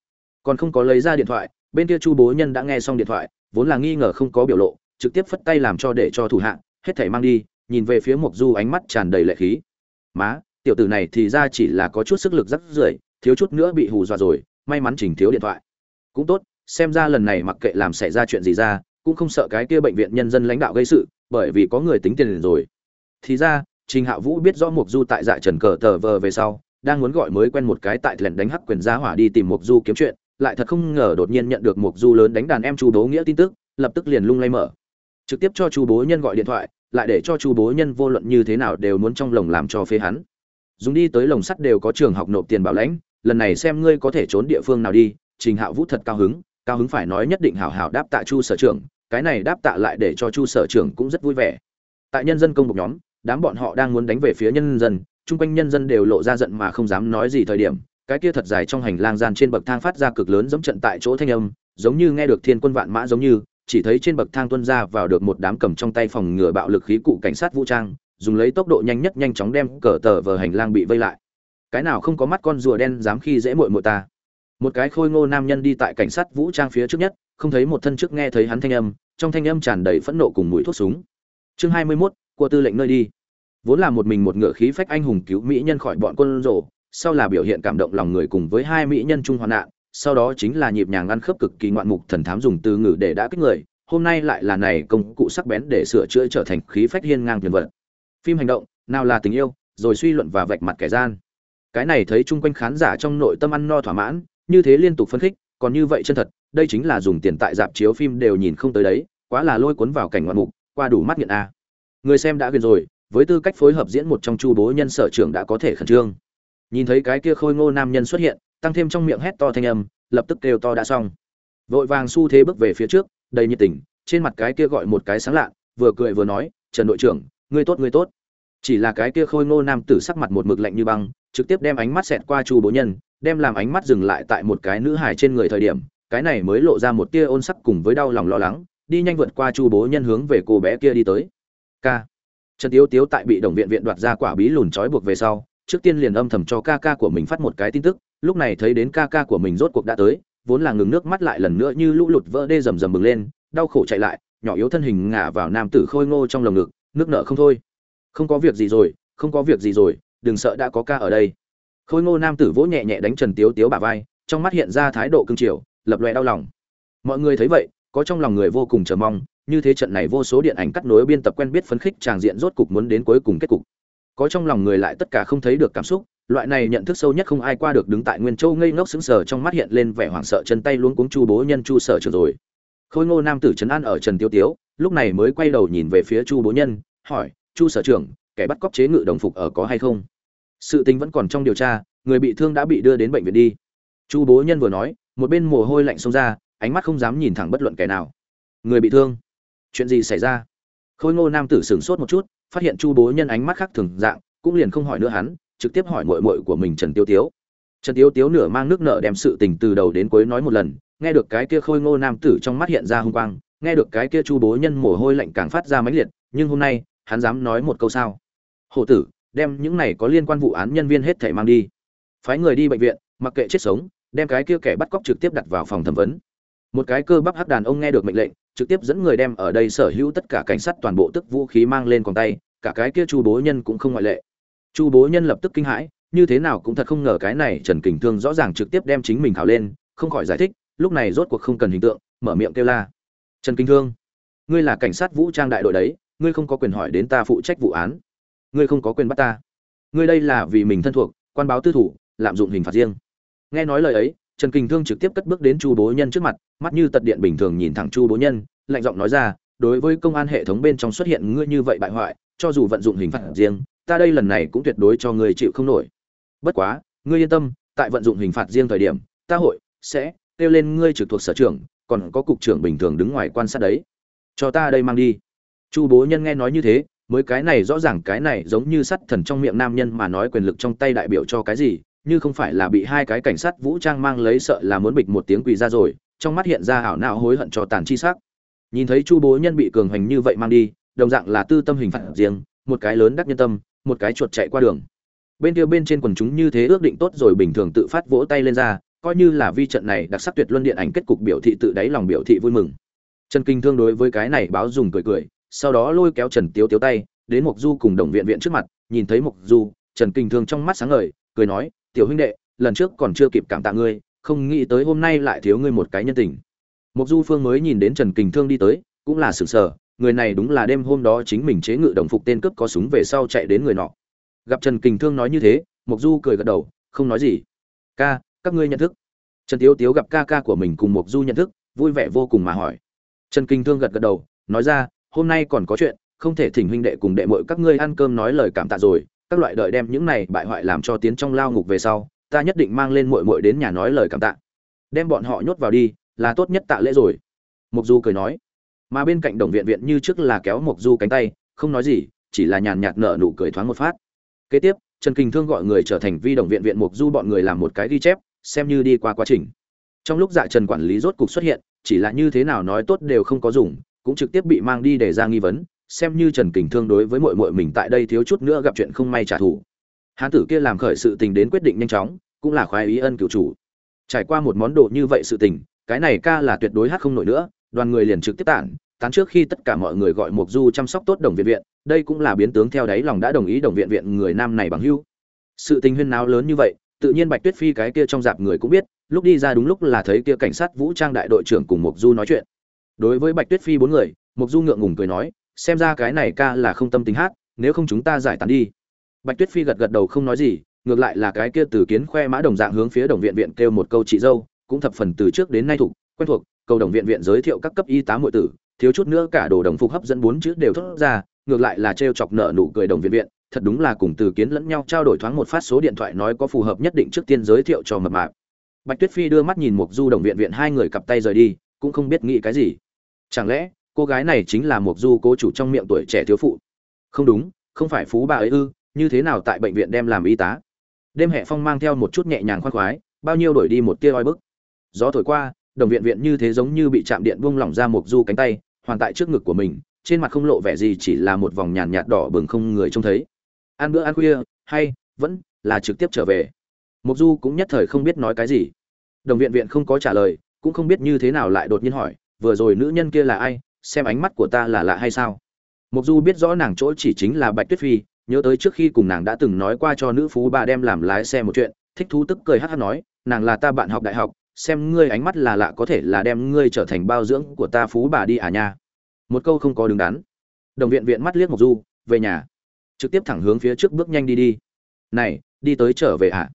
Còn không có lấy ra điện thoại bên kia chu bố nhân đã nghe xong điện thoại, vốn là nghi ngờ không có biểu lộ, trực tiếp phất tay làm cho để cho thủ hạ, hết thảy mang đi, nhìn về phía mộc du ánh mắt tràn đầy lệ khí. Má, tiểu tử này thì ra chỉ là có chút sức lực rất rưởi, thiếu chút nữa bị hù dọa rồi, may mắn chỉnh thiếu điện thoại. Cũng tốt, xem ra lần này mặc kệ làm xảy ra chuyện gì ra, cũng không sợ cái kia bệnh viện nhân dân lãnh đạo gây sự, bởi vì có người tính tiền rồi. Thì ra, trình hạ vũ biết rõ mộc du tại dạ trần cờ tờ vờ về sau, đang muốn gọi mới quen một cái tại lẻn đánh hắc quyền gia hỏa đi tìm mộc du kiếm chuyện lại thật không ngờ đột nhiên nhận được một du lớn đánh đàn em chu bố nghĩa tin tức, lập tức liền lung lay mở. Trực tiếp cho chu bố nhân gọi điện thoại, lại để cho chu bố nhân vô luận như thế nào đều muốn trong lồng làm cho phế hắn. Dùng đi tới lồng sắt đều có trường học nộp tiền bảo lãnh, lần này xem ngươi có thể trốn địa phương nào đi, trình hạo vũ thật cao hứng cao hứng phải nói nhất định hảo hảo đáp tạ chu sở trưởng, cái này đáp tạ lại để cho chu sở trưởng cũng rất vui vẻ. Tại nhân dân công một nhóm, đám bọn họ đang muốn đánh về phía nhân dân, chung quanh nhân dân đều lộ ra giận mà không dám nói gì thời điểm cái kia thật dài trong hành lang gian trên bậc thang phát ra cực lớn giống trận tại chỗ thanh âm giống như nghe được thiên quân vạn mã giống như chỉ thấy trên bậc thang tuân ra vào được một đám cầm trong tay phòng ngừa bạo lực khí cụ cảnh sát vũ trang dùng lấy tốc độ nhanh nhất nhanh chóng đem cờ tờ vờ hành lang bị vây lại. Cái nào không có mắt con rùa đen dám khi dễ muội muội ta. Một cái khôi ngô nam nhân đi tại cảnh sát vũ trang phía trước nhất không thấy một thân trước nghe thấy hắn thanh âm trong thanh âm tràn đầy phẫn nộ cùng mùi thuốc súng. Chương hai mươi 21, của tư lệnh nơi đi. Vốn là một mình một ngựa khí phách anh hùng cứu mỹ nhân khỏi bọn quân rồ, sau là biểu hiện cảm động lòng người cùng với hai mỹ nhân trung hoạn nạn, sau đó chính là nhịp nhàng ăn khớp cực kỳ ngoạn mục thần thám dùng từ ngữ để đã kích người, hôm nay lại là này công cụ sắc bén để sửa chữa trở thành khí phách hiên ngang tuyệt vật phim hành động, nào là tình yêu, rồi suy luận và vạch mặt kẻ gian. Cái này thấy chung quanh khán giả trong nội tâm ăn no thỏa mãn, như thế liên tục phân khích, còn như vậy chân thật, đây chính là dùng tiền tại dạp chiếu phim đều nhìn không tới đấy, quá là lôi cuốn vào cảnh ngoạn mục, qua đủ mắt nghiện a. Người xem đã ghiền rồi, với tư cách phối hợp diễn một trong chu bố nhân sở trưởng đã có thể khẩn trương nhìn thấy cái kia khôi ngô nam nhân xuất hiện, tăng thêm trong miệng hét to thanh âm, lập tức kêu to đã xong. Vội vàng xu thế bước về phía trước, đầy nhiệt tình, trên mặt cái kia gọi một cái sáng lạ, vừa cười vừa nói, trần đội trưởng, ngươi tốt ngươi tốt. Chỉ là cái kia khôi ngô nam tử sắc mặt một mực lạnh như băng, trực tiếp đem ánh mắt xẹt qua chu bố nhân, đem làm ánh mắt dừng lại tại một cái nữ hài trên người thời điểm, cái này mới lộ ra một tia ôn sắc cùng với đau lòng lo lắng, đi nhanh vượt qua chu bố nhân hướng về cô bé kia đi tới. K trần tiếu tiếu tại bị đồng viện viện đoạt ra quả bí lùn trói buộc về sau trước tiên liền âm thầm cho ca ca của mình phát một cái tin tức, lúc này thấy đến ca ca của mình rốt cuộc đã tới, vốn là ngừng nước mắt lại lần nữa như lũ lụt vỡ đê rầm rầm bừng lên, đau khổ chạy lại, nhỏ yếu thân hình ngã vào nam tử khôi ngô trong lồng ngực, nước nợ không thôi. Không có việc gì rồi, không có việc gì rồi, đừng sợ đã có ca ở đây. Khôi ngô nam tử vỗ nhẹ nhẹ đánh trần tiếu tiếu bả vai, trong mắt hiện ra thái độ cương triều, lập loè đau lòng. Mọi người thấy vậy, có trong lòng người vô cùng chờ mong, như thế trận này vô số điện ảnh cắt nối biên tập quen biết phấn khích tràng diện rốt cục muốn đến cuối cùng kết cục có trong lòng người lại tất cả không thấy được cảm xúc, loại này nhận thức sâu nhất không ai qua được đứng tại nguyên châu ngây ngốc sững sờ trong mắt hiện lên vẻ hoảng sợ chân tay luống cuống chu bố nhân chu sở trường rồi. Khôi ngô nam tử trấn an ở trần tiêu tiếu, lúc này mới quay đầu nhìn về phía chu bố nhân, hỏi, chu sở trưởng, kẻ bắt cóc chế ngự đồng phục ở có hay không? Sự tình vẫn còn trong điều tra, người bị thương đã bị đưa đến bệnh viện đi. Chu bố nhân vừa nói, một bên mồ hôi lạnh xông ra, ánh mắt không dám nhìn thẳng bất luận kẻ nào. Người bị thương? Chuyện gì xảy ra? Khôi ngô nam tử sửng sốt một chút phát hiện chu bố nhân ánh mắt khác thường dạng, cũng liền không hỏi nữa hắn, trực tiếp hỏi mội mội của mình trần tiêu tiếu. Trần tiêu tiếu nửa mang nước nợ đem sự tình từ đầu đến cuối nói một lần, nghe được cái kia khôi ngô nam tử trong mắt hiện ra hung quang, nghe được cái kia chu bố nhân mồ hôi lạnh càng phát ra mãnh liệt, nhưng hôm nay, hắn dám nói một câu sao? Hổ tử, đem những này có liên quan vụ án nhân viên hết thảy mang đi. Phái người đi bệnh viện, mặc kệ chết sống, đem cái kia kẻ bắt cóc trực tiếp đặt vào phòng thẩm vấn. Một cái cơ bắp hắc đàn ông nghe được mệnh lệnh trực tiếp dẫn người đem ở đây sở hữu tất cả cảnh sát toàn bộ tức vũ khí mang lên còn tay, cả cái kia chu bố nhân cũng không ngoại lệ. Chu bố nhân lập tức kinh hãi, như thế nào cũng thật không ngờ cái này trần kình thương rõ ràng trực tiếp đem chính mình khảo lên, không khỏi giải thích, lúc này rốt cuộc không cần hình tượng, mở miệng kêu la. Trần kinh thương, ngươi là cảnh sát vũ trang đại đội đấy, ngươi không có quyền hỏi đến ta phụ trách vụ án. Ngươi không có quyền bắt ta. Ngươi đây là vì mình thân thuộc, quan báo tư thủ, lạm dụng hình phạt riêng. Nghe nói lời ấy trần Kình thương trực tiếp cất bước đến chu bố nhân trước mặt, mắt như tật điện bình thường nhìn thẳng chu bố nhân, lạnh giọng nói ra, đối với công an hệ thống bên trong xuất hiện ngươi như vậy bại hoại, cho dù vận dụng hình phạt riêng, ta đây lần này cũng tuyệt đối cho ngươi chịu không nổi. Bất quá, ngươi yên tâm, tại vận dụng hình phạt riêng thời điểm, ta hội sẽ kêu lên ngươi trực thuộc sở trưởng, còn có cục trưởng bình thường đứng ngoài quan sát đấy. Cho ta đây mang đi. Chu bố nhân nghe nói như thế, mới cái này rõ ràng cái này giống như sắt thần trong miệng nam nhân mà nói quyền lực trong tay đại biểu cho cái gì như không phải là bị hai cái cảnh sát vũ trang mang lấy sợ là muốn bịch một tiếng quỳ ra rồi, trong mắt hiện ra hảo não hối hận cho tàn chi sắc. Nhìn thấy chu bố nhân bị cường hành như vậy mang đi, đồng dạng là tư tâm hình phạt riêng, một cái lớn đắc nhân tâm, một cái chuột chạy qua đường. Bên kia bên trên quần chúng như thế ước định tốt rồi bình thường tự phát vỗ tay lên ra, coi như là vi trận này đặc sắc tuyệt luân điện ảnh kết cục biểu thị tự đáy lòng biểu thị vui mừng. Trần kinh thương đối với cái này báo dùng cười cười, sau đó lôi kéo trần tiếu tiếu tay, đến mục du cùng đồng viện viện trước mặt, nhìn thấy mục du, trần kinh thương trong mắt sáng ngời, cười nói tiểu huynh đệ, lần trước còn chưa kịp cảm tạ ngươi, không nghĩ tới hôm nay lại thiếu ngươi một cái nhân tình. Mục du phương mới nhìn đến trần Kình thương đi tới, cũng là sửng sờ, người này đúng là đêm hôm đó chính mình chế ngự đồng phục tên cướp có súng về sau chạy đến người nọ. Gặp trần Kình thương nói như thế mục du cười gật đầu, không nói gì. Ca, các ngươi nhận thức. Trần tiếu tiếu gặp ca ca của mình cùng mục du nhận thức, vui vẻ vô cùng mà hỏi. Trần Kình thương gật gật đầu, nói ra, hôm nay còn có chuyện, không thể thỉnh huynh đệ cùng đệ muội các ngươi ăn cơm nói lời cảm tạ rồi các loại đợi đem những này bại hoại làm cho tiến trong lao ngục về sau, ta nhất định mang lên muội muội đến nhà nói lời cảm tạ. Đem bọn họ nhốt vào đi, là tốt nhất tạ lễ rồi. Mục du cười nói. Mà bên cạnh đồng viện viện như trước là kéo mục du cánh tay, không nói gì, chỉ là nhàn nhạt nở nụ cười thoáng một phát. Kế tiếp, trần kinh thương gọi người trở thành vi đồng viện viện mục du bọn người làm một cái ghi chép, xem như đi qua quá trình. Trong lúc dạ trần quản lý rốt cục xuất hiện, chỉ là như thế nào nói tốt đều không có dùng, cũng trực tiếp bị mang đi để ra nghi vấn xem như trần kình thương đối với muội muội mình tại đây thiếu chút nữa gặp chuyện không may trả thù. Hán tử kia làm khởi sự tình đến quyết định nhanh chóng, cũng là khoái ý ân cựu chủ. Trải qua một món đồ như vậy sự tình, cái này ca là tuyệt đối hát không nổi nữa, đoàn người liền trực tiếp tản, tán trước khi tất cả mọi người gọi mục du chăm sóc tốt đồng viện viện, đây cũng là biến tướng theo đáy lòng đã đồng ý đồng viện viện người nam này bằng hưu sự tình huyên náo lớn như vậy, tự nhiên bạch tuyết phi cái kia trong dạp người cũng biết, lúc đi ra đúng lúc là thấy kia cảnh sát vũ trang đại đội trưởng cùng mục du nói chuyện. Đối với bạch tuyết phi bốn người mục du ngượng ngùng cười nói xem ra cái này ca là không tâm tính hát, nếu không chúng ta giải tán đi. Bạch tuyết phi gật gật đầu không nói gì, ngược lại là cái kia từ kiến khoe mã đồng dạng hướng phía đồng viện viện kêu một câu chị dâu, cũng thập phần từ trước đến nay thuộc, quen thuộc, cầu đồng viện viện giới thiệu các cấp y tá muội tử, thiếu chút nữa cả đồ đồng phục hấp dẫn bốn chữ đều thốt ra, ngược lại là trêu chọc nợ nụ cười đồng viện viện, thật đúng là cùng từ kiến lẫn nhau trao đổi thoáng một phát số điện thoại nói có phù hợp nhất định trước tiên giới thiệu cho mập mạp. Bạch tuyết phi đưa mắt nhìn mục du đồng viện viện hai người cặp tay rời đi, cũng không biết nghĩ cái gì. Chẳng lẽ cô gái này chính là một du cố chủ trong miệng tuổi trẻ thiếu phụ. Không đúng, không phải phú bà ấy ư, như thế nào tại bệnh viện đem làm y tá? Đêm hệ phong mang theo một chút nhẹ nhàng khoan khoái, bao nhiêu đổi đi một tia oi bức. Gió thổi qua, đồng viện viện như thế giống như bị chạm điện buông lỏng ra một du cánh tay, hoàn tại trước ngực của mình, trên mặt không lộ vẻ gì, chỉ là một vòng nhàn nhạt đỏ bừng không người trông thấy. Ăn bữa ăn khuya, hay, vẫn là trực tiếp trở về. Mục du cũng nhất thời không biết nói cái gì. Đồng viện viện không có trả lời, cũng không biết như thế nào lại đột nhiên hỏi, vừa rồi nữ nhân kia là ai xem ánh mắt của ta là lạ hay sao? Mục du biết rõ nàng chỗ chỉ chính là bạch tuyết phi, nhớ tới trước khi cùng nàng đã từng nói qua cho nữ phú bà đem làm lái xe một chuyện, thích thú tức cười hát hát nói, nàng là ta bạn học đại học, xem ngươi ánh mắt là lạ có thể là đem ngươi trở thành bao dưỡng của ta phú bà đi à nha. Một câu không có đứng đắn. Đồng viện viện mắt liếc mục du, về nhà. Trực tiếp thẳng hướng phía trước bước nhanh đi đi. Này, đi tới trở về ạ à?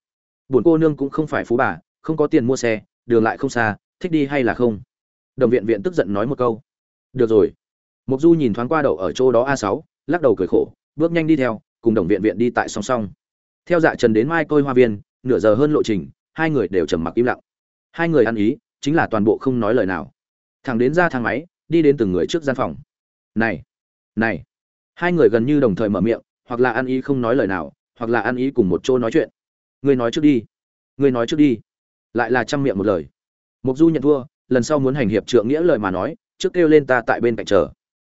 buồn cô nương cũng không phải phú bà, không có tiền mua xe, đường lại không xa, thích đi hay là không? Đồng viện viện tức giận nói một câu được rồi. Mục du nhìn thoáng qua đậu ở chỗ đó a sáu, lắc đầu cười khổ, bước nhanh đi theo, cùng đồng viện viện đi tại song song. Theo dạ trần đến mai côi hoa viên, nửa giờ hơn lộ trình, hai người đều trầm mặc im lặng. Hai người ăn ý, chính là toàn bộ không nói lời nào. Thằng đến ra thang máy, đi đến từng người trước gian phòng. Này này. Hai người gần như đồng thời mở miệng, hoặc là ăn ý không nói lời nào, hoặc là ăn ý cùng một chỗ nói chuyện. Ngươi nói trước đi. Ngươi nói trước đi. Lại là trăm miệng một lời. Mục du nhận thua, lần sau muốn hành hiệp trượng nghĩa lời mà nói trước kêu lên ta tại bên cạnh chờ.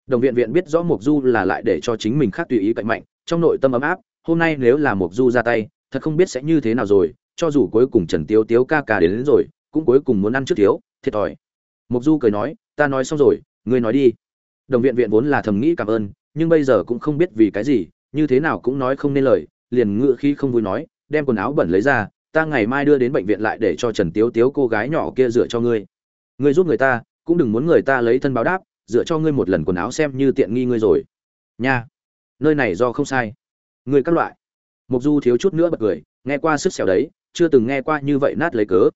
Đồng viện viện biết rõ mục du là lại để cho chính mình khác tùy ý cạnh mạnh trong nội tâm ấm áp hôm nay nếu là mục du ra tay thật không biết sẽ như thế nào rồi cho dù cuối cùng trần tiếu tiếu ca ca đến, đến rồi cũng cuối cùng muốn ăn trước thiếu thiệt thòi. Mục du cười nói ta nói xong rồi ngươi nói đi. Đồng viện viện vốn là thầm nghĩ cảm ơn nhưng bây giờ cũng không biết vì cái gì như thế nào cũng nói không nên lời liền ngựa khi không vui nói đem quần áo bẩn lấy ra ta ngày mai đưa đến bệnh viện lại để cho trần tiếu tiếu cô gái nhỏ kia rửa cho ngươi. Ngươi giúp người ta cũng đừng muốn người ta lấy thân báo đáp dựa cho ngươi một lần quần áo xem như tiện nghi ngươi rồi. Nha nơi này do không sai. Ngươi các loại. Mục du thiếu chút nữa bật cười nghe qua sức xẻo đấy chưa từng nghe qua như vậy nát lấy cớ.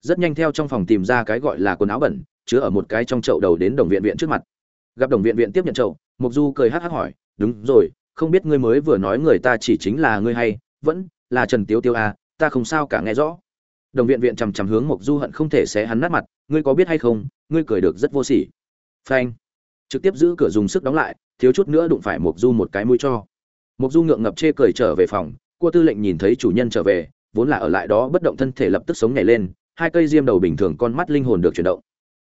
Rất nhanh theo trong phòng tìm ra cái gọi là quần áo bẩn chứa ở một cái trong chậu đầu đến đồng viện viện trước mặt. Gặp đồng viện viện tiếp nhận chậu mục du cười hắc hắc hỏi đúng rồi không biết ngươi mới vừa nói người ta chỉ chính là ngươi hay vẫn là trần tiếu tiêu à, ta không sao cả nghe rõ. Đồng viện viện chằm chằm hướng mục du hận không thể xé hắn nát mặt ngươi có biết hay không, ngươi cười được rất vô sỉ. Phanh. Trực tiếp giữ cửa dùng sức đóng lại, thiếu chút nữa đụng phải mục du một cái mũi cho. Mục du ngượng ngập chê cười trở về phòng, cua tư lệnh nhìn thấy chủ nhân trở về, vốn là ở lại đó bất động thân thể lập tức sống nhảy lên, hai cây diêm đầu bình thường con mắt linh hồn được chuyển động.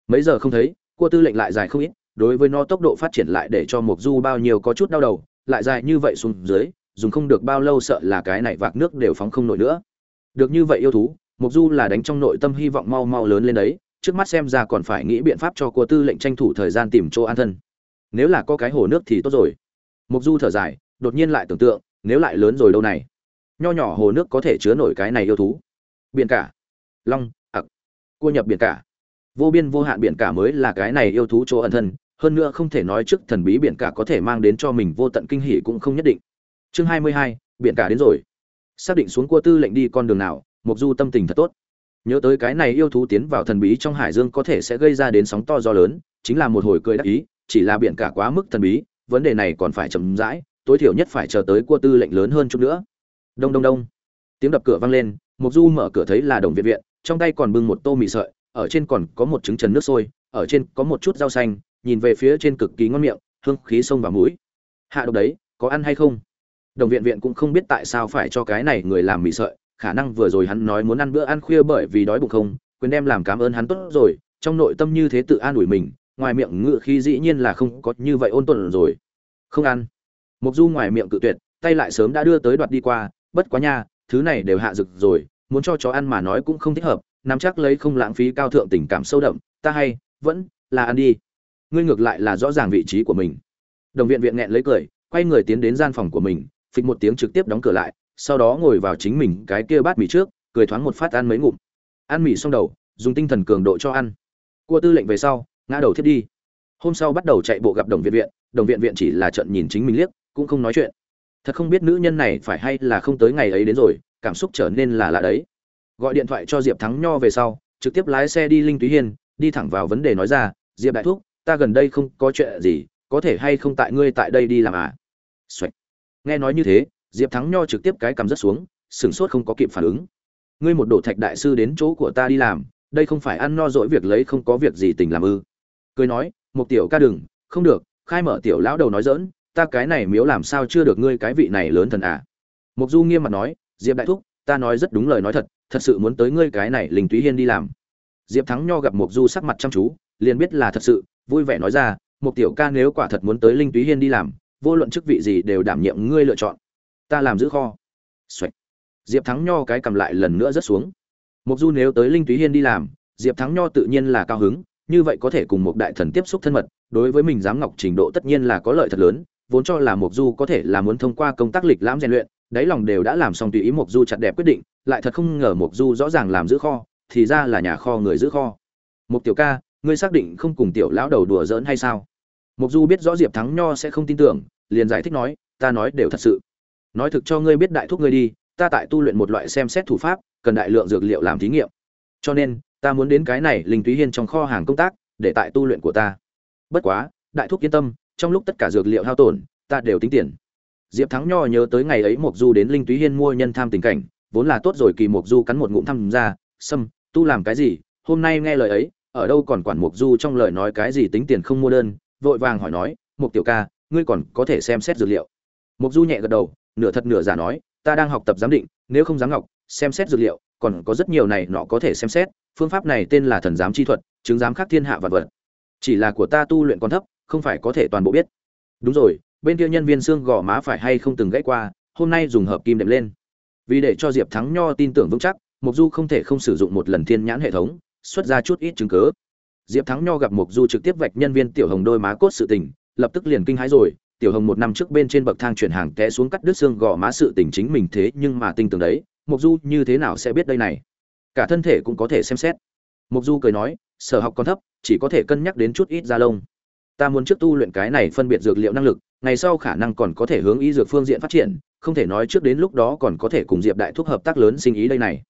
Mấy giờ không thấy, cua tư lệnh lại dài không ít, đối với nó tốc độ phát triển lại để cho mục du bao nhiêu có chút đau đầu, lại dài như vậy xuống dưới, dùng không được bao lâu sợ là cái này vạc nước đều phóng không nổi nữa. Được như vậy yêu thú mục du là đánh trong nội tâm hy vọng mau mau lớn lên đấy trước mắt xem ra còn phải nghĩ biện pháp cho cua tư lệnh tranh thủ thời gian tìm chỗ an thân. Nếu là có cái hồ nước thì tốt rồi. Mục du thở dài, đột nhiên lại tưởng tượng, nếu lại lớn rồi đâu này? Nho nhỏ hồ nước có thể chứa nổi cái này yêu thú. Biển cả. Long, ặc. Cua nhập biển cả. Vô biên vô hạn biển cả mới là cái này yêu thú chỗ ẩn thân, hơn nữa không thể nói trước thần bí biển cả có thể mang đến cho mình vô tận kinh hỉ cũng không nhất định. Chương hai mươi hai, biển cả đến rồi. Xác định xuống cua tư lệnh đi con đường nào mục du tâm tình thật tốt nhớ tới cái này yêu thú tiến vào thần bí trong hải dương có thể sẽ gây ra đến sóng to gió lớn, chính là một hồi cười đắc ý, chỉ là biển cả quá mức thần bí, vấn đề này còn phải chậm rãi, tối thiểu nhất phải chờ tới cua tư lệnh lớn hơn chút nữa. Đông đông đông. Tiếng đập cửa vang lên mục du mở cửa thấy là đồng viện viện, trong tay còn bưng một tô mì sợi, ở trên còn có một trứng trần nước sôi, ở trên có một chút rau xanh, nhìn về phía trên cực kỳ ngon miệng, hương khí sông vào mũi. Hạ độc đấy, có ăn hay không? Đồng viện viện cũng không biết tại sao phải cho cái này người làm mì sợi khả năng vừa rồi hắn nói muốn ăn bữa ăn khuya bởi vì đói bụng không, quyền đem làm cảm ơn hắn tốt rồi, trong nội tâm như thế tự an ủi mình, ngoài miệng ngự khi dĩ nhiên là không có như vậy ôn tuần rồi. Không ăn. Mục du ngoài miệng cự tuyệt, tay lại sớm đã đưa tới đoạt đi qua, bất quá nha, thứ này đều hạ dực rồi, muốn cho chó ăn mà nói cũng không thích hợp, nắm chắc lấy không lãng phí cao thượng tình cảm sâu đậm, ta hay, vẫn là ăn đi. Ngươi ngược lại là rõ ràng vị trí của mình. Đồng viện viện nghẹn lấy cười, quay người tiến đến gian phòng của mình, phịch một tiếng trực tiếp đóng cửa lại sau đó ngồi vào chính mình cái kia bát mì trước, cười thoáng một phát ăn mấy ngụm. Ăn mì xong đầu, dùng tinh thần cường độ cho ăn. Cua tư lệnh về sau, ngã đầu thiết đi. Hôm sau bắt đầu chạy bộ gặp đồng viện viện, đồng viện viện chỉ là trận nhìn chính mình liếc, cũng không nói chuyện. Thật không biết nữ nhân này phải hay là không tới ngày ấy đến rồi, cảm xúc trở nên là lạ đấy. Gọi điện thoại cho diệp thắng nho về sau, trực tiếp lái xe đi linh túy hiên, đi thẳng vào vấn đề nói ra, diệp đại thúc, ta gần đây không có chuyện gì, có thể hay không tại ngươi tại đây đi làm à? Xoạch. nghe nói như thế diệp thắng nho trực tiếp cái cầm rất xuống, sửng sốt không có kịp phản ứng. Ngươi một đổ thạch đại sư đến chỗ của ta đi làm, đây không phải ăn no dỗi việc lấy không có việc gì tình làm ư. Cười nói một tiểu ca đừng, không được, khai mở tiểu lão đầu nói dỡn ta cái này miếu làm sao chưa được ngươi cái vị này lớn thần à? Mục du nghiêm mặt nói, diệp đại thúc, ta nói rất đúng lời nói thật thật sự muốn tới ngươi cái này linh túy hiên đi làm. Diệp thắng nho gặp mục du sắc mặt chăm chú, liền biết là thật sự, vui vẻ nói ra một tiểu ca nếu quả thật muốn tới linh túy hiên đi làm, vô luận chức vị gì đều đảm nhiệm ngươi lựa chọn ta làm giữ kho. Xoạch. diệp thắng nho cái cầm lại lần nữa rất xuống. Mục du nếu tới linh túy hiên đi làm, diệp thắng nho tự nhiên là cao hứng, như vậy có thể cùng một đại thần tiếp xúc thân mật, đối với mình giám ngọc trình độ tất nhiên là có lợi thật lớn, vốn cho là mục du có thể là muốn thông qua công tác lịch lãm rèn luyện, đáy lòng đều đã làm xong tùy ý mục du chặt đẹp quyết định, lại thật không ngờ mục du rõ ràng làm giữ kho, thì ra là nhà kho người giữ kho. Mục tiểu ca, ngươi xác định không cùng tiểu lão đầu đùa giỡn hay sao? Mục du biết rõ diệp thắng nho sẽ không tin tưởng, liền giải thích nói, ta nói đều thật sự nói thực cho ngươi biết đại thúc ngươi đi, ta tại tu luyện một loại xem xét thủ pháp, cần đại lượng dược liệu làm thí nghiệm. Cho nên, ta muốn đến cái này linh túy hiên trong kho hàng công tác, để tại tu luyện của ta. Bất quá, đại thúc yên tâm, trong lúc tất cả dược liệu hao tổn, ta đều tính tiền. Diệp thắng nho nhớ tới ngày ấy mộc du đến linh túy hiên mua nhân tham tình cảnh, vốn là tốt rồi kỳ mộc du cắn một ngụm thăm ra, sâm, tu làm cái gì? Hôm nay nghe lời ấy, ở đâu còn quản mộc du trong lời nói cái gì tính tiền không mua đơn? Vội vàng hỏi nói mục tiểu ca, ngươi còn có thể xem xét dược liệu. Mộc du nhẹ gật đầu nửa thật nửa giả nói, ta đang học tập giám định, nếu không dám ngọc, xem xét dược liệu, còn có rất nhiều này nọ có thể xem xét, phương pháp này tên là thần giám chi thuật, chứng giám khắc thiên hạ vật vật. Chỉ là của ta tu luyện còn thấp, không phải có thể toàn bộ biết. Đúng rồi, bên kia nhân viên xương gò má phải hay không từng gãy qua, hôm nay dùng hợp kim đệm lên. Vì để cho diệp thắng nho tin tưởng vững chắc mục du không thể không sử dụng một lần thiên nhãn hệ thống, xuất ra chút ít chứng cứ. Diệp thắng nho gặp mục du trực tiếp vạch nhân viên tiểu hồng đôi má cốt sự tình, lập tức liền kinh hãi rồi tiểu hồng một năm trước bên trên bậc thang chuyển hàng té xuống cắt đứt xương gò má sự tình chính mình thế nhưng mà tinh tường đấy mục du như thế nào sẽ biết đây này? Cả thân thể cũng có thể xem xét. Mục du cười nói, sở học còn thấp, chỉ có thể cân nhắc đến chút ít da lông. Ta muốn trước tu luyện cái này phân biệt dược liệu năng lực, ngày sau khả năng còn có thể hướng y dược phương diện phát triển, không thể nói trước đến lúc đó còn có thể cùng diệp đại thúc hợp tác lớn sinh ý đây này.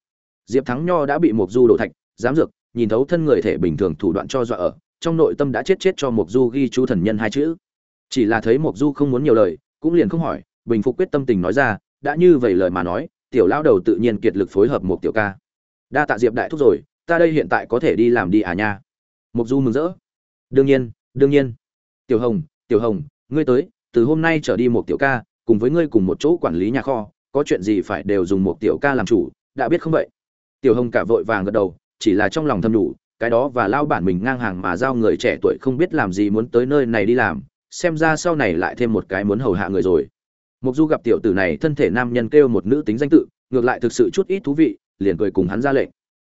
Diệp thắng nho đã bị mục du đổ thạch dám dược, nhìn thấu thân người thể bình thường thủ đoạn cho dọa ở, trong nội tâm đã chết chết cho mục du ghi chú thần nhân hai chữ chỉ là thấy Mộc du không muốn nhiều lời, cũng liền không hỏi, bình phục quyết tâm tình nói ra, đã như vậy lời mà nói, tiểu lão đầu tự nhiên kiệt lực phối hợp một tiểu ca. Đa tạ diệp đại thúc rồi, ta đây hiện tại có thể đi làm đi à nha. Mục du mừng rỡ. Đương nhiên đương nhiên. Tiểu hồng tiểu hồng, ngươi tới, từ hôm nay trở đi một tiểu ca, cùng với ngươi cùng một chỗ quản lý nhà kho, có chuyện gì phải đều dùng một tiểu ca làm chủ, đã biết không vậy? Tiểu hồng cả vội vàng gật đầu, chỉ là trong lòng thầm đủ, cái đó và lao bản mình ngang hàng mà giao người trẻ tuổi không biết làm gì muốn tới nơi này đi làm xem ra sau này lại thêm một cái muốn hầu hạ người rồi. Mục du gặp tiểu tử này thân thể nam nhân kêu một nữ tính danh tự, ngược lại thực sự chút ít thú vị, liền cười cùng hắn ra lệnh.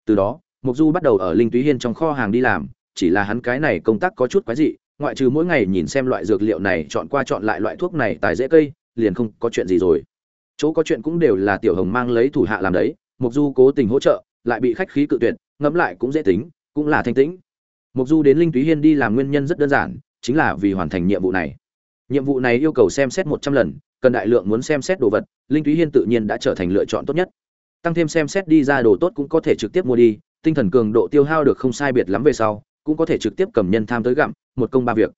Từ đó, mục du bắt đầu ở linh túy hiên trong kho hàng đi làm, chỉ là hắn cái này công tác có chút quái dị, ngoại trừ mỗi ngày nhìn xem loại dược liệu này chọn qua chọn lại loại thuốc này tài dễ cây, liền không có chuyện gì rồi. Chỗ có chuyện cũng đều là tiểu hồng mang lấy thủ hạ làm đấy, mục du cố tình hỗ trợ, lại bị khách khí cự tuyệt, ngẫm lại cũng dễ tính, cũng là thanh tĩnh. Mục du đến linh túy hiên đi làm nguyên nhân rất đơn giản chính là vì hoàn thành nhiệm vụ này. Nhiệm vụ này yêu cầu xem xét một trăm lần, cần đại lượng muốn xem xét đồ vật, linh túy hiên tự nhiên đã trở thành lựa chọn tốt nhất. Tăng thêm xem xét đi ra đồ tốt cũng có thể trực tiếp mua đi, tinh thần cường độ tiêu hao được không sai biệt lắm về sau, cũng có thể trực tiếp cầm nhân tham tới gặm, một công ba việc.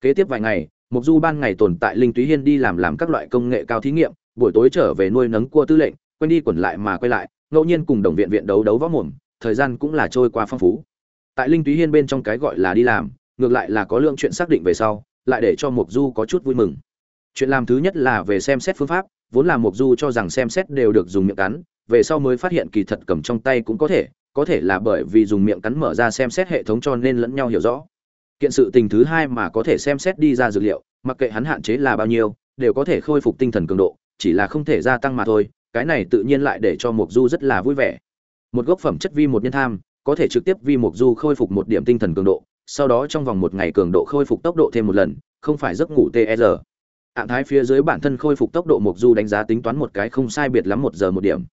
Kế tiếp vài ngày mục du ban ngày tồn tại linh túy hiên đi làm làm các loại công nghệ cao thí nghiệm, buổi tối trở về nuôi nấng cua tư lệnh quên đi quẩn lại mà quay lại, ngẫu nhiên cùng đồng viện viện đấu đấu võ mồm, thời gian cũng là trôi qua phong phú. Tại linh túy hiên bên trong cái gọi là đi làm ngược lại là có lượng chuyện xác định về sau, lại để cho mục du có chút vui mừng. Chuyện làm thứ nhất là về xem xét phương pháp, vốn là mục du cho rằng xem xét đều được dùng miệng cắn, về sau mới phát hiện kỳ thật cầm trong tay cũng có thể có thể là bởi vì dùng miệng cắn mở ra xem xét hệ thống cho nên lẫn nhau hiểu rõ. Kiện sự tình thứ hai mà có thể xem xét đi ra dược liệu, mặc kệ hắn hạn chế là bao nhiêu, đều có thể khôi phục tinh thần cường độ, chỉ là không thể gia tăng mà thôi, cái này tự nhiên lại để cho mục du rất là vui vẻ. Một gốc phẩm chất vi một nhân tham, có thể trực tiếp vi mục du khôi phục một điểm tinh thần cường độ sau đó trong vòng một ngày cường độ khôi phục tốc độ thêm một lần, không phải giấc ngủ ter Trạng thái phía dưới bản thân khôi phục tốc độ mục du đánh giá tính toán một cái không sai biệt lắm một giờ một điểm.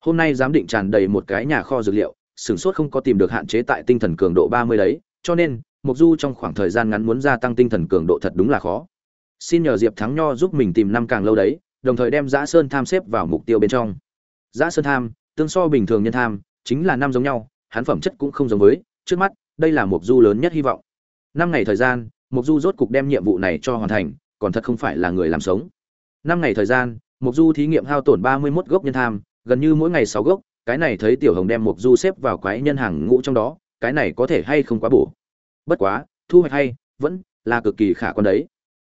Hôm nay giám định tràn đầy một cái nhà kho dược liệu, sửng sốt không có tìm được hạn chế tại tinh thần cường độ ba mươi đấy, cho nên mục du trong khoảng thời gian ngắn muốn gia tăng tinh thần cường độ thật đúng là khó. Xin nhờ diệp thắng nho giúp mình tìm năm càng lâu đấy, đồng thời đem giã sơn tham xếp vào mục tiêu bên trong. Giã sơn tham, tương so bình thường nhân tham, chính là năm giống nhau, hắn phẩm chất cũng không giống với, trước mắt đây là mục du lớn nhất hy vọng. Năm ngày thời gian mục du rốt cục đem nhiệm vụ này cho hoàn thành còn thật không phải là người làm sống. Năm ngày thời gian mục du thí nghiệm hao tổn ba mươi 31 gốc nhân tham gần như mỗi ngày sáu gốc cái này thấy tiểu hồng đem mục du xếp vào quái nhân hàng ngũ trong đó cái này có thể hay không quá bổ. Bất quá thu hoạch hay vẫn là cực kỳ khả quan đấy.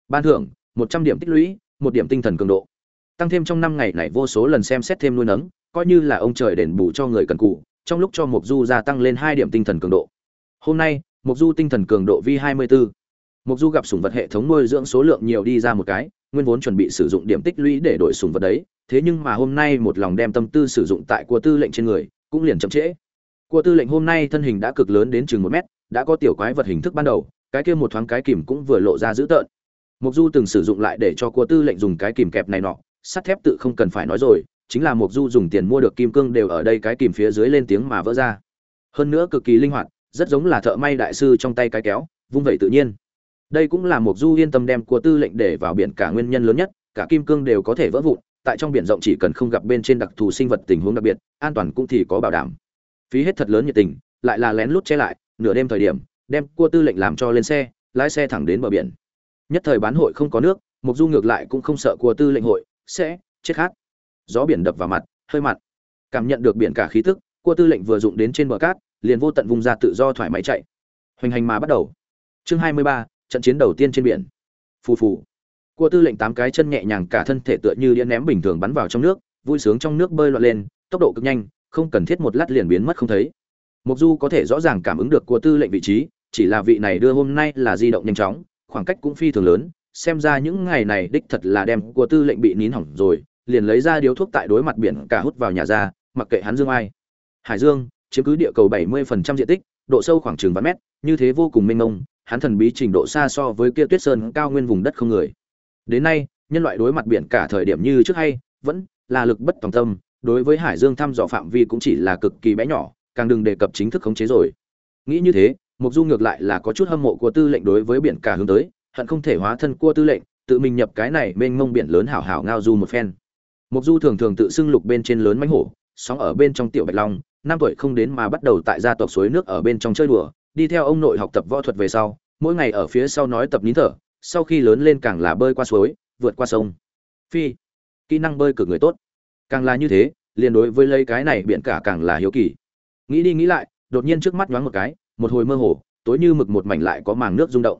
Ban thưởng một trăm điểm tích lũy một điểm tinh thần cường độ. Tăng thêm trong năm ngày này vô số lần xem xét thêm nuôi nấng coi như là ông trời đền bù cho người cần cù, trong lúc cho mục du gia tăng lên hai điểm tinh thần cường độ hôm nay mục du tinh thần cường độ vi hai mươi bốn mục du gặp sủng vật hệ thống nuôi dưỡng số lượng nhiều đi ra một cái, nguyên vốn chuẩn bị sử dụng điểm tích lũy để đổi sủng vật đấy, thế nhưng mà hôm nay một lòng đem tâm tư sử dụng tại cua tư lệnh trên người, cũng liền chậm trễ. Cua tư lệnh hôm nay thân hình đã cực lớn đến chừng một mét, đã có tiểu quái vật hình thức ban đầu, cái kia một thoáng cái kìm cũng vừa lộ ra dữ tợn. Mục du từng sử dụng lại để cho cua tư lệnh dùng cái kìm kẹp này nọ, sắt thép tự không cần phải nói rồi, chính là mục du dùng tiền mua được kim cương đều ở đây cái kìm phía dưới lên tiếng mà vỡ ra. Hơn nữa cực kỳ linh hoạt rất giống là thợ may đại sư trong tay cái kéo, vung vẩy tự nhiên. Đây cũng là một du yên tâm đem cua tư lệnh để vào biển cả nguyên nhân lớn nhất, cả kim cương đều có thể vỡ vụn, tại trong biển rộng chỉ cần không gặp bên trên đặc thù sinh vật tình huống đặc biệt, an toàn cũng thì có bảo đảm. Phí hết thật lớn nhiệt tình, lại là lén lút che lại, nửa đêm thời điểm, đem cua tư lệnh làm cho lên xe, lái xe thẳng đến bờ biển. Nhất thời bán hội không có nước mục du ngược lại cũng không sợ cua tư lệnh hội, sẽ chết khát. Gió biển đập vào mặt, hơi mặn. Cảm nhận được biển cả khí tức cua tư lệnh vừa dụng đến trên bờ cát liền vô tận vùng ra tự do thoải mái chạy. Hoành hành mà bắt đầu. Chương 23, trận chiến đầu tiên trên biển. Phù phù. Cua tư lệnh tám cái chân nhẹ nhàng cả thân thể tựa như đĩa ném bình thường bắn vào trong nước vui sướng trong nước bơi loạn lên tốc độ cực nhanh không cần thiết một lát liền biến mất không thấy. Mục du có thể rõ ràng cảm ứng được cua tư lệnh vị trí chỉ là vị này đưa hôm nay là di động nhanh chóng khoảng cách cũng phi thường lớn xem ra những ngày này đích thật là đem cua tư lệnh bị nín hỏng rồi liền lấy ra điếu thuốc tại đối mặt biển cả hút vào nhà ra mặc kệ hắn dương ai. Hải dương chiếm cứ địa cầu 70% diện tích độ sâu khoảng chừng vạn mét như thế vô cùng mênh mông hắn thần bí trình độ xa so với kia tuyết sơn cao nguyên vùng đất không người Đến nay, nhân loại đối mặt biển cả thời điểm như trước hay, vẫn là lực bất tòng tâm, đối với Hải Dương thăm dò phạm vi cũng chỉ là cực kỳ bé nhỏ, càng đừng đề cập chính thức khống chế rồi. Nghĩ như thế, Mục Du ngược lại là có chút hâm mộ của tư lệnh đối với biển cả hướng tới, hận không thể hóa thân cua tư lệnh, tự mình nhập cái này mênh mông biển lớn hảo hảo ngao du một phen. Mục Du thường thường tự xưng lục bên trên lớn mãnh hổ, sóng ở bên trong tiểu bạch long, năm tuổi không đến mà bắt đầu tại gia tộc suối nước ở bên trong chơi đùa, đi theo ông nội học tập võ thuật về sau, mỗi ngày ở phía sau nói tập nín thở, sau khi lớn lên càng là bơi qua suối vượt qua sông. Phi kỹ năng bơi cực người tốt. Càng là như thế liền đối với lấy cái này biển cả càng là hiếu kỳ. Nghĩ đi nghĩ lại đột nhiên trước mắt nhoáng một cái một hồi mơ hồ tối như mực một mảnh lại có màng nước rung động.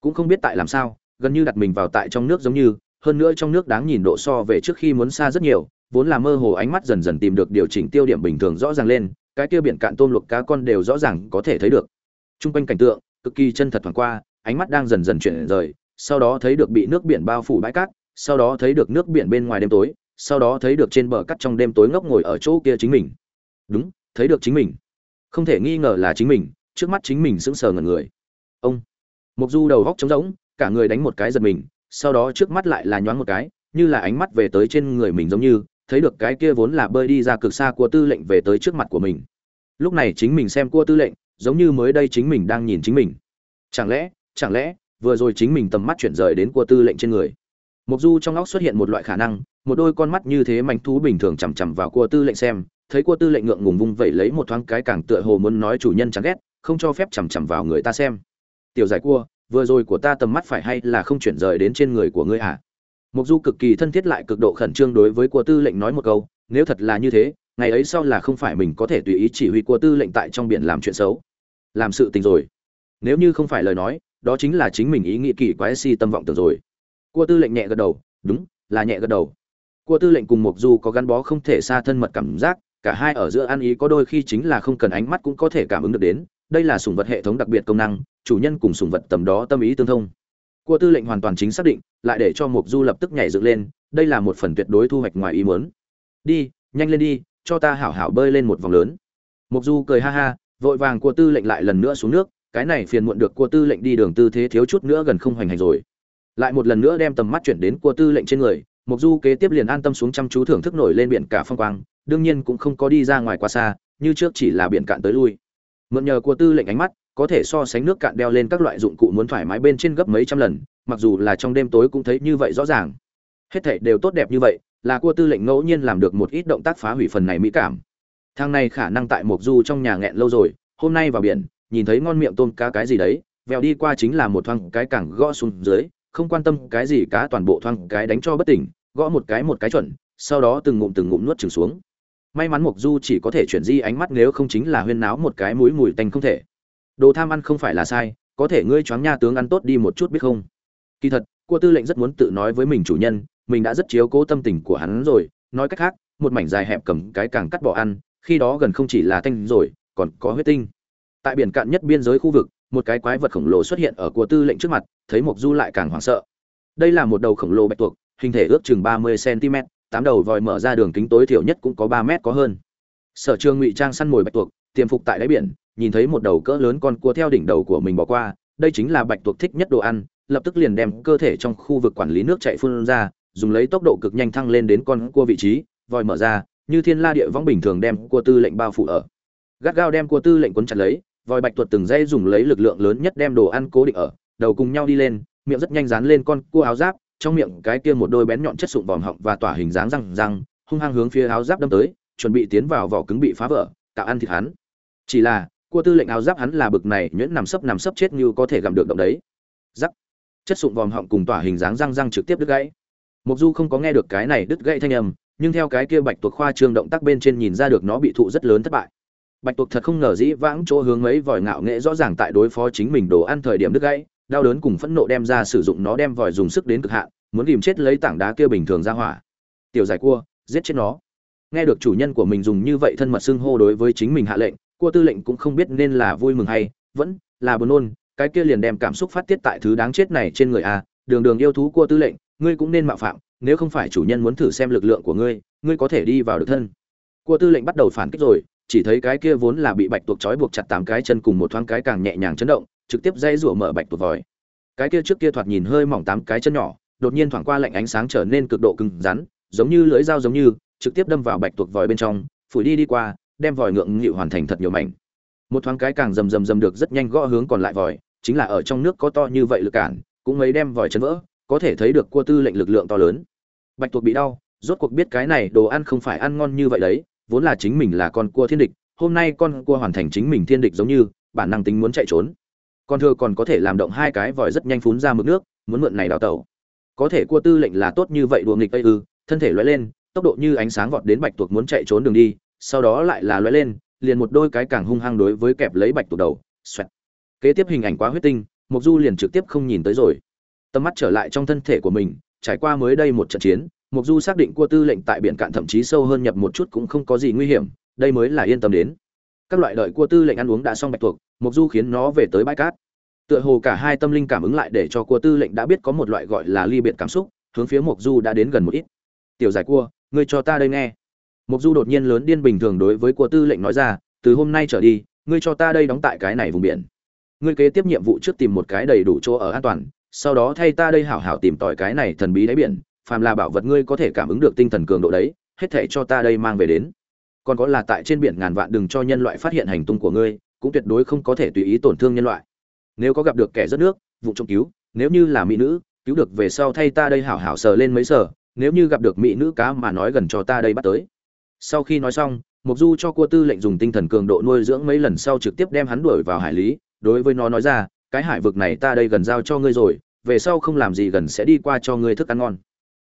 Cũng không biết tại làm sao gần như đặt mình vào tại trong nước giống như hơn nữa trong nước đáng nhìn độ so về trước khi muốn xa rất nhiều vốn là mơ hồ ánh mắt dần dần tìm được điều chỉnh tiêu điểm bình thường rõ ràng lên cái kia biển cạn tôm luộc cá con đều rõ ràng có thể thấy được Trung quanh cảnh tượng cực kỳ chân thật thoáng qua ánh mắt đang dần dần chuyển rời sau đó thấy được bị nước biển bao phủ bãi cát, sau đó thấy được nước biển bên ngoài đêm tối, sau đó thấy được trên bờ cát trong đêm tối ngốc ngồi ở chỗ kia chính mình. Đúng, thấy được chính mình. Không thể nghi ngờ là chính mình, trước mắt chính mình sững sờ ngẩn người. Ông. Mục Du đầu góc trống rỗng, cả người đánh một cái giật mình, sau đó trước mắt lại là nhoáng một cái, như là ánh mắt về tới trên người mình giống như, thấy được cái kia vốn là bơi đi ra cực xa của tư lệnh về tới trước mặt của mình. Lúc này chính mình xem cua tư lệnh, giống như mới đây chính mình đang nhìn chính mình. Chẳng lẽ, chẳng lẽ, vừa rồi chính mình tầm mắt chuyển rời đến cua tư lệnh trên người mục du trong óc xuất hiện một loại khả năng một đôi con mắt như thế mảnh thú bình thường chằm chằm vào cua tư lệnh xem thấy cua tư lệnh ngượng ngùng vung vẩy lấy một thoáng cái càng tựa hồ muốn nói chủ nhân chán ghét không cho phép chằm chằm vào người ta xem tiểu giải cua vừa rồi của ta tầm mắt phải hay là không chuyển rời đến trên người của ngươi à mục du cực kỳ thân thiết lại cực độ khẩn trương đối với cua tư lệnh nói một câu, nếu thật là như thế, ngày ấy sau là không phải mình có thể tùy ý chỉ huy cua tư lệnh tại trong biển làm chuyện xấu, làm sự tình rồi. Nếu như không phải lời nói, đó chính là chính mình ý nghĩ kỳ quái si tâm vọng tưởng rồi. Cua tư lệnh nhẹ gật đầu, đúng, là nhẹ gật đầu. Cua tư lệnh cùng mục du có gắn bó không thể xa thân mật cảm giác, cả hai ở giữa ăn ý có đôi khi chính là không cần ánh mắt cũng có thể cảm ứng được đến, đây là sủng vật hệ thống đặc biệt công năng, chủ nhân cùng sủng vật tầm đó tâm ý tương thông cua tư lệnh hoàn toàn chính xác định, lại để cho mục du lập tức nhảy dựng lên, đây là một phần tuyệt đối thu hoạch ngoài ý muốn. Đi, nhanh lên đi, cho ta hảo hảo bơi lên một vòng lớn. Mục du cười ha ha, vội vàng cua tư lệnh lại lần nữa xuống nước, cái này phiền muộn được cua tư lệnh đi đường tư thế thiếu chút nữa gần không hoành hành rồi. Lại một lần nữa đem tầm mắt chuyển đến cua tư lệnh trên người, mục du kế tiếp liền an tâm xuống chăm chú thưởng thức nổi lên biển cả phong quang, đương nhiên cũng không có đi ra ngoài quá xa, như trước chỉ là biển cạn tới lui. Mượn nhờ cua tư lệnh ánh mắt có thể so sánh nước cạn đeo lên các loại dụng cụ muốn thoải mái bên trên gấp mấy trăm lần, mặc dù là trong đêm tối cũng thấy như vậy rõ ràng. Hết thảy đều tốt đẹp như vậy, là cua tư lệnh ngẫu nhiên làm được một ít động tác phá hủy phần này mỹ cảm. Thang này khả năng tại mộc du trong nhà nghẹn lâu rồi, hôm nay vào biển, nhìn thấy ngon miệng tôm cá cái gì đấy, vèo đi qua chính là một thoáng cái cẳng gõ xuống dưới, không quan tâm cái gì cá toàn bộ thoáng cái đánh cho bất tỉnh, gõ một cái một cái chuẩn, sau đó từng ngụm từng ngụm nuốt chừng xuống. May mắn mộc du chỉ có thể chuyển di ánh mắt nếu không chính là huyên náo một cái mũi mùi tanh không thể đồ tham ăn không phải là sai, có thể ngươi choáng nha tướng ăn tốt đi một chút biết không? Kỳ thật, cua tư lệnh rất muốn tự nói với mình chủ nhân, mình đã rất chiếu cố tâm tình của hắn rồi, nói cách khác, một mảnh dài hẹp cầm cái càng cắt bỏ ăn, khi đó gần không chỉ là thanh rồi, còn có huyết tinh. Tại biển cạn nhất biên giới khu vực, một cái quái vật khổng lồ xuất hiện ở cua tư lệnh trước mặt, thấy mộc du lại càng hoảng sợ. Đây là một đầu khổng lồ bạch tuộc, hình thể ước chừng ba mươi cm tám đầu vòi mở ra đường kính tối thiểu nhất cũng có ba mét có hơn. Sở trường ngụy trang săn mồi bạch tuộc, tiềm phục tại đáy biển nhìn thấy một đầu cỡ lớn con cua theo đỉnh đầu của mình bỏ qua, đây chính là bạch tuộc thích nhất đồ ăn, lập tức liền đem cơ thể trong khu vực quản lý nước chạy phun ra, dùng lấy tốc độ cực nhanh thăng lên đến con cua vị trí, vòi mở ra, như thiên la địa võng bình thường đem cua tư lệnh bao phủ ở. Gắt gao đem cua tư lệnh quấn chặt lấy, vòi bạch tuộc từng dây dùng lấy lực lượng lớn nhất đem đồ ăn cố định ở, đầu cùng nhau đi lên, miệng rất nhanh dán lên con cua áo giáp, trong miệng cái kia một đôi bén nhọn chất sụn vòm họng và tỏa hình dáng răng răng, hung hăng hướng phía áo giáp đâm tới, chuẩn bị tiến vào vỏ cứng bị phá vỡ tạo ăn thịt hắn. Chỉ là cua tư lệnh áo giáp hắn là bực này, nhuyễn nằm sấp nằm sấp chết như có thể gặm được động đấy. Giắc chất sụn vòm họng cùng tỏa hình dáng răng răng trực tiếp đứt gãy. Mục du không có nghe được cái này đứt gãy thanh âm, nhưng theo cái kia bạch tuộc khoa trương động tác bên trên nhìn ra được nó bị thụ rất lớn thất bại. Bạch tuộc thật không ngờ dĩ vãng chỗ hướng ấy vòi ngạo nghệ rõ ràng tại đối phó chính mình đồ ăn thời điểm đứt gãy, đau đớn cùng phẫn nộ đem ra sử dụng nó đem vòi dùng sức đến cực hạn, muốn tìm chết lấy tảng đá kia bình thường ra hỏa. Tiểu giải cua, giết chết nó. Nghe được chủ nhân của mình dùng như vậy thân mật xưng hô đối với chính mình hạ lệnh cua tư lệnh cũng không biết nên là vui mừng hay, vẫn là buồn nôn, cái kia liền đem cảm xúc phát tiết tại thứ đáng chết này trên người a đường đường yêu thú cua tư lệnh, ngươi cũng nên mạo phạm, nếu không phải chủ nhân muốn thử xem lực lượng của ngươi ngươi có thể đi vào được thân. Cua tư lệnh bắt đầu phản kích rồi, chỉ thấy cái kia vốn là bị bạch tuộc trói buộc chặt tám cái chân cùng một thoáng cái càng nhẹ nhàng chấn động, trực tiếp dây rủa mở bạch tuộc vòi. Cái kia trước kia thoạt nhìn hơi mỏng tám cái chân nhỏ, đột nhiên thoảng qua lạnh ánh sáng trở nên cực độ cứng rắn, giống như lưỡi dao giống như, trực tiếp đâm vào bạch tuộc vòi bên trong, phủi đi đi qua đem vòi ngượng nghịu hoàn thành thật nhiều mảnh. Một thoáng cái càng rầm rầm rầm được rất nhanh gõ hướng còn lại vòi, chính là ở trong nước có to như vậy lực cản, cũng mấy đem vòi chấn vỡ, có thể thấy được cua tư lệnh lực lượng to lớn. Bạch tuộc bị đau, rốt cuộc biết cái này đồ ăn không phải ăn ngon như vậy đấy, vốn là chính mình là con cua thiên địch, hôm nay con cua hoàn thành chính mình thiên địch giống như, bản năng tính muốn chạy trốn. Con thưa còn có thể làm động hai cái vòi rất nhanh phún ra mực nước, muốn mượn này đào tẩu. Có thể cua tư lệnh là tốt như vậy đùa nghịch ây ư, thân thể lóe lên, tốc độ như ánh sáng vọt đến bạch tuộc muốn chạy trốn đường đi sau đó lại là lóe lên, liền một đôi cái càng hung hăng đối với kẹp lấy bạch tuộc đầu, xoẹt. Kế tiếp hình ảnh quá huyết tinh, Mộc du liền trực tiếp không nhìn tới rồi. Tầm mắt trở lại trong thân thể của mình, trải qua mới đây một trận chiến, Mộc du xác định cua tư lệnh tại biển cạn thậm chí sâu hơn nhập một chút cũng không có gì nguy hiểm, đây mới là yên tâm đến. Các loại đợi cua tư lệnh ăn uống đã xong bạch tuộc, Mộc du khiến nó về tới bãi cát. Tựa hồ cả hai tâm linh cảm ứng lại để cho cua tư lệnh đã biết có một loại gọi là ly biệt cảm xúc, hướng phía Mộc du đã đến gần một ít. Tiểu giải cua, ngươi cho ta đây nghe mục du đột nhiên lớn điên bình thường đối với cua tư lệnh nói ra, từ hôm nay trở đi, ngươi cho ta đây đóng tại cái này vùng biển. Ngươi kế tiếp nhiệm vụ trước tìm một cái đầy đủ chỗ ở an toàn, sau đó thay ta đây hảo hảo tìm tòi cái này thần bí đáy biển, phàm là bảo vật ngươi có thể cảm ứng được tinh thần cường độ đấy, hết thể cho ta đây mang về đến. Còn có là tại trên biển ngàn vạn đừng cho nhân loại phát hiện hành tung của ngươi, cũng tuyệt đối không có thể tùy ý tổn thương nhân loại. Nếu có gặp được kẻ rất nước, vụ trộm cứu, nếu như là mỹ nữ, cứu được về sau thay ta đây hảo hảo sờ lên mấy sờ, nếu như gặp được mỹ nữ cá mà nói gần cho ta đây bắt tới sau khi nói xong mục du cho cua tư lệnh dùng tinh thần cường độ nuôi dưỡng mấy lần sau trực tiếp đem hắn đuổi vào hải lý. Đối với nó nói ra cái hải vực này ta đây gần giao cho ngươi rồi về sau không làm gì gần sẽ đi qua cho ngươi thức ăn ngon.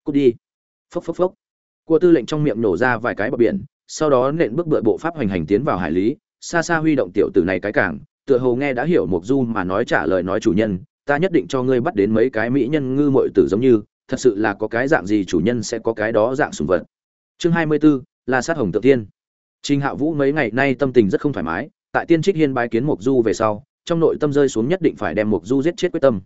Cút đi. Phốc phốc phốc. Cua tư lệnh trong miệng nổ ra vài cái bờ biển sau đó nện bước bựa bộ pháp hoành hành tiến vào hải lý. Xa xa huy động tiểu tử này cái cảng tựa hồ nghe đã hiểu mục du mà nói trả lời nói chủ nhân ta nhất định cho ngươi bắt đến mấy cái mỹ nhân ngư muội tử giống như thật sự là có cái dạng gì chủ nhân sẽ có cái đó dạng sùng vật. Chương hai mươi 24, là sát hồng tự tiên Trình Hạ Vũ mấy ngày nay tâm tình rất không thoải mái, tại Tiên Trích Hiên bái kiến Mộc Du về sau, trong nội tâm rơi xuống nhất định phải đem Mộc Du giết chết quyết tâm.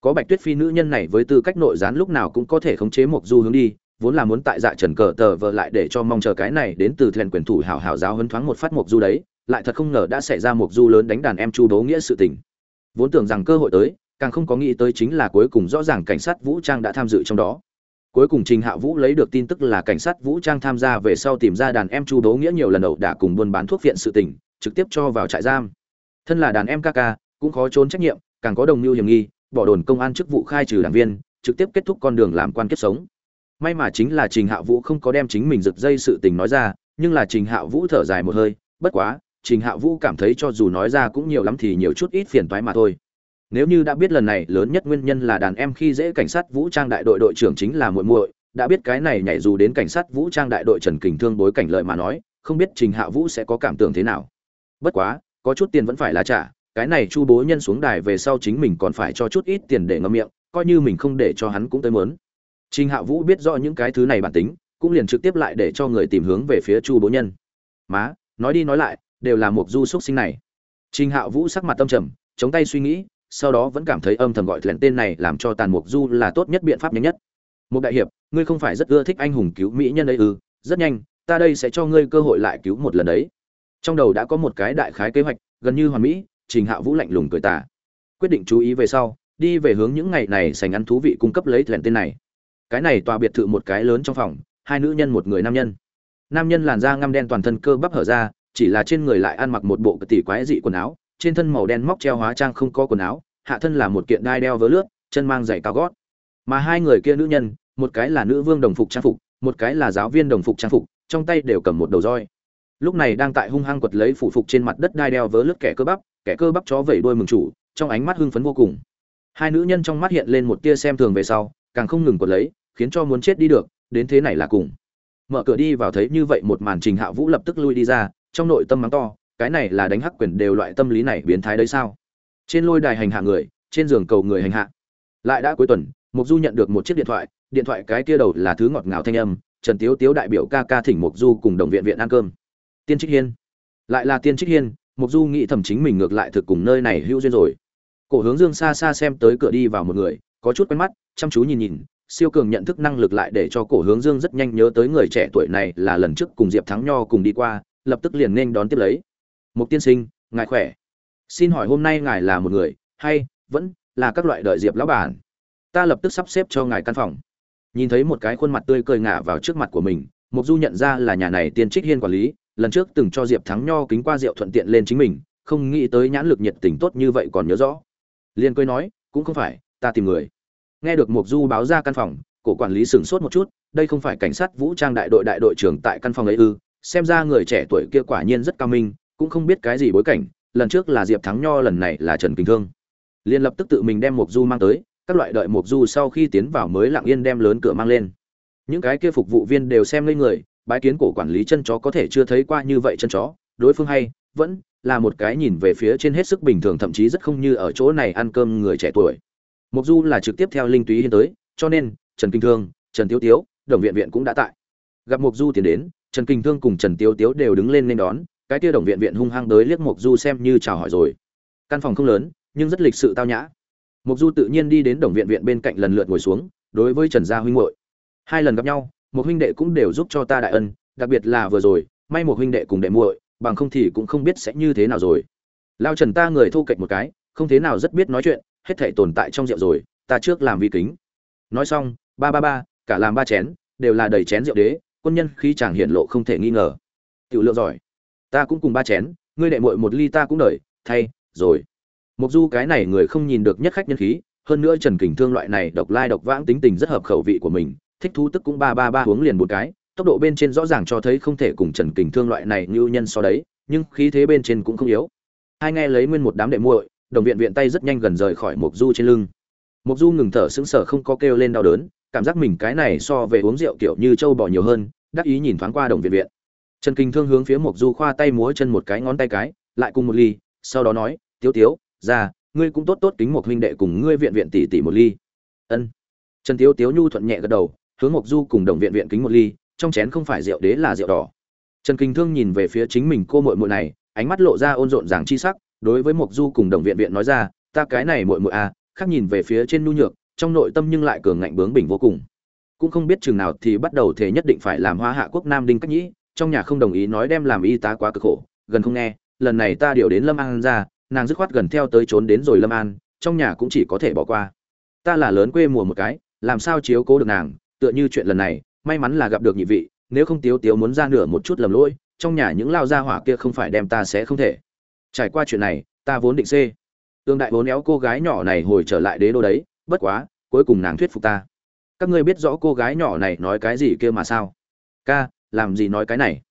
Có Bạch Tuyết Phi nữ nhân này với tư cách nội gián lúc nào cũng có thể khống chế Mộc Du hướng đi, vốn là muốn tại dạ trần cờ tờ vợ lại để cho mong chờ cái này đến từ thuyền quyền thủ hảo hảo giáo huấn thoáng một phát Mộc Du đấy, lại thật không ngờ đã xảy ra Mộc Du lớn đánh đàn em Chu Đố nghĩa sự tình. Vốn tưởng rằng cơ hội tới, càng không có nghĩ tới chính là cuối cùng rõ ràng cảnh sát vũ trang đã tham dự trong đó cuối cùng trình hạ vũ lấy được tin tức là cảnh sát vũ trang tham gia về sau tìm ra đàn em chu đố nghĩa nhiều lần đầu đã cùng buôn bán thuốc viện sự tình, trực tiếp cho vào trại giam. Thân là đàn em ca ca, cũng khó trốn trách nhiệm, càng có đồng mưu hiểm nghi, bỏ đồn công an chức vụ khai trừ đảng viên, trực tiếp kết thúc con đường làm quan kiếp sống. May mà chính là trình hạ vũ không có đem chính mình giật dây sự tình nói ra, nhưng là trình hạ vũ thở dài một hơi, bất quá, trình hạ vũ cảm thấy cho dù nói ra cũng nhiều lắm thì nhiều chút ít phiền toái mà thôi nếu như đã biết lần này lớn nhất nguyên nhân là đàn em khi dễ cảnh sát vũ trang đại đội đội trưởng chính là muội muội, đã biết cái này nhảy dù đến cảnh sát vũ trang đại đội Trần Kình Thương bối cảnh lợi mà nói, không biết Trình Hạ Vũ sẽ có cảm tưởng thế nào. Bất quá, có chút tiền vẫn phải là trả, cái này Chu Bố Nhân xuống đài về sau chính mình còn phải cho chút ít tiền để ngậm miệng, coi như mình không để cho hắn cũng tới muốn. Trình Hạ Vũ biết rõ những cái thứ này bản tính, cũng liền trực tiếp lại để cho người tìm hướng về phía Chu Bố Nhân. Má, nói đi nói lại, đều là một du xúc sinh này. Trình Hạ Vũ sắc mặt tâm trầm, chống tay suy nghĩ, sau đó vẫn cảm thấy âm thầm gọi thuyền tên này làm cho tàn mục du là tốt nhất biện pháp nhanh nhất. Một đại hiệp, ngươi không phải rất ưa thích anh hùng cứu mỹ nhân ấy ư? Rất nhanh, ta đây sẽ cho ngươi cơ hội lại cứu một lần đấy. Trong đầu đã có một cái đại khái kế hoạch, gần như hoàn mỹ, trình hạ vũ lạnh lùng cười tả quyết định chú ý về sau, đi về hướng những ngày này sành ăn thú vị cung cấp lấy thuyền tên này. Cái này tòa biệt thự một cái lớn trong phòng, hai nữ nhân, một người nam nhân. Nam nhân làn da ngăm đen toàn thân cơ bắp hở ra, chỉ là trên người lại ăn mặc một bộ tỷ quái dị quần áo trên thân màu đen móc treo hóa trang không có quần áo, hạ thân là một kiện đai đeo vớ lướt, chân mang giày cao gót. Mà hai người kia nữ nhân, một cái là nữ vương đồng phục trang phục, một cái là giáo viên đồng phục trang phục, trong tay đều cầm một đầu roi. Lúc này đang tại hung hăng quật lấy phủ phục trên mặt đất đai đeo vớ lướt kẻ cơ bắp, kẻ cơ bắp chó vẩy đuôi mừng chủ, trong ánh mắt hưng phấn vô cùng. Hai nữ nhân trong mắt hiện lên một tia xem thường về sau, càng không ngừng quật lấy, khiến cho muốn chết đi được, đến thế này là cùng. Mở cửa đi vào thấy như vậy một màn trình hạ vũ lập tức lui đi ra, trong nội tâm mắng to cái này là đánh hắc quyền đều loại tâm lý này biến thái đấy sao? Trên lôi đài hành hạ người, trên giường cầu người hành hạ. Lại đã cuối tuần mục du nhận được một chiếc điện thoại điện thoại cái kia đầu là thứ ngọt ngào thanh âm, trần tiếu tiếu đại biểu ca ca thỉnh mục du cùng đồng viện viện ăn cơm. Tiên trích hiên. Lại là tiên trích hiên mục du nghĩ thầm chính mình ngược lại thực cùng nơi này hữu duyên rồi. Cổ hướng dương xa xa xem tới cửa đi vào một người, có chút quen mắt, chăm chú nhìn nhìn, siêu cường nhận thức năng lực lại để cho cổ hướng dương rất nhanh nhớ tới người trẻ tuổi này là lần trước cùng diệp thắng nho cùng đi qua, lập tức liền nên đón tiếp lấy mục tiên sinh, ngài khỏe? Xin hỏi hôm nay ngài là một người hay vẫn là các loại đợi diệp lão bản? Ta lập tức sắp xếp cho ngài căn phòng. Nhìn thấy một cái khuôn mặt tươi cười ngả vào trước mặt của mình, mục du nhận ra là nhà này tiên trích hiên quản lý, lần trước từng cho diệp thắng nho kính qua rượu thuận tiện lên chính mình, không nghĩ tới nhãn lực nhiệt tình tốt như vậy còn nhớ rõ. Liền cười nói, cũng không phải, ta tìm người. Nghe được mục du báo ra căn phòng, cổ quản lý sửng sốt một chút, đây không phải cảnh sát vũ trang đại đội đại đội trưởng tại căn phòng ấy ư? Xem ra người trẻ tuổi kia quả nhiên rất cao minh cũng không biết cái gì bối cảnh, lần trước là diệp thắng nho, lần này là trần kinh thương. Liền lập tức tự mình đem mục du mang tới, các loại đợi mục du sau khi tiến vào mới lặng yên đem lớn cửa mang lên. Những cái kia phục vụ viên đều xem lên người, bái kiến cổ quản lý chân chó có thể chưa thấy qua như vậy chân chó, đối phương hay, vẫn là một cái nhìn về phía trên hết sức bình thường thậm chí rất không như ở chỗ này ăn cơm người trẻ tuổi. Mục du là trực tiếp theo linh túy hiên tới, cho nên, trần kinh thương, trần tiếu tiếu, đồng viện viện cũng đã tại. Gặp mục du tiến đến, trần kinh thương cùng trần tiếu tiếu đều đứng lên nên đón cái kia đồng viện viện hung hăng tới liếc mục du xem như chào hỏi rồi. Căn phòng không lớn, nhưng rất lịch sự tao nhã. Mục du tự nhiên đi đến đồng viện viện bên cạnh lần lượt ngồi xuống, đối với trần gia huynh muội. Hai lần gặp nhau một huynh đệ cũng đều giúp cho ta đại ân, đặc biệt là vừa rồi, may một huynh đệ cùng đệ muội, bằng không thì cũng không biết sẽ như thế nào rồi. Lao trần ta người thu kệch một cái, không thế nào rất biết nói chuyện, hết thể tồn tại trong rượu rồi, ta trước làm vi kính. Nói xong, ba ba ba, cả làm ba chén, đều là đầy chén rượu đế, quân nhân khí chàng hiển lộ không thể nghi ngờ. Tiểu lượng giỏi ta cũng cùng ba chén ngươi đệ muội một ly ta cũng đợi thay rồi Mộc Du cái này người không nhìn được nhất khách nhân khí, hơn nữa Trần Kình Thương loại này độc lai độc vãng tính tình rất hợp khẩu vị của mình, thích thú tức cũng ba ba ba uống liền một cái, tốc độ bên trên rõ ràng cho thấy không thể cùng Trần Kình Thương loại này như nhân so đấy, nhưng khí thế bên trên cũng không yếu. Hai nghe lấy nguyên một đám đệ muội, đồng viện viện tay rất nhanh gần rời khỏi Mộc Du trên lưng. Mộc Du ngừng thở sững sờ không có kêu lên đau đớn, cảm giác mình cái này so về uống rượu kiểu như trâu bò nhiều hơn, đắc ý nhìn thoáng qua đồng viện viện. Trần Kình Thương hướng phía Mộc Du khoa tay múa chân một cái ngón tay cái, lại cùng một ly, sau đó nói, "Tiếu Tiếu, ra, ngươi cũng tốt tốt kính một huynh đệ cùng ngươi viện viện tỷ tỷ một ly." Ân. Trần Tiếu Tiếu nhu thuận nhẹ gật đầu, hướng Mộc Du cùng đồng viện viện kính một ly, trong chén không phải rượu đế là rượu đỏ. Trần Kình Thương nhìn về phía chính mình cô muội muội này, ánh mắt lộ ra ôn rộn ràng chi sắc, đối với Mộc Du cùng đồng viện viện nói ra, "Ta cái này muội muội a, khác nhìn về phía trên nhu nhược, trong nội tâm nhưng lại cường ngạnh bướng bỉnh vô cùng." Cũng không biết chừng nào thì bắt đầu thể nhất định phải làm Hoa Hạ quốc Nam Đinh cách nhĩ, trong nhà không đồng ý nói đem làm y tá quá cực khổ, gần không nghe, lần này ta điều đến Lâm An ra, nàng dứt khoát gần theo tới trốn đến rồi Lâm An, trong nhà cũng chỉ có thể bỏ qua. Ta là lớn quê mùa một cái, làm sao chiếu cố được nàng, tựa như chuyện lần này, may mắn là gặp được nhị vị, nếu không Tiếu Tiếu muốn ra nửa một chút lầm lỗi, trong nhà những lao gia hỏa kia không phải đem ta sẽ không thể. Trải qua chuyện này, ta vốn định xê. Tương đại vốn éo cô gái nhỏ này hồi trở lại đế đô đấy, bất quá, cuối cùng nàng thuyết phục ta. Các ngươi biết rõ cô gái nhỏ này nói cái gì kia mà sao? Ca, làm gì nói cái này?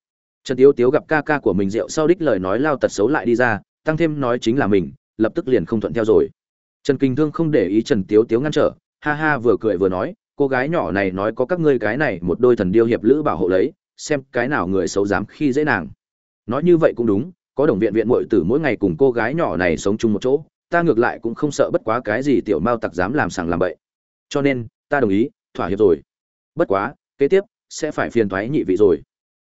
Trần Tiếu Tiếu gặp ca ca của mình rượu sau đích lời nói lao tật xấu lại đi ra, tăng thêm nói chính là mình, lập tức liền không thuận theo rồi. Trần Kinh Thương không để ý Trần Tiếu Tiếu ngăn trở, ha ha vừa cười vừa nói, cô gái nhỏ này nói có các ngươi cái này một đôi thần điêu hiệp lữ bảo hộ lấy, xem cái nào người xấu dám khi dễ nàng. Nói như vậy cũng đúng, có đồng viện viện muội tử mỗi ngày cùng cô gái nhỏ này sống chung một chỗ, ta ngược lại cũng không sợ bất quá cái gì tiểu mao tặc dám làm sàng làm bậy. Cho nên, ta đồng ý, thỏa hiệp rồi. Bất quá, kế tiếp sẽ phải phiền toái nhị vị rồi.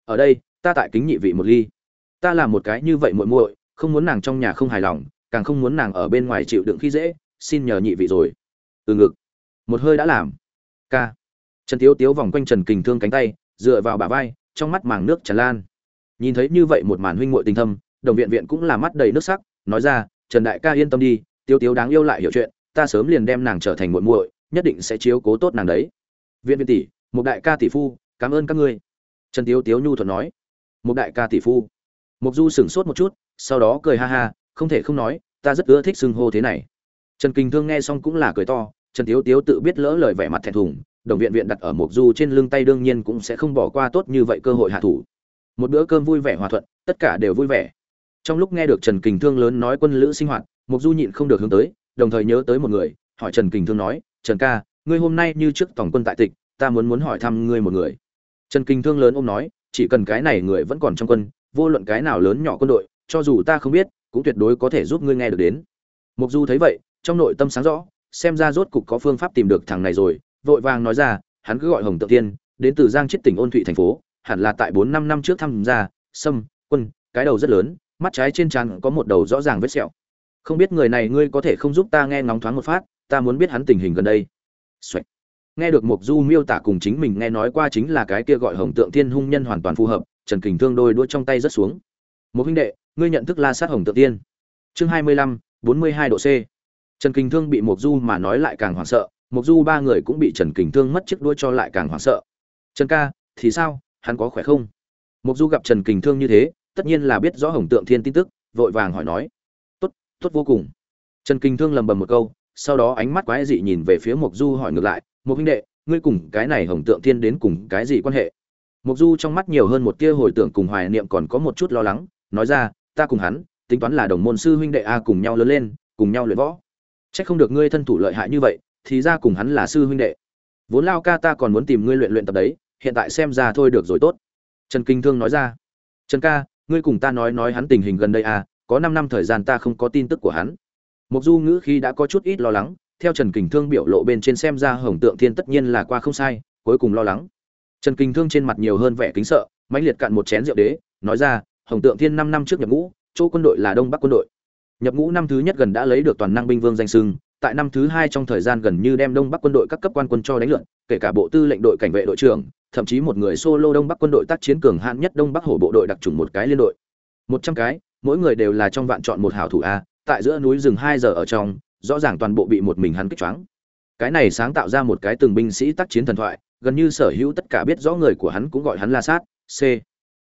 Ở đây, ta tại kính nhị vị một ly. Ta làm một cái như vậy muội muội, không muốn nàng trong nhà không hài lòng, càng không muốn nàng ở bên ngoài chịu đựng khi dễ, xin nhờ nhị vị rồi. Từ ngực, một hơi đã làm. Ca. Trần Tiếu Tiếu vòng quanh Trần Kình Thương cánh tay, dựa vào bả vai, trong mắt màng nước tràn lan. Nhìn thấy như vậy một màn huynh muội tình thâm, đồng viện viện cũng là mắt đầy nước sắc, nói ra, "Trần đại ca yên tâm đi, Tiếu Tiếu đáng yêu lại hiểu chuyện, ta sớm liền đem nàng trở thành muội muội, nhất định sẽ chiếu cố tốt nàng đấy." Viện viện tỷ, một đại ca tỷ phu, cảm ơn các ngươi. Trần Tiếu Tiếu nhu thuận nói. Một đại ca tỷ phu. Mục Du sửng sốt một chút, sau đó cười ha ha, không thể không nói, ta rất ưa thích xưng hô thế này. Trần kinh Thương nghe xong cũng là cười to, Trần Tiếu Tiếu tự biết lỡ lời vẻ mặt thẹn thùng, đồng viện viện đặt ở mục Du trên lưng tay đương nhiên cũng sẽ không bỏ qua tốt như vậy cơ hội hạ thủ. Một bữa cơm vui vẻ hòa thuận, tất cả đều vui vẻ. Trong lúc nghe được Trần Kình Thương lớn nói quân lữ sinh hoạt, mục Du nhịn không được hướng tới, đồng thời nhớ tới một người, hỏi Trần Kình Thương nói, "Trần ca, ngươi hôm nay như trước tổng quân tại tịch, ta muốn muốn hỏi thăm ngươi một người." Trần Kinh Thương lớn ôm nói, "Chỉ cần cái này người vẫn còn trong quân, vô luận cái nào lớn nhỏ quân đội, cho dù ta không biết, cũng tuyệt đối có thể giúp ngươi nghe được đến." Mục Du thấy vậy, trong nội tâm sáng rõ, xem ra rốt cục có phương pháp tìm được thằng này rồi, vội vàng nói ra, hắn cứ gọi Hồng Tượng Tiên, đến từ Giang Chiết tỉnh Ôn Thụy thành phố, hẳn là tại 4 5 năm trước tham gia, xâm, quân, cái đầu rất lớn, mắt trái trên trán có một đầu rõ ràng vết sẹo. Không biết người này ngươi có thể không giúp ta nghe ngóng thoáng một phát, ta muốn biết hắn tình hình gần đây. Xoẹt. Nghe được Mục Du miêu tả cùng chính mình nghe nói qua chính là cái kia gọi Hồng Tượng thiên hung nhân hoàn toàn phù hợp, Trần Kình Thương đôi đũa trong tay rất xuống. Một huynh đệ, ngươi nhận thức La Sát Hồng Tượng Tiên. Chương 25, 42 độ C. Trần Kình Thương bị Mộc Du mà nói lại càng hoảng sợ, Mộc Du ba người cũng bị Trần Kình Thương mất chiếc đuôi cho lại càng hoảng sợ. Trần ca, thì sao, hắn có khỏe không? Mộc Du gặp Trần Kình Thương như thế, tất nhiên là biết rõ Hồng Tượng Thiên tin tức, vội vàng hỏi nói. Tốt, tốt vô cùng. Trần Kình Thương lầm bầm một câu, sau đó ánh mắt quái dị nhìn về phía Mộc Du hỏi ngược lại, "Một huynh đệ, ngươi cùng cái này Hồng Tượng Thiên đến cùng cái gì quan hệ?" mục Du trong mắt nhiều hơn một tia hồi tưởng cùng hoài niệm còn có một chút lo lắng, nói ra, "Ta cùng hắn, tính toán là đồng môn sư huynh đệ a cùng nhau lớn lên, cùng nhau luyện võ." Chắc không được ngươi thân thủ lợi hại như vậy, thì ra cùng hắn là sư huynh đệ. Vốn lao ca ta còn muốn tìm ngươi luyện luyện tập đấy, hiện tại xem ra thôi được rồi tốt. Trần Kinh Thương nói ra. Trần ca, ngươi cùng ta nói nói hắn tình hình gần đây à, có 5 năm thời gian ta không có tin tức của hắn. Mục Du ngữ khi đã có chút ít lo lắng, theo Trần Kình Thương biểu lộ bên trên xem ra Hồng Tượng Thiên tất nhiên là qua không sai, cuối cùng lo lắng. Trần Kình Thương trên mặt nhiều hơn vẻ kính sợ, mãnh liệt cạn một chén rượu đế, nói ra, Hồng Tượng Thiên 5 năm trước nhập ngũ, chỗ quân đội là Đông Bắc quân đội nhập ngũ năm thứ nhất gần đã lấy được toàn năng binh vương danh xưng, tại năm thứ hai trong thời gian gần như đem đông bắc quân đội các cấp quan quân cho đánh lượn kể cả bộ tư lệnh đội cảnh vệ đội trưởng thậm chí một người solo đông bắc quân đội tác chiến cường hãn nhất đông bắc hổ bộ đội đặc trùng một cái liên đội một trăm cái mỗi người đều là trong vạn chọn một hảo thủ a tại giữa núi rừng hai giờ ở trong rõ ràng toàn bộ bị một mình hắn kích choáng. Cái này sáng tạo ra một cái từng binh sĩ tác chiến thần thoại, gần như sở hữu tất cả biết rõ người của hắn cũng gọi hắn la sát, c.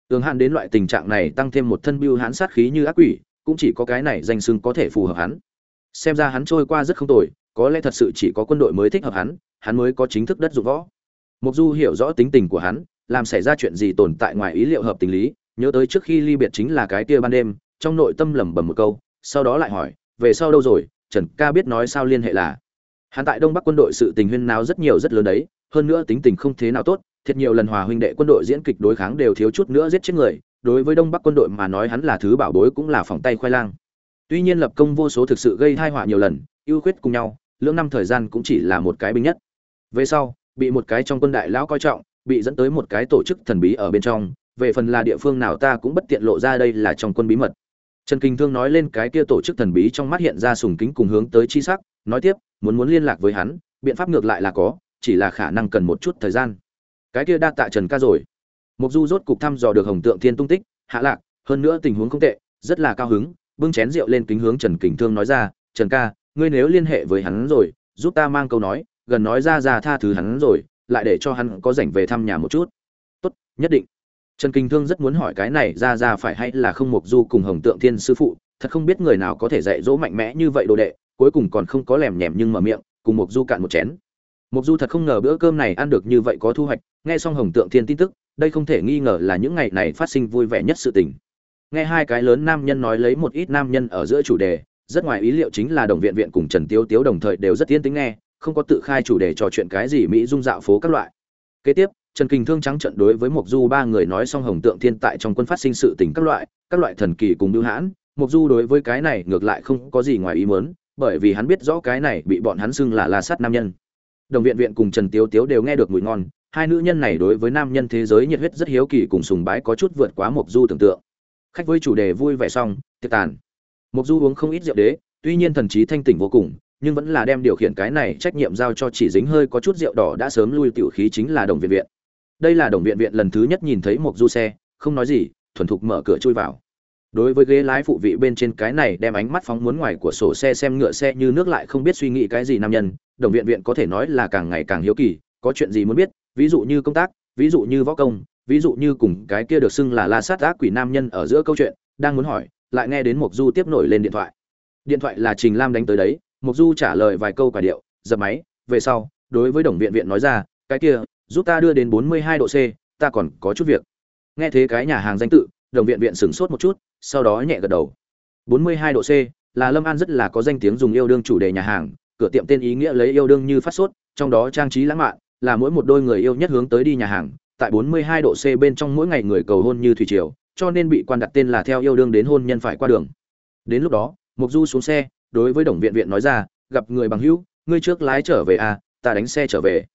Tường hạn đến loại tình trạng này tăng thêm một thân biêu hãn sát khí như ác quỷ, cũng chỉ có cái này danh xưng có thể phù hợp hắn. Xem ra hắn trôi qua rất không tồi, có lẽ thật sự chỉ có quân đội mới thích hợp hắn hắn mới có chính thức đất dụng võ. Mục du hiểu rõ tính tình của hắn, làm xảy ra chuyện gì tồn tại ngoài ý liệu hợp tình lý, nhớ tới trước khi ly biệt chính là cái kia ban đêm, trong nội tâm lẩm bẩm một câu, sau đó lại hỏi, về sau đâu rồi? Trần ca biết nói sao liên hệ là, hắn tại đông bắc quân đội sự tình huyên náo rất nhiều rất lớn đấy, hơn nữa tính tình không thế nào tốt, thiệt nhiều lần hòa huynh đệ quân đội diễn kịch đối kháng đều thiếu chút nữa giết chết người, đối với đông bắc quân đội mà nói hắn là thứ bảo bối cũng là phòng tay khoai lang. Tuy nhiên lập công vô số thực sự gây thai họa nhiều lần, ưu khuyết cùng nhau, lưỡng năm thời gian cũng chỉ là một cái binh nhất. Về sau, bị một cái trong quân đại lão coi trọng, bị dẫn tới một cái tổ chức thần bí ở bên trong, về phần là địa phương nào ta cũng bất tiện lộ ra đây là trong quân bí mật trần kinh thương nói lên cái kia tổ chức thần bí trong mắt hiện ra sùng kính cùng hướng tới chi sắc, nói tiếp, muốn muốn liên lạc với hắn, biện pháp ngược lại là có, chỉ là khả năng cần một chút thời gian. Cái kia đa tạ trần ca rồi. Mục du rốt cục thăm dò được hồng tượng thiên tung tích, hạ lạc, hơn nữa tình huống không tệ, rất là cao hứng, bưng chén rượu lên kính hướng trần kình thương nói ra, trần ca, ngươi nếu liên hệ với hắn rồi, giúp ta mang câu nói, gần nói ra ra tha thứ hắn rồi, lại để cho hắn có rảnh về thăm nhà một chút. Tốt, nhất định trần kinh thương rất muốn hỏi cái này, ra ra phải hay là không mục du cùng hồng tượng thiên sư phụ, thật không biết người nào có thể dạy dỗ mạnh mẽ như vậy đồ đệ, cuối cùng còn không có lèm nhèm nhưng mở miệng, cùng mục du cạn một chén. Mục du thật không ngờ bữa cơm này ăn được như vậy có thu hoạch, nghe xong hồng tượng thiên tin tức, đây không thể nghi ngờ là những ngày này phát sinh vui vẻ nhất sự tình. Nghe hai cái lớn nam nhân nói lấy một ít nam nhân ở giữa chủ đề, rất ngoài ý liệu chính là đồng viện viện cùng trần tiếu tiếu đồng thời đều rất tiên tính nghe, không có tự khai chủ đề trò chuyện cái gì mỹ dung dạo phố các loại. Kế tiếp trần kình thương trắng trận đối với mộc du ba người nói xong hồng tượng thiên tại trong quân phát sinh sự tình các loại các loại thần kỳ cùng lưu hãn, mộc du đối với cái này ngược lại không có gì ngoài ý muốn, bởi vì hắn biết rõ cái này bị bọn hắn xưng là la sát nam nhân. Đồng viện viện cùng trần tiếu tiếu đều nghe được mùi ngon, hai nữ nhân này đối với nam nhân thế giới nhiệt huyết rất hiếu kỳ cùng sùng bái có chút vượt quá mộc du tưởng tượng. Khách với chủ đề vui vẻ xong, tiệc tàn. Mộc du uống không ít rượu đế, tuy nhiên thần trí thanh tỉnh vô cùng, nhưng vẫn là đem điều khiển cái này trách nhiệm giao cho chỉ dính hơi có chút rượu đỏ đã sớm lui tiểu khí chính là đồng viện viện đây là đồng viện viện lần thứ nhất nhìn thấy một du xe, không nói gì, thuần thục mở cửa chui vào. Đối với ghế lái phụ vị bên trên cái này đem ánh mắt phóng muốn ngoài của sổ xe xem ngựa xe như nước lại không biết suy nghĩ cái gì nam nhân, đồng viện viện có thể nói là càng ngày càng hiếu kỳ, có chuyện gì muốn biết, ví dụ như công tác, ví dụ như võ công, ví dụ như cùng cái kia được xưng là la sát ác quỷ nam nhân ở giữa câu chuyện, đang muốn hỏi, lại nghe đến mục du tiếp nổi lên điện thoại. Điện thoại là trình lam đánh tới đấy mục du trả lời vài câu quả điệu, dập máy, về sau. Đối với đồng viện viện nói ra, cái kia giúp ta đưa đến bốn mươi hai độ c, ta còn có chút việc. Nghe thế cái nhà hàng danh tự, đồng viện viện sửng sốt một chút, sau đó nhẹ gật đầu. bốn mươi hai độ c, là lâm an rất là có danh tiếng dùng yêu đương chủ đề nhà hàng, cửa tiệm tên ý nghĩa lấy yêu đương như phát sốt, trong đó trang trí lãng mạn, là mỗi một đôi người yêu nhất hướng tới đi nhà hàng. Tại bốn mươi hai độ c bên trong mỗi ngày người cầu hôn như thủy triều, cho nên bị quan đặt tên là theo yêu đương đến hôn nhân phải qua đường. Đến lúc đó, mục du xuống xe, đối với đồng viện viện nói ra, gặp người bằng hữu, ngươi trước lái trở về à ta đánh xe trở về.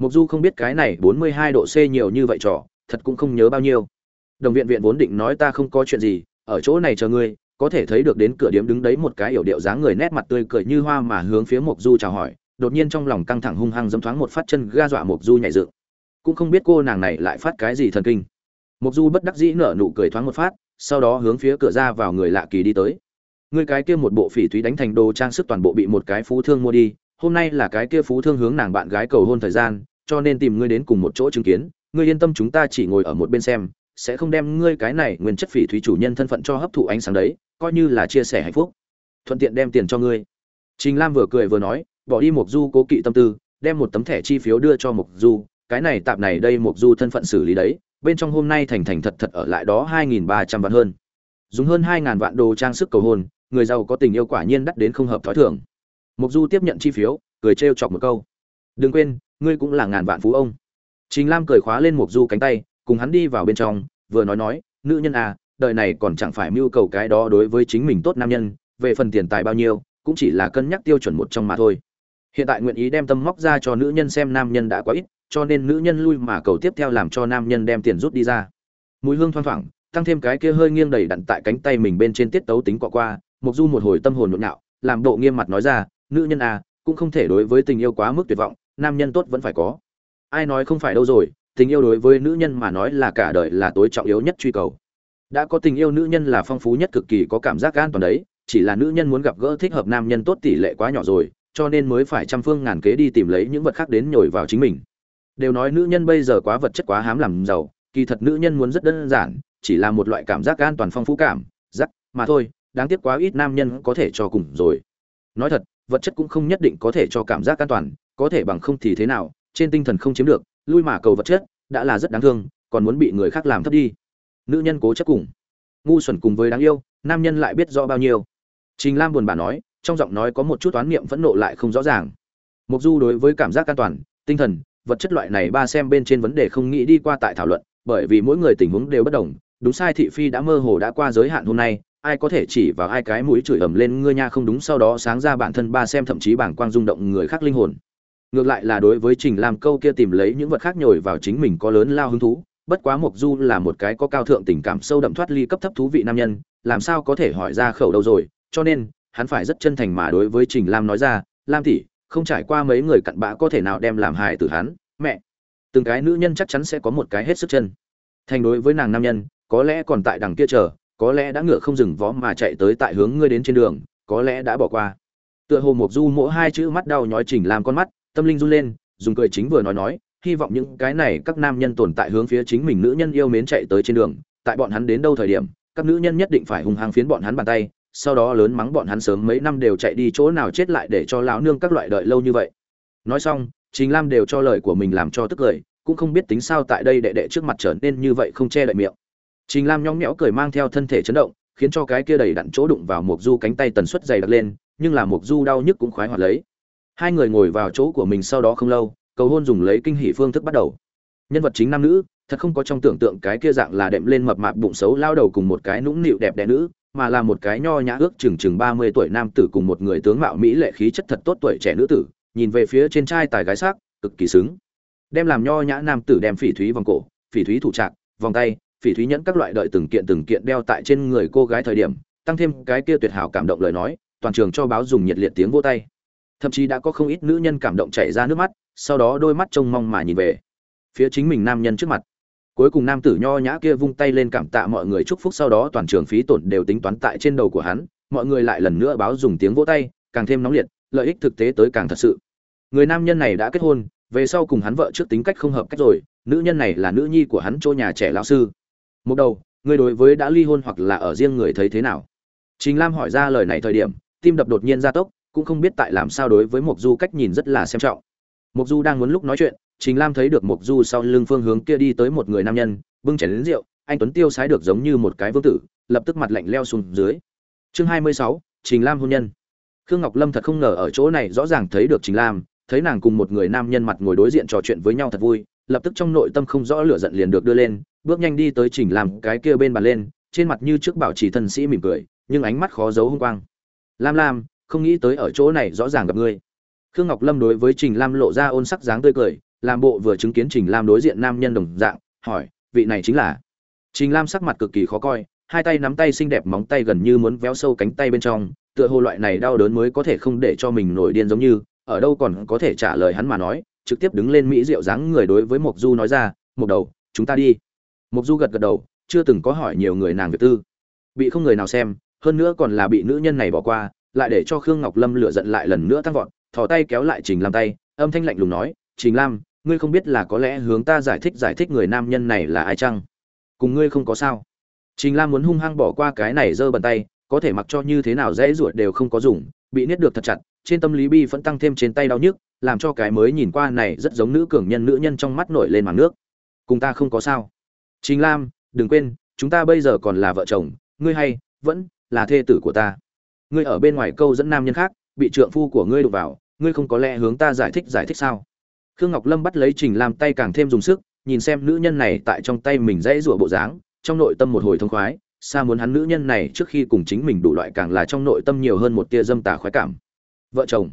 Mộc du không biết cái này bốn mươi hai độ c nhiều như vậy trò, thật cũng không nhớ bao nhiêu. Đồng viện viện vốn định nói ta không có chuyện gì, ở chỗ này chờ ngươi, có thể thấy được đến cửa điểm đứng đấy một cái hiểu điệu dáng người nét mặt tươi cười như hoa mà hướng phía Mộc du chào hỏi, đột nhiên trong lòng căng thẳng hung hăng giẫm thoáng một phát chân ga dọa Mộc du nhảy dựng. Cũng không biết cô nàng này lại phát cái gì thần kinh. Mộc du bất đắc dĩ nở nụ cười thoáng một phát, sau đó hướng phía cửa ra vào người lạ kỳ đi tới. Người cái kia một bộ phỉ thúy đánh thành đồ trang sức toàn bộ bị một cái phú thương mua đi, hôm nay là cái kia phú thương hướng nàng bạn gái cầu hôn thời gian cho nên tìm ngươi đến cùng một chỗ chứng kiến, ngươi yên tâm chúng ta chỉ ngồi ở một bên xem, sẽ không đem ngươi cái này nguyên chất phỉ thúy chủ nhân thân phận cho hấp thụ ánh sáng đấy, coi như là chia sẻ hạnh phúc. Thuận tiện đem tiền cho ngươi. Trình lam vừa cười vừa nói, bỏ đi mục du cố kỵ tâm tư, đem một tấm thẻ chi phiếu đưa cho mục du, cái này tạm này đây mục du thân phận xử lý đấy, bên trong hôm nay thành thành thật thật ở lại đó hai nghìn ba trăm vạn hơn. Dùng hơn hai ngàn vạn đồ trang sức cầu hôn, người giàu có tình yêu quả nhiên đắt đến không hợp thói thường. Mục du tiếp nhận chi phiếu, cười trêu chọc một câu. Đừng quên ngươi cũng là ngàn vạn phú ông. Trình lam cười khóa lên mục du cánh tay, cùng hắn đi vào bên trong, vừa nói nói, nữ nhân à đời này còn chẳng phải mưu cầu cái đó đối với chính mình tốt nam nhân, về phần tiền tài bao nhiêu, cũng chỉ là cân nhắc tiêu chuẩn một trong mà thôi. Hiện tại nguyện ý đem tâm móc ra cho nữ nhân xem nam nhân đã quá ít, cho nên nữ nhân lui mà cầu tiếp theo làm cho nam nhân đem tiền rút đi ra. Mùi hương thoang thoảng, tăng thêm cái kia hơi nghiêng đầy đặn tại cánh tay mình bên trên tiết tấu tính quạ qua mục du một hồi tâm hồn nhộn nhạo, làm bộ nghiêm mặt nói ra, nữ nhân à cũng không thể đối với tình yêu quá mức tuyệt vọng nam nhân tốt vẫn phải có. Ai nói không phải đâu rồi, tình yêu đối với nữ nhân mà nói là cả đời là tối trọng yếu nhất truy cầu. Đã có tình yêu nữ nhân là phong phú nhất cực kỳ có cảm giác an toàn đấy, chỉ là nữ nhân muốn gặp gỡ thích hợp nam nhân tốt tỷ lệ quá nhỏ rồi, cho nên mới phải trăm phương ngàn kế đi tìm lấy những vật khác đến nhồi vào chính mình. Đều nói nữ nhân bây giờ quá vật chất quá hám làm giàu, kỳ thật nữ nhân muốn rất đơn giản, chỉ là một loại cảm giác an toàn phong phú cảm, giác, mà thôi, đáng tiếc quá ít nam nhân có thể cho cùng rồi. Nói thật, vật chất cũng không nhất định có thể cho cảm giác an toàn có thể bằng không thì thế nào, trên tinh thần không chiếm được, lui mà cầu vật chất, đã là rất đáng thương, còn muốn bị người khác làm thấp đi. Nữ nhân cố chấp cùng. Ngu xuẩn cùng với đáng yêu, nam nhân lại biết rõ bao nhiêu. Trình lam buồn bà nói, trong giọng nói có một chút toán niệm phẫn nộ lại không rõ ràng. Mục du đối với cảm giác an toàn, tinh thần, vật chất loại này ba xem bên trên vấn đề không nghĩ đi qua tại thảo luận, bởi vì mỗi người tình huống đều bất đồng, đúng sai thị phi đã mơ hồ đã qua giới hạn hôm nay, ai có thể chỉ vào hai cái mũi chửi ầm lên ngươi nha không đúng sau đó sáng ra bản thân ba xem thậm chí bảng quang rung động người khác linh hồn ngược lại là đối với trình làm câu kia tìm lấy những vật khác nhồi vào chính mình có lớn lao hứng thú, bất quá mộc du là một cái có cao thượng tình cảm sâu đậm thoát ly cấp thấp thú vị nam nhân, làm sao có thể hỏi ra khẩu đâu rồi, cho nên, hắn phải rất chân thành mà đối với trình lam nói ra, lam tỷ, không trải qua mấy người cặn bã có thể nào đem làm hại từ hắn, mẹ. Từng cái nữ nhân chắc chắn sẽ có một cái hết sức chân. Thành đối với nàng nam nhân, có lẽ còn tại đằng kia chờ, có lẽ đã ngựa không dừng vó mà chạy tới tại hướng ngươi đến trên đường, có lẽ đã bỏ qua. Tựa hồ mộc du mỗi hai chữ mắt đau nhói Trình Lam con mắt tâm linh run lên, dùng cười chính vừa nói nói, hy vọng những cái này các nam nhân tồn tại hướng phía chính mình nữ nhân yêu mến chạy tới trên đường, tại bọn hắn đến đâu thời điểm, các nữ nhân nhất định phải hung hăng phiến bọn hắn bàn tay, sau đó lớn mắng bọn hắn sớm mấy năm đều chạy đi chỗ nào chết lại để cho lão nương các loại đợi lâu như vậy. Nói xong chính lam đều cho lời của mình làm cho tức cười, cũng không biết tính sao tại đây đệ đệ trước mặt trở nên như vậy không che đậy miệng. Trình lam nhõng nhẽo cười mang theo thân thể chấn động, khiến cho cái kia đầy đặn chỗ đụng vào mộc du cánh tay tần suất dày đặc lên, nhưng là mộc du đau nhức cũng khoái hoạt lấy hai người ngồi vào chỗ của mình sau đó không lâu, cầu hôn dùng lấy kinh hỷ phương thức bắt đầu. Nhân vật chính nam nữ, thật không có trong tưởng tượng cái kia dạng là đệm lên mập mạp bụng xấu lao đầu cùng một cái nũng nịu đẹp đẽ nữ, mà là một cái nho nhã ước chừng chừng ba mươi tuổi nam tử cùng một người tướng mạo mỹ lệ khí chất thật tốt tuổi trẻ nữ tử, nhìn về phía trên trai tài gái sắc, cực kỳ xứng. Đem làm nho nhã nam tử đem phỉ thúy vòng cổ, phỉ thúy thủ trạc, vòng tay, phỉ thúy nhẫn các loại đợi từng kiện từng kiện đeo tại trên người cô gái thời điểm, tăng thêm cái kia tuyệt hảo cảm động lời nói, toàn trường cho báo dùng nhiệt liệt tiếng vô tay thậm chí đã có không ít nữ nhân cảm động chảy ra nước mắt, sau đó đôi mắt trông mong mà nhìn về phía chính mình nam nhân trước mặt. Cuối cùng nam tử nho nhã kia vung tay lên cảm tạ mọi người chúc phúc, sau đó toàn trường phí tổn đều tính toán tại trên đầu của hắn, mọi người lại lần nữa báo dùng tiếng vỗ tay, càng thêm nóng liệt, lợi ích thực tế tới càng thật sự. Người nam nhân này đã kết hôn, về sau cùng hắn vợ trước tính cách không hợp cách rồi, nữ nhân này là nữ nhi của hắn chỗ nhà trẻ lão sư. Một đầu, người đối với đã ly hôn hoặc là ở riêng người thấy thế nào? Trình lam hỏi ra lời này thời điểm, tim đập đột nhiên gia tốc cũng không biết tại làm sao đối với mộc du cách nhìn rất là xem trọng. Mộc du đang muốn lúc nói chuyện, Trình lam thấy được mộc du sau lưng phương hướng kia đi tới một người nam nhân, bưng chén đến rượu, anh tuấn tiêu sái được giống như một cái vương tử, lập tức mặt lạnh leo xuống dưới. Chương hai mươi sáu, trình lam hôn nhân. Khương ngọc lâm thật không ngờ ở chỗ này rõ ràng thấy được trình lam, thấy nàng cùng một người nam nhân mặt ngồi đối diện trò chuyện với nhau thật vui, lập tức trong nội tâm không rõ lửa giận liền được đưa lên, bước nhanh đi tới trình lam cái kia bên bàn lên, trên mặt như trước bảo trì thân sĩ mỉm cười, nhưng ánh mắt khó giấu hung quang. Lam lam không nghĩ tới ở chỗ này rõ ràng gặp ngươi. Khương ngọc lâm đối với trình lam lộ ra ôn sắc dáng tươi cười, làm bộ vừa chứng kiến trình lam đối diện nam nhân đồng dạng, hỏi, vị này chính là? Trình lam sắc mặt cực kỳ khó coi, hai tay nắm tay xinh đẹp móng tay gần như muốn véo sâu cánh tay bên trong, tựa hồ loại này đau đớn mới có thể không để cho mình nổi điên giống như, ở đâu còn có thể trả lời hắn mà nói, trực tiếp đứng lên mỹ diệu dáng người đối với mộc du nói ra, Mộc đầu, chúng ta đi. Mộc du gật gật đầu, chưa từng có hỏi nhiều người nàng việc tư. Bị không người nào xem, hơn nữa còn là bị nữ nhân này bỏ qua lại để cho khương ngọc lâm lựa giận lại lần nữa tăng vọt, thò tay kéo lại trình lam tay, âm thanh lạnh lùng nói, trình lam, ngươi không biết là có lẽ hướng ta giải thích giải thích người nam nhân này là ai chăng? Cùng ngươi không có sao? Trình lam muốn hung hăng bỏ qua cái này giơ bàn tay, có thể mặc cho như thế nào dễ ruột đều không có dùng, bị niết được thật chặt, trên tâm lý bi vẫn tăng thêm trên tay đau nhức, làm cho cái mới nhìn qua này rất giống nữ cường nhân nữ nhân trong mắt nổi lên màn nước. Cùng ta không có sao. Trình lam, đừng quên, chúng ta bây giờ còn là vợ chồng, ngươi hay vẫn là thê tử của ta ngươi ở bên ngoài câu dẫn nam nhân khác, bị trượng phu của ngươi đụng vào, ngươi không có lẽ hướng ta giải thích giải thích sao? Khương ngọc lâm bắt lấy trình lam tay càng thêm dùng sức, nhìn xem nữ nhân này tại trong tay mình dãy rủa bộ dáng, trong nội tâm một hồi thông khoái, xa muốn hắn nữ nhân này trước khi cùng chính mình đủ loại càng là trong nội tâm nhiều hơn một tia dâm tà khoái cảm. Vợ chồng.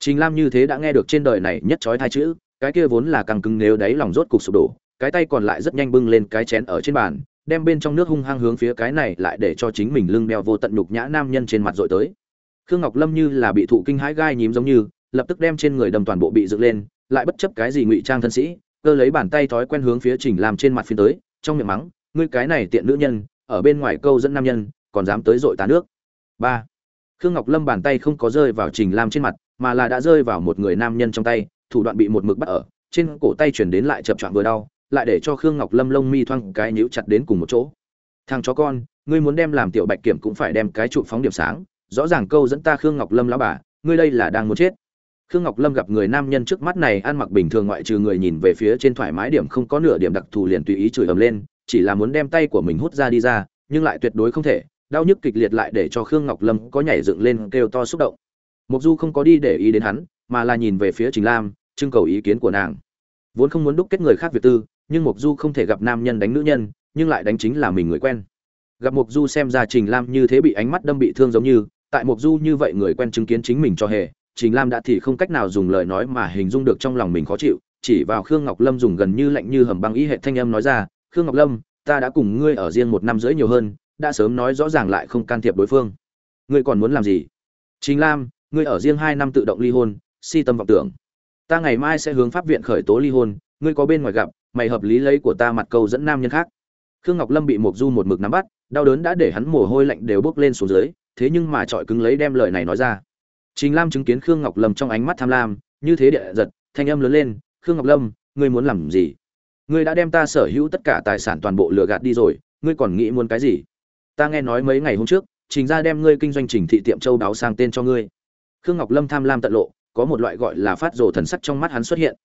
Trình lam như thế đã nghe được trên đời này nhất trói thai chữ, cái kia vốn là càng cứng nếu đáy lòng rốt cục sụp đổ, cái tay còn lại rất nhanh bưng lên cái chén ở trên bàn đem bên trong nước hung hăng hướng phía cái này lại để cho chính mình lưng đeo vô tận nhục nhã nam nhân trên mặt dội tới. Khương ngọc lâm như là bị thụ kinh hãi gai nhím giống như, lập tức đem trên người đầm toàn bộ bị dựng lên, lại bất chấp cái gì ngụy trang thân sĩ, cơ lấy bàn tay thói quen hướng phía trình làm trên mặt phiên tới, trong miệng mắng, ngươi cái này tiện nữ nhân, ở bên ngoài câu dẫn nam nhân, còn dám tới dội tá nước. Ba. Khương ngọc lâm bàn tay không có rơi vào trình lam trên mặt, mà là đã rơi vào một người nam nhân trong tay, thủ đoạn bị một mực bắt ở, trên cổ tay chuyển đến lại chập choạng vừa đau lại để cho khương ngọc lâm lông mi thoang cái nhíu chặt đến cùng một chỗ. Thằng chó con, ngươi muốn đem làm tiểu bạch kiểm cũng phải đem cái trụ phóng điểm sáng, rõ ràng câu dẫn ta khương ngọc lâm lão bà, ngươi đây là đang muốn chết. Khương ngọc lâm gặp người nam nhân trước mắt này ăn mặc bình thường ngoại trừ người nhìn về phía trên thoải mái điểm không có nửa điểm đặc thù liền tùy ý chửi ầm lên, chỉ là muốn đem tay của mình hút ra đi ra, nhưng lại tuyệt đối không thể, đau nhức kịch liệt lại để cho khương ngọc lâm có nhảy dựng lên kêu to xúc động. Mục du không có đi để ý đến hắn, mà là nhìn về phía trình lam, trưng cầu ý kiến của nàng. Vốn không muốn đúc kết người khác việc tư nhưng mục du không thể gặp nam nhân đánh nữ nhân, nhưng lại đánh chính là mình người quen. Gặp mục du xem ra trình lam như thế bị ánh mắt đâm bị thương giống như, tại mục du như vậy người quen chứng kiến chính mình cho hề, trình lam đã thì không cách nào dùng lời nói mà hình dung được trong lòng mình khó chịu, chỉ vào khương ngọc lâm dùng gần như lạnh như hầm băng ý hệ thanh âm nói ra, khương ngọc lâm, ta đã cùng ngươi ở riêng một năm rưỡi nhiều hơn, đã sớm nói rõ ràng lại không can thiệp đối phương. Ngươi còn muốn làm gì? Trình lam, ngươi ở riêng hai năm tự động ly hôn, si tâm vọng tưởng. Ta ngày mai sẽ hướng pháp viện khởi tố ly hôn, ngươi có bên ngoài gặp mày hợp lý lấy của ta mặt câu dẫn nam nhân khác. Khương ngọc lâm bị mộc du một mực nắm bắt, đau đớn đã để hắn mồ hôi lạnh đều bốc lên xuống dưới, thế nhưng mà trọi cứng lấy đem lời này nói ra. Trình lam chứng kiến khương ngọc lâm trong ánh mắt tham lam, như thế địa giật, thanh âm lớn lên, khương ngọc lâm, ngươi muốn làm gì? Ngươi đã đem ta sở hữu tất cả tài sản toàn bộ lừa gạt đi rồi, ngươi còn nghĩ muốn cái gì? Ta nghe nói mấy ngày hôm trước, trình ra đem ngươi kinh doanh trình thị tiệm châu đáo sang tên cho ngươi. Khương ngọc lâm tham lam tận lộ, có một loại gọi là phát rồ thần sắc trong mắt hắn xuất hiện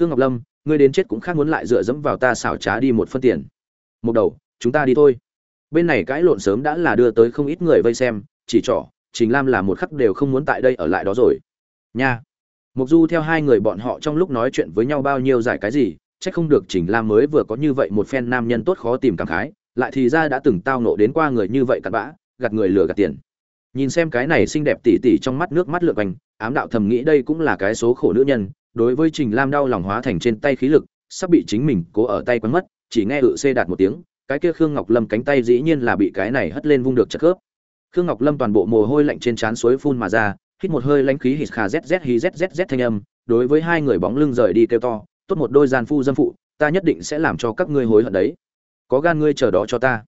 khương ngọc lâm, ngươi đến chết cũng khác muốn lại dựa dẫm vào ta xảo trá đi một phân tiền. Một đầu, chúng ta đi thôi. Bên này cãi lộn sớm đã là đưa tới không ít người vây xem, chỉ trỏ, trình lam là một khắc đều không muốn tại đây ở lại đó rồi. Nha. Mục du theo hai người bọn họ trong lúc nói chuyện với nhau bao nhiêu giải cái gì, chắc không được trình lam mới vừa có như vậy một phen nam nhân tốt khó tìm cảm khái, lại thì ra đã từng tao nộ đến qua người như vậy cặn bã, gạt người lừa gạt tiền. Nhìn xem cái này xinh đẹp tỉ tỉ trong mắt nước mắt lượn quanh, ám đạo thầm nghĩ đây cũng là cái số khổ nữ nhân đối với trình lam đau lòng hóa thành trên tay khí lực, sắp bị chính mình cố ở tay quấn mất, chỉ nghe ự xê đạt một tiếng, cái kia khương ngọc lâm cánh tay dĩ nhiên là bị cái này hất lên vung được chật khớp. Khương ngọc lâm toàn bộ mồ hôi lạnh trên trán suối phun mà ra, hít một hơi lãnh khí hít kha zz hí zzz thanh âm, đối với hai người bóng lưng rời đi kêu to, tốt một đôi gian phu dâm phụ, ta nhất định sẽ làm cho các ngươi hối hận đấy. Có gan ngươi chờ đó cho ta.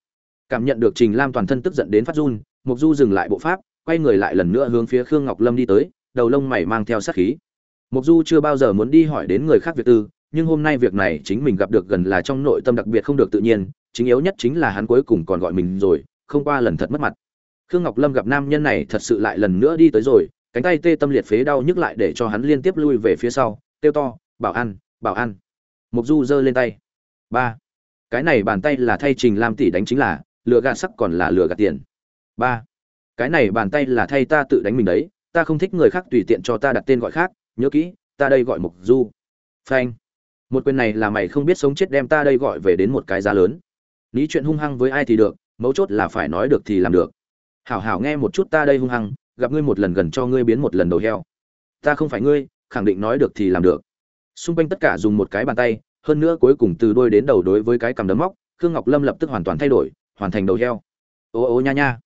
Cảm nhận được trình lam toàn thân tức giận đến phát run, mục du dừng lại bộ pháp, quay người lại lần nữa hướng phía khương ngọc lâm đi tới, đầu lông mày mang theo sát khí mục du chưa bao giờ muốn đi hỏi đến người khác việc tư nhưng hôm nay việc này chính mình gặp được gần là trong nội tâm đặc biệt không được tự nhiên chính yếu nhất chính là hắn cuối cùng còn gọi mình rồi không qua lần thật mất mặt. Khương ngọc lâm gặp nam nhân này thật sự lại lần nữa đi tới rồi cánh tay tê tâm liệt phế đau nhức lại để cho hắn liên tiếp lui về phía sau kêu to bảo ăn, bảo ăn. mục du giơ lên tay. Ba cái này bàn tay là thay trình lam tỷ đánh chính là lừa gạt sắc còn là lừa gạt tiền. Ba cái này bàn tay là thay ta tự đánh mình đấy ta không thích người khác tùy tiện cho ta đặt tên gọi khác nhớ kỹ, ta đây gọi mục du. Phanh. Một quyền này là mày không biết sống chết đem ta đây gọi về đến một cái giá lớn. Lý chuyện hung hăng với ai thì được, mấu chốt là phải nói được thì làm được. Hảo hảo nghe một chút ta đây hung hăng, gặp ngươi một lần gần cho ngươi biến một lần đầu heo. Ta không phải ngươi, khẳng định nói được thì làm được. Xung quanh tất cả dùng một cái bàn tay, hơn nữa cuối cùng từ đôi đến đầu đối với cái cầm đấm móc, khương ngọc lâm lập tức hoàn toàn thay đổi, hoàn thành đầu heo. Ô ô nha nha.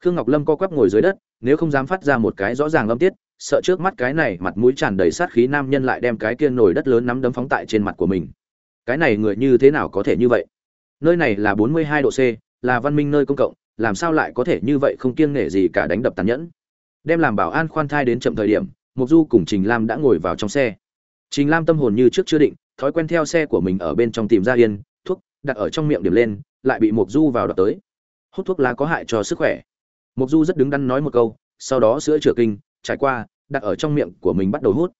Khương ngọc lâm co quắp ngồi dưới đất, nếu không dám phát ra một cái rõ ràng âm tiết sợ trước mắt cái này mặt mũi tràn đầy sát khí nam nhân lại đem cái kia nổi đất lớn nắm đấm phóng tại trên mặt của mình. Cái này người như thế nào có thể như vậy? Nơi này là bốn mươi hai độ c, là văn minh nơi công cộng, làm sao lại có thể như vậy không kiêng nể gì cả đánh đập tàn nhẫn? Đem làm bảo an khoan thai đến chậm thời điểm, mục du cùng trình lam đã ngồi vào trong xe. Trình lam tâm hồn như trước chưa định, thói quen theo xe của mình ở bên trong tìm ra yên, thuốc, đặt ở trong miệng điểm lên, lại bị mục du vào đập tới. Hút thuốc lá có hại cho sức khỏe. Mục du rất đứng đắn nói một câu, sau đó sữa chữa kinh trải qua, đặt ở trong miệng của mình bắt đầu hút.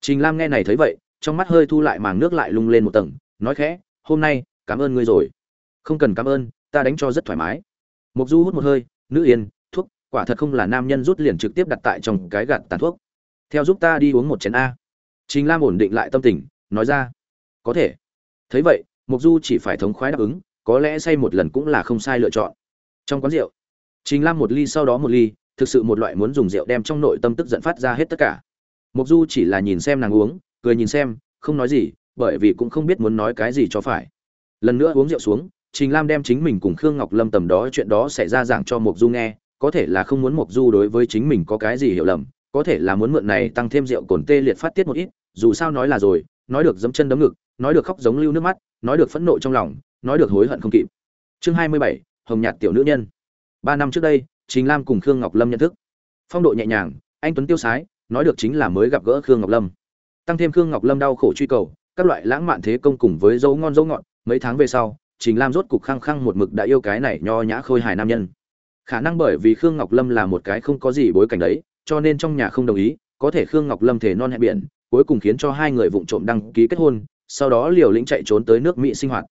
Trình lam nghe này thấy vậy, trong mắt hơi thu lại màng nước lại lung lên một tầng, nói khẽ, hôm nay, cảm ơn ngươi rồi. Không cần cảm ơn, ta đánh cho rất thoải mái. Mục du hút một hơi, nữ yên, thuốc, quả thật không là nam nhân rút liền trực tiếp đặt tại trong cái gạt tàn thuốc. Theo giúp ta đi uống một chén a. Trình lam ổn định lại tâm tình, nói ra, có thể. Thấy vậy mục du chỉ phải thống khoái đáp ứng, có lẽ say một lần cũng là không sai lựa chọn. Trong quán rượu, trình lam một ly sau đó một ly thực sự một loại muốn dùng rượu đem trong nội tâm tức giận phát ra hết tất cả. Mục du chỉ là nhìn xem nàng uống, cười nhìn xem, không nói gì, bởi vì cũng không biết muốn nói cái gì cho phải. Lần nữa uống rượu xuống, trình lam đem chính mình cùng khương ngọc lâm tầm đó chuyện đó xảy ra giảng cho mục du nghe, có thể là không muốn mục du đối với chính mình có cái gì hiểu lầm, có thể là muốn mượn này tăng thêm rượu cồn tê liệt phát tiết một ít, dù sao nói là rồi, nói được dấm chân đấm ngực, nói được khóc giống lưu nước mắt, nói được phẫn nộ trong lòng, nói được hối hận không kịp. Chương hai mươi bảy, hồng nhạt tiểu nữ nhân. Ba năm trước đây trình lam cùng khương ngọc lâm nhận thức. Phong độ nhẹ nhàng, anh tuấn tiêu sái, nói được chính là mới gặp gỡ khương ngọc lâm. Tăng thêm khương ngọc lâm đau khổ truy cầu, các loại lãng mạn thế công cùng với dấu ngon dấu ngọt, mấy tháng về sau, trình lam rốt cục khăng khăng một mực đã yêu cái này nho nhã khôi hài nam nhân. Khả năng bởi vì khương ngọc lâm là một cái không có gì bối cảnh đấy, cho nên trong nhà không đồng ý, có thể khương ngọc lâm thể non hẹn biển, cuối cùng khiến cho hai người vụng trộm đăng ký kết hôn, sau đó liều lĩnh chạy trốn tới nước mỹ sinh hoạt.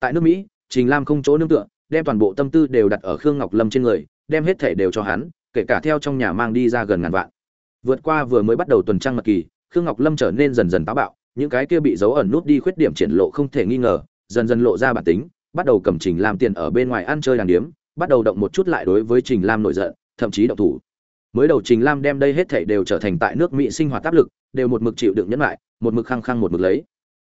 Tại nước mỹ, trình lam không chỗ nương tựa, đem toàn bộ tâm tư đều đặt ở khương ngọc lâm trên người đem hết thể đều cho hắn, kể cả theo trong nhà mang đi ra gần ngàn vạn. Vượt qua vừa mới bắt đầu tuần trăng mật kỳ, khương ngọc lâm trở nên dần dần táo bạo, những cái kia bị giấu ẩn nút đi khuyết điểm triển lộ không thể nghi ngờ, dần dần lộ ra bản tính, bắt đầu cầm trình lam tiền ở bên ngoài ăn chơi đàng điếm, bắt đầu động một chút lại đối với trình lam nổi giận, thậm chí động thủ. Mới đầu trình lam đem đây hết thảy đều trở thành tại nước mỹ sinh hoạt áp lực, đều một mực chịu đựng nhẫn lại, một mực khăng khăng một mực lấy.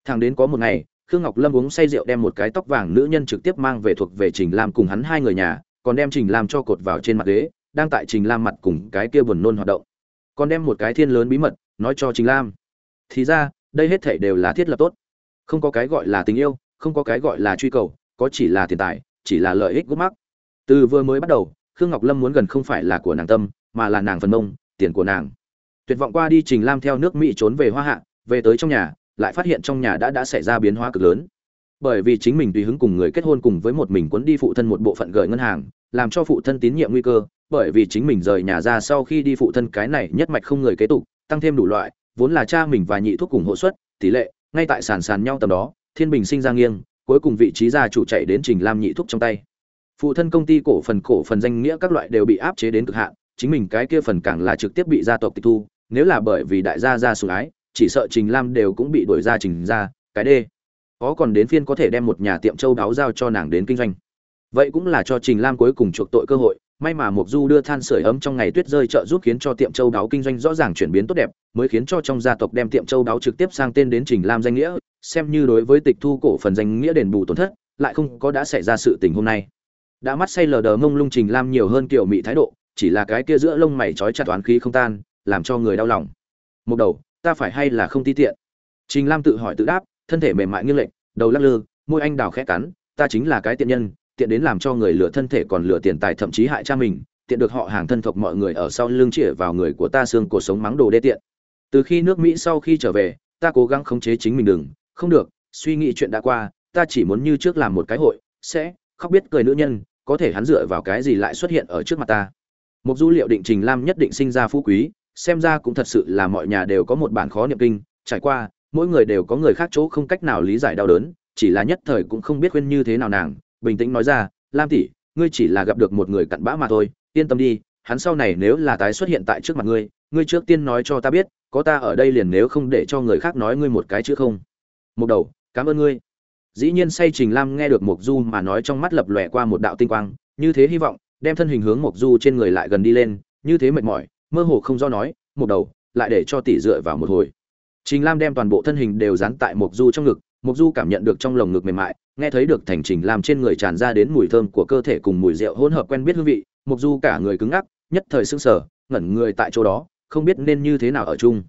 Thằng đến có một ngày, khương ngọc lâm uống say rượu đem một cái tóc vàng nữ nhân trực tiếp mang về thuộc về trình lam cùng hắn hai người nhà còn đem trình lam cho cột vào trên mặt ghế, đang tại trình lam mặt cùng cái kia buồn nôn hoạt động. Còn đem một cái thiên lớn bí mật nói cho trình lam. Thì ra, đây hết thảy đều là thiết lập tốt. Không có cái gọi là tình yêu, không có cái gọi là truy cầu, có chỉ là tiền tài, chỉ là lợi ích gút mắc. Từ vừa mới bắt đầu, khương ngọc lâm muốn gần không phải là của nàng tâm, mà là nàng phần mông, tiền của nàng. Tuyệt vọng qua đi, trình lam theo nước mỹ trốn về hoa hạ, về tới trong nhà, lại phát hiện trong nhà đã đã xảy ra biến hóa cực lớn bởi vì chính mình tùy hứng cùng người kết hôn cùng với một mình cuốn đi phụ thân một bộ phận gửi ngân hàng, làm cho phụ thân tín nhiệm nguy cơ, bởi vì chính mình rời nhà ra sau khi đi phụ thân cái này nhất mạch không người kế tục, tăng thêm đủ loại, vốn là cha mình và nhị thuốc cùng hộ suất, tỷ lệ, ngay tại sàn sàn nhau tầm đó, thiên bình sinh ra nghiêng, cuối cùng vị trí gia chủ chạy đến trình lam nhị thuốc trong tay. Phụ thân công ty cổ phần cổ phần danh nghĩa các loại đều bị áp chế đến cực hạn, chính mình cái kia phần càng là trực tiếp bị gia tộc tịch thu, nếu là bởi vì đại gia gia sủng ái, chỉ sợ trình lam đều cũng bị đuổi ra trình ra cái đê có còn đến phiên có thể đem một nhà tiệm châu đáo giao cho nàng đến kinh doanh. Vậy cũng là cho trình lam cuối cùng chuộc tội cơ hội, may mà mục du đưa than sưởi ấm trong ngày tuyết rơi trợ giúp khiến cho tiệm châu đáo kinh doanh rõ ràng chuyển biến tốt đẹp, mới khiến cho trong gia tộc đem tiệm châu đáo trực tiếp sang tên đến trình lam danh nghĩa, xem như đối với tịch thu cổ phần danh nghĩa đền bù tổn thất, lại không có đã xảy ra sự tình hôm nay. Đã mắt say lờ đờ ngông lung trình lam nhiều hơn kiểu mị thái độ, chỉ là cái kia giữa lông mày trói chặt toán khí không tan, làm cho người đau lòng. Một đầu, ta phải hay là không ti tiện? Trình lam tự hỏi tự đáp thân thể mềm mại nghiêng lệch, đầu lắc lư, môi anh đào khẽ cắn, ta chính là cái tiện nhân, tiện đến làm cho người lừa thân thể còn lừa tiền tài thậm chí hại cha mình, tiện được họ hàng thân thuộc mọi người ở sau lưng chĩa vào người của ta xương cuộc sống mắng đồ đê tiện. Từ khi nước mỹ sau khi trở về, ta cố gắng khống chế chính mình đừng, không được, suy nghĩ chuyện đã qua, ta chỉ muốn như trước làm một cái hội, sẽ, khóc biết cười nữ nhân, có thể hắn dựa vào cái gì lại xuất hiện ở trước mặt ta. Một du liệu định trình lam nhất định sinh ra phú quý, xem ra cũng thật sự là mọi nhà đều có một bản khó niệm kinh, trải qua mỗi người đều có người khác chỗ không cách nào lý giải đau đớn, chỉ là nhất thời cũng không biết khuyên như thế nào nàng, bình tĩnh nói ra, lam tỷ, ngươi chỉ là gặp được một người cặn bã mà thôi, yên tâm đi, hắn sau này nếu là tái xuất hiện tại trước mặt ngươi ngươi trước tiên nói cho ta biết, có ta ở đây liền nếu không để cho người khác nói ngươi một cái chữ không. Một đầu, cảm ơn ngươi. Dĩ nhiên say trình lam nghe được mộc du mà nói trong mắt lập lòe qua một đạo tinh quang, như thế hy vọng, đem thân hình hướng mộc du trên người lại gần đi lên, như thế mệt mỏi, mơ hồ không do nói một đầu, lại để cho tỷ dựa vào một hồi trình lam đem toàn bộ thân hình đều dán tại mộc du trong ngực, mộc du cảm nhận được trong lồng ngực mềm mại, nghe thấy được thành trình lam trên người tràn ra đến mùi thơm của cơ thể cùng mùi rượu hỗn hợp quen biết hương vị, mộc du cả người cứng ngắc, nhất thời sững sờ, ngẩn người tại chỗ đó, không biết nên như thế nào ở chung.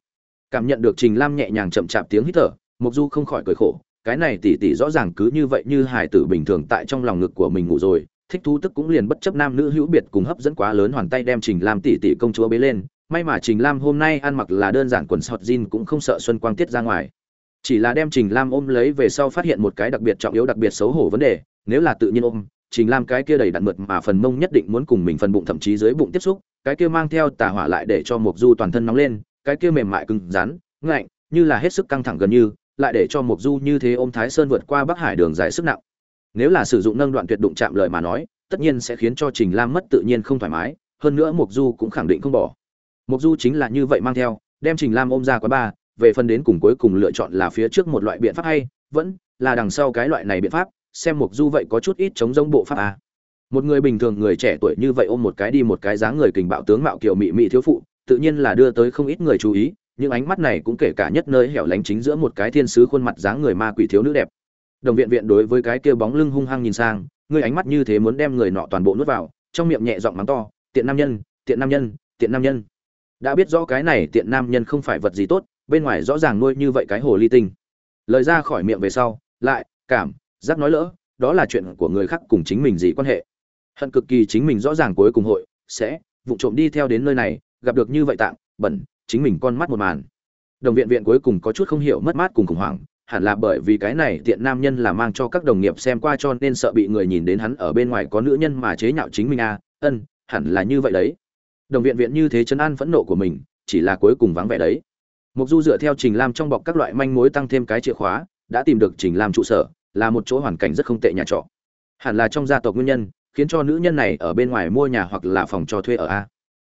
Cảm nhận được trình lam nhẹ nhàng chậm chạp tiếng hít thở, mộc du không khỏi cười khổ, cái này tỷ tỷ rõ ràng cứ như vậy như hài tử bình thường tại trong lòng ngực của mình ngủ rồi, thích thú tức cũng liền bất chấp nam nữ hữu biệt cùng hấp dẫn quá lớn hoàn tay đem trình lam tỷ tỷ công chúa bế lên may mà trình lam hôm nay ăn mặc là đơn giản quần sọt jean cũng không sợ xuân quang tiết ra ngoài. Chỉ là đem trình lam ôm lấy về sau phát hiện một cái đặc biệt trọng yếu đặc biệt xấu hổ vấn đề, nếu là tự nhiên ôm, trình lam cái kia đầy đặn mượt mà phần mông nhất định muốn cùng mình phần bụng thậm chí dưới bụng tiếp xúc, cái kia mang theo tà hỏa lại để cho mục du toàn thân nóng lên, cái kia mềm mại cứng rắn, ngạnh, như là hết sức căng thẳng gần như, lại để cho mục du như thế ôm thái sơn vượt qua bắc hải đường dài sức nặng. Nếu là sử dụng nâng đoạn tuyệt đụng chạm lời mà nói, tất nhiên sẽ khiến cho trình lam mất tự nhiên không thoải mái, hơn nữa mục du cũng khẳng định không bỏ mục du chính là như vậy mang theo, đem trình lam ôm ra quá ba về phần đến cùng cuối cùng lựa chọn là phía trước một loại biện pháp hay, vẫn là đằng sau cái loại này biện pháp, xem mục du vậy có chút ít chống giống bộ pháp à. một người bình thường người trẻ tuổi như vậy ôm một cái đi một cái dáng người kình bạo tướng mạo kiều mị mị thiếu phụ, tự nhiên là đưa tới không ít người chú ý nhưng ánh mắt này cũng kể cả nhất nơi hẻo lánh chính giữa một cái thiên sứ khuôn mặt dáng người ma quỷ thiếu nữ đẹp đồng viện viện đối với cái kia bóng lưng hung hăng nhìn sang ngươi ánh mắt như thế muốn đem người nọ toàn bộ nuốt vào, trong miệng nhẹ giọng mắng to, tiện nam nhân, tiện nam nhân, tiện nam nhân đã biết rõ cái này tiện nam nhân không phải vật gì tốt, bên ngoài rõ ràng nuôi như vậy cái hồ ly tinh. Lời ra khỏi miệng về sau, lại, cảm, giác nói lỡ, đó là chuyện của người khác cùng chính mình gì quan hệ. Hận cực kỳ chính mình rõ ràng cuối cùng hội, sẽ, vụ trộm đi theo đến nơi này, gặp được như vậy tạm, bẩn, chính mình con mắt một màn. Đồng viện viện cuối cùng có chút không hiểu mất mát cùng khủng hoảng, hẳn là bởi vì cái này tiện nam nhân là mang cho các đồng nghiệp xem qua cho nên sợ bị người nhìn đến hắn ở bên ngoài có nữ nhân mà chế nhạo chính mình à ân, hẳn là như vậy đấy đồng viện viện như thế chấn an phẫn nộ của mình, chỉ là cuối cùng vắng vẻ đấy. Mục du dựa theo trình lam trong bọc các loại manh mối tăng thêm cái chìa khóa, đã tìm được trình lam trụ sở, là một chỗ hoàn cảnh rất không tệ nhà trọ. Hẳn là trong gia tộc nguyên nhân, khiến cho nữ nhân này ở bên ngoài mua nhà hoặc là phòng cho thuê ở a.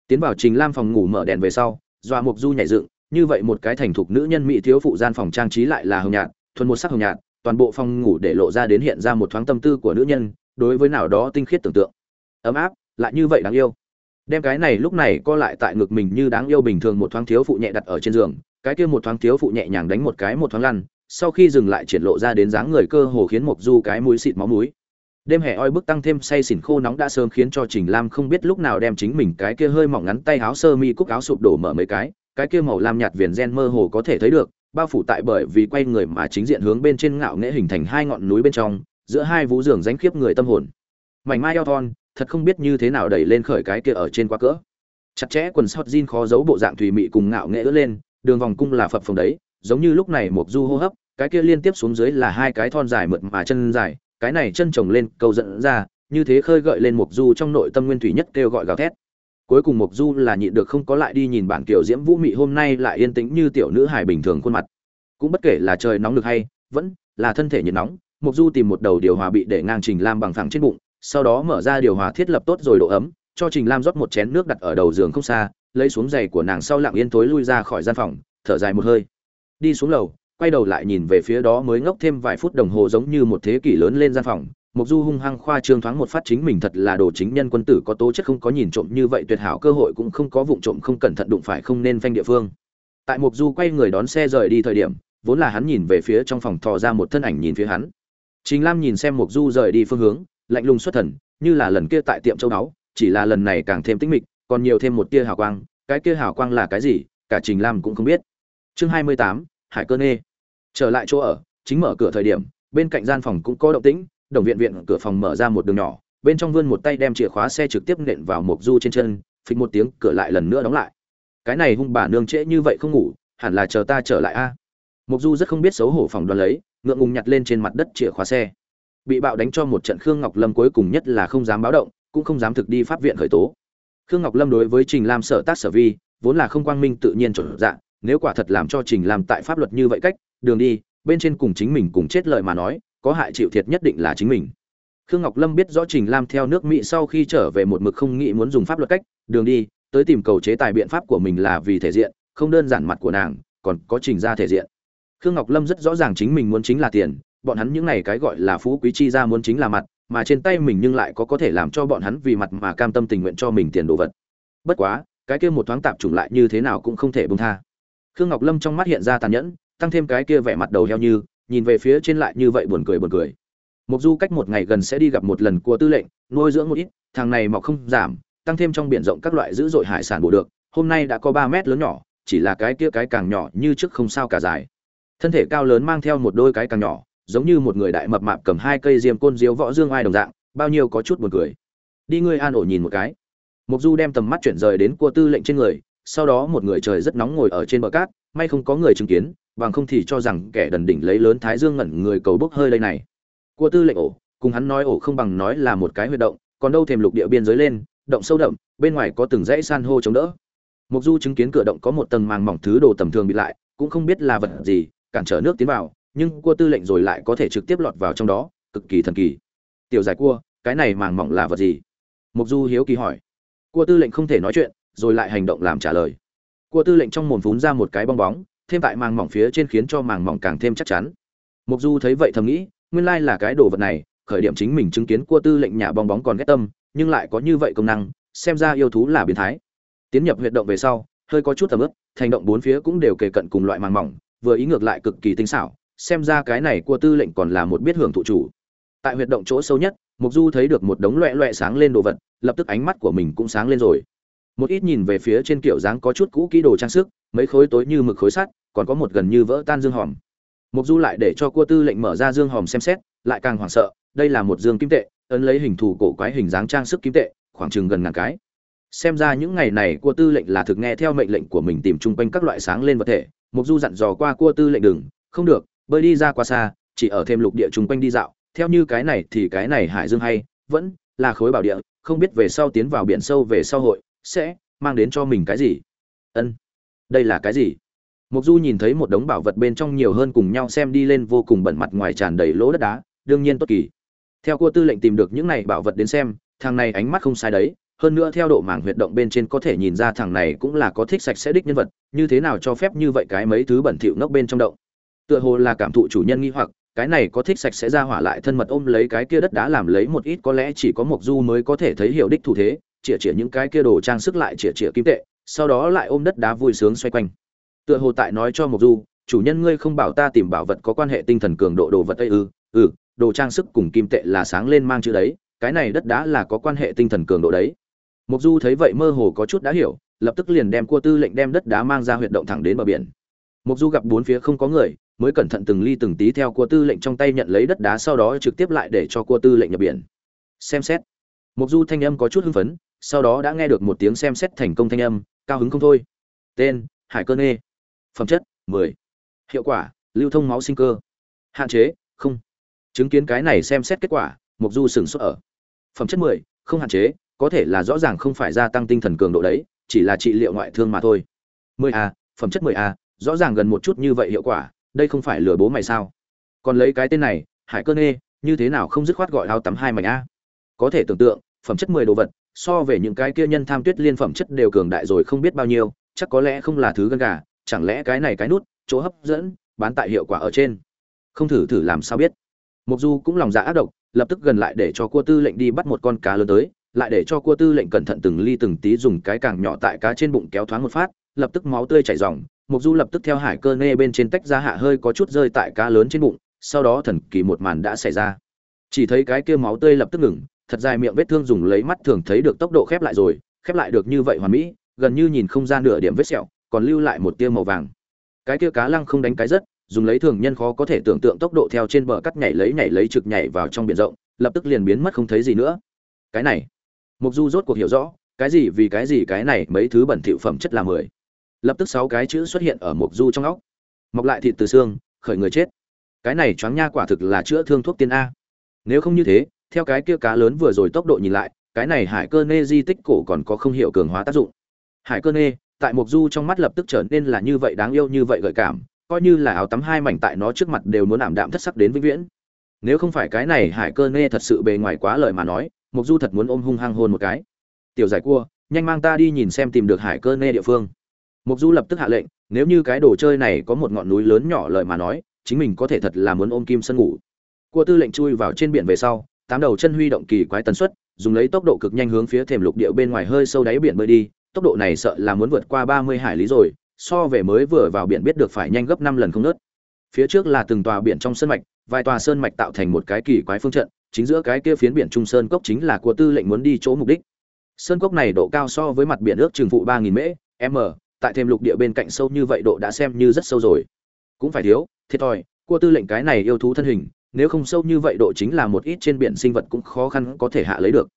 Tiến vào trình lam phòng ngủ mở đèn về sau, dọa mục du nhảy dựng, như vậy một cái thành thục nữ nhân mỹ thiếu phụ gian phòng trang trí lại là hồng nhạt, thuần một sắc hồng nhạt, toàn bộ phòng ngủ để lộ ra đến hiện ra một thoáng tâm tư của nữ nhân, đối với nào đó tinh khiết tưởng tượng. Ấm áp, lại như vậy đáng yêu đem cái này lúc này co lại tại ngực mình như đáng yêu bình thường một thoáng thiếu phụ nhẹ đặt ở trên giường, cái kia một thoáng thiếu phụ nhẹ nhàng đánh một cái một thoáng lăn, sau khi dừng lại triển lộ ra đến dáng người cơ hồ khiến mộc du cái mũi xịt máu mũi. Đêm hè oi bức tăng thêm say xỉn khô nóng đã sớm khiến cho trình lam không biết lúc nào đem chính mình cái kia hơi mỏng ngắn tay áo sơ mi cúc áo sụp đổ mở mấy cái cái kia màu lam nhạt viền gen mơ hồ có thể thấy được, bao phủ tại bởi vì quay người mà chính diện hướng bên trên ngạo nghễ hình thành hai ngọn núi bên trong, giữa hai vú giường ránh khiếp người tâm hồn. Mảnh mai eo thon thật không biết như thế nào đẩy lên khởi cái kia ở trên quá cỡ. Chặt chẽ quần sót jean khó giấu bộ dạng thùy mị cùng ngạo nghệ ướt lên, đường vòng cung là phập phồng đấy, giống như lúc này một du hô hấp, cái kia liên tiếp xuống dưới là hai cái thon dài mượt mà chân dài, cái này chân chồng lên, câu dẫn ra, như thế khơi gợi lên mục du trong nội tâm nguyên thủy nhất kêu gọi gào thét. Cuối cùng mục du là nhịn được không có lại đi nhìn bản kiểu diễm vũ mị hôm nay lại yên tĩnh như tiểu nữ hài bình thường khuôn mặt. Cũng bất kể là trời nóng được hay vẫn là thân thể nhiệt nóng mục du tìm một đầu điều hòa bị để ngang trình lam bằng phẳng trên bụng sau đó mở ra điều hòa thiết lập tốt rồi độ ấm, cho trình lam rót một chén nước đặt ở đầu giường không xa, lấy xuống giày của nàng sau lặng yên tối lui ra khỏi gian phòng, thở dài một hơi. Đi xuống lầu, quay đầu lại nhìn về phía đó mới ngốc thêm vài phút đồng hồ giống như một thế kỷ lớn lên gian phòng. Mục du hung hăng khoa trương thoáng một phát chính mình thật là đồ chính nhân quân tử, có tố chất không có nhìn trộm như vậy, tuyệt hảo cơ hội cũng không có vụng trộm, không cẩn thận đụng phải không nên phanh địa phương. Tại mục du quay người đón xe rời đi thời điểm, vốn là hắn nhìn về phía trong phòng thò ra một thân ảnh nhìn phía hắn. Chính lam nhìn xem mục du rời đi phương hướng lạnh lùng xuất thần, như là lần kia tại tiệm châu đáo chỉ là lần này càng thêm tĩnh mịch, còn nhiều thêm một tia hào quang. Cái kia hào quang là cái gì, cả trình lam cũng không biết. Chương hai mươi tám, hải cơ nê. Trở lại chỗ ở, chính mở cửa thời điểm, bên cạnh gian phòng cũng có động tĩnh, đồng viện viện cửa phòng mở ra một đường nhỏ, bên trong vươn một tay đem chìa khóa xe trực tiếp nện vào mộc du trên chân, phịch một tiếng, cửa lại lần nữa đóng lại. Cái này hung bà nương trễ như vậy không ngủ, hẳn là chờ ta trở lại a. À? mộc du rất không biết xấu hổ phòng đoán lấy, ngượng ngùng nhặt lên trên mặt đất chìa khóa xe bị bạo đánh cho một trận khương ngọc lâm cuối cùng nhất là không dám báo động, cũng không dám thực đi pháp viện khởi tố. Khương ngọc lâm đối với trình lam sở tác sở vi, vốn là không quang minh tự nhiên chuẩn dạng nếu quả thật làm cho trình lam tại pháp luật như vậy cách, đường đi, bên trên cùng chính mình cùng chết lợi mà nói, có hại chịu thiệt nhất định là chính mình. Khương ngọc lâm biết rõ trình lam theo nước mỹ sau khi trở về một mực không nghĩ muốn dùng pháp luật cách, đường đi, tới tìm cầu chế tài biện pháp của mình là vì thể diện, không đơn giản mặt của nàng, còn có trình ra thể diện. Khương ngọc lâm rất rõ ràng chính mình muốn chính là tiền bọn hắn những này cái gọi là phú quý chi ra muốn chính là mặt, mà trên tay mình nhưng lại có có thể làm cho bọn hắn vì mặt mà cam tâm tình nguyện cho mình tiền đồ vật. Bất quá, cái kia một thoáng tạp chủng lại như thế nào cũng không thể bông tha. Khương ngọc lâm trong mắt hiện ra tàn nhẫn, tăng thêm cái kia vẻ mặt đầu heo như, nhìn về phía trên lại như vậy buồn cười buồn cười. Mục du cách một ngày gần sẽ đi gặp một lần của tư lệnh, nuôi dưỡng một ít, thằng này mọc không giảm, tăng thêm trong biển rộng các loại dữ dội hải sản bổ được, hôm nay đã có ba mét lớn nhỏ, chỉ là cái kia cái càng nhỏ như trước không sao cả dài. Thân thể cao lớn mang theo một đôi cái càng nhỏ giống như một người đại mập mạp cầm hai cây diêm côn diếu võ dương ai đồng dạng, bao nhiêu có chút buồn cười. Đi ngươi an ổ nhìn một cái. Mục du đem tầm mắt chuyển rời đến cua tư lệnh trên người, sau đó một người trời rất nóng ngồi ở trên bờ cát, may không có người chứng kiến, bằng không thì cho rằng kẻ đần đỉnh lấy lớn thái dương ngẩn người cầu bốc hơi lây này. Cua tư lệnh ổ, cùng hắn nói ổ không bằng nói là một cái huy động, còn đâu thềm lục địa biên giới lên, động sâu đậm, bên ngoài có từng dãy san hô chống đỡ. Mục du chứng kiến cửa động có một tầng màng mỏng thứ đồ tầm thường bị lại, cũng không biết là vật gì, cản trở nước tiến vào nhưng cua tư lệnh rồi lại có thể trực tiếp lọt vào trong đó, cực kỳ thần kỳ. Tiểu giải cua, cái này màng mỏng là vật gì? Mục du hiếu kỳ hỏi. Cua tư lệnh không thể nói chuyện, rồi lại hành động làm trả lời. Cua tư lệnh trong mồm phún ra một cái bong bóng, thêm tại màng mỏng phía trên khiến cho màng mỏng càng thêm chắc chắn. Mục du thấy vậy thầm nghĩ, nguyên lai là cái đồ vật này, khởi điểm chính mình chứng kiến cua tư lệnh nhà bong bóng còn ghét tâm, nhưng lại có như vậy công năng, xem ra yêu thú là biến thái. Tiến nhập huyệt động về sau, hơi có chút tầm ướp thành động bốn phía cũng đều kề cận cùng loại màng mỏng, vừa ý ngược lại cực kỳ tinh xảo xem ra cái này cua tư lệnh còn là một biết hưởng thụ chủ. Tại huyệt động chỗ sâu nhất, mục du thấy được một đống loẹ loẹ sáng lên đồ vật, lập tức ánh mắt của mình cũng sáng lên rồi. Một ít nhìn về phía trên kiểu dáng có chút cũ kỹ đồ trang sức, mấy khối tối như mực khối sắt, còn có một gần như vỡ tan dương hòm. Mục du lại để cho cua tư lệnh mở ra dương hòm xem xét, lại càng hoảng sợ, đây là một dương kim tệ, ấn lấy hình thù cổ quái hình dáng trang sức kim tệ, khoảng chừng gần ngàn cái. Xem ra những ngày này cua tư lệnh là thực nghe theo mệnh lệnh của mình tìm chung quanh các loại sáng lên vật thể, mục du dặn dò qua cua tư lệnh đừng, không được bơi đi ra quá xa, chỉ ở thêm lục địa chung quanh đi dạo. Theo như cái này thì cái này hải dương hay, vẫn là khối bảo địa, không biết về sau tiến vào biển sâu về sau hội sẽ mang đến cho mình cái gì. Ân, đây là cái gì? Mục du nhìn thấy một đống bảo vật bên trong nhiều hơn cùng nhau xem đi lên vô cùng bẩn mặt ngoài tràn đầy lỗ đất đá, đương nhiên tốt kỳ. Theo cua tư lệnh tìm được những này bảo vật đến xem, thằng này ánh mắt không sai đấy. Hơn nữa theo độ mảng huyệt động bên trên có thể nhìn ra thằng này cũng là có thích sạch sẽ đích nhân vật, như thế nào cho phép như vậy cái mấy thứ bẩn thỉu nốc bên trong động tựa hồ là cảm thụ chủ nhân nghi hoặc, cái này có thích sạch sẽ ra hỏa lại thân mật ôm lấy cái kia đất đá làm lấy một ít, có lẽ chỉ có một du mới có thể thấy hiểu đích thủ thế, chĩa chĩa những cái kia đồ trang sức lại chĩa chĩa kim tệ, sau đó lại ôm đất đá vui sướng xoay quanh. Tựa hồ tại nói cho một du, chủ nhân ngươi không bảo ta tìm bảo vật có quan hệ tinh thần cường độ đồ vật ấy ư ừ đồ trang sức cùng kim tệ là sáng lên mang chữ đấy, cái này đất đá là có quan hệ tinh thần cường độ đấy. Mộc du thấy vậy mơ hồ có chút đã hiểu, lập tức liền đem cua tư lệnh đem đất đá mang ra huyệt động thẳng đến bờ biển. Mộc du gặp bốn phía không có người mới cẩn thận từng ly từng tí theo cua tư lệnh trong tay nhận lấy đất đá sau đó trực tiếp lại để cho cua tư lệnh nhập biển. Xem xét. Mục du thanh âm có chút hưng phấn sau đó đã nghe được một tiếng xem xét thành công thanh âm cao hứng không thôi. Tên hải cơ nê phẩm chất 10. hiệu quả lưu thông máu sinh cơ. Hạn chế không. Chứng kiến cái này xem xét kết quả mục du sửng sốt ở. Phẩm chất 10, không hạn chế có thể là rõ ràng không phải gia tăng tinh thần cường độ đấy chỉ là trị liệu ngoại thương mà thôi. 10 a phẩm chất 10 a rõ ràng gần một chút như vậy hiệu quả đây không phải lừa bố mày sao? Còn lấy cái tên này, hải cơ nê như thế nào không dứt khoát gọi áo tắm hai mảnh a? Có thể tưởng tượng, phẩm chất 10 đồ vật, so về những cái kia nhân tham tuyết liên phẩm chất đều cường đại rồi không biết bao nhiêu, chắc có lẽ không là thứ gân gà, chẳng lẽ cái này cái nút, chỗ hấp dẫn, bán tại hiệu quả ở trên? Không thử thử làm sao biết. Mục du cũng lòng dạ ác độc, lập tức gần lại để cho cua tư lệnh đi bắt một con cá lớn tới, lại để cho cua tư lệnh cẩn thận từng ly từng tí dùng cái càng nhỏ tại cá trên bụng kéo thoáng một phát, lập tức máu tươi chảy ròng mục du lập tức theo hải cơ nê bên trên tách ra hạ hơi có chút rơi tại cá lớn trên bụng, sau đó thần kỳ một màn đã xảy ra. Chỉ thấy cái kia máu tươi lập tức ngừng, thật dài miệng vết thương dùng lấy mắt thường thấy được tốc độ khép lại rồi, khép lại được như vậy hoàn mỹ, gần như nhìn không ra nửa điểm vết sẹo, còn lưu lại một tia màu vàng. Cái kia cá lăng không đánh cái rất, dùng lấy thường nhân khó có thể tưởng tượng tốc độ theo trên bờ cắt nhảy lấy nhảy lấy trực nhảy vào trong biển rộng, lập tức liền biến mất không thấy gì nữa. Cái này mục du rốt cuộc hiểu rõ, cái gì vì cái gì cái này mấy thứ bẩn thỉu phẩm chất là mười lập tức sáu cái chữ xuất hiện ở mục du trong óc. Mọc lại thịt từ xương, khởi người chết. Cái này choáng nha quả thực là chữa thương thuốc tiên a. Nếu không như thế, theo cái kia cá lớn vừa rồi tốc độ nhìn lại, cái này hải cơ nê di tích cổ còn có không hiệu cường hóa tác dụng. Hải cơ nê, tại mục du trong mắt lập tức trở nên là như vậy đáng yêu như vậy gợi cảm, coi như là áo tắm hai mảnh tại nó trước mặt đều muốn ảm đạm thất sắc đến vĩnh viễn. Nếu không phải cái này hải cơ nê thật sự bề ngoài quá lời mà nói mục du thật muốn ôm hung hăng hôn một cái. Tiểu giải cua, nhanh mang ta đi nhìn xem tìm được hải cơ nê địa phương mục du lập tức hạ lệnh, nếu như cái đồ chơi này có một ngọn núi lớn nhỏ lời mà nói, chính mình có thể thật là muốn ôm kim sân ngủ. Cua tư lệnh chui vào trên biển về sau, tám đầu chân huy động kỳ quái tần suất, dùng lấy tốc độ cực nhanh hướng phía thềm lục địa bên ngoài hơi sâu đáy biển bơi đi, tốc độ này sợ là muốn vượt qua ba mươi hải lý rồi, so về mới vừa vào biển biết được phải nhanh gấp năm lần không nớt. Phía trước là từng tòa biển trong sơn mạch, vài tòa sơn mạch tạo thành một cái kỳ quái phương trận, chính giữa cái kia phiến biển trung sơn cốc chính là của tư lệnh muốn đi chỗ mục đích. Sơn cốc này độ cao so với mặt biển ước chừng phụ ba nghìn mễ, m tại thêm lục địa bên cạnh sâu như vậy độ đã xem như rất sâu rồi. Cũng phải thiếu, thiệt thòi, cua tư lệnh cái này yêu thú thân hình, nếu không sâu như vậy độ chính là một ít trên biển sinh vật cũng khó khăn có thể hạ lấy được.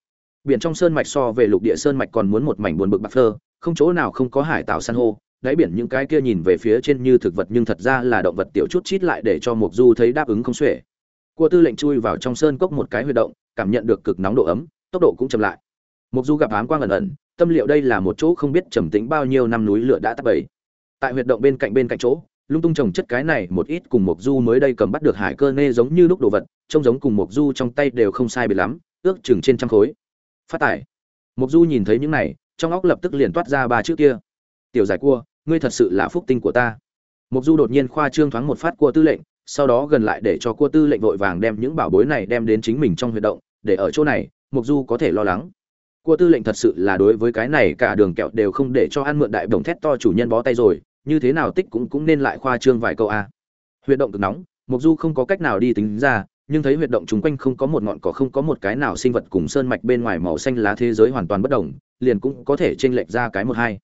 Biển trong sơn mạch so về lục địa sơn mạch còn muốn một mảnh buồn bực bạc phơ, không chỗ nào không có hải tạo san hô, đáy biển những cái kia nhìn về phía trên như thực vật nhưng thật ra là động vật tiểu chút chít lại để cho mục du thấy đáp ứng không xuể. Cua tư lệnh chui vào trong sơn cốc một cái huy động, cảm nhận được cực nóng độ ấm, tốc độ cũng chậm lại mục du gặp ám quang ẩn ẩn, tâm liệu đây là một chỗ không biết trầm tĩnh bao nhiêu năm núi lửa đã tắt bẩy. tại huyệt động bên cạnh bên cạnh chỗ, lung tung trồng chất cái này một ít cùng mục du mới đây cầm bắt được hải cơ nê giống như lúc đồ vật, trông giống cùng mục du trong tay đều không sai biệt lắm, ước chừng trên trăm khối. Phát tải. Mục du nhìn thấy những này, trong óc lập tức liền toát ra ba chữ kia. Tiểu giải cua, ngươi thật sự là phúc tinh của ta. Mục du đột nhiên khoa trương thoáng một phát cua tư lệnh, sau đó gần lại để cho cua tư lệnh vội vàng đem những bảo bối này đem đến chính mình trong huyệt động, để ở chỗ này mục du có thể lo lắng cua tư lệnh thật sự là đối với cái này cả đường kẹo đều không để cho ăn mượn đại đồng thét to chủ nhân bó tay rồi, như thế nào tích cũng cũng nên lại khoa trương vài câu a. Huyệt động cực nóng mục du không có cách nào đi tính ra, nhưng thấy huyệt động chúng quanh không có một ngọn cỏ, không có một cái nào sinh vật cùng sơn mạch bên ngoài màu xanh lá thế giới hoàn toàn bất đồng, liền cũng có thể chênh lệch ra cái một hai.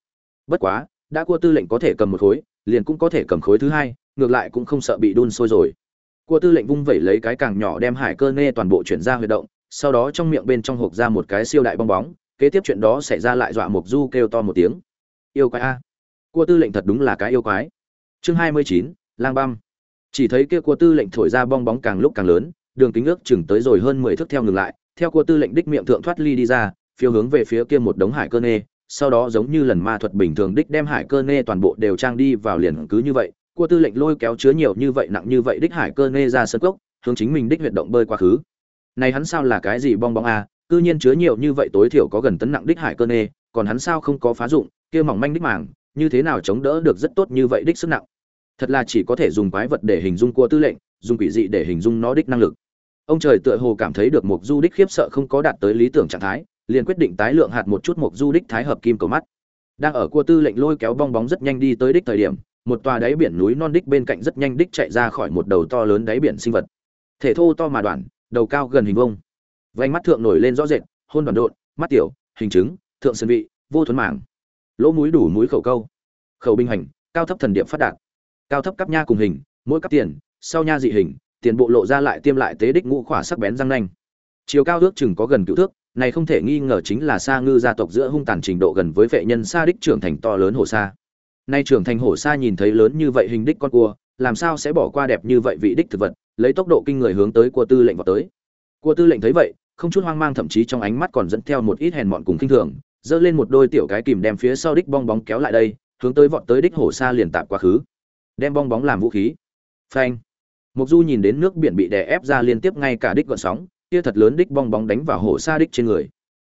Bất quá, đã cua tư lệnh có thể cầm một khối, liền cũng có thể cầm khối thứ hai, ngược lại cũng không sợ bị đun sôi rồi. Cua tư lệnh vung vẩy lấy cái càng nhỏ đem hải cơ nê toàn bộ chuyển ra huyệt động sau đó trong miệng bên trong hộp ra một cái siêu đại bong bóng, kế tiếp chuyện đó xảy ra lại dọa mục du kêu to một tiếng. Yêu quái a. Cua tư lệnh thật đúng là cái yêu quái. Chương hai mươi chín, lang băm. Chỉ thấy kia cua tư lệnh thổi ra bong bóng càng lúc càng lớn, đường kính ước chừng tới rồi hơn mười thước theo ngừng lại, theo cua tư lệnh đích miệng thượng thoát ly đi ra, phiêu hướng về phía kia một đống hải cơ nê, sau đó giống như lần ma thuật bình thường đích đem hải cơ nê toàn bộ đều trang đi vào liền cứ như vậy, cua tư lệnh lôi kéo chứa nhiều như vậy nặng như vậy đích hải cơ nê ra sân cốc, hướng chính mình đích huyệt động bơi quá khứ này hắn sao là cái gì bong bóng a cư nhiên chứa nhiều như vậy tối thiểu có gần tấn nặng đích hải cơ nê, còn hắn sao không có phá dụng, kia mỏng manh đích màng, như thế nào chống đỡ được rất tốt như vậy đích sức nặng? Thật là chỉ có thể dùng quái vật để hình dung cua tư lệnh, dùng quỷ dị để hình dung nó đích năng lực. Ông trời tựa hồ cảm thấy được một du đích khiếp sợ không có đạt tới lý tưởng trạng thái, liền quyết định tái lượng hạt một chút một du đích thái hợp kim cầu mắt. Đang ở cua tư lệnh lôi kéo bong bóng rất nhanh đi tới đích thời điểm, một tòa đáy biển núi non đích bên cạnh rất nhanh đích chạy ra khỏi một đầu to lớn đáy biển sinh vật. Thể thô to mà đoạn đầu cao gần hình vông vành mắt thượng nổi lên rõ rệt hôn đoàn độn mắt tiểu hình trứng, thượng sơn vị vô thuần mảng. Lỗ mũi đủ mũi khẩu câu. Khẩu binh hành cao thấp thần điệp phát đạt. Cao thấp cấp nha cùng hình mỗi cấp tiền sau nha dị hình tiền bộ lộ ra lại tiêm lại tế đích ngũ khỏa sắc bén răng nanh. Chiều cao ước chừng có gần cựu thước này không thể nghi ngờ chính là sa ngư gia tộc giữa hung tàn trình độ gần với vệ nhân sa đích trưởng thành to lớn hổ sa. Nay trưởng thành hổ sa nhìn thấy lớn như vậy hình đích con cua làm sao sẽ bỏ qua đẹp như vậy vị đích thực vật? Lấy tốc độ kinh người hướng tới cua tư lệnh vào tới. Cua tư lệnh thấy vậy, không chút hoang mang thậm chí trong ánh mắt còn dẫn theo một ít hèn mọn cùng kinh thường, giơ lên một đôi tiểu cái kìm đem phía sau đích bong bóng kéo lại đây, hướng tới vọt tới đích hổ xa liền tạm quá khứ. Đem bong bóng làm vũ khí. Phanh. Mục du nhìn đến nước biển bị đè ép ra liên tiếp ngay cả đích gợn sóng, kia thật lớn đích bong bóng đánh vào hổ xa đích trên người.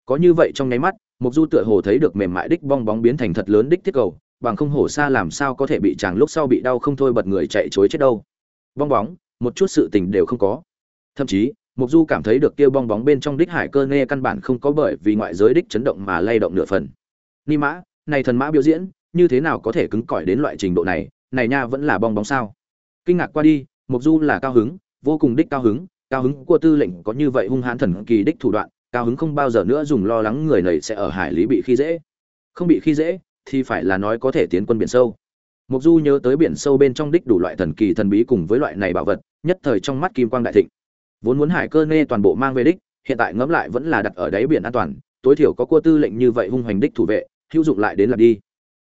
Có như vậy trong nháy mắt, mục du tựa hồ thấy được mềm mại đích bong bóng biến thành thật lớn đích thiết cầu, bằng không hổ xa làm sao có thể bị chàng lúc sau bị đau không thôi bật người chạy chối chết đâu. Bong bóng một chút sự tình đều không có. Thậm chí mục du cảm thấy được kia bong bóng bên trong đích hải cơ nghe căn bản không có bởi vì ngoại giới đích chấn động mà lay động nửa phần. Ni mã, này thần mã biểu diễn, như thế nào có thể cứng cỏi đến loại trình độ này này nha vẫn là bong bóng sao? Kinh ngạc qua đi mục du là cao hứng, vô cùng đích cao hứng cao hứng của tư lệnh có như vậy hung hãn thần kỳ đích thủ đoạn, cao hứng không bao giờ nữa dùng lo lắng người này sẽ ở hải lý bị khi dễ. Không bị khi dễ, thì phải là nói có thể tiến quân biển sâu. Mộc du nhớ tới biển sâu bên trong đích đủ loại thần kỳ thần bí cùng với loại này bảo vật, nhất thời trong mắt kim quang đại thịnh. Vốn muốn hải cơ nê toàn bộ mang về đích, hiện tại ngẫm lại vẫn là đặt ở đáy biển an toàn, tối thiểu có cua tư lệnh như vậy hung hoành đích thủ vệ, hữu dụng lại đến là đi.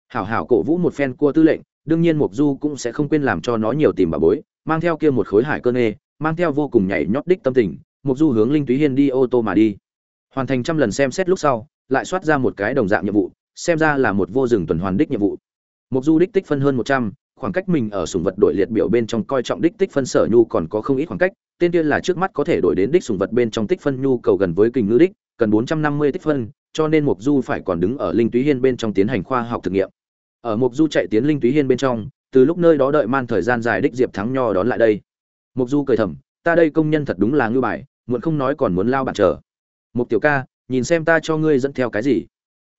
Hảo hảo cổ vũ một phen cua tư lệnh, đương nhiên Mộc du cũng sẽ không quên làm cho nó nhiều tìm bà bối, mang theo kia một khối hải cơ nê, mang theo vô cùng nhảy nhót đích tâm tình Mộc du hướng linh túy hiên đi ô tô mà đi. Hoàn thành trăm lần xem xét lúc sau, lại soát ra một cái đồng dạng nhiệm vụ, xem ra là một vô rừng tuần hoàn đích nhiệm vụ mục du đích tích phân hơn một trăm, khoảng cách mình ở sùng vật đội liệt biểu bên trong coi trọng đích tích phân sở nhu còn có không ít khoảng cách, tên tiên là trước mắt có thể đổi đến đích sùng vật bên trong tích phân nhu cầu gần với kình ngữ đích, cần bốn trăm năm mươi tích phân, cho nên mục du phải còn đứng ở linh túy hiên bên trong tiến hành khoa học thực nghiệm. Ở mục du chạy tiến linh túy hiên bên trong, từ lúc nơi đó đợi man thời gian dài đích diệp thắng nho đón lại đây. Mục du cười thầm, ta đây công nhân thật đúng là ngư bài, muộn không nói còn muốn lao bạn chờ. Mục tiểu ca, nhìn xem ta cho ngươi dẫn theo cái gì.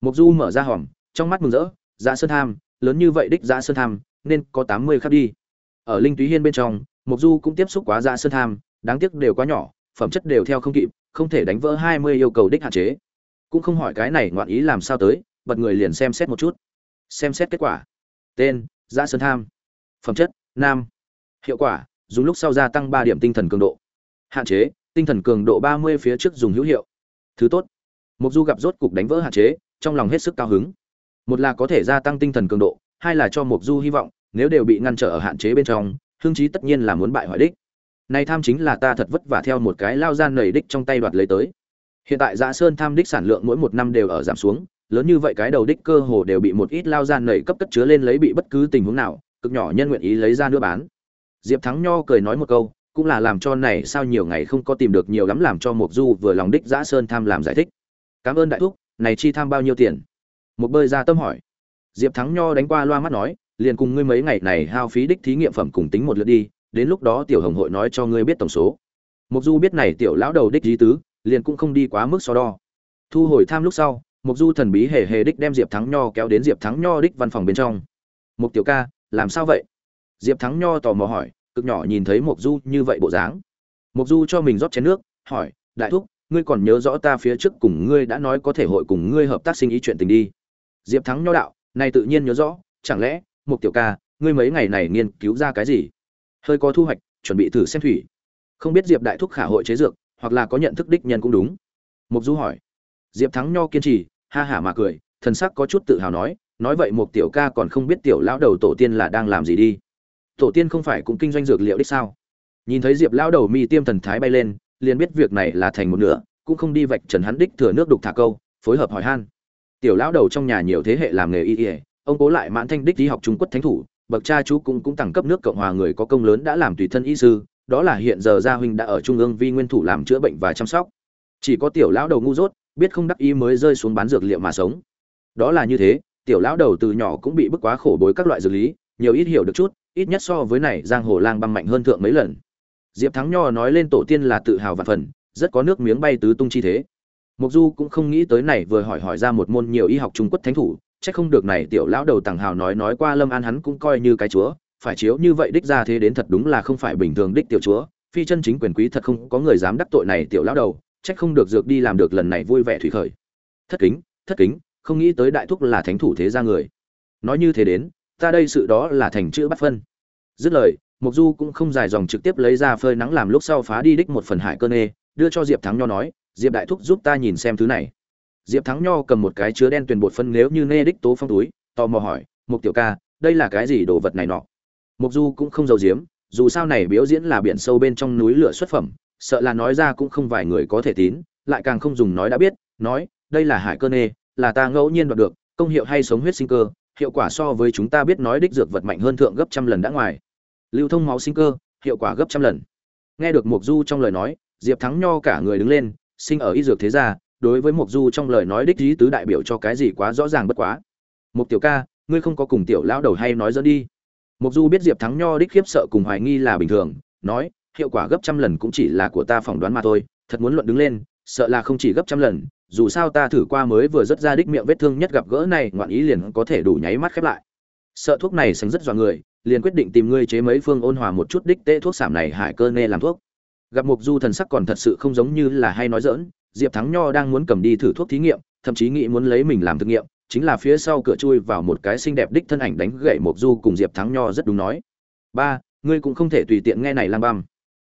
Mục du mở ra hòm, trong mắt mừng rỡ dạ sơn ham lớn như vậy đích giã sơn tham, nên có tám mươi khắc đi. Ở linh túy hiên bên trong mục du cũng tiếp xúc quá giã sơn tham, đáng tiếc đều quá nhỏ, phẩm chất đều theo không kịp, không thể đánh vỡ hai mươi yêu cầu đích hạn chế. Cũng không hỏi cái này ngoạn ý làm sao tới, bật người liền xem xét một chút. Xem xét kết quả. Tên giã sơn tham. Phẩm chất, nam. Hiệu quả, dùng lúc sau gia tăng ba điểm tinh thần cường độ. Hạn chế, tinh thần cường độ ba mươi phía trước dùng hữu hiệu. Thứ tốt. Mục du gặp rốt cục đánh vỡ hạn chế, trong lòng hết sức cao hứng một là có thể gia tăng tinh thần cường độ, hai là cho mục du hy vọng, nếu đều bị ngăn trở ở hạn chế bên trong, hương chí tất nhiên là muốn bại hoại đích. Nay tham chính là ta thật vất vả theo một cái lao gian nảy đích trong tay đoạt lấy tới. Hiện tại dạ sơn tham đích sản lượng mỗi một năm đều ở giảm xuống, lớn như vậy cái đầu đích cơ hồ đều bị một ít lao gian nảy cấp cất chứa lên lấy bị bất cứ tình huống nào, cực nhỏ nhân nguyện ý lấy ra nữa bán. Diệp thắng nho cười nói một câu, cũng là làm cho này sao nhiều ngày không có tìm được nhiều lắm làm cho mục du vừa lòng đích giã sơn tham làm giải thích. Cảm ơn đại thúc, này chi tham bao nhiêu tiền? Một bơi ra tâm hỏi. Diệp thắng nho đánh qua loa mắt nói, liền cùng ngươi mấy ngày này hao phí đích thí nghiệm phẩm cùng tính một lượt đi, đến lúc đó tiểu hồng hội nói cho ngươi biết tổng số. Mục du biết này tiểu lão đầu đích lý tứ, liền cũng không đi quá mức so đo. Thu hồi tham lúc sau mục du thần bí hề hề đích đem diệp thắng nho kéo đến diệp thắng nho đích văn phòng bên trong. Mục tiểu ca, làm sao vậy? Diệp thắng nho tò mò hỏi, cực nhỏ nhìn thấy Mục du như vậy bộ dáng. Mục du cho mình rót chén nước, hỏi, đại thúc, ngươi còn nhớ rõ ta phía trước cùng ngươi đã nói có thể hội cùng ngươi hợp tác sinh ý chuyện tình đi? Diệp thắng nho đạo, này tự nhiên nhớ rõ, chẳng lẽ, mục tiểu ca, ngươi mấy ngày này nghiên cứu ra cái gì? Hơi có thu hoạch, chuẩn bị thử xem thủy. Không biết diệp đại thúc khả hội chế dược, hoặc là có nhận thức đích nhân cũng đúng. Mục du hỏi. Diệp thắng nho kiên trì, ha hả mà cười, thần sắc có chút tự hào nói nói vậy một tiểu ca còn không biết tiểu lão đầu tổ tiên là đang làm gì đi. Tổ tiên không phải cũng kinh doanh dược liệu đích sao? Nhìn thấy diệp lão đầu mi tiêm thần thái bay lên, liền biết việc này là thành một nửa, cũng không đi vạch trần hắn đích thừa nước đục thả câu, phối hợp hỏi han tiểu lão đầu trong nhà nhiều thế hệ làm nghề y y, ông cố lại mãn thanh đích đi học trung quốc thánh thủ, bậc cha chú cũng cũng tặng cấp nước cộng hòa người có công lớn đã làm tùy thân y sư, đó là hiện giờ gia huynh đã ở trung ương vi nguyên thủ làm chữa bệnh và chăm sóc. Chỉ có tiểu lão đầu ngu dốt, biết không đắc ý mới rơi xuống bán dược liệu mà sống. Đó là như thế, tiểu lão đầu từ nhỏ cũng bị bức quá khổ bối các loại dược lý, nhiều ít hiểu được chút, ít nhất so với này, giang hồ lang băng mạnh hơn thượng mấy lần. Diệp thắng nho nói lên tổ tiên là tự hào và phần, rất có nước miếng bay tứ tung chi thế mục du cũng không nghĩ tới này vừa hỏi hỏi ra một môn nhiều y học trung quốc thánh thủ, chắc không được này tiểu lão đầu tàng hào nói nói qua lâm an hắn cũng coi như cái chúa, phải chiếu như vậy đích ra thế đến thật đúng là không phải bình thường đích tiểu chúa, phi chân chính quyền quý thật không có người dám đắc tội này tiểu lão đầu, chắc không được dược đi làm được lần này vui vẻ thủy khởi. Thất kính thất kính, không nghĩ tới đại thúc là thánh thủ thế gia người. Nói như thế đến, ta đây sự đó là thành chữ bắt phân. Dứt lời mục du cũng không dài dòng trực tiếp lấy ra phơi nắng làm lúc sau phá đi đích một phần hải cơ nê, đưa cho diệp thắng nho nói diệp đại thúc giúp ta nhìn xem thứ này. Diệp thắng nho cầm một cái chứa đen tuyền bột phân nếu như nê đích tố phong túi, tò mò hỏi, mục tiểu ca, đây là cái gì đồ vật này nọ? Mục du cũng không giấu giếm, dù sao này biểu diễn là biển sâu bên trong núi lửa xuất phẩm, sợ là nói ra cũng không vài người có thể tín, lại càng không dùng nói đã biết, nói, đây là hải cơ nê, là ta ngẫu nhiên đoạt được, công hiệu hay sống huyết sinh cơ, hiệu quả so với chúng ta biết nói đích dược vật mạnh hơn thượng gấp trăm lần đã ngoài. Lưu thông máu sinh cơ, hiệu quả gấp trăm lần. Nghe được mục du trong lời nói, diệp thắng nho cả người đứng lên sinh ở y dược thế gia, đối với mục du trong lời nói đích lý tứ đại biểu cho cái gì quá rõ ràng bất quá. Mục tiểu ca, ngươi không có cùng tiểu lão đầu hay nói dẫn đi. Mục du biết diệp thắng nho đích khiếp sợ cùng hoài nghi là bình thường, nói, hiệu quả gấp trăm lần cũng chỉ là của ta phỏng đoán mà thôi, thật muốn luận đứng lên, sợ là không chỉ gấp trăm lần, dù sao ta thử qua mới vừa rất ra đích miệng vết thương nhất gặp gỡ này, ngoạn ý liền có thể đủ nháy mắt khép lại. Sợ thuốc này sánh rất dọa người, liền quyết định tìm ngươi chế mấy phương ôn hòa một chút đích tê thuốc giảm này, hải cơ nê làm thuốc gặp mục du thần sắc còn thật sự không giống như là hay nói dỡn diệp thắng nho đang muốn cầm đi thử thuốc thí nghiệm, thậm chí nghĩ muốn lấy mình làm thực nghiệm, chính là phía sau cửa chui vào một cái xinh đẹp đích thân ảnh đánh gậy mục du cùng diệp thắng nho rất đúng nói. Ba, ngươi cũng không thể tùy tiện nghe này lang băm.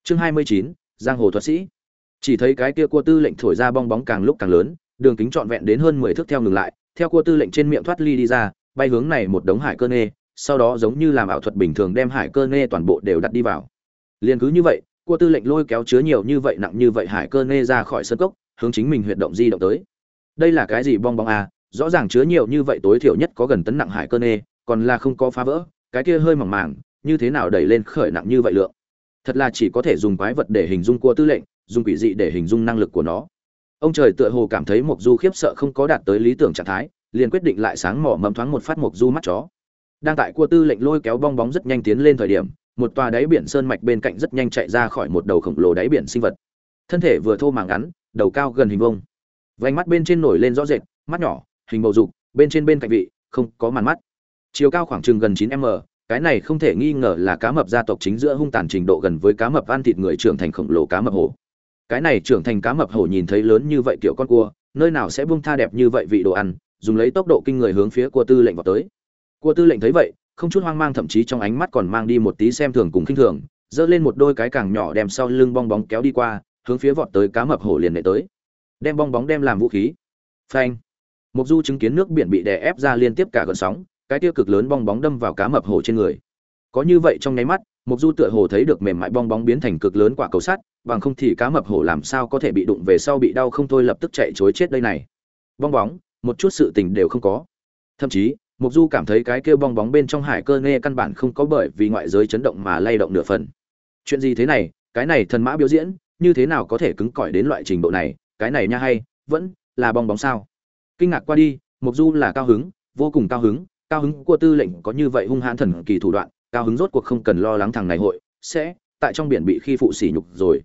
Chương hai mươi chín, giang hồ thuật sĩ. Chỉ thấy cái kia cua tư lệnh thổi ra bong bóng càng lúc càng lớn, đường kính trọn vẹn đến hơn mười thước theo ngừng lại, theo cua tư lệnh trên miệng thoát ly đi ra, bay hướng này một đống hải cơ nê, sau đó giống như làm ảo thuật bình thường đem hải cơ nê toàn bộ đều đặt đi vào. Liền cứ như vậy cua tư lệnh lôi kéo chứa nhiều như vậy nặng như vậy hải cơ nê ra khỏi sân cốc, hướng chính mình huyệt động di động tới. Đây là cái gì bong bóng à? Rõ ràng chứa nhiều như vậy tối thiểu nhất có gần tấn nặng hải cơ nê, còn là không có phá vỡ, cái kia hơi mỏng màng, như thế nào đẩy lên khởi nặng như vậy lượng? Thật là chỉ có thể dùng quái vật để hình dung cua tư lệnh, dùng quỷ dị để hình dung năng lực của nó. Ông trời tựa hồ cảm thấy mộc du khiếp sợ không có đạt tới lý tưởng trạng thái, liền quyết định lại sáng mỏ mầm thoáng một phát mộc du mắt chó. Đang tại cua tư lệnh lôi kéo bong bóng rất nhanh tiến lên thời điểm một tòa đáy biển sơn mạch bên cạnh rất nhanh chạy ra khỏi một đầu khổng lồ đáy biển sinh vật. Thân thể vừa thô màng ngắn, đầu cao gần hình vông vành mắt bên trên nổi lên rõ rệt, mắt nhỏ, hình bầu dục, bên trên bên cạnh vị, không có màn mắt. Chiều cao khoảng chừng gần 9 m, cái này không thể nghi ngờ là cá mập gia tộc chính giữa hung tàn trình độ gần với cá mập ăn thịt người trưởng thành khổng lồ cá mập hổ. Cái này trưởng thành cá mập hổ nhìn thấy lớn như vậy kiểu con cua, nơi nào sẽ buông tha đẹp như vậy vị đồ ăn, dùng lấy tốc độ kinh người hướng phía cua tư lệnh vào tới. Cua tư lệnh thấy vậy không chút hoang mang, thậm chí trong ánh mắt còn mang đi một tí xem thường cùng khinh thường, giơ lên một đôi cái càng nhỏ đem sau lưng bong bóng kéo đi qua, hướng phía vọt tới cá mập hổ liền lại tới. Đem bong bóng đem làm vũ khí. Phanh. Mục du chứng kiến nước biển bị đè ép ra liên tiếp cả gợn sóng, cái tiêu cực lớn bong bóng đâm vào cá mập hổ trên người. Có như vậy trong nháy mắt, mục du tựa hồ thấy được mềm mại bong bóng biến thành cực lớn quả cầu sắt, bằng không thì cá mập hổ làm sao có thể bị đụng về sau bị đau không thôi lập tức chạy chối chết đây này. Bong bóng, một chút sự tình đều không có. Thậm chí mục du cảm thấy cái kêu bong bóng bên trong hải cơ nghe căn bản không có bởi vì ngoại giới chấn động mà lay động nửa phần. Chuyện gì thế này? Cái này thần mã biểu diễn, như thế nào có thể cứng cỏi đến loại trình độ này? Cái này nha hay, vẫn là bong bóng sao? Kinh ngạc qua đi, mục du là cao hứng, vô cùng cao hứng. Cao hứng của tư lệnh có như vậy hung hãn thần kỳ thủ đoạn, cao hứng rốt cuộc không cần lo lắng thằng này hội, sẽ tại trong biển bị khi phụ sỉ nhục rồi.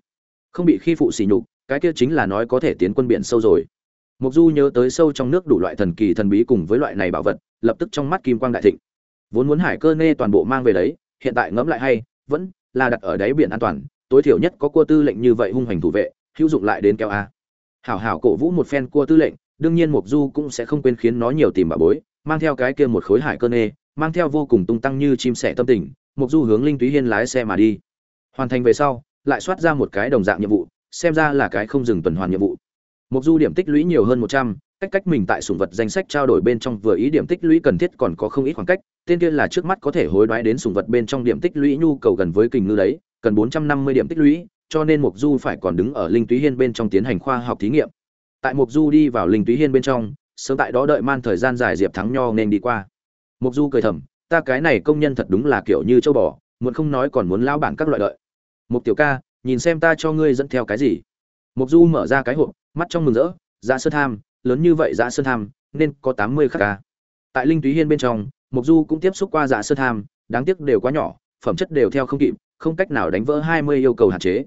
Không bị khi phụ sỉ nhục, cái kia chính là nói có thể tiến quân biển sâu rồi. Mục du nhớ tới sâu trong nước đủ loại thần kỳ thần bí cùng với loại này bảo vật lập tức trong mắt kim quang đại thịnh. Vốn muốn hải cơ nê toàn bộ mang về đấy, hiện tại ngẫm lại hay, vẫn là đặt ở đáy biển an toàn, tối thiểu nhất có cua tư lệnh như vậy hung hành thủ vệ, hữu dụng lại đến kéo a. Hảo hảo cổ vũ một phen cua tư lệnh, đương nhiên mục du cũng sẽ không quên khiến nó nhiều tìm bà bối, mang theo cái kia một khối hải cơ nê, mang theo vô cùng tung tăng như chim sẻ tâm tình mục du hướng linh túy hiên lái xe mà đi. Hoàn thành về sau, lại soát ra một cái đồng dạng nhiệm vụ, xem ra là cái không dừng tuần hoàn nhiệm vụ mục du điểm tích lũy nhiều hơn một trăm, cách cách mình tại sủng vật danh sách trao đổi bên trong vừa ý điểm tích lũy cần thiết còn có không ít khoảng cách, tên kia là trước mắt có thể hối đoái đến sủng vật bên trong điểm tích lũy nhu cầu gần với kình ngư đấy, cần bốn trăm năm mươi điểm tích lũy, cho nên mục du phải còn đứng ở linh túy hiên bên trong tiến hành khoa học thí nghiệm. Tại mục du đi vào linh túy hiên bên trong, sớm tại đó đợi man thời gian dài diệp thắng nho nên đi qua. Mục du cười thầm, ta cái này công nhân thật đúng là kiểu như châu bò, muốn không nói còn muốn lao bản các loại đợi. Mục tiểu ca, nhìn xem ta cho ngươi dẫn theo cái gì. Mục du mở ra cái hộp mắt trong mừng rỡ giá sơn tham, lớn như vậy giá sơn tham, nên có tám mươi khắc ca. Tại linh túy hiên bên trong mục du cũng tiếp xúc qua giá sơn tham, đáng tiếc đều quá nhỏ, phẩm chất đều theo không kịp, không cách nào đánh vỡ hai mươi yêu cầu hạn chế.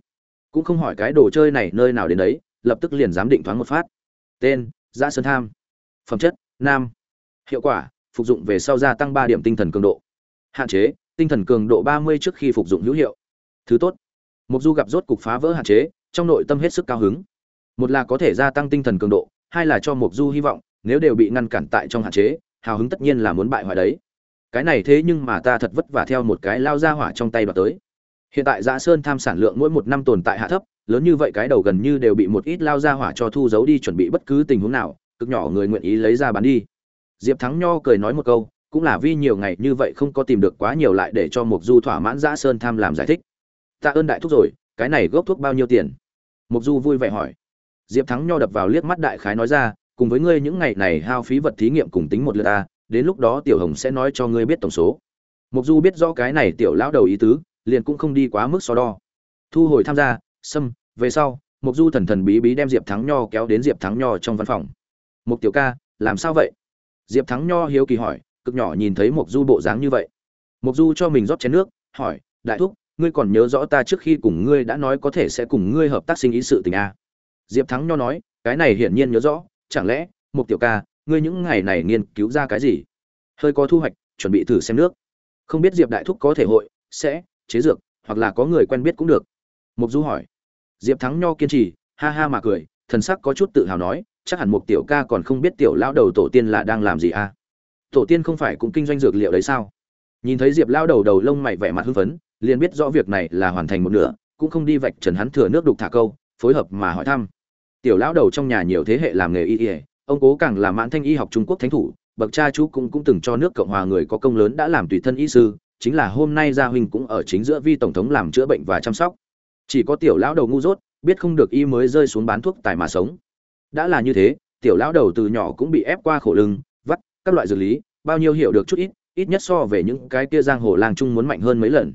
Cũng không hỏi cái đồ chơi này nơi nào đến đấy, lập tức liền giám định thoáng một phát. Tên giá sơn tham. Phẩm chất, nam. Hiệu quả, phục dụng về sau gia tăng ba điểm tinh thần cường độ. Hạn chế, tinh thần cường độ ba mươi trước khi phục dụng hữu hiệu. Thứ tốt mục du gặp rốt cục phá vỡ hạn chế, trong nội tâm hết sức cao hứng một là có thể gia tăng tinh thần cường độ, hai là cho mục du hy vọng, nếu đều bị ngăn cản tại trong hạn chế, hào hứng tất nhiên là muốn bại hoại đấy. Cái này thế nhưng mà ta thật vất vả theo một cái lao ra hỏa trong tay đoạt tới. Hiện tại giã sơn tham sản lượng mỗi một năm tồn tại hạ thấp, lớn như vậy cái đầu gần như đều bị một ít lao ra hỏa cho thu giấu đi chuẩn bị bất cứ tình huống nào, cực nhỏ người nguyện ý lấy ra bán đi. Diệp thắng nho cười nói một câu, cũng là vì nhiều ngày như vậy không có tìm được quá nhiều lại để cho mục du thỏa mãn giã sơn tham làm giải thích. Tạ ơn đại thúc rồi, cái này gốc thuốc bao nhiêu tiền? Mục du vui vẻ hỏi diệp thắng nho đập vào liếc mắt đại khái nói ra, cùng với ngươi những ngày này hao phí vật thí nghiệm cùng tính một lượt ta, đến lúc đó tiểu hồng sẽ nói cho ngươi biết tổng số. Mục du biết rõ cái này tiểu lão đầu ý tứ, liền cũng không đi quá mức so đo. Thu hồi tham gia xâm về sau. Mục du thần thần bí bí đem diệp thắng nho kéo đến diệp thắng nho trong văn phòng. Mục tiểu ca, làm sao vậy? Diệp thắng nho hiếu kỳ hỏi, cực nhỏ nhìn thấy mục du bộ dáng như vậy. Mục du cho mình rót chén nước, hỏi, đại thúc, ngươi còn nhớ rõ ta trước khi cùng ngươi đã nói có thể sẽ cùng ngươi hợp tác sinh ý sự tình à? Diệp thắng nho nói, cái này hiển nhiên nhớ rõ, chẳng lẽ, mục tiểu ca, ngươi những ngày này nghiên cứu ra cái gì? Hơi có thu hoạch, chuẩn bị thử xem nước. Không biết diệp đại thúc có thể hội, sẽ, chế dược, hoặc là có người quen biết cũng được. Mục du hỏi. Diệp thắng nho kiên trì, ha ha mà cười, thần sắc có chút tự hào nói, chắc hẳn mục tiểu ca còn không biết tiểu lão đầu tổ tiên là đang làm gì à? Tổ tiên không phải cũng kinh doanh dược liệu đấy sao? Nhìn thấy diệp lão đầu đầu lông mày vẻ mặt hưng phấn, liền biết rõ việc này là hoàn thành một nửa, cũng không đi vạch trần hắn thừa nước đục thả câu phối hợp mà hỏi thăm. Tiểu lão đầu trong nhà nhiều thế hệ làm nghề y y, ông cố càng là mãn thanh y học trung quốc thánh thủ, bậc cha chú cũng cũng từng cho nước cộng hòa người có công lớn đã làm tùy thân y sư, chính là hôm nay gia huynh cũng ở chính giữa vi tổng thống làm chữa bệnh và chăm sóc. Chỉ có tiểu lão đầu ngu dốt, biết không được y mới rơi xuống bán thuốc tài mà sống. Đã là như thế, tiểu lão đầu từ nhỏ cũng bị ép qua khổ lưng, vắt, các loại dược lý, bao nhiêu hiểu được chút ít ít nhất so về những cái kia giang hồ làng trung muốn mạnh hơn mấy lần.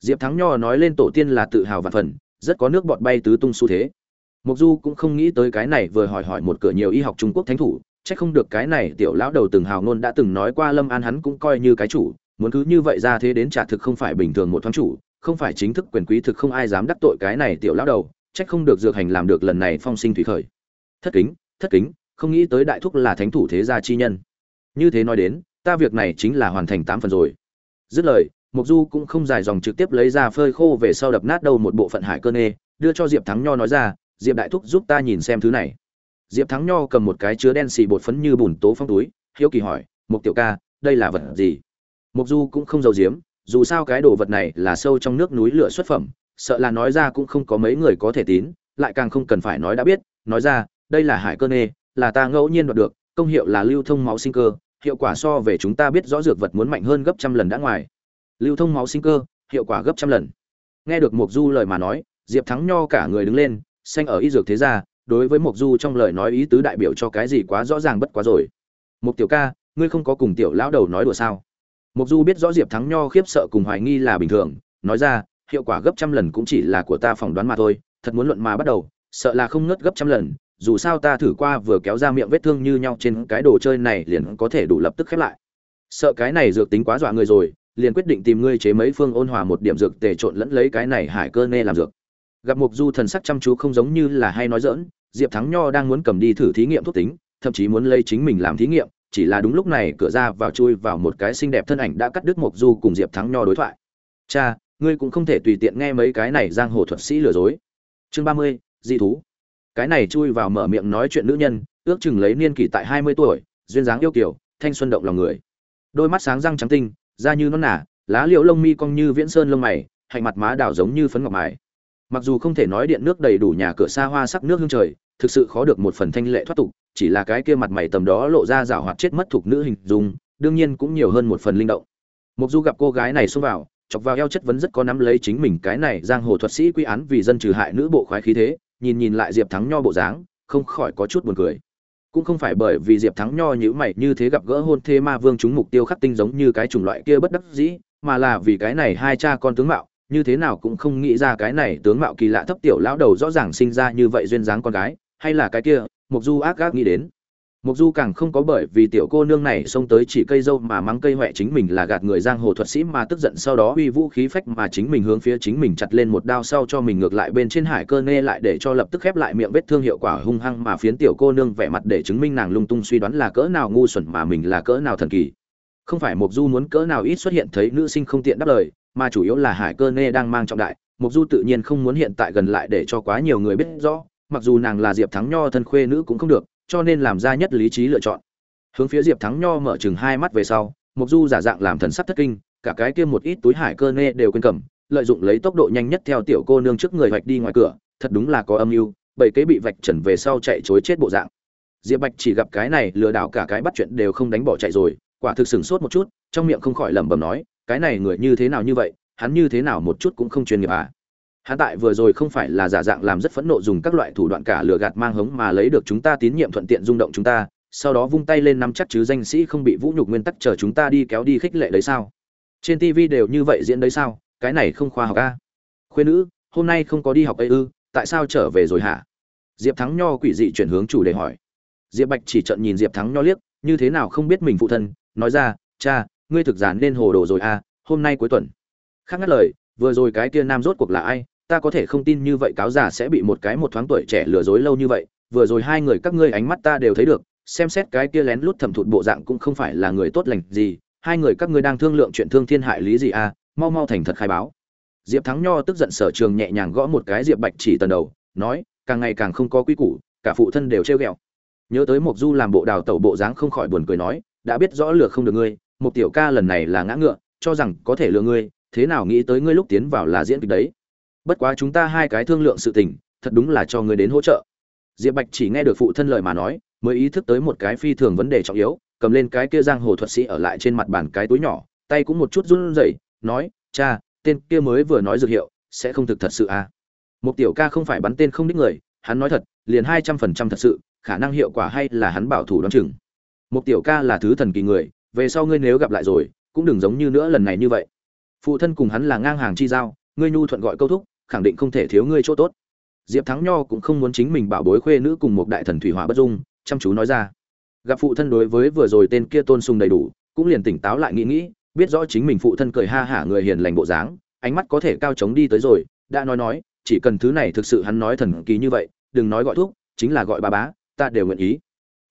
Diệp thắng nho nói lên tổ tiên là tự hào và phần rất có nước bọt bay tứ tung xu thế. Mục du cũng không nghĩ tới cái này vừa hỏi hỏi một cửa nhiều y học trung quốc thánh thủ, chắc không được cái này tiểu lão đầu từng hào ngôn đã từng nói qua lâm an hắn cũng coi như cái chủ, muốn cứ như vậy ra thế đến trả thực không phải bình thường một thoáng chủ, không phải chính thức quyền quý thực không ai dám đắc tội cái này tiểu lão đầu trách không được dược hành làm được lần này phong sinh thủy khởi. Thất kính thất kính, không nghĩ tới đại thúc là thánh thủ thế gia chi nhân. Như thế nói đến, ta việc này chính là hoàn thành tám phần rồi. Dứt lời Mộc du cũng không dài dòng trực tiếp lấy ra phơi khô về sau đập nát đầu một bộ phận hải cơ nê, đưa cho diệp thắng nho nói ra, diệp đại thúc giúp ta nhìn xem thứ này. Diệp thắng nho cầm một cái chứa đen xì bột phấn như bùn tố phong túi, hiếu kỳ hỏi, "Mộc tiểu ca, đây là vật gì? Mộc du cũng không giấu giếm, dù sao cái đồ vật này là sâu trong nước núi lửa xuất phẩm, sợ là nói ra cũng không có mấy người có thể tín, lại càng không cần phải nói đã biết, nói ra, đây là hải cơ nê, là ta ngẫu nhiên đoạt được, công hiệu là lưu thông máu sinh cơ, hiệu quả so về chúng ta biết rõ dược vật muốn mạnh hơn gấp trăm lần đã ngoài lưu thông máu sinh cơ, hiệu quả gấp trăm lần. Nghe được mục du lời mà nói, diệp thắng nho cả người đứng lên, xanh ở y dược thế gia, đối với mục du trong lời nói ý tứ đại biểu cho cái gì quá rõ ràng bất quá rồi. Mục tiểu ca, ngươi không có cùng tiểu lão đầu nói đùa sao? Mục du biết rõ diệp thắng nho khiếp sợ cùng hoài nghi là bình thường, nói ra, hiệu quả gấp trăm lần cũng chỉ là của ta phỏng đoán mà thôi, thật muốn luận mà bắt đầu, sợ là không ngớt gấp trăm lần, dù sao ta thử qua vừa kéo ra miệng vết thương như nhau trên cái đồ chơi này liền có thể đủ lập tức khép lại. Sợ cái này dược tính quá dọa người rồi liền quyết định tìm ngươi chế mấy phương ôn hòa một điểm dược tề trộn lẫn lấy cái này hải cơ nê làm dược. Gặp mục du thần sắc chăm chú không giống như là hay nói dỡn diệp thắng nho đang muốn cầm đi thử thí nghiệm thuốc tính, thậm chí muốn lấy chính mình làm thí nghiệm, chỉ là đúng lúc này cửa ra vào chui vào một cái xinh đẹp thân ảnh đã cắt đứt mục du cùng diệp thắng nho đối thoại. Cha, ngươi cũng không thể tùy tiện nghe mấy cái này giang hồ thuật sĩ lừa dối. Chương ba mươi di thú. Cái này chui vào mở miệng nói chuyện nữ nhân, ước chừng lấy niên kỷ tại hai mươi tuổi, duyên dáng yêu kiểu thanh xuân động lòng người. Đôi mắt sáng răng trắng tinh da như nó nả lá liễu lông mi cong như viễn sơn lông mày, hạnh mặt má đào giống như phấn ngọc mài. Mặc dù không thể nói điện nước đầy đủ nhà cửa xa hoa sắc nước hương trời, thực sự khó được một phần thanh lệ thoát tục, chỉ là cái kia mặt mày tầm đó lộ ra rào hoạt chết mất thuộc nữ hình dung, đương nhiên cũng nhiều hơn một phần linh động. Mục du gặp cô gái này xông vào, chọc vào eo chất vấn rất có nắm lấy chính mình cái này giang hồ thuật sĩ quy án vì dân trừ hại nữ bộ khoái khí thế, nhìn nhìn lại diệp thắng nho bộ dáng, không khỏi có chút buồn cười cũng không phải bởi vì diệp thắng nho nhữ mày như thế gặp gỡ hôn thê ma vương chúng mục tiêu khắc tinh giống như cái chủng loại kia bất đắc dĩ, mà là vì cái này hai cha con tướng mạo, như thế nào cũng không nghĩ ra cái này tướng mạo kỳ lạ thấp tiểu lão đầu rõ ràng sinh ra như vậy duyên dáng con gái, hay là cái kia, mục du ác gác nghĩ đến. Mộc du càng không có bởi vì tiểu cô nương này xông tới chỉ cây dâu mà mắng cây huệ chính mình là gạt người giang hồ thuật sĩ mà tức giận sau đó uy vũ khí phách mà chính mình hướng phía chính mình chặt lên một đao sau cho mình ngược lại bên trên hải cơ nê lại để cho lập tức khép lại miệng vết thương hiệu quả hung hăng mà phiến tiểu cô nương vẻ mặt để chứng minh nàng lung tung suy đoán là cỡ nào ngu xuẩn mà mình là cỡ nào thần kỳ. Không phải Mộc du muốn cỡ nào ít xuất hiện thấy nữ sinh không tiện đáp lời, mà chủ yếu là hải cơ nê đang mang trọng đại. Mộc du tự nhiên không muốn hiện tại gần lại để cho quá nhiều người biết rõ, mặc dù nàng là diệp thắng nho thân khuê nữ cũng không được cho nên làm ra nhất lý trí lựa chọn. Hướng phía diệp thắng nho mở chừng hai mắt về sau mục du giả dạng làm thần sắc thất kinh, cả cái kia một ít túi hải cơ nê đều quên cầm, lợi dụng lấy tốc độ nhanh nhất theo tiểu cô nương trước người vạch đi ngoài cửa, thật đúng là có âm mưu, bảy kế bị vạch trần về sau chạy chối chết bộ dạng. Diệp bạch chỉ gặp cái này lừa đảo cả cái bắt chuyện đều không đánh bỏ chạy rồi, quả thực sửng sốt một chút, trong miệng không khỏi lẩm bẩm nói, cái này người như thế nào như vậy, hắn như thế nào một chút cũng không chuyên nghiệp à hắn tại vừa rồi không phải là giả dạng làm rất phẫn nộ dùng các loại thủ đoạn cả lừa gạt mang hống mà lấy được chúng ta tín nhiệm thuận tiện rung động chúng ta, sau đó vung tay lên nắm chắc chứ danh sĩ không bị vũ nhục nguyên tắc chờ chúng ta đi kéo đi khích lệ đấy sao? Trên tv đều như vậy diễn đấy sao? Cái này không khoa học a à? khuyên nữ, hôm nay không có đi học ấy ư, tại sao trở về rồi hả? Diệp thắng nho quỷ dị chuyển hướng chủ đề hỏi. Diệp bạch chỉ trận nhìn diệp thắng nho liếc, như thế nào không biết mình phụ thân, nói ra, cha, ngươi thực giản nên hồ đồ rồi à hôm nay cuối tuần. Khác ngắt lời, vừa rồi cái kia nam rốt cuộc là ai? Ta có thể không tin như vậy cáo già sẽ bị một cái một thoáng tuổi trẻ lừa dối lâu như vậy, vừa rồi hai người các ngươi ánh mắt ta đều thấy được, xem xét cái kia lén lút thẩm thụt bộ dạng cũng không phải là người tốt lành gì, hai người các ngươi đang thương lượng chuyện thương thiên hại lý gì à mau mau thành thật khai báo. Diệp thắng nho tức giận sở trường nhẹ nhàng gõ một cái diệp bạch chỉ tần đầu, nói, càng ngày càng không có quy củ, cả phụ thân đều trêu ghẹo. Nhớ tới mộc du làm bộ đào tẩu bộ dáng không khỏi buồn cười nói, đã biết rõ lừa không được ngươi một tiểu ca lần này là ngã ngựa, cho rằng có thể lừa ngươi, thế nào nghĩ tới ngươi lúc tiến vào là diễn kịch đấy bất quá chúng ta hai cái thương lượng sự tình, thật đúng là cho người đến hỗ trợ. Diệp bạch chỉ nghe được phụ thân lời mà nói, mới ý thức tới một cái phi thường vấn đề trọng yếu, cầm lên cái kia giang hồ thuật sĩ ở lại trên mặt bàn cái túi nhỏ, tay cũng một chút run rẩy, nói, cha, tên kia mới vừa nói dược hiệu, sẽ không thực thật sự à? Một tiểu ca không phải bắn tên không đích người, hắn nói thật, liền hai trăm phần trăm thật sự, khả năng hiệu quả hay là hắn bảo thủ đoán chừng. Một tiểu ca là thứ thần kỳ người, về sau ngươi nếu gặp lại rồi, cũng đừng giống như nữa lần này như vậy. Phụ thân cùng hắn là ngang hàng chi giao, ngươi nhu thuận gọi câu thúc khẳng định không thể thiếu ngươi chỗ tốt. Diệp thắng nho cũng không muốn chính mình bảo bối khuê nữ cùng một đại thần thủy hỏa bất dung, chăm chú nói ra. Gặp phụ thân đối với vừa rồi tên kia tôn sùng đầy đủ, cũng liền tỉnh táo lại nghĩ nghĩ, biết rõ chính mình phụ thân cười ha hả người hiền lành bộ dáng, ánh mắt có thể cao chống đi tới rồi, đã nói nói, chỉ cần thứ này thực sự hắn nói thần kỳ như vậy, đừng nói gọi thuốc chính là gọi bà bá, ta đều nguyện ý.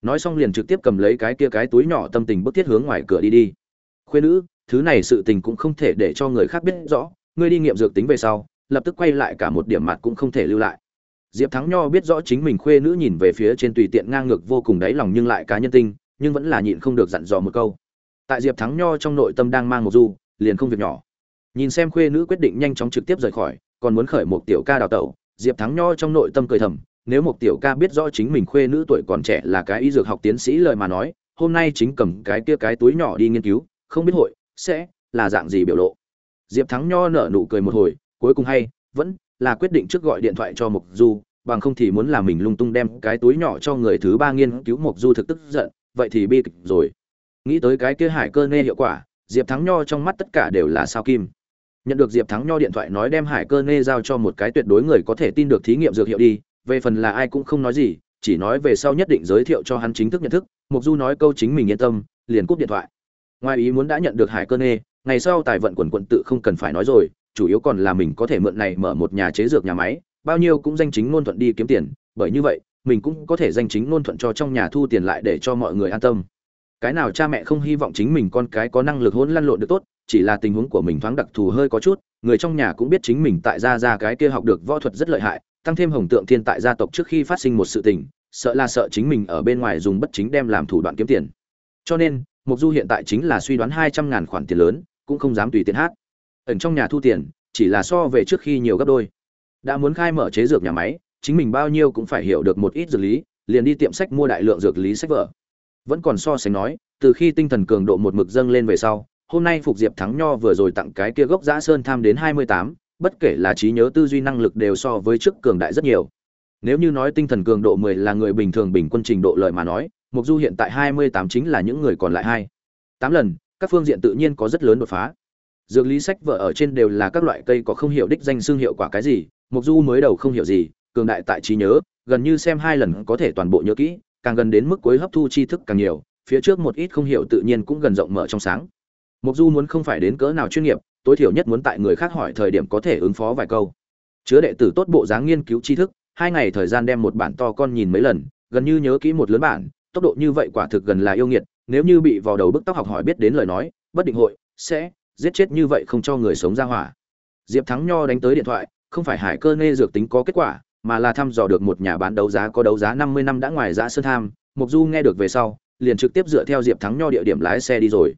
Nói xong liền trực tiếp cầm lấy cái kia cái túi nhỏ tâm tình bức thiết hướng ngoài cửa đi đi. Khuê nữ, thứ này sự tình cũng không thể để cho người khác biết rõ, ngươi đi nghiệm dược tính về sau lập tức quay lại cả một điểm mặt cũng không thể lưu lại. Diệp thắng nho biết rõ chính mình khuê nữ nhìn về phía trên tùy tiện ngang ngược vô cùng đáy lòng nhưng lại cá nhân tinh, nhưng vẫn là nhịn không được dặn dò một câu. Tại diệp thắng nho trong nội tâm đang mang một du, liền không việc nhỏ. Nhìn xem khuê nữ quyết định nhanh chóng trực tiếp rời khỏi, còn muốn khởi một tiểu ca đào tẩu, diệp thắng nho trong nội tâm cười thầm, nếu một tiểu ca biết rõ chính mình khuê nữ tuổi còn trẻ là cái y dược học tiến sĩ lời mà nói, hôm nay chính cầm cái kia cái túi nhỏ đi nghiên cứu, không biết hội, sẽ là dạng gì biểu lộ. Diệp thắng nho nở nụ cười một hồi cuối cùng hay, vẫn là quyết định trước gọi điện thoại cho mục du, bằng không thì muốn làm mình lung tung đem cái túi nhỏ cho người thứ ba nghiên cứu mục du thực tức giận, vậy thì bi kịch rồi. Nghĩ tới cái kia hải cơ nê hiệu quả, diệp thắng nho trong mắt tất cả đều là sao kim. Nhận được diệp thắng nho điện thoại nói đem hải cơ nê giao cho một cái tuyệt đối người có thể tin được thí nghiệm dược hiệu đi, về phần là ai cũng không nói gì, chỉ nói về sau nhất định giới thiệu cho hắn chính thức nhận thức mục du nói câu chính mình yên tâm, liền cúp điện thoại. Ngoài ý muốn đã nhận được hải cơ nê, ngày sau tài vận quần quận tự không cần phải nói rồi chủ yếu còn là mình có thể mượn này mở một nhà chế dược nhà máy, bao nhiêu cũng danh chính ngôn thuận đi kiếm tiền, bởi như vậy, mình cũng có thể danh chính ngôn thuận cho trong nhà thu tiền lại để cho mọi người an tâm. Cái nào cha mẹ không hy vọng chính mình con cái có năng lực hỗn lăn lộn được tốt, chỉ là tình huống của mình thoáng đặc thù hơi có chút, người trong nhà cũng biết chính mình tại gia gia cái kia học được võ thuật rất lợi hại, tăng thêm hồng tượng thiên tại gia tộc trước khi phát sinh một sự tình, sợ là sợ chính mình ở bên ngoài dùng bất chính đem làm thủ đoạn kiếm tiền. Cho nên mục du hiện tại chính là suy đoán hai trăm ngàn khoản tiền lớn, cũng không dám tùy tiện hát ẩn trong nhà thu tiền, chỉ là so về trước khi nhiều gấp đôi. Đã muốn khai mở chế dược nhà máy, chính mình bao nhiêu cũng phải hiểu được một ít dược lý, liền đi tiệm sách mua đại lượng dược lý sách vở. Vẫn còn so sánh nói, từ khi tinh thần cường độ một mực dâng lên về sau, hôm nay phục diệp thắng nho vừa rồi tặng cái kia gốc giã sơn tham đến hai mươi tám, bất kể là trí nhớ tư duy năng lực đều so với trước cường đại rất nhiều. Nếu như nói tinh thần cường độ 10 là người bình thường bình quân trình độ lời mà nói mục du hiện tại 28 chính là những người còn lại hai. Tám lần, các phương diện tự nhiên có rất lớn đột phá dược lý sách vở ở trên đều là các loại cây có không hiểu đích danh xương hiệu quả cái gì mục du mới đầu không hiểu gì, cường đại tại trí nhớ, gần như xem hai lần có thể toàn bộ nhớ kỹ, càng gần đến mức cuối hấp thu tri thức càng nhiều, phía trước một ít không hiểu tự nhiên cũng gần rộng mở trong sáng. Mục du muốn không phải đến cỡ nào chuyên nghiệp, tối thiểu nhất muốn tại người khác hỏi thời điểm có thể ứng phó vài câu. Chứa đệ tử tốt bộ dáng nghiên cứu tri thức, hai ngày thời gian đem một bản to con nhìn mấy lần, gần như nhớ kỹ một lớn bản, tốc độ như vậy quả thực gần là yêu nghiệt, nếu như bị vào đầu bức tóc học hỏi biết đến lời nói, bất định hội, sẽ giết chết như vậy không cho người sống ra hỏa. Diệp thắng nho đánh tới điện thoại, không phải hải cơ nê dược tính có kết quả, mà là thăm dò được một nhà bán đấu giá có đấu giá năm mươi năm đã ngoài giá sơn tham. Mục du nghe được về sau, liền trực tiếp dựa theo diệp thắng nho địa điểm lái xe đi rồi.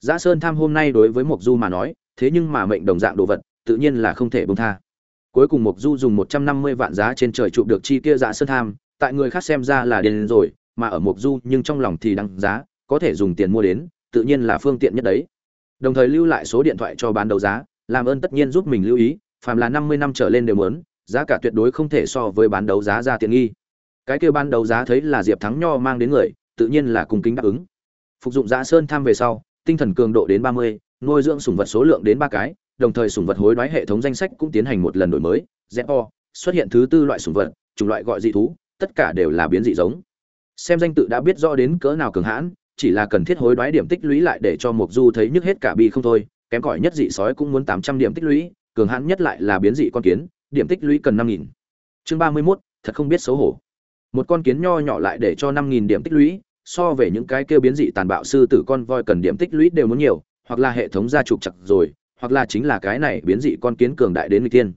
Giá sơn tham hôm nay đối với mục du mà nói, thế nhưng mà mệnh đồng dạng đồ vật, tự nhiên là không thể bông tha. Cuối cùng mục du dùng một trăm năm mươi vạn giá trên trời chụp được chi kia giá sơn tham, tại người khác xem ra là điên rồi, mà ở mục du nhưng trong lòng thì đăng giá, có thể dùng tiền mua đến, tự nhiên là phương tiện nhất đấy đồng thời lưu lại số điện thoại cho bán đấu giá làm ơn tất nhiên giúp mình lưu ý phàm là năm mươi năm trở lên đều muốn giá cả tuyệt đối không thể so với bán đấu giá ra tiện nghi. Cái kêu bán đấu giá thấy là diệp thắng nho mang đến người tự nhiên là cung kính đáp ứng. Phục dụng giã sơn tham về sau tinh thần cường độ đến ba mươi nuôi dưỡng sủng vật số lượng đến ba cái đồng thời sủng vật hối đoái hệ thống danh sách cũng tiến hành một lần đổi mới ZO, xuất hiện thứ tư loại sủng vật chủng loại gọi dị thú tất cả đều là biến dị giống. Xem danh tự đã biết rõ đến cỡ nào cường hãn chỉ là cần thiết hối đoái điểm tích lũy lại để cho Mộc Du thấy nhức hết cả bi không thôi, kém cỏi nhất dị sói cũng muốn 800 điểm tích lũy, cường hãn nhất lại là biến dị con kiến, điểm tích lũy cần 5000. Chương 31, thật không biết xấu hổ. Một con kiến nho nhỏ lại để cho 5000 điểm tích lũy, so về những cái kia biến dị tàn bạo sư tử con voi cần điểm tích lũy đều muốn nhiều, hoặc là hệ thống gia trục chặt rồi, hoặc là chính là cái này biến dị con kiến cường đại đến người tiên.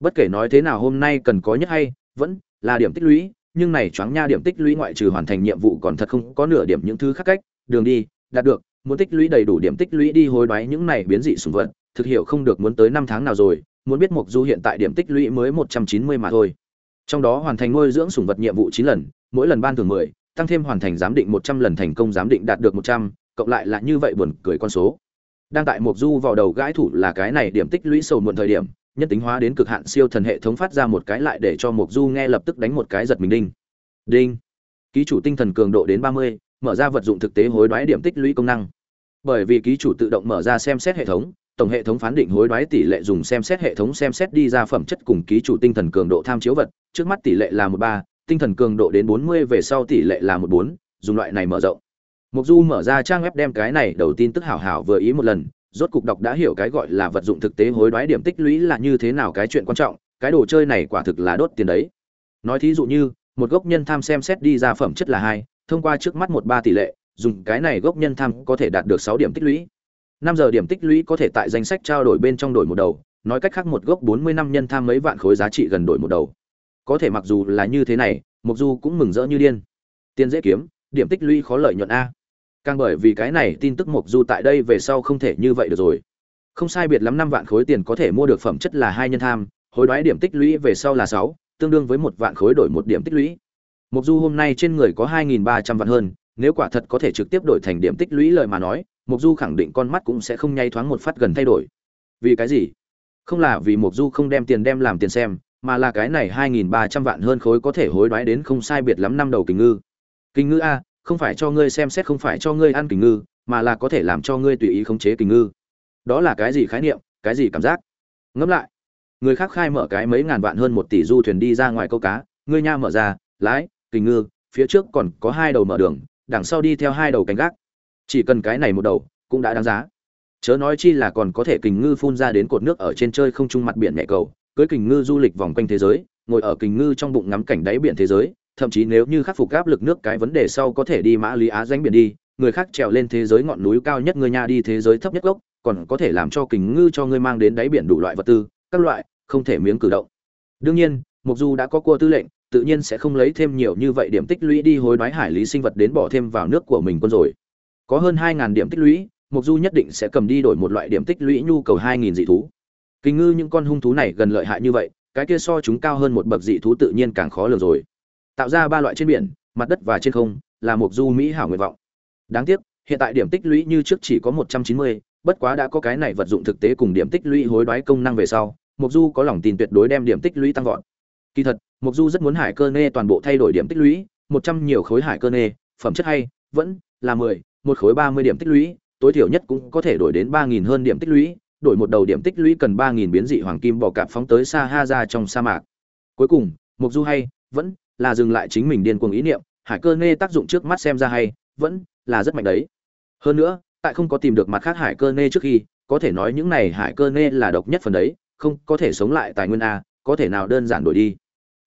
Bất kể nói thế nào hôm nay cần có nhất hay, vẫn là điểm tích lũy, nhưng này choáng nha điểm tích lũy ngoại trừ hoàn thành nhiệm vụ còn thật không có nửa điểm những thứ khác cách, đường đi, đạt được, muốn tích lũy đầy đủ điểm tích lũy đi hối đoái những này biến dị sủng vật, thực hiểu không được muốn tới năm tháng nào rồi, muốn biết Mộc Du hiện tại điểm tích lũy mới một trăm chín mươi mà thôi. Trong đó hoàn thành nuôi dưỡng sủng vật nhiệm vụ chín lần, mỗi lần ban thưởng mười, tăng thêm hoàn thành giám định một trăm lần thành công giám định đạt được một trăm, cộng lại là như vậy buồn cười con số. Đang tại Mộc Du vào đầu gãi thủ là cái này điểm tích lũy sầu muộn thời điểm, nhân tính hóa đến cực hạn siêu thần hệ thống phát ra một cái lại để cho Mộc Du nghe lập tức đánh một cái giật mình đinh. Đinh. Ký chủ tinh thần cường độ đến 30, mở ra vật dụng thực tế hối đoái điểm tích lũy công năng. Bởi vì ký chủ tự động mở ra xem xét hệ thống, tổng hệ thống phán định hối đoái tỷ lệ dùng xem xét hệ thống xem xét đi ra phẩm chất cùng ký chủ tinh thần cường độ tham chiếu vật, trước mắt tỷ lệ là 13, tinh thần cường độ đến 40 về sau tỷ lệ là 14, dùng loại này mở rộng. Mục Du mở ra trang web đem cái này đầu tiên tức hảo hảo vừa ý một lần, rốt cục đọc đã hiểu cái gọi là vật dụng thực tế hối đoái điểm tích lũy là như thế nào cái chuyện quan trọng, cái đồ chơi này quả thực là đốt tiền đấy. Nói thí dụ như, một gốc nhân tham xem xét đi ra phẩm chất là hai, thông qua trước mắt một ba tỷ lệ, dùng cái này gốc nhân tham có thể đạt được 6 điểm tích lũy. 5 giờ điểm tích lũy có thể tại danh sách trao đổi bên trong đổi một đầu, nói cách khác một gốc 40 năm nhân tham mấy vạn khối giá trị gần đổi một đầu. Có thể mặc dù là như thế này, Mục Du cũng mừng rỡ như điên. Tiền dễ kiếm, điểm tích lũy khó lợi nhuận a. Càng bởi vì cái này tin tức Mục Du tại đây về sau không thể như vậy được rồi. Không sai biệt lắm năm vạn khối tiền có thể mua được phẩm chất là hai nhân tham, hối đoái điểm tích lũy về sau là sáu, tương đương với một vạn khối đổi một điểm tích lũy. Mục Du hôm nay trên người có 2300 vạn hơn, nếu quả thật có thể trực tiếp đổi thành điểm tích lũy lời mà nói, Mục Du khẳng định con mắt cũng sẽ không nhay thoáng một phát gần thay đổi. Vì cái gì? Không là vì Mục Du không đem tiền đem làm tiền xem, mà là cái này 2300 vạn hơn khối có thể hối đoái đến không sai biệt lắm năm đầu kình ngư. Kình ngư a, không phải cho ngươi xem xét không phải cho ngươi ăn kình ngư, mà là có thể làm cho ngươi tùy ý khống chế kình ngư. Đó là cái gì khái niệm, cái gì cảm giác? Ngẫm lại. Người khác khai mở cái mấy ngàn vạn hơn một tỷ du thuyền đi ra ngoài câu cá, ngươi nha mở ra, lái, kình ngư, phía trước còn có hai đầu mở đường, đằng sau đi theo hai đầu cánh gác. Chỉ cần cái này một đầu, cũng đã đáng giá. Chớ nói chi là còn có thể kình ngư phun ra đến cột nước ở trên chơi không trung mặt biển nhẹ cầu, cưới kình ngư du lịch vòng quanh thế giới, ngồi ở kình ngư trong bụng ngắm cảnh đáy biển thế giới, thậm chí nếu như khắc phục áp lực nước cái vấn đề sau có thể đi mã lý á danh biển đi, người khác trèo lên thế giới ngọn núi cao nhất người nhà đi thế giới thấp nhất gốc, còn có thể làm cho kính ngư cho ngươi mang đến đáy biển đủ loại vật tư, các loại, không thể miếng cử động. Đương nhiên, Mục Du đã có cua tư lệnh, tự nhiên sẽ không lấy thêm nhiều như vậy điểm tích lũy đi hối đoái hải lý sinh vật đến bỏ thêm vào nước của mình quân rồi. Có hơn 2000 điểm tích lũy, Mục Du nhất định sẽ cầm đi đổi một loại điểm tích lũy nhu cầu 2000 dị thú. Kính ngư những con hung thú này gần lợi hại như vậy, cái kia so chúng cao hơn một bậc dị thú tự nhiên càng khó lường rồi. Tạo ra ba loại trên biển, mặt đất và trên không, là Mục Du mỹ hảo nguyện vọng. Đáng tiếc, hiện tại điểm tích lũy như trước chỉ có 190, bất quá đã có cái này vật dụng thực tế cùng điểm tích lũy hối đoái công năng về sau, Mục Du có lòng tin tuyệt đối đem điểm tích lũy tăng vọt. kỳ thật mục du rất muốn hải cơ nê toàn bộ thay đổi điểm tích lũy một trăm nhiều khối hải cơ nê phẩm chất hay vẫn là mười một khối ba mươi điểm tích lũy tối thiểu nhất cũng có thể đổi đến ba nghìn hơn điểm tích lũy đổi một đầu điểm tích lũy cần ba nghìn biến dị hoàng kim bò cạp phóng tới xa ha ra trong sa mạc cuối cùng mục du hay vẫn là dừng lại chính mình điên cuồng ý niệm, hải cơ nê tác dụng trước mắt xem ra hay, vẫn là rất mạnh đấy. Hơn nữa, tại không có tìm được mặt khác hải cơ nê trước khi, có thể nói những này hải cơ nê là độc nhất phần đấy, không có thể sống lại tài nguyên a, có thể nào đơn giản đổi đi.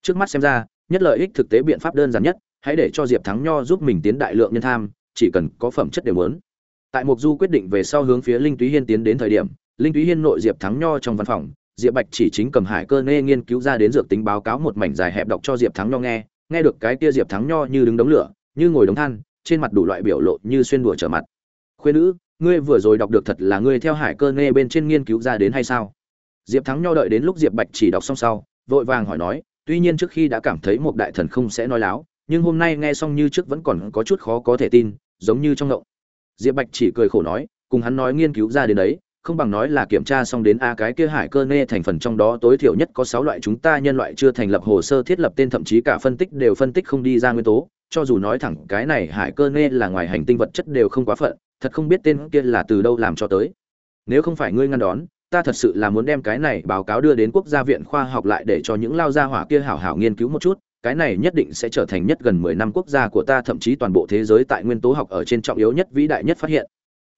Trước mắt xem ra, nhất lợi ích thực tế biện pháp đơn giản nhất, hãy để cho diệp thắng nho giúp mình tiến đại lượng nhân tham, chỉ cần có phẩm chất đều muốn. Tại mục du quyết định về sau hướng phía linh túy hiên tiến đến thời điểm, linh túy hiên nội diệp thắng nho trong văn phòng diệp bạch chỉ chính cầm hải cơ nê nghiên cứu ra đến dược tính báo cáo một mảnh dài hẹp đọc cho diệp thắng nho nghe nghe được cái kia diệp thắng nho như đứng đống lửa, như ngồi đống than, trên mặt đủ loại biểu lộ như xuyên đùa trở mặt. Khuyên nữ, ngươi vừa rồi đọc được thật là ngươi theo hải cơ nê bên trên nghiên cứu ra đến hay sao? Diệp thắng nho đợi đến lúc diệp bạch chỉ đọc xong sau, vội vàng hỏi nói, tuy nhiên trước khi đã cảm thấy một đại thần không sẽ nói láo, nhưng hôm nay nghe xong như trước vẫn còn có chút khó có thể tin, giống như trong ngộng. Diệp bạch chỉ cười khổ nói, cùng hắn nói nghiên cứu ra đến đấy không bằng nói là kiểm tra xong đến a cái kia hải cơ nê thành phần trong đó tối thiểu nhất có sáu loại chúng ta nhân loại chưa thành lập hồ sơ thiết lập tên thậm chí cả phân tích đều phân tích không đi ra nguyên tố. Cho dù nói thẳng, cái này hải cơ nê là ngoài hành tinh vật chất đều không quá phận, thật không biết tên kia là từ đâu làm cho tới. Nếu không phải ngươi ngăn đón, ta thật sự là muốn đem cái này báo cáo đưa đến quốc gia viện khoa học lại để cho những lao gia hỏa kia hảo hảo nghiên cứu một chút, cái này nhất định sẽ trở thành nhất gần mười năm quốc gia của ta, thậm chí toàn bộ thế giới tại nguyên tố học ở trên trọng yếu nhất vĩ đại nhất phát hiện.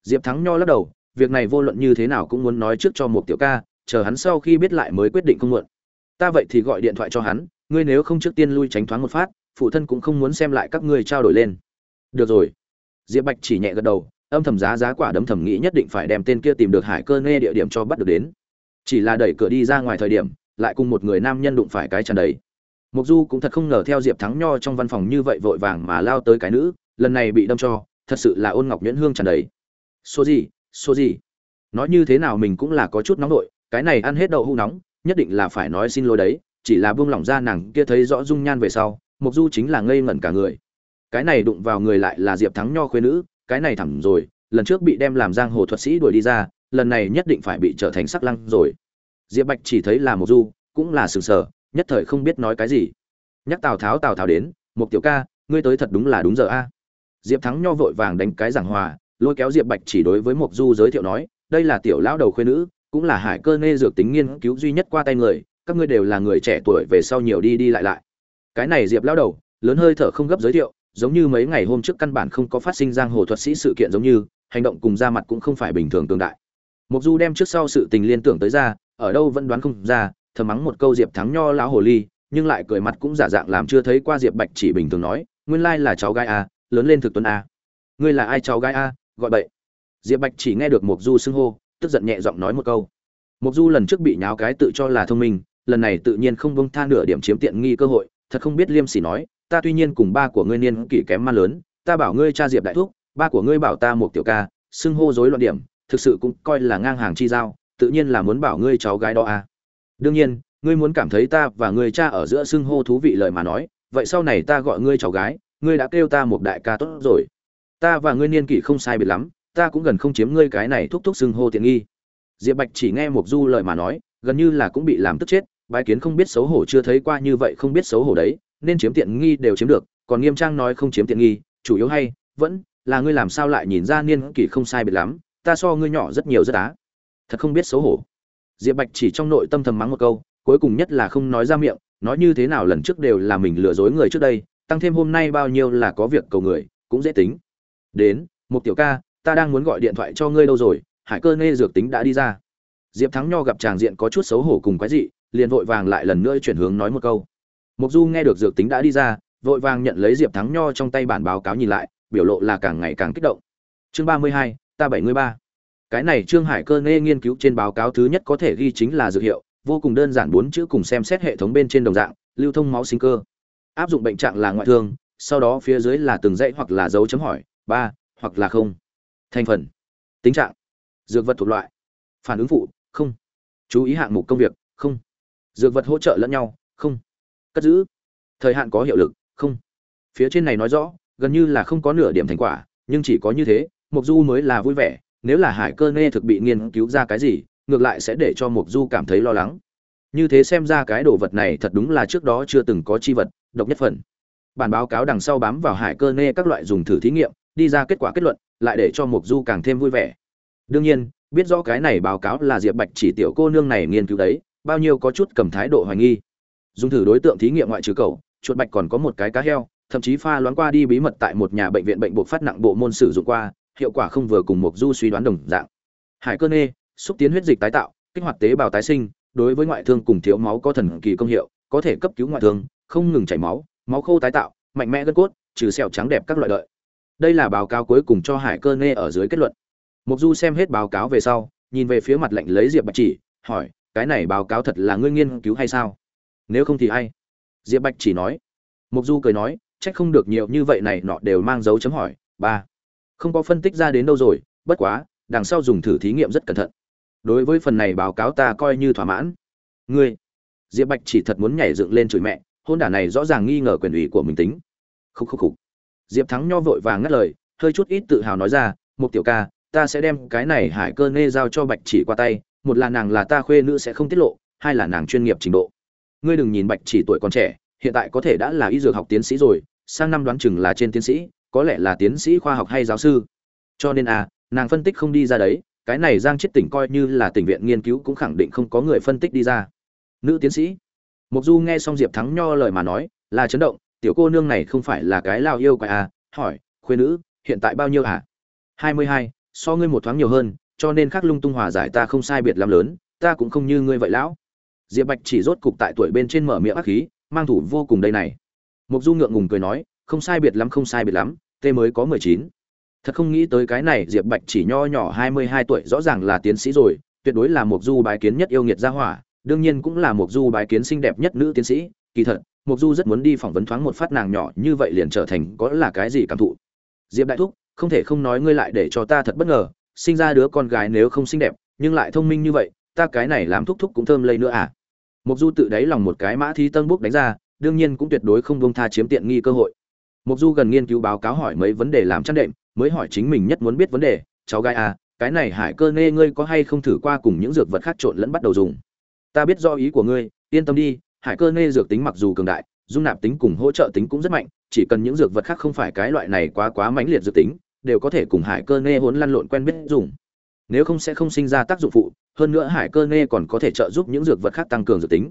Diệp thắng nho lắc đầu việc này vô luận như thế nào cũng muốn nói trước cho một tiểu ca, chờ hắn sau khi biết lại mới quyết định không muộn. Ta vậy thì gọi điện thoại cho hắn, ngươi nếu không trước tiên lui tránh thoáng một phát, phụ thân cũng không muốn xem lại các ngươi trao đổi lên. Được rồi. Diệp bạch chỉ nhẹ gật đầu, âm thầm giá giá quả đấm thầm nghĩ nhất định phải đem tên kia tìm được hải cơ nê địa điểm cho bắt được đến. Chỉ là đẩy cửa đi ra ngoài thời điểm, lại cùng một người nam nhân đụng phải cái tràn đầy. Mục du cũng thật không ngờ theo diệp thắng nho trong văn phòng như vậy vội vàng mà lao tới cái nữ, lần này bị đâm cho, thật sự là ôn ngọc nhuyễn hương tràn đầy. Số gì? Số gì? Nói như thế nào mình cũng là có chút nóng nổi cái này ăn hết đậu hũ nóng, nhất định là phải nói xin lỗi đấy, chỉ là buông lỏng ra nàng kia thấy rõ dung nhan về sau mục du chính là ngây ngẩn cả người. Cái này đụng vào người lại là diệp thắng nho khuê nữ, cái này thẳng rồi, lần trước bị đem làm giang hồ thuật sĩ đuổi đi ra, lần này nhất định phải bị trở thành sắc lăng rồi. Diệp bạch chỉ thấy là mục du, cũng là sừng sờ, nhất thời không biết nói cái gì. Nhắc tào tháo tào tháo đến một tiểu ca, ngươi tới thật đúng là đúng giờ a. Diệp thắng nho vội vàng đánh cái giảng hòa lôi kéo diệp bạch chỉ đối với mộc du giới thiệu nói, đây là tiểu lão đầu khuê nữ, cũng là hải cơ nê dược tính nghiên cứu duy nhất qua tay người, các ngươi đều là người trẻ tuổi về sau nhiều đi đi lại lại. Cái này diệp lão đầu, lớn hơi thở không gấp giới thiệu, giống như mấy ngày hôm trước căn bản không có phát sinh giang hồ thuật sĩ sự kiện giống như, hành động cùng ra mặt cũng không phải bình thường tương đại. Mộc du đem trước sau sự tình liên tưởng tới ra, ở đâu vẫn đoán không ra, thầm mắng một câu diệp thắng nho lão hồ ly, nhưng lại cười mặt cũng giả dạng làm chưa thấy qua diệp bạch chỉ bình thường nói, nguyên lai là cháu gái a, lớn lên thực tuấn a. Ngươi là ai cháu gái a? Gọi bậy. Diệp bạch chỉ nghe được mục du xưng hô, tức giận nhẹ giọng nói một câu. Mục du lần trước bị nháo cái tự cho là thông minh, lần này tự nhiên không bông tha nửa điểm chiếm tiện nghi cơ hội, thật không biết liêm sỉ nói, ta tuy nhiên cùng ba của ngươi niên kỷ kém ma lớn, ta bảo ngươi cha diệp đại thúc, ba của ngươi bảo ta một tiểu ca, xưng hô dối loạn điểm, thực sự cũng coi là ngang hàng chi giao, tự nhiên là muốn bảo ngươi cháu gái đó a đương nhiên, ngươi muốn cảm thấy ta và ngươi cha ở giữa xưng hô thú vị lời mà nói, vậy sau này ta gọi ngươi cháu gái, ngươi đã kêu ta một đại ca tốt rồi ta và ngươi niên kỷ không sai biệt lắm, ta cũng gần không chiếm ngươi cái này thúc thúc xưng hô tiện nghi. Diệp bạch chỉ nghe mục du lời mà nói, gần như là cũng bị làm tức chết, bái kiến không biết xấu hổ chưa thấy qua như vậy không biết xấu hổ đấy, nên chiếm tiện nghi đều chiếm được, còn nghiêm trang nói không chiếm tiện nghi, chủ yếu hay, vẫn là ngươi làm sao lại nhìn ra niên kỷ không sai biệt lắm, ta so ngươi nhỏ rất nhiều rất á. Thật không biết xấu hổ. Diệp bạch chỉ trong nội tâm thầm mắng một câu, cuối cùng nhất là không nói ra miệng, nói như thế nào lần trước đều là mình lừa dối người trước đây, tăng thêm hôm nay bao nhiêu là có việc cầu người, cũng dễ tính đến một tiểu ca, ta đang muốn gọi điện thoại cho ngươi đâu rồi, hải cơ nê dược tính đã đi ra. Diệp thắng nho gặp tràng diện có chút xấu hổ cùng quái dị, liền vội vàng lại lần nữa chuyển hướng nói một câu. Mục du nghe được dược tính đã đi ra, vội vàng nhận lấy diệp thắng nho trong tay bản báo cáo nhìn lại, biểu lộ là càng ngày càng kích động. Chương ba mươi hai, ta bảy mươi ba. Cái này trương hải cơ nê nghiên cứu trên báo cáo thứ nhất có thể ghi chính là dược hiệu, vô cùng đơn giản bốn chữ cùng xem xét hệ thống bên trên đồng dạng, lưu thông máu sinh cơ. Áp dụng bệnh trạng là ngoại thương, sau đó phía dưới là từng dãy hoặc là dấu chấm hỏi ba, hoặc là không. Thành phần. Tính trạng. Dược vật thuộc loại. Phản ứng phụ, không. Chú ý hạng mục công việc, không. Dược vật hỗ trợ lẫn nhau, không. Cất giữ. Thời hạn có hiệu lực, không. Phía trên này nói rõ, gần như là không có nửa điểm thành quả, nhưng chỉ có như thế mục du mới là vui vẻ, nếu là hải cơ nê thực bị nghiên cứu ra cái gì, ngược lại sẽ để cho mục du cảm thấy lo lắng. Như thế xem ra cái đồ vật này thật đúng là trước đó chưa từng có chi vật, độc nhất phần. Bản báo cáo đằng sau bám vào hải cơ nê các loại dùng thử thí nghiệm đi ra kết quả kết luận, lại để cho mục du càng thêm vui vẻ. Đương nhiên, biết rõ cái này báo cáo là diệp bạch chỉ tiểu cô nương này nghiên cứu đấy, bao nhiêu có chút cầm thái độ hoài nghi. Dùng thử đối tượng thí nghiệm ngoại trừ cầu chuột bạch còn có một cái cá heo, thậm chí pha loãng qua đi bí mật tại một nhà bệnh viện bệnh buộc phát nặng bộ môn sử dụng qua, hiệu quả không vừa cùng mục du suy đoán đồng dạng. Hải cơ nê, xúc tiến huyết dịch tái tạo, kích hoạt tế bào tái sinh, đối với ngoại thương cùng thiếu máu có thần kỳ công hiệu, có thể cấp cứu ngoại thương, không ngừng chảy máu máu khô tái tạo, mạnh mẽ gân cốt, trừ sẹo trắng đẹp các loại lợi đây là báo cáo cuối cùng cho hải cơ nê ở dưới kết luận. Mục du xem hết báo cáo về sau, nhìn về phía mặt lạnh lấy diệp bạch chỉ, hỏi, cái này báo cáo thật là ngươi nghiên cứu hay sao? Nếu không thì ai? Diệp bạch chỉ nói. Mục du cười nói trách không được nhiều như vậy này, nọ đều mang dấu chấm hỏi. Ba, không có phân tích ra đến đâu rồi, bất quá, đằng sau dùng thử thí nghiệm rất cẩn thận. Đối với phần này báo cáo ta coi như thỏa mãn. Ngươi? Diệp bạch chỉ thật muốn nhảy dựng lên chửi mẹ, hôn đả này rõ ràng nghi ngờ quyền ủy của mình tính. Khúc khúc khúc diệp thắng nho vội vàng ngắt lời, hơi chút ít tự hào nói ra một tiểu ca, ta sẽ đem cái này hải cơ nê giao cho bạch chỉ qua tay, một là nàng là ta khuê nữ sẽ không tiết lộ, hai là nàng chuyên nghiệp trình độ. Ngươi đừng nhìn bạch chỉ tuổi còn trẻ, hiện tại có thể đã là y dược học tiến sĩ rồi, sang năm đoán chừng là trên tiến sĩ, có lẽ là tiến sĩ khoa học hay giáo sư. Cho nên à nàng phân tích không đi ra đấy, cái này giang chết tỉnh coi như là tỉnh viện nghiên cứu cũng khẳng định không có người phân tích đi ra. Nữ tiến sĩ. Mục du nghe xong diệp thắng nho lời mà nói, là chấn động tiểu cô nương này không phải là cái lao yêu quái à? Hỏi, khuê nữ, hiện tại bao nhiêu à hai mươi hai, so ngươi một thoáng nhiều hơn, cho nên khắc lung tung hòa giải ta không sai biệt lắm lớn, ta cũng không như ngươi vậy lão. Diệp bạch chỉ rốt cục tại tuổi bên trên mở miệng ác khí, mang thủ vô cùng đây này. Mục du ngượng ngùng cười nói, không sai biệt lắm, không sai biệt lắm tê mới có mười chín. Thật không nghĩ tới cái này, diệp bạch chỉ nho nhỏ hai mươi hai tuổi, rõ ràng là tiến sĩ rồi, tuyệt đối là mục du bái kiến nhất yêu nghiệt gia hỏa, đương nhiên cũng là mục du bái kiến xinh đẹp nhất nữ tiến sĩ, kỳ thật mục du rất muốn đi phỏng vấn thoáng một phát nàng nhỏ như vậy liền trở thành có là cái gì cảm thụ. Diệp đại thúc, không thể không nói ngươi lại để cho ta thật bất ngờ, sinh ra đứa con gái nếu không xinh đẹp, nhưng lại thông minh như vậy, ta cái này làm thúc thúc cũng thơm lây nữa à? Mục du tự đáy lòng một cái mã thi tân bút đánh ra, đương nhiên cũng tuyệt đối không bông tha chiếm tiện nghi cơ hội. Mục du gần nghiên cứu báo cáo hỏi mấy vấn đề làm chăn đệm, mới hỏi chính mình nhất muốn biết vấn đề, cháu gái à cái này hải cơ nê ngươi có hay không thử qua cùng những dược vật khác trộn lẫn bắt đầu dùng? Ta biết do ý của ngươi, yên tâm đi hải cơ nê dược tính mặc dù cường đại, dung nạp tính cùng hỗ trợ tính cũng rất mạnh, chỉ cần những dược vật khác không phải cái loại này quá quá mãnh liệt dược tính, đều có thể cùng hải cơ nê hỗn lăn lộn quen biết dùng. Nếu không sẽ không sinh ra tác dụng phụ, hơn nữa hải cơ nê còn có thể trợ giúp những dược vật khác tăng cường dược tính.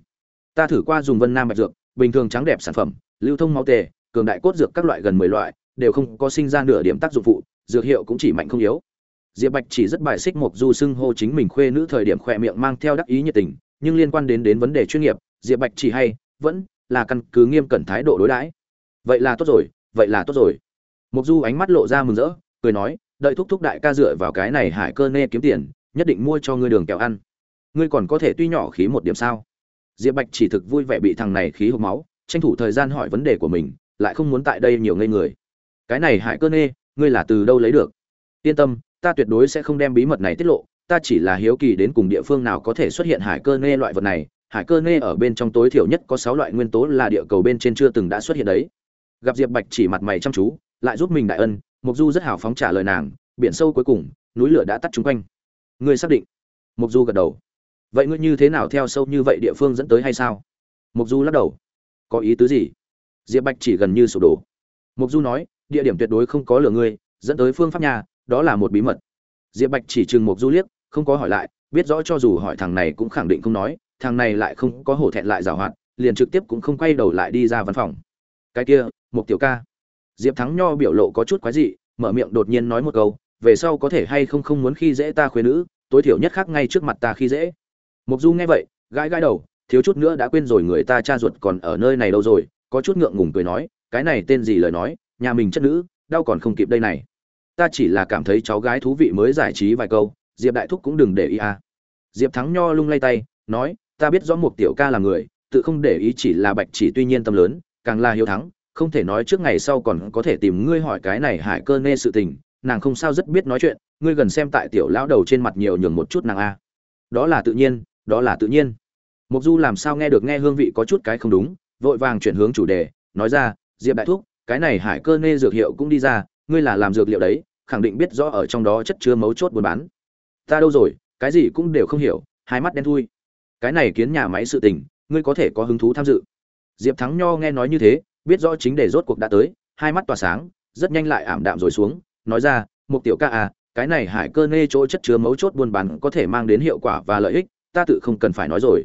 Ta thử qua dùng vân nam bạch dược, bình thường trắng đẹp sản phẩm, lưu thông máu tề, cường đại cốt dược các loại gần mười loại, đều không có sinh ra nửa điểm tác dụng phụ, dược hiệu cũng chỉ mạnh không yếu. Diệp bạch chỉ rất bài xích mộc du xưng hô chính mình khuê nữ thời điểm khỏe miệng mang theo đắc ý nhiệt tình, nhưng liên quan đến đến vấn đề chuyên nghiệp diệp bạch chỉ hay, vẫn là căn cứ nghiêm cẩn thái độ đối đãi. Vậy là tốt rồi, vậy là tốt rồi. Mộc du ánh mắt lộ ra mừng rỡ, cười nói, đợi thúc thúc đại ca dựa vào cái này hải cơ nê kiếm tiền, nhất định mua cho ngươi đường kẹo ăn. Ngươi còn có thể tuy nhỏ khí một điểm sao? Diệp bạch chỉ thực vui vẻ bị thằng này khí hộp máu, tranh thủ thời gian hỏi vấn đề của mình, lại không muốn tại đây nhiều ngây người. Cái này hải cơ nê, ngươi là từ đâu lấy được? Yên tâm, ta tuyệt đối sẽ không đem bí mật này tiết lộ, ta chỉ là hiếu kỳ đến cùng địa phương nào có thể xuất hiện hải cơ nê loại vật này hải cơ nê ở bên trong tối thiểu nhất có sáu loại nguyên tố là địa cầu bên trên chưa từng đã xuất hiện đấy. Gặp diệp bạch chỉ mặt mày chăm chú, lại giúp mình đại ân mục du rất hào phóng trả lời nàng, biển sâu cuối cùng, núi lửa đã tắt chung quanh. Ngươi xác định? Mục du gật đầu. Vậy ngươi như thế nào theo sâu như vậy địa phương dẫn tới hay sao? Mục du lắc đầu. Có ý tứ gì? Diệp bạch chỉ gần như sụp đổ. Mục du nói, địa điểm tuyệt đối không có lửa ngươi, dẫn tới phương pháp nhà, đó là một bí mật. Diệp bạch chỉ chừng mục du liếc, không có hỏi lại, biết rõ cho dù hỏi thằng này cũng khẳng định không nói thằng này lại không có hổ thẹn lại giảo hoạt, liền trực tiếp cũng không quay đầu lại đi ra văn phòng. Cái kia mục tiểu ca. Diệp thắng nho biểu lộ có chút quái dị, mở miệng đột nhiên nói một câu, về sau có thể hay không không muốn khi dễ ta khuê nữ, tối thiểu nhất khác ngay trước mặt ta khi dễ. Mục du nghe vậy, gãi gãi đầu, thiếu chút nữa đã quên rồi người ta cha ruột còn ở nơi này đâu rồi, có chút ngượng ngùng cười nói, cái này tên gì lời nói, nhà mình chất nữ, đau còn không kịp đây này. Ta chỉ là cảm thấy cháu gái thú vị mới giải trí vài câu, diệp đại thúc cũng đừng để ý à. Diệp thắng nho lung lay tay, nói ta biết rõ một tiểu ca là người, tự không để ý chỉ là bạch chỉ tuy nhiên tâm lớn, càng là hiếu thắng, không thể nói trước ngày sau còn có thể tìm ngươi hỏi cái này hải cơ nê sự tình, nàng không sao rất biết nói chuyện, ngươi gần xem tại tiểu lão đầu trên mặt nhiều nhường một chút nàng a. Đó là tự nhiên, đó là tự nhiên. Mục du làm sao nghe được nghe hương vị có chút cái không đúng, vội vàng chuyển hướng chủ đề, nói ra, diệp đại thúc, cái này hải cơ nê dược hiệu cũng đi ra, ngươi là làm dược liệu đấy, khẳng định biết rõ ở trong đó chất chứa mấu chốt buôn bán. Ta đâu rồi, cái gì cũng đều không hiểu, hai mắt đen thui cái này kiến nhà máy sự tình, ngươi có thể có hứng thú tham dự. Diệp thắng nho nghe nói như thế, biết rõ chính để rốt cuộc đã tới, hai mắt tỏa sáng, rất nhanh lại ảm đạm rồi xuống, nói ra, mục tiểu ca à cái này hải cơ nê chỗ chất chứa mấu chốt buôn bán có thể mang đến hiệu quả và lợi ích, ta tự không cần phải nói rồi.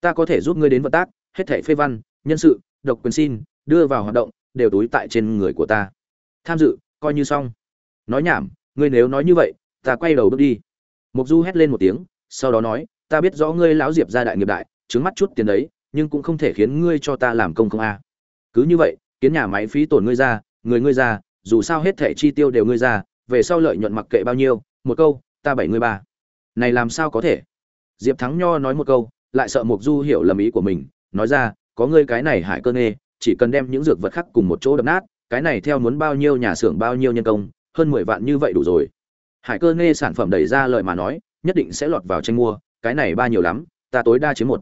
Ta có thể giúp ngươi đến vận tác, hết thảy phê văn, nhân sự, độc quyền xin, đưa vào hoạt động, đều túi tại trên người của ta. Tham dự, coi như xong. Nói nhảm, ngươi nếu nói như vậy, ta quay đầu bước đi. Mục du hét lên một tiếng, sau đó nói ta biết rõ ngươi lão diệp gia đại nghiệp đại trứng mắt chút tiền đấy, nhưng cũng không thể khiến ngươi cho ta làm công không a. Cứ như vậy, kiến nhà máy phí tổn ngươi ra, người ngươi ra, dù sao hết thẻ chi tiêu đều ngươi ra, về sau lợi nhuận mặc kệ bao nhiêu, một câu, ta bảy ngươi ba. Này làm sao có thể? Diệp thắng nho nói một câu, lại sợ mục du hiểu lầm ý của mình, nói ra, có ngươi cái này hại cơ nghê chỉ cần đem những dược vật khác cùng một chỗ đập nát, cái này theo muốn bao nhiêu nhà xưởng bao nhiêu nhân công, hơn mười vạn như vậy đủ rồi. Hải cơ nghe sản phẩm đẩy ra lời mà nói, nhất định sẽ lọt vào tranh mua cái này ba nhiều lắm, ta tối đa chiếm một.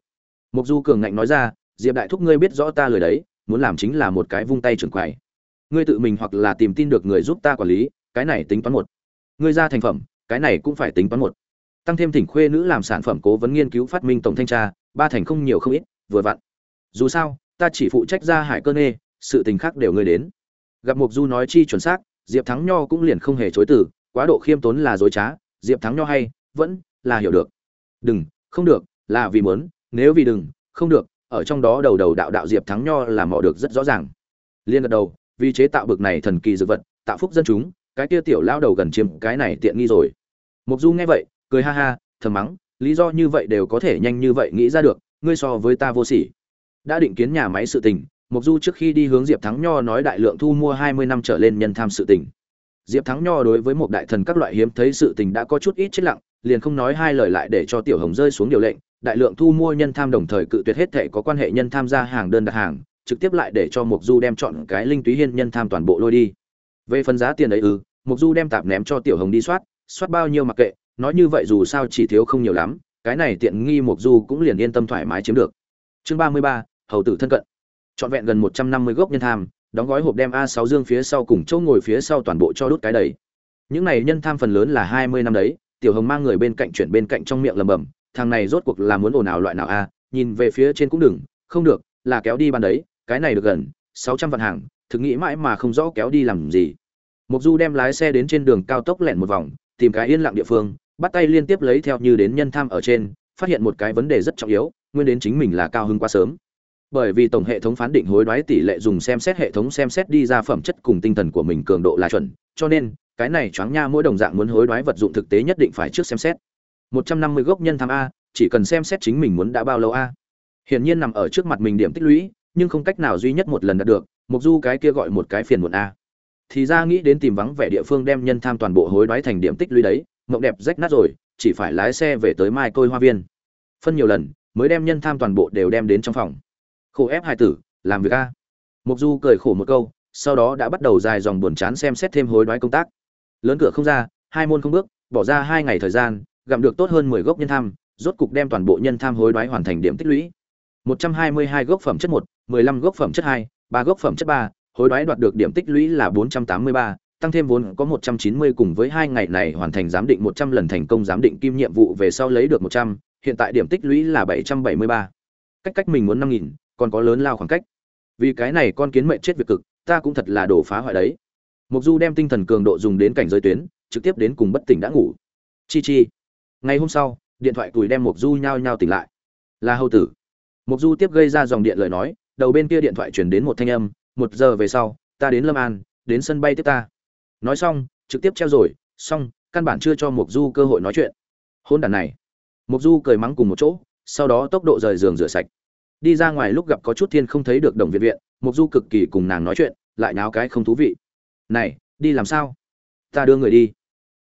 Mục du cường ngạnh nói ra, diệp đại thúc ngươi biết rõ ta lời đấy, muốn làm chính là một cái vung tay trưởng quầy. Ngươi tự mình hoặc là tìm tin được người giúp ta quản lý, cái này tính toán một. Ngươi ra thành phẩm, cái này cũng phải tính toán một. Tăng thêm thỉnh khuê nữ làm sản phẩm cố vấn nghiên cứu phát minh tổng thanh tra, ba thành không nhiều không ít, vừa vặn. Dù sao, ta chỉ phụ trách ra hải cơ nê, sự tình khác đều ngươi đến. Gặp mục du nói chi chuẩn xác, diệp thắng nho cũng liền không hề chối từ, quá độ khiêm tốn là dối trá, diệp thắng nho hay, vẫn là hiểu được đừng, không được, là vì muốn, nếu vì đừng, không được, ở trong đó đầu đầu đạo đạo diệp thắng nho là mò được rất rõ ràng. Liên gật đầu, vì chế tạo bực này thần kỳ dược vật, tạo phúc dân chúng, cái kia tiểu lao đầu gần chiếm cái này tiện nghi rồi. Mục du nghe vậy, cười ha ha, thầm mắng, lý do như vậy đều có thể nhanh như vậy nghĩ ra được, ngươi so với ta vô sỉ. Đã định kiến nhà máy sự tình, mục du trước khi đi hướng diệp thắng nho nói đại lượng thu mua hai mươi năm trở lên nhân tham sự tình. Diệp thắng nho đối với một đại thần các loại hiếm thấy sự tình đã có chút ít chết lặng liền không nói hai lời lại để cho tiểu hồng rơi xuống điều lệnh, đại lượng thu mua nhân tham đồng thời cự tuyệt hết thể có quan hệ nhân tham gia hàng đơn đặt hàng, trực tiếp lại để cho mục du đem chọn cái linh túy hiên nhân tham toàn bộ lôi đi. Về phần giá tiền ấy ư mục du đem tạp ném cho tiểu hồng đi soát soát bao nhiêu mặc kệ, nói như vậy dù sao chỉ thiếu không nhiều lắm, cái này tiện nghi mục du cũng liền yên tâm thoải mái chiếm được. Chương ba mươi ba, hầu tử thân cận. Trọn vẹn gần một trăm năm mươi gốc nhân tham, đóng gói hộp đem a sáu dương phía sau cùng chỗ ngồi phía sau toàn bộ cho đốt cái đầy. Những này nhân tham phần lớn là hai mươi năm đấy tiểu hồng mang người bên cạnh chuyển bên cạnh trong miệng lầm bầm thằng này rốt cuộc là muốn ồn ào loại nào a? À? Nhìn về phía trên cũng đừng, không được, là kéo đi ban đấy, cái này được gần, sáu trăm vạn hàng, thực nghĩ mãi mà không rõ kéo đi làm gì. Mục du đem lái xe đến trên đường cao tốc lẹn một vòng, tìm cái yên lặng địa phương, bắt tay liên tiếp lấy theo như đến nhân tham ở trên, phát hiện một cái vấn đề rất trọng yếu, nguyên đến chính mình là cao hơn quá sớm. Bởi vì tổng hệ thống phán định hối đoái tỷ lệ dùng xem xét hệ thống xem xét đi ra phẩm chất cùng tinh thần của mình cường độ là chuẩn, cho nên cái này choáng nha mỗi đồng dạng muốn hối đoái vật dụng thực tế nhất định phải trước xem xét. Một trăm năm mươi gốc nhân tham a, chỉ cần xem xét chính mình muốn đã bao lâu a. Hiển nhiên nằm ở trước mặt mình điểm tích lũy, nhưng không cách nào duy nhất một lần đạt được, mục du cái kia gọi một cái phiền muộn a. Thì ra nghĩ đến tìm vắng vẻ địa phương đem nhân tham toàn bộ hối đoái thành điểm tích lũy đấy, mộng đẹp rách nát rồi, chỉ phải lái xe về tới mai côi hoa viên. Phân nhiều lần, mới đem nhân tham toàn bộ đều đem đến trong phòng. Khổ ép hai tử, làm việc a. Mục du cười khổ một câu, sau đó đã bắt đầu dài dòng buồn chán xem xét thêm hối đoái công tác lớn cửa không ra, hai môn không bước, bỏ ra hai ngày thời gian, gặm được tốt hơn mười gốc nhân tham, rốt cục đem toàn bộ nhân tham hối đoái hoàn thành điểm tích lũy. một trăm hai mươi hai gốc phẩm chất một, mười lăm gốc phẩm chất hai, ba gốc phẩm chất ba, hối đoái đoạt được điểm tích lũy là bốn trăm tám mươi ba, tăng thêm vốn có một trăm chín mươi cùng với hai ngày này hoàn thành giám định một trăm lần thành công giám định kim nhiệm vụ về sau lấy được một trăm, hiện tại điểm tích lũy là bảy trăm bảy mươi ba. Cách cách mình muốn năm nghìn, còn có lớn lao khoảng cách. Vì cái này con kiến mệnh chết việc cực, ta cũng thật là đổ phá hoại đấy mục du đem tinh thần cường độ dùng đến cảnh giới tuyến, trực tiếp đến cùng bất tỉnh đã ngủ. Chi chi. Ngày hôm sau, điện thoại tuổi đem mục du nhao nhao tỉnh lại. Là hầu tử. Mục du tiếp gây ra dòng điện lời nói, đầu bên kia điện thoại chuyển đến một thanh âm, một giờ về sau, ta đến lâm an, đến sân bay tiếp ta. Nói xong, trực tiếp treo rồi, xong, căn bản chưa cho mục du cơ hội nói chuyện. Hôn đàn này. Mục du cười mắng cùng một chỗ, sau đó tốc độ rời giường rửa sạch. Đi ra ngoài lúc gặp có chút thiên không thấy được đồng viện viện, mục du cực kỳ cùng nàng nói chuyện, lại náo cái không thú vị này, đi làm sao? Ta đưa người đi.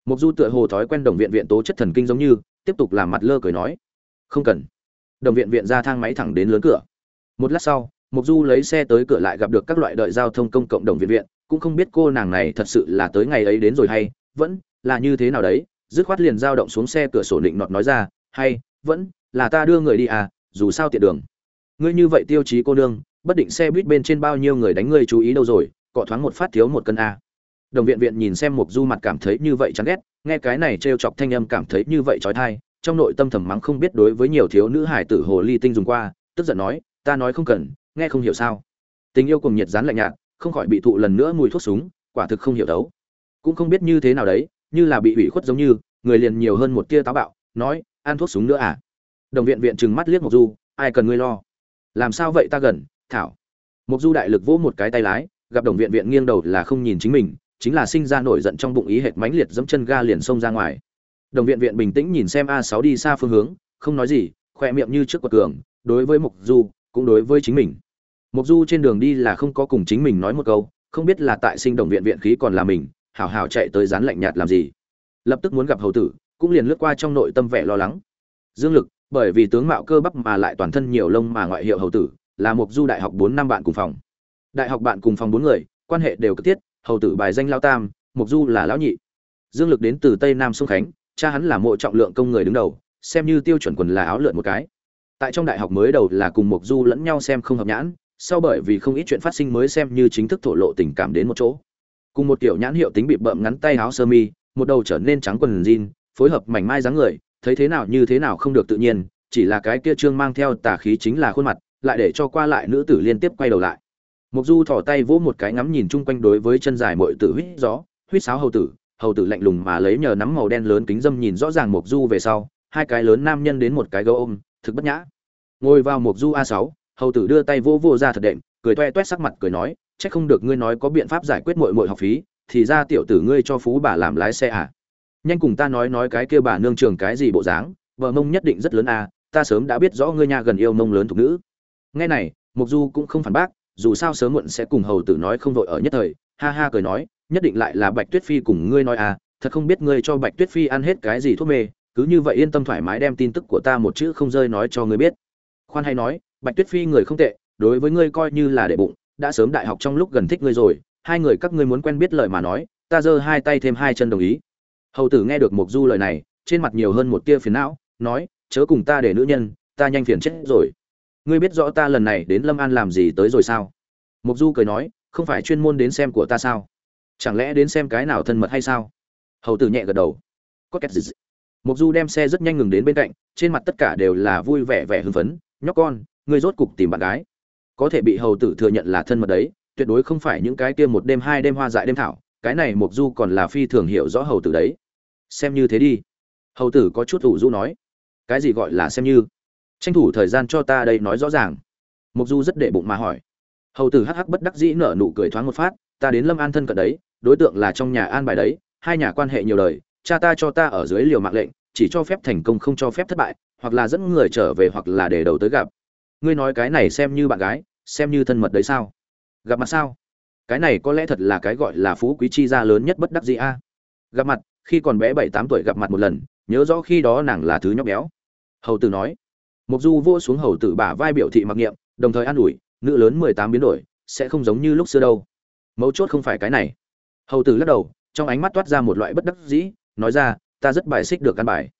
Mục du tựa hồ thói quen đồng viện viện tố chất thần kinh giống như, tiếp tục làm mặt lơ cười nói, không cần. Đồng viện viện ra thang máy thẳng đến lớn cửa. Một lát sau mục du lấy xe tới cửa lại gặp được các loại đợi giao thông công cộng đồng viện viện, cũng không biết cô nàng này thật sự là tới ngày ấy đến rồi hay, vẫn là như thế nào đấy, dứt khoát liền giao động xuống xe cửa sổ định nọt nói ra, hay, vẫn là ta đưa người đi à dù sao tiện đường. Ngươi như vậy tiêu chí cô nương, bất định xe buýt bên trên bao nhiêu người đánh ngươi chú ý đâu rồi cọ thoáng một phát thiếu một cân a. Đồng viện viện nhìn xem mục du mặt cảm thấy như vậy chán ghét, nghe cái này trêu chọc thanh âm cảm thấy như vậy trói thai, trong nội tâm thầm mắng không biết đối với nhiều thiếu nữ hải tử hồ ly tinh dùng qua, tức giận nói, ta nói không cần, nghe không hiểu sao? Tình yêu cùng nhiệt rán lạnh nhạt, không khỏi bị thụ lần nữa mùi thuốc súng, quả thực không hiểu đấu. Cũng không biết như thế nào đấy, như là bị ủy khuất giống như, người liền nhiều hơn một tia táo bạo, nói, ăn thuốc súng nữa à? Đồng viện viện trừng mắt liếc mộc du, ai cần ngươi lo? Làm sao vậy ta gần, thảo? Mộc du đại lực vỗ một cái tay lái gặp đồng viện viện nghiêng đầu là không nhìn chính mình, chính là sinh ra nổi giận trong bụng ý hệt mãnh liệt dẫm chân ga liền xông ra ngoài. Đồng viện viện bình tĩnh nhìn xem a sáu đi xa phương hướng, không nói gì, khoe miệng như trước quật cường, đối với mục du, cũng đối với chính mình. Mục du trên đường đi là không có cùng chính mình nói một câu, không biết là tại sinh đồng viện viện khí còn là mình, hảo hảo chạy tới dán lạnh nhạt làm gì. Lập tức muốn gặp hầu tử, cũng liền lướt qua trong nội tâm vẻ lo lắng. Dương lực, bởi vì tướng mạo cơ bắp mà lại toàn thân nhiều lông mà ngoại hiệu hầu tử, là mục du đại học bốn năm bạn cùng phòng đại học bạn cùng phòng bốn người, quan hệ đều cực thiết, hầu tử bài danh lao tam mục du là lão nhị. Dương lực đến từ tây nam sông khánh, cha hắn là mộ trọng lượng công người đứng đầu, xem như tiêu chuẩn quần là áo lượn một cái. Tại trong đại học mới đầu là cùng mục du lẫn nhau xem không hợp nhãn, sau bởi vì không ít chuyện phát sinh mới xem như chính thức thổ lộ tình cảm đến một chỗ. Cùng một kiểu nhãn hiệu tính bị bợm ngắn tay áo sơ mi, một đầu trở nên trắng quần jean, phối hợp mảnh mai dáng người, thấy thế nào như thế nào không được tự nhiên, chỉ là cái kia trương mang theo tà khí chính là khuôn mặt, lại để cho qua lại nữ tử liên tiếp quay đầu lại mục du thò tay vỗ một cái ngắm nhìn chung quanh đối với chân dài muội tử huýt gió huýt sáo hầu tử hầu tử lạnh lùng mà lấy nhờ nắm màu đen lớn kính dâm nhìn rõ ràng mục du về sau, hai cái lớn nam nhân đến một cái gấu ôm, thực bất nhã. Ngồi vào mục du a 6 hầu tử đưa tay vỗ vỗ ra thật đệm, cười toe toét sắc mặt cười nói, chắc không được ngươi nói có biện pháp giải quyết muội muội học phí, thì ra tiểu tử ngươi cho phú bà làm lái xe à? Nhanh cùng ta nói nói cái kia bà nương trường cái gì bộ dáng, vợ mông nhất định rất lớn à ta sớm đã biết rõ ngươi nhà gần yêu mông lớn thuộc nữ. Nghe này, mục du cũng không phản bác dù sao sớm muộn sẽ cùng hầu tử nói không vội ở nhất thời, ha ha cười nói, nhất định lại là bạch tuyết phi cùng ngươi nói à thật không biết ngươi cho bạch tuyết phi ăn hết cái gì thuốc mê, cứ như vậy yên tâm thoải mái đem tin tức của ta một chữ không rơi nói cho ngươi biết. Khoan hay nói, bạch tuyết phi người không tệ, đối với ngươi coi như là đệ bụng, đã sớm đại học trong lúc gần thích ngươi rồi, hai người các ngươi muốn quen biết lời mà nói, ta giơ hai tay thêm hai chân đồng ý. Hầu tử nghe được mục du lời này, trên mặt nhiều hơn một tia phiền não, nói, chớ cùng ta để nữ nhân, ta nhanh phiền chết rồi ngươi biết rõ ta lần này đến lâm an làm gì tới rồi sao? Mục du cười nói, không phải chuyên môn đến xem của ta sao? Chẳng lẽ đến xem cái nào thân mật hay sao? Hầu tử nhẹ gật đầu. Có két gì? Mục du đem xe rất nhanh ngừng đến bên cạnh, trên mặt tất cả đều là vui vẻ vẻ hưng phấn. Nhóc con, ngươi rốt cục tìm bạn gái. Có thể bị hầu tử thừa nhận là thân mật đấy, tuyệt đối không phải những cái kia một đêm hai đêm hoa dại đêm thảo. Cái này mục du còn là phi thường hiểu rõ hầu tử đấy. Xem như thế đi. Hầu tử có chút ủ du nói. Cái gì gọi là xem như? Tranh thủ thời gian cho ta đây nói rõ ràng. Mục du rất để bụng mà hỏi. Hầu tử hắc hắc bất đắc dĩ nở nụ cười thoáng một phát, ta đến lâm an thân cận đấy, đối tượng là trong nhà an bài đấy, hai nhà quan hệ nhiều đời, cha ta cho ta ở dưới liều mạng lệnh, chỉ cho phép thành công không cho phép thất bại, hoặc là dẫn người trở về hoặc là để đầu tới gặp. Ngươi nói cái này xem như bạn gái, xem như thân mật đấy sao? Gặp mặt sao? Cái này có lẽ thật là cái gọi là phú quý chi gia lớn nhất bất đắc dĩ a. Gặp mặt, khi còn bé bảy tám tuổi gặp mặt một lần, nhớ rõ khi đó nàng là thứ nhóc béo. Hầu tử nói mục du vô xuống hầu tử bả vai biểu thị mặc niệm, đồng thời an ủi, nữ lớn mười tám biến đổi, sẽ không giống như lúc xưa đâu. Mấu chốt không phải cái này. Hầu tử lắc đầu, trong ánh mắt toát ra một loại bất đắc dĩ, nói ra, ta rất bài xích được căn bài.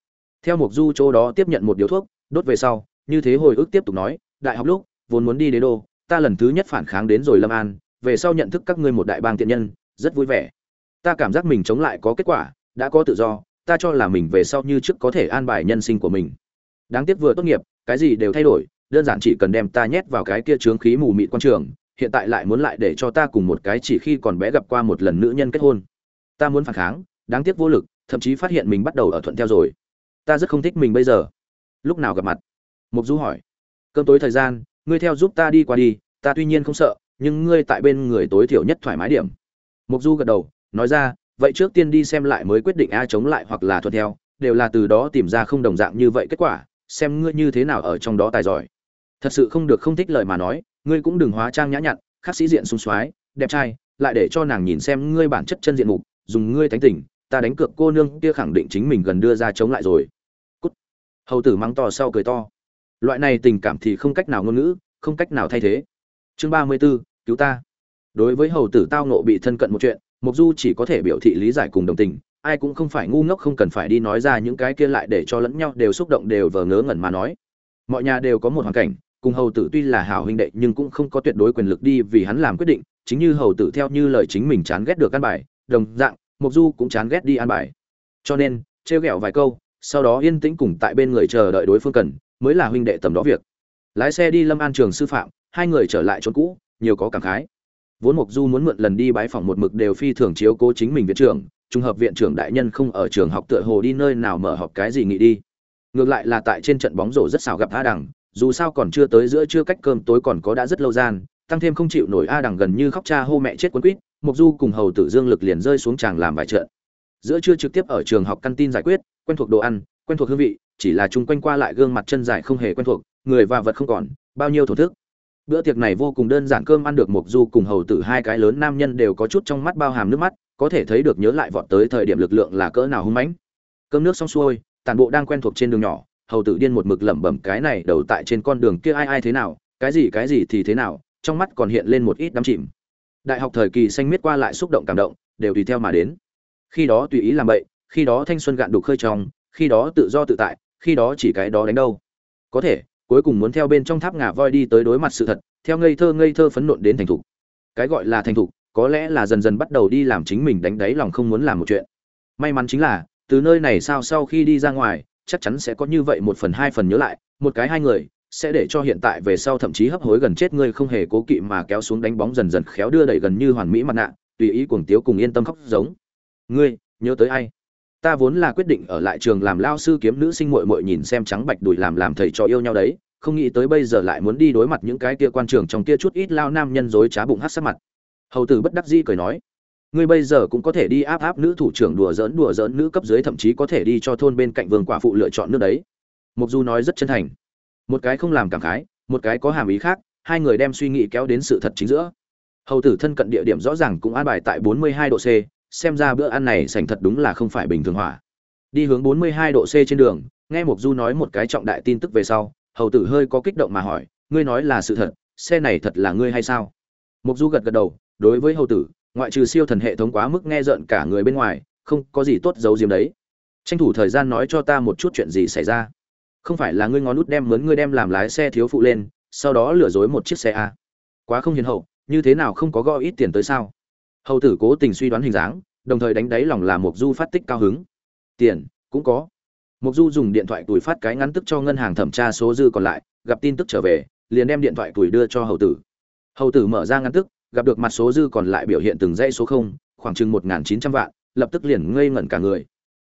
Theo mục du chỗ đó tiếp nhận một điếu thuốc, đốt về sau, như thế hồi ức tiếp tục nói, đại học lúc, vốn muốn đi đế đô, ta lần thứ nhất phản kháng đến rồi lâm an, về sau nhận thức các ngươi một đại bang tiện nhân, rất vui vẻ. Ta cảm giác mình chống lại có kết quả, đã có tự do, ta cho là mình về sau như trước có thể an bài nhân sinh của mình. Đáng tiếc vừa tốt nghiệp cái gì đều thay đổi, đơn giản chỉ cần đem ta nhét vào cái kia trướng khí mù mịt quan trường, hiện tại lại muốn lại để cho ta cùng một cái chỉ khi còn bé gặp qua một lần nữ nhân kết hôn. Ta muốn phản kháng, đáng tiếc vô lực, thậm chí phát hiện mình bắt đầu ở thuận theo rồi. Ta rất không thích mình bây giờ. Lúc nào gặp mặt? Mục du hỏi. Cơm tối thời gian, ngươi theo giúp ta đi qua đi, ta tuy nhiên không sợ, nhưng ngươi tại bên người tối thiểu nhất thoải mái điểm. Mục du gật đầu, nói ra, vậy trước tiên đi xem lại mới quyết định ai chống lại hoặc là thuận theo, đều là từ đó tìm ra không đồng dạng như vậy kết quả xem ngươi như thế nào ở trong đó tài giỏi. Thật sự không được không thích lời mà nói ngươi cũng đừng hóa trang nhã nhặn khắc sĩ diện sung soái đẹp trai lại để cho nàng nhìn xem ngươi bản chất chân diện mục dùng ngươi thánh tình ta đánh cược cô nương kia khẳng định chính mình gần đưa ra chống lại rồi. Cút. Hầu tử mắng to sau cười to. Loại này tình cảm thì không cách nào ngôn ngữ không cách nào thay thế. Chương ba mươi 34, cứu ta. Đối với hầu tử tao nộ bị thân cận một chuyện mục du chỉ có thể biểu thị lý giải cùng đồng tình ai cũng không phải ngu ngốc không cần phải đi nói ra những cái kia lại để cho lẫn nhau đều xúc động đều vờ ngớ ngẩn mà nói. Mọi nhà đều có một hoàn cảnh, cùng hầu tử tuy là hảo huynh đệ nhưng cũng không có tuyệt đối quyền lực đi vì hắn làm quyết định, chính như hầu tử theo như lời chính mình chán ghét được căn bài, đồng dạng mục du cũng chán ghét đi an bài. Cho nên, trêu ghẹo vài câu, sau đó yên tĩnh cùng tại bên người chờ đợi đối phương cần, mới là huynh đệ tầm đó việc. Lái xe đi lâm an trường sư phạm, hai người trở lại chỗ cũ, nhiều có cảm khái. Vốn mục du muốn mượn lần đi bái phỏng một mực đều phi thường chiếu cố chính mình viện trưởng trùng hợp viện trưởng đại nhân không ở trường học tựa hồ đi nơi nào mở họp cái gì nghỉ đi. Ngược lại là tại trên trận bóng rổ rất xảo gặp a đằng dù sao còn chưa tới giữa trưa, cách cơm tối còn có đã rất lâu gian tăng thêm không chịu nổi a đằng gần như khóc cha hô mẹ chết quấn quýt mục du cùng hầu tử dương lực liền rơi xuống tràng làm vài trận. Giữa trưa trực tiếp ở trường học căn tin giải quyết quen thuộc đồ ăn quen thuộc hương vị chỉ là chung quanh qua lại gương mặt chân dài không hề quen thuộc người và vật không còn bao nhiêu thổ thức. Bữa tiệc này vô cùng đơn giản cơm ăn được mục du cùng hầu tử hai cái lớn nam nhân đều có chút trong mắt bao hàm nước mắt có thể thấy được nhớ lại vọt tới thời điểm lực lượng là cỡ nào hung mãnh. Cơm nước xong xuôi, tàn bộ đang quen thuộc trên đường nhỏ, hầu tử điên một mực lẩm bẩm cái này đầu tại trên con đường kia ai ai thế nào, cái gì cái gì thì thế nào, trong mắt còn hiện lên một ít đắm chìm. Đại học thời kỳ xanh miết qua lại xúc động cảm động, đều tùy theo mà đến. Khi đó tùy ý làm bậy, khi đó thanh xuân gạn đục khơi trong khi đó tự do tự tại, khi đó chỉ cái đó đánh đâu. Có thể, cuối cùng muốn theo bên trong tháp ngà voi đi tới đối mặt sự thật, theo ngây thơ ngây thơ phấn nộn đến thành thục. Cái gọi là thành thục có lẽ là dần dần bắt đầu đi làm chính mình đánh đáy lòng không muốn làm một chuyện. May mắn chính là, từ nơi này sao sau khi đi ra ngoài, chắc chắn sẽ có như vậy một phần hai phần nhớ lại, một cái hai người, sẽ để cho hiện tại về sau thậm chí hấp hối gần chết ngươi không hề cố kỵ mà kéo xuống đánh bóng dần dần khéo đưa đẩy gần như hoàn mỹ mặt nạ, tùy ý cuồng tiếu cùng yên tâm khóc giống. Ngươi, nhớ tới ai? Ta vốn là quyết định ở lại trường làm lao sư kiếm nữ sinh muội muội nhìn xem trắng bạch đùi làm làm thầy cho yêu nhau đấy, không nghĩ tới bây giờ lại muốn đi đối mặt những cái kia quan trường trong kia chút ít lao nam nhân dối trá bụng hát sát mặt hầu tử bất đắc dĩ cười nói, ngươi bây giờ cũng có thể đi áp áp nữ thủ trưởng đùa giỡn đùa giỡn nữ cấp dưới, thậm chí có thể đi cho thôn bên cạnh vương quả phụ lựa chọn nước đấy. Mục du nói rất chân thành. Một cái không làm cảm khái, một cái có hàm ý khác, hai người đem suy nghĩ kéo đến sự thật chính giữa. Hầu tử thân cận địa điểm rõ ràng cũng an bài tại 42 độ c, xem ra bữa ăn này sành thật đúng là không phải bình thường hỏa. Đi hướng 42 độ c trên đường, nghe mục du nói một cái trọng đại tin tức về sau, hầu tử hơi có kích động mà hỏi, ngươi nói là sự thật, xe này thật là ngươi hay sao? Mục du gật gật đầu đối với hầu tử, ngoại trừ siêu thần hệ thống quá mức nghe rợn cả người bên ngoài, không có gì tốt giấu diếm đấy. Tranh thủ thời gian nói cho ta một chút chuyện gì xảy ra. Không phải là ngươi ngón nút đem mướn ngươi đem làm lái xe thiếu phụ lên, sau đó lừa dối một chiếc xe a. Quá không hiền hậu, như thế nào không có gõ ít tiền tới sao? Hầu tử cố tình suy đoán hình dáng, đồng thời đánh đáy lòng là mục du phát tích cao hứng. Tiền, cũng có. Mục du dùng điện thoại tuổi phát cái ngắn tức cho ngân hàng thẩm tra số dư còn lại, gặp tin tức trở về, liền đem điện thoại tuổi đưa cho hầu tử. Hầu tử mở ra ngắn tức gặp được mặt số dư còn lại biểu hiện từng dãy số không khoảng chừng một chín trăm vạn lập tức liền ngây ngẩn cả người.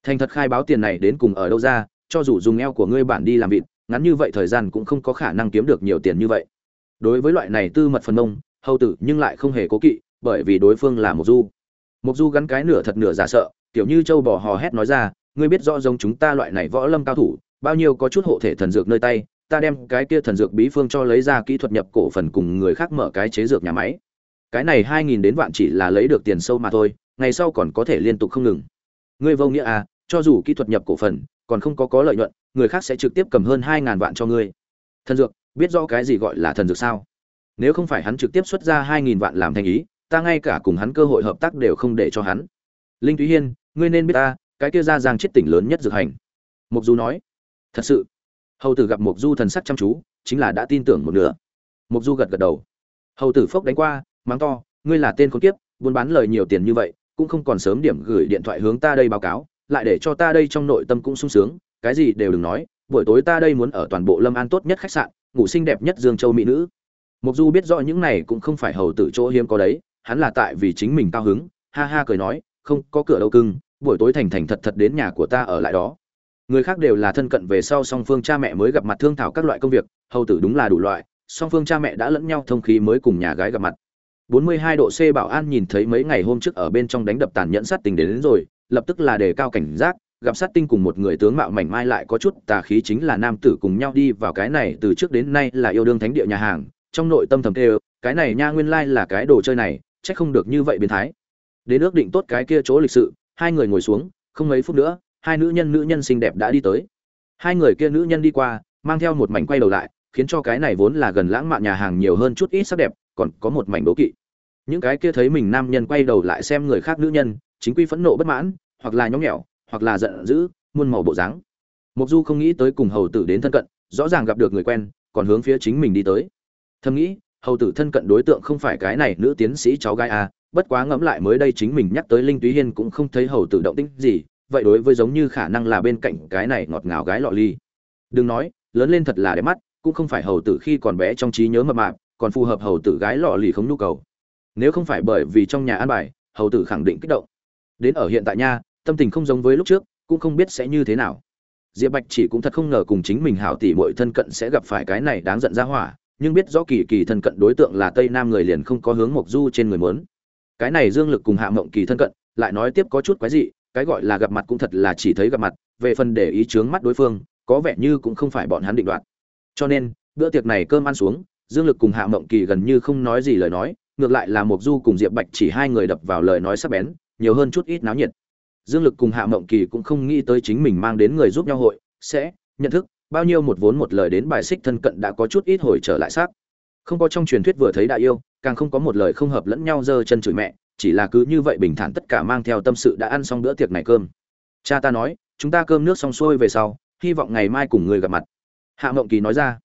Thành thật khai báo tiền này đến cùng ở đâu ra cho dù dùng eo của ngươi bản đi làm vịt ngắn như vậy thời gian cũng không có khả năng kiếm được nhiều tiền như vậy. Đối với loại này tư mật phần mông hầu tử nhưng lại không hề cố kỵ bởi vì đối phương là một du. Mộc Du gắn cái nửa thật nửa giả sợ, kiểu như châu bò hò hét nói ra, ngươi biết rõ giống chúng ta loại này võ lâm cao thủ, bao nhiêu có chút hộ thể thần dược nơi tay, ta đem cái kia thần dược bí phương cho lấy ra kỹ thuật nhập cổ phần cùng người khác mở cái chế dược nhà máy. Cái này 2000 đến vạn chỉ là lấy được tiền sâu mà thôi, ngày sau còn có thể liên tục không ngừng. Ngươi vô nghĩa à, cho dù kỹ thuật nhập cổ phần, còn không có có lợi nhuận, người khác sẽ trực tiếp cầm hơn 2000 vạn cho ngươi. Thần dược, biết rõ cái gì gọi là thần dược sao? Nếu không phải hắn trực tiếp xuất ra 2000 vạn làm thành ý, ta ngay cả cùng hắn cơ hội hợp tác đều không để cho hắn linh thúy hiên ngươi nên biết ta cái kia ra giang chết tỉnh lớn nhất dược hành mục du nói thật sự hầu tử gặp mục du thần sắc chăm chú chính là đã tin tưởng một nửa mục du gật gật đầu hầu tử phốc đánh qua mắng to, ngươi là tên khốn kiếp, buôn bán lời nhiều tiền như vậy, cũng không còn sớm điểm gửi điện thoại hướng ta đây báo cáo, lại để cho ta đây trong nội tâm cũng sung sướng, cái gì đều đừng nói, buổi tối ta đây muốn ở toàn bộ lâm an tốt nhất khách sạn, ngủ xinh đẹp nhất dương châu mỹ nữ. Mục du biết rõ những này cũng không phải hầu tử chỗ hiếm có đấy, hắn là tại vì chính mình cao hứng, ha ha cười nói, không, có cửa đâu cưng, buổi tối thành thành thật thật đến nhà của ta ở lại đó. Người khác đều là thân cận về sau song phương cha mẹ mới gặp mặt thương thảo các loại công việc, hầu tử đúng là đủ loại, song phương cha mẹ đã lẫn nhau thông khí mới cùng nhà gái gặp mặt. 42 độ C bảo an nhìn thấy mấy ngày hôm trước ở bên trong đánh đập tàn nhẫn sát tình đến, đến rồi, lập tức là đề cao cảnh giác, gặp sát tinh cùng một người tướng mạo mảnh mai lại có chút tà khí chính là nam tử cùng nhau đi vào cái này từ trước đến nay là yêu đương thánh địa nhà hàng, trong nội tâm thầm kêu, cái này nha nguyên lai like là cái đồ chơi này, trách không được như vậy biến thái. Đến ước định tốt cái kia chỗ lịch sự hai người ngồi xuống không mấy phút nữa hai nữ nhân nữ nhân xinh đẹp đã đi tới. Hai người kia nữ nhân đi qua mang theo một mảnh quay đầu lại khiến cho cái này vốn là gần lãng mạn nhà hàng nhiều hơn chút ít sắc đẹp còn có một mảnh đố kỵ những cái kia thấy mình nam nhân quay đầu lại xem người khác nữ nhân chính quy phẫn nộ bất mãn hoặc là nhõng nhẽo hoặc là giận dữ muôn màu bộ dáng. Mục du không nghĩ tới cùng hầu tử đến thân cận rõ ràng gặp được người quen còn hướng phía chính mình đi tới. Thầm nghĩ hầu tử thân cận đối tượng không phải cái này nữ tiến sĩ cháu gái à, bất quá ngẫm lại mới đây chính mình nhắc tới linh túy hiên cũng không thấy hầu tử động tĩnh gì vậy đối với giống như khả năng là bên cạnh cái này ngọt ngào gái lọ ly. Đừng nói lớn lên thật là đẹp mắt cũng không phải hầu tử khi còn bé trong trí nhớ mập mạp còn phù hợp hầu tử gái lọ lì không nhu cầu nếu không phải bởi vì trong nhà an bài, hầu tử khẳng định kích động. Đến ở hiện tại nha, tâm tình không giống với lúc trước, cũng không biết sẽ như thế nào. Diệp bạch chỉ cũng thật không ngờ cùng chính mình hảo tỷ muội thân cận sẽ gặp phải cái này đáng giận ra hỏa, nhưng biết rõ kỳ kỳ thân cận đối tượng là tây nam người liền không có hướng mộc du trên người muốn. Cái này dương lực cùng hạ mộng kỳ thân cận, lại nói tiếp có chút quái dị, cái gọi là gặp mặt cũng thật là chỉ thấy gặp mặt, về phần để ý chướng mắt đối phương, có vẻ như cũng không phải bọn hắn định đoạt. Cho nên, bữa tiệc này cơm ăn xuống, dương lực cùng hạ mộng kỳ gần như không nói gì lời nói ngược lại là mộc du cùng diệp bạch chỉ hai người đập vào lời nói sắc bén, nhiều hơn chút ít náo nhiệt. Dương lực cùng hạ mộng kỳ cũng không nghĩ tới chính mình mang đến người giúp nhau hội, sẽ nhận thức bao nhiêu một vốn một lời đến bài xích thân cận đã có chút ít hồi trở lại xác. Không có trong truyền thuyết vừa thấy đại yêu, càng không có một lời không hợp lẫn nhau giơ chân chửi mẹ, chỉ là cứ như vậy bình thản tất cả mang theo tâm sự đã ăn xong bữa tiệc này cơm. Cha ta nói, chúng ta cơm nước xong xuôi về sau, hy vọng ngày mai cùng người gặp mặt. Hạ mộng kỳ nói ra.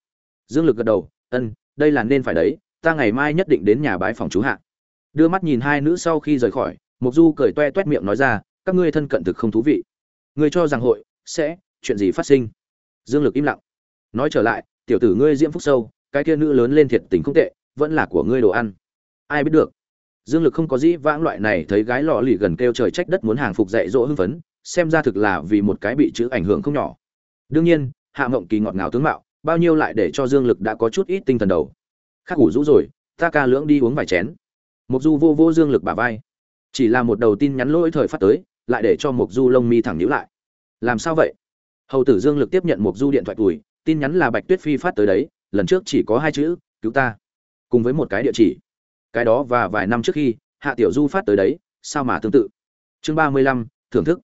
Dương lực gật đầu, ân, đây là nên phải đấy ta ngày mai nhất định đến nhà bái phòng chú hạ. Đưa mắt nhìn hai nữ sau khi rời khỏi mục du cười toe toét miệng nói ra, các ngươi thân cận thực không thú vị. Ngươi cho rằng hội sẽ chuyện gì phát sinh? Dương lực im lặng. Nói trở lại, tiểu tử ngươi diễm phúc sâu, cái kia nữ lớn lên thiệt tình không tệ, vẫn là của ngươi đồ ăn. Ai biết được? Dương lực không có dĩ vãng loại này thấy gái lọ lì gần kêu trời trách đất muốn hàng phục dạy dỗ hưng phấn, xem ra thực là vì một cái bị chữ ảnh hưởng không nhỏ. Đương nhiên, hạ mộng kỳ ngọt ngào tướng mạo, bao nhiêu lại để cho dương lực đã có chút ít tinh thần đầu khắc ngủ rũ rồi, ta ca lưỡng đi uống vài chén. Mục du vô vô dương lực bả vai. Chỉ là một đầu tin nhắn lỗi thời phát tới, lại để cho mục du lông mi thẳng nhíu lại. Làm sao vậy? Hầu tử dương lực tiếp nhận mục du điện thoại tuổi, tin nhắn là bạch tuyết phi phát tới đấy, lần trước chỉ có hai chữ, cứu ta. Cùng với một cái địa chỉ. Cái đó và vài năm trước khi, hạ tiểu du phát tới đấy, sao mà tương tự? Chương ba mươi lăm, thưởng thức.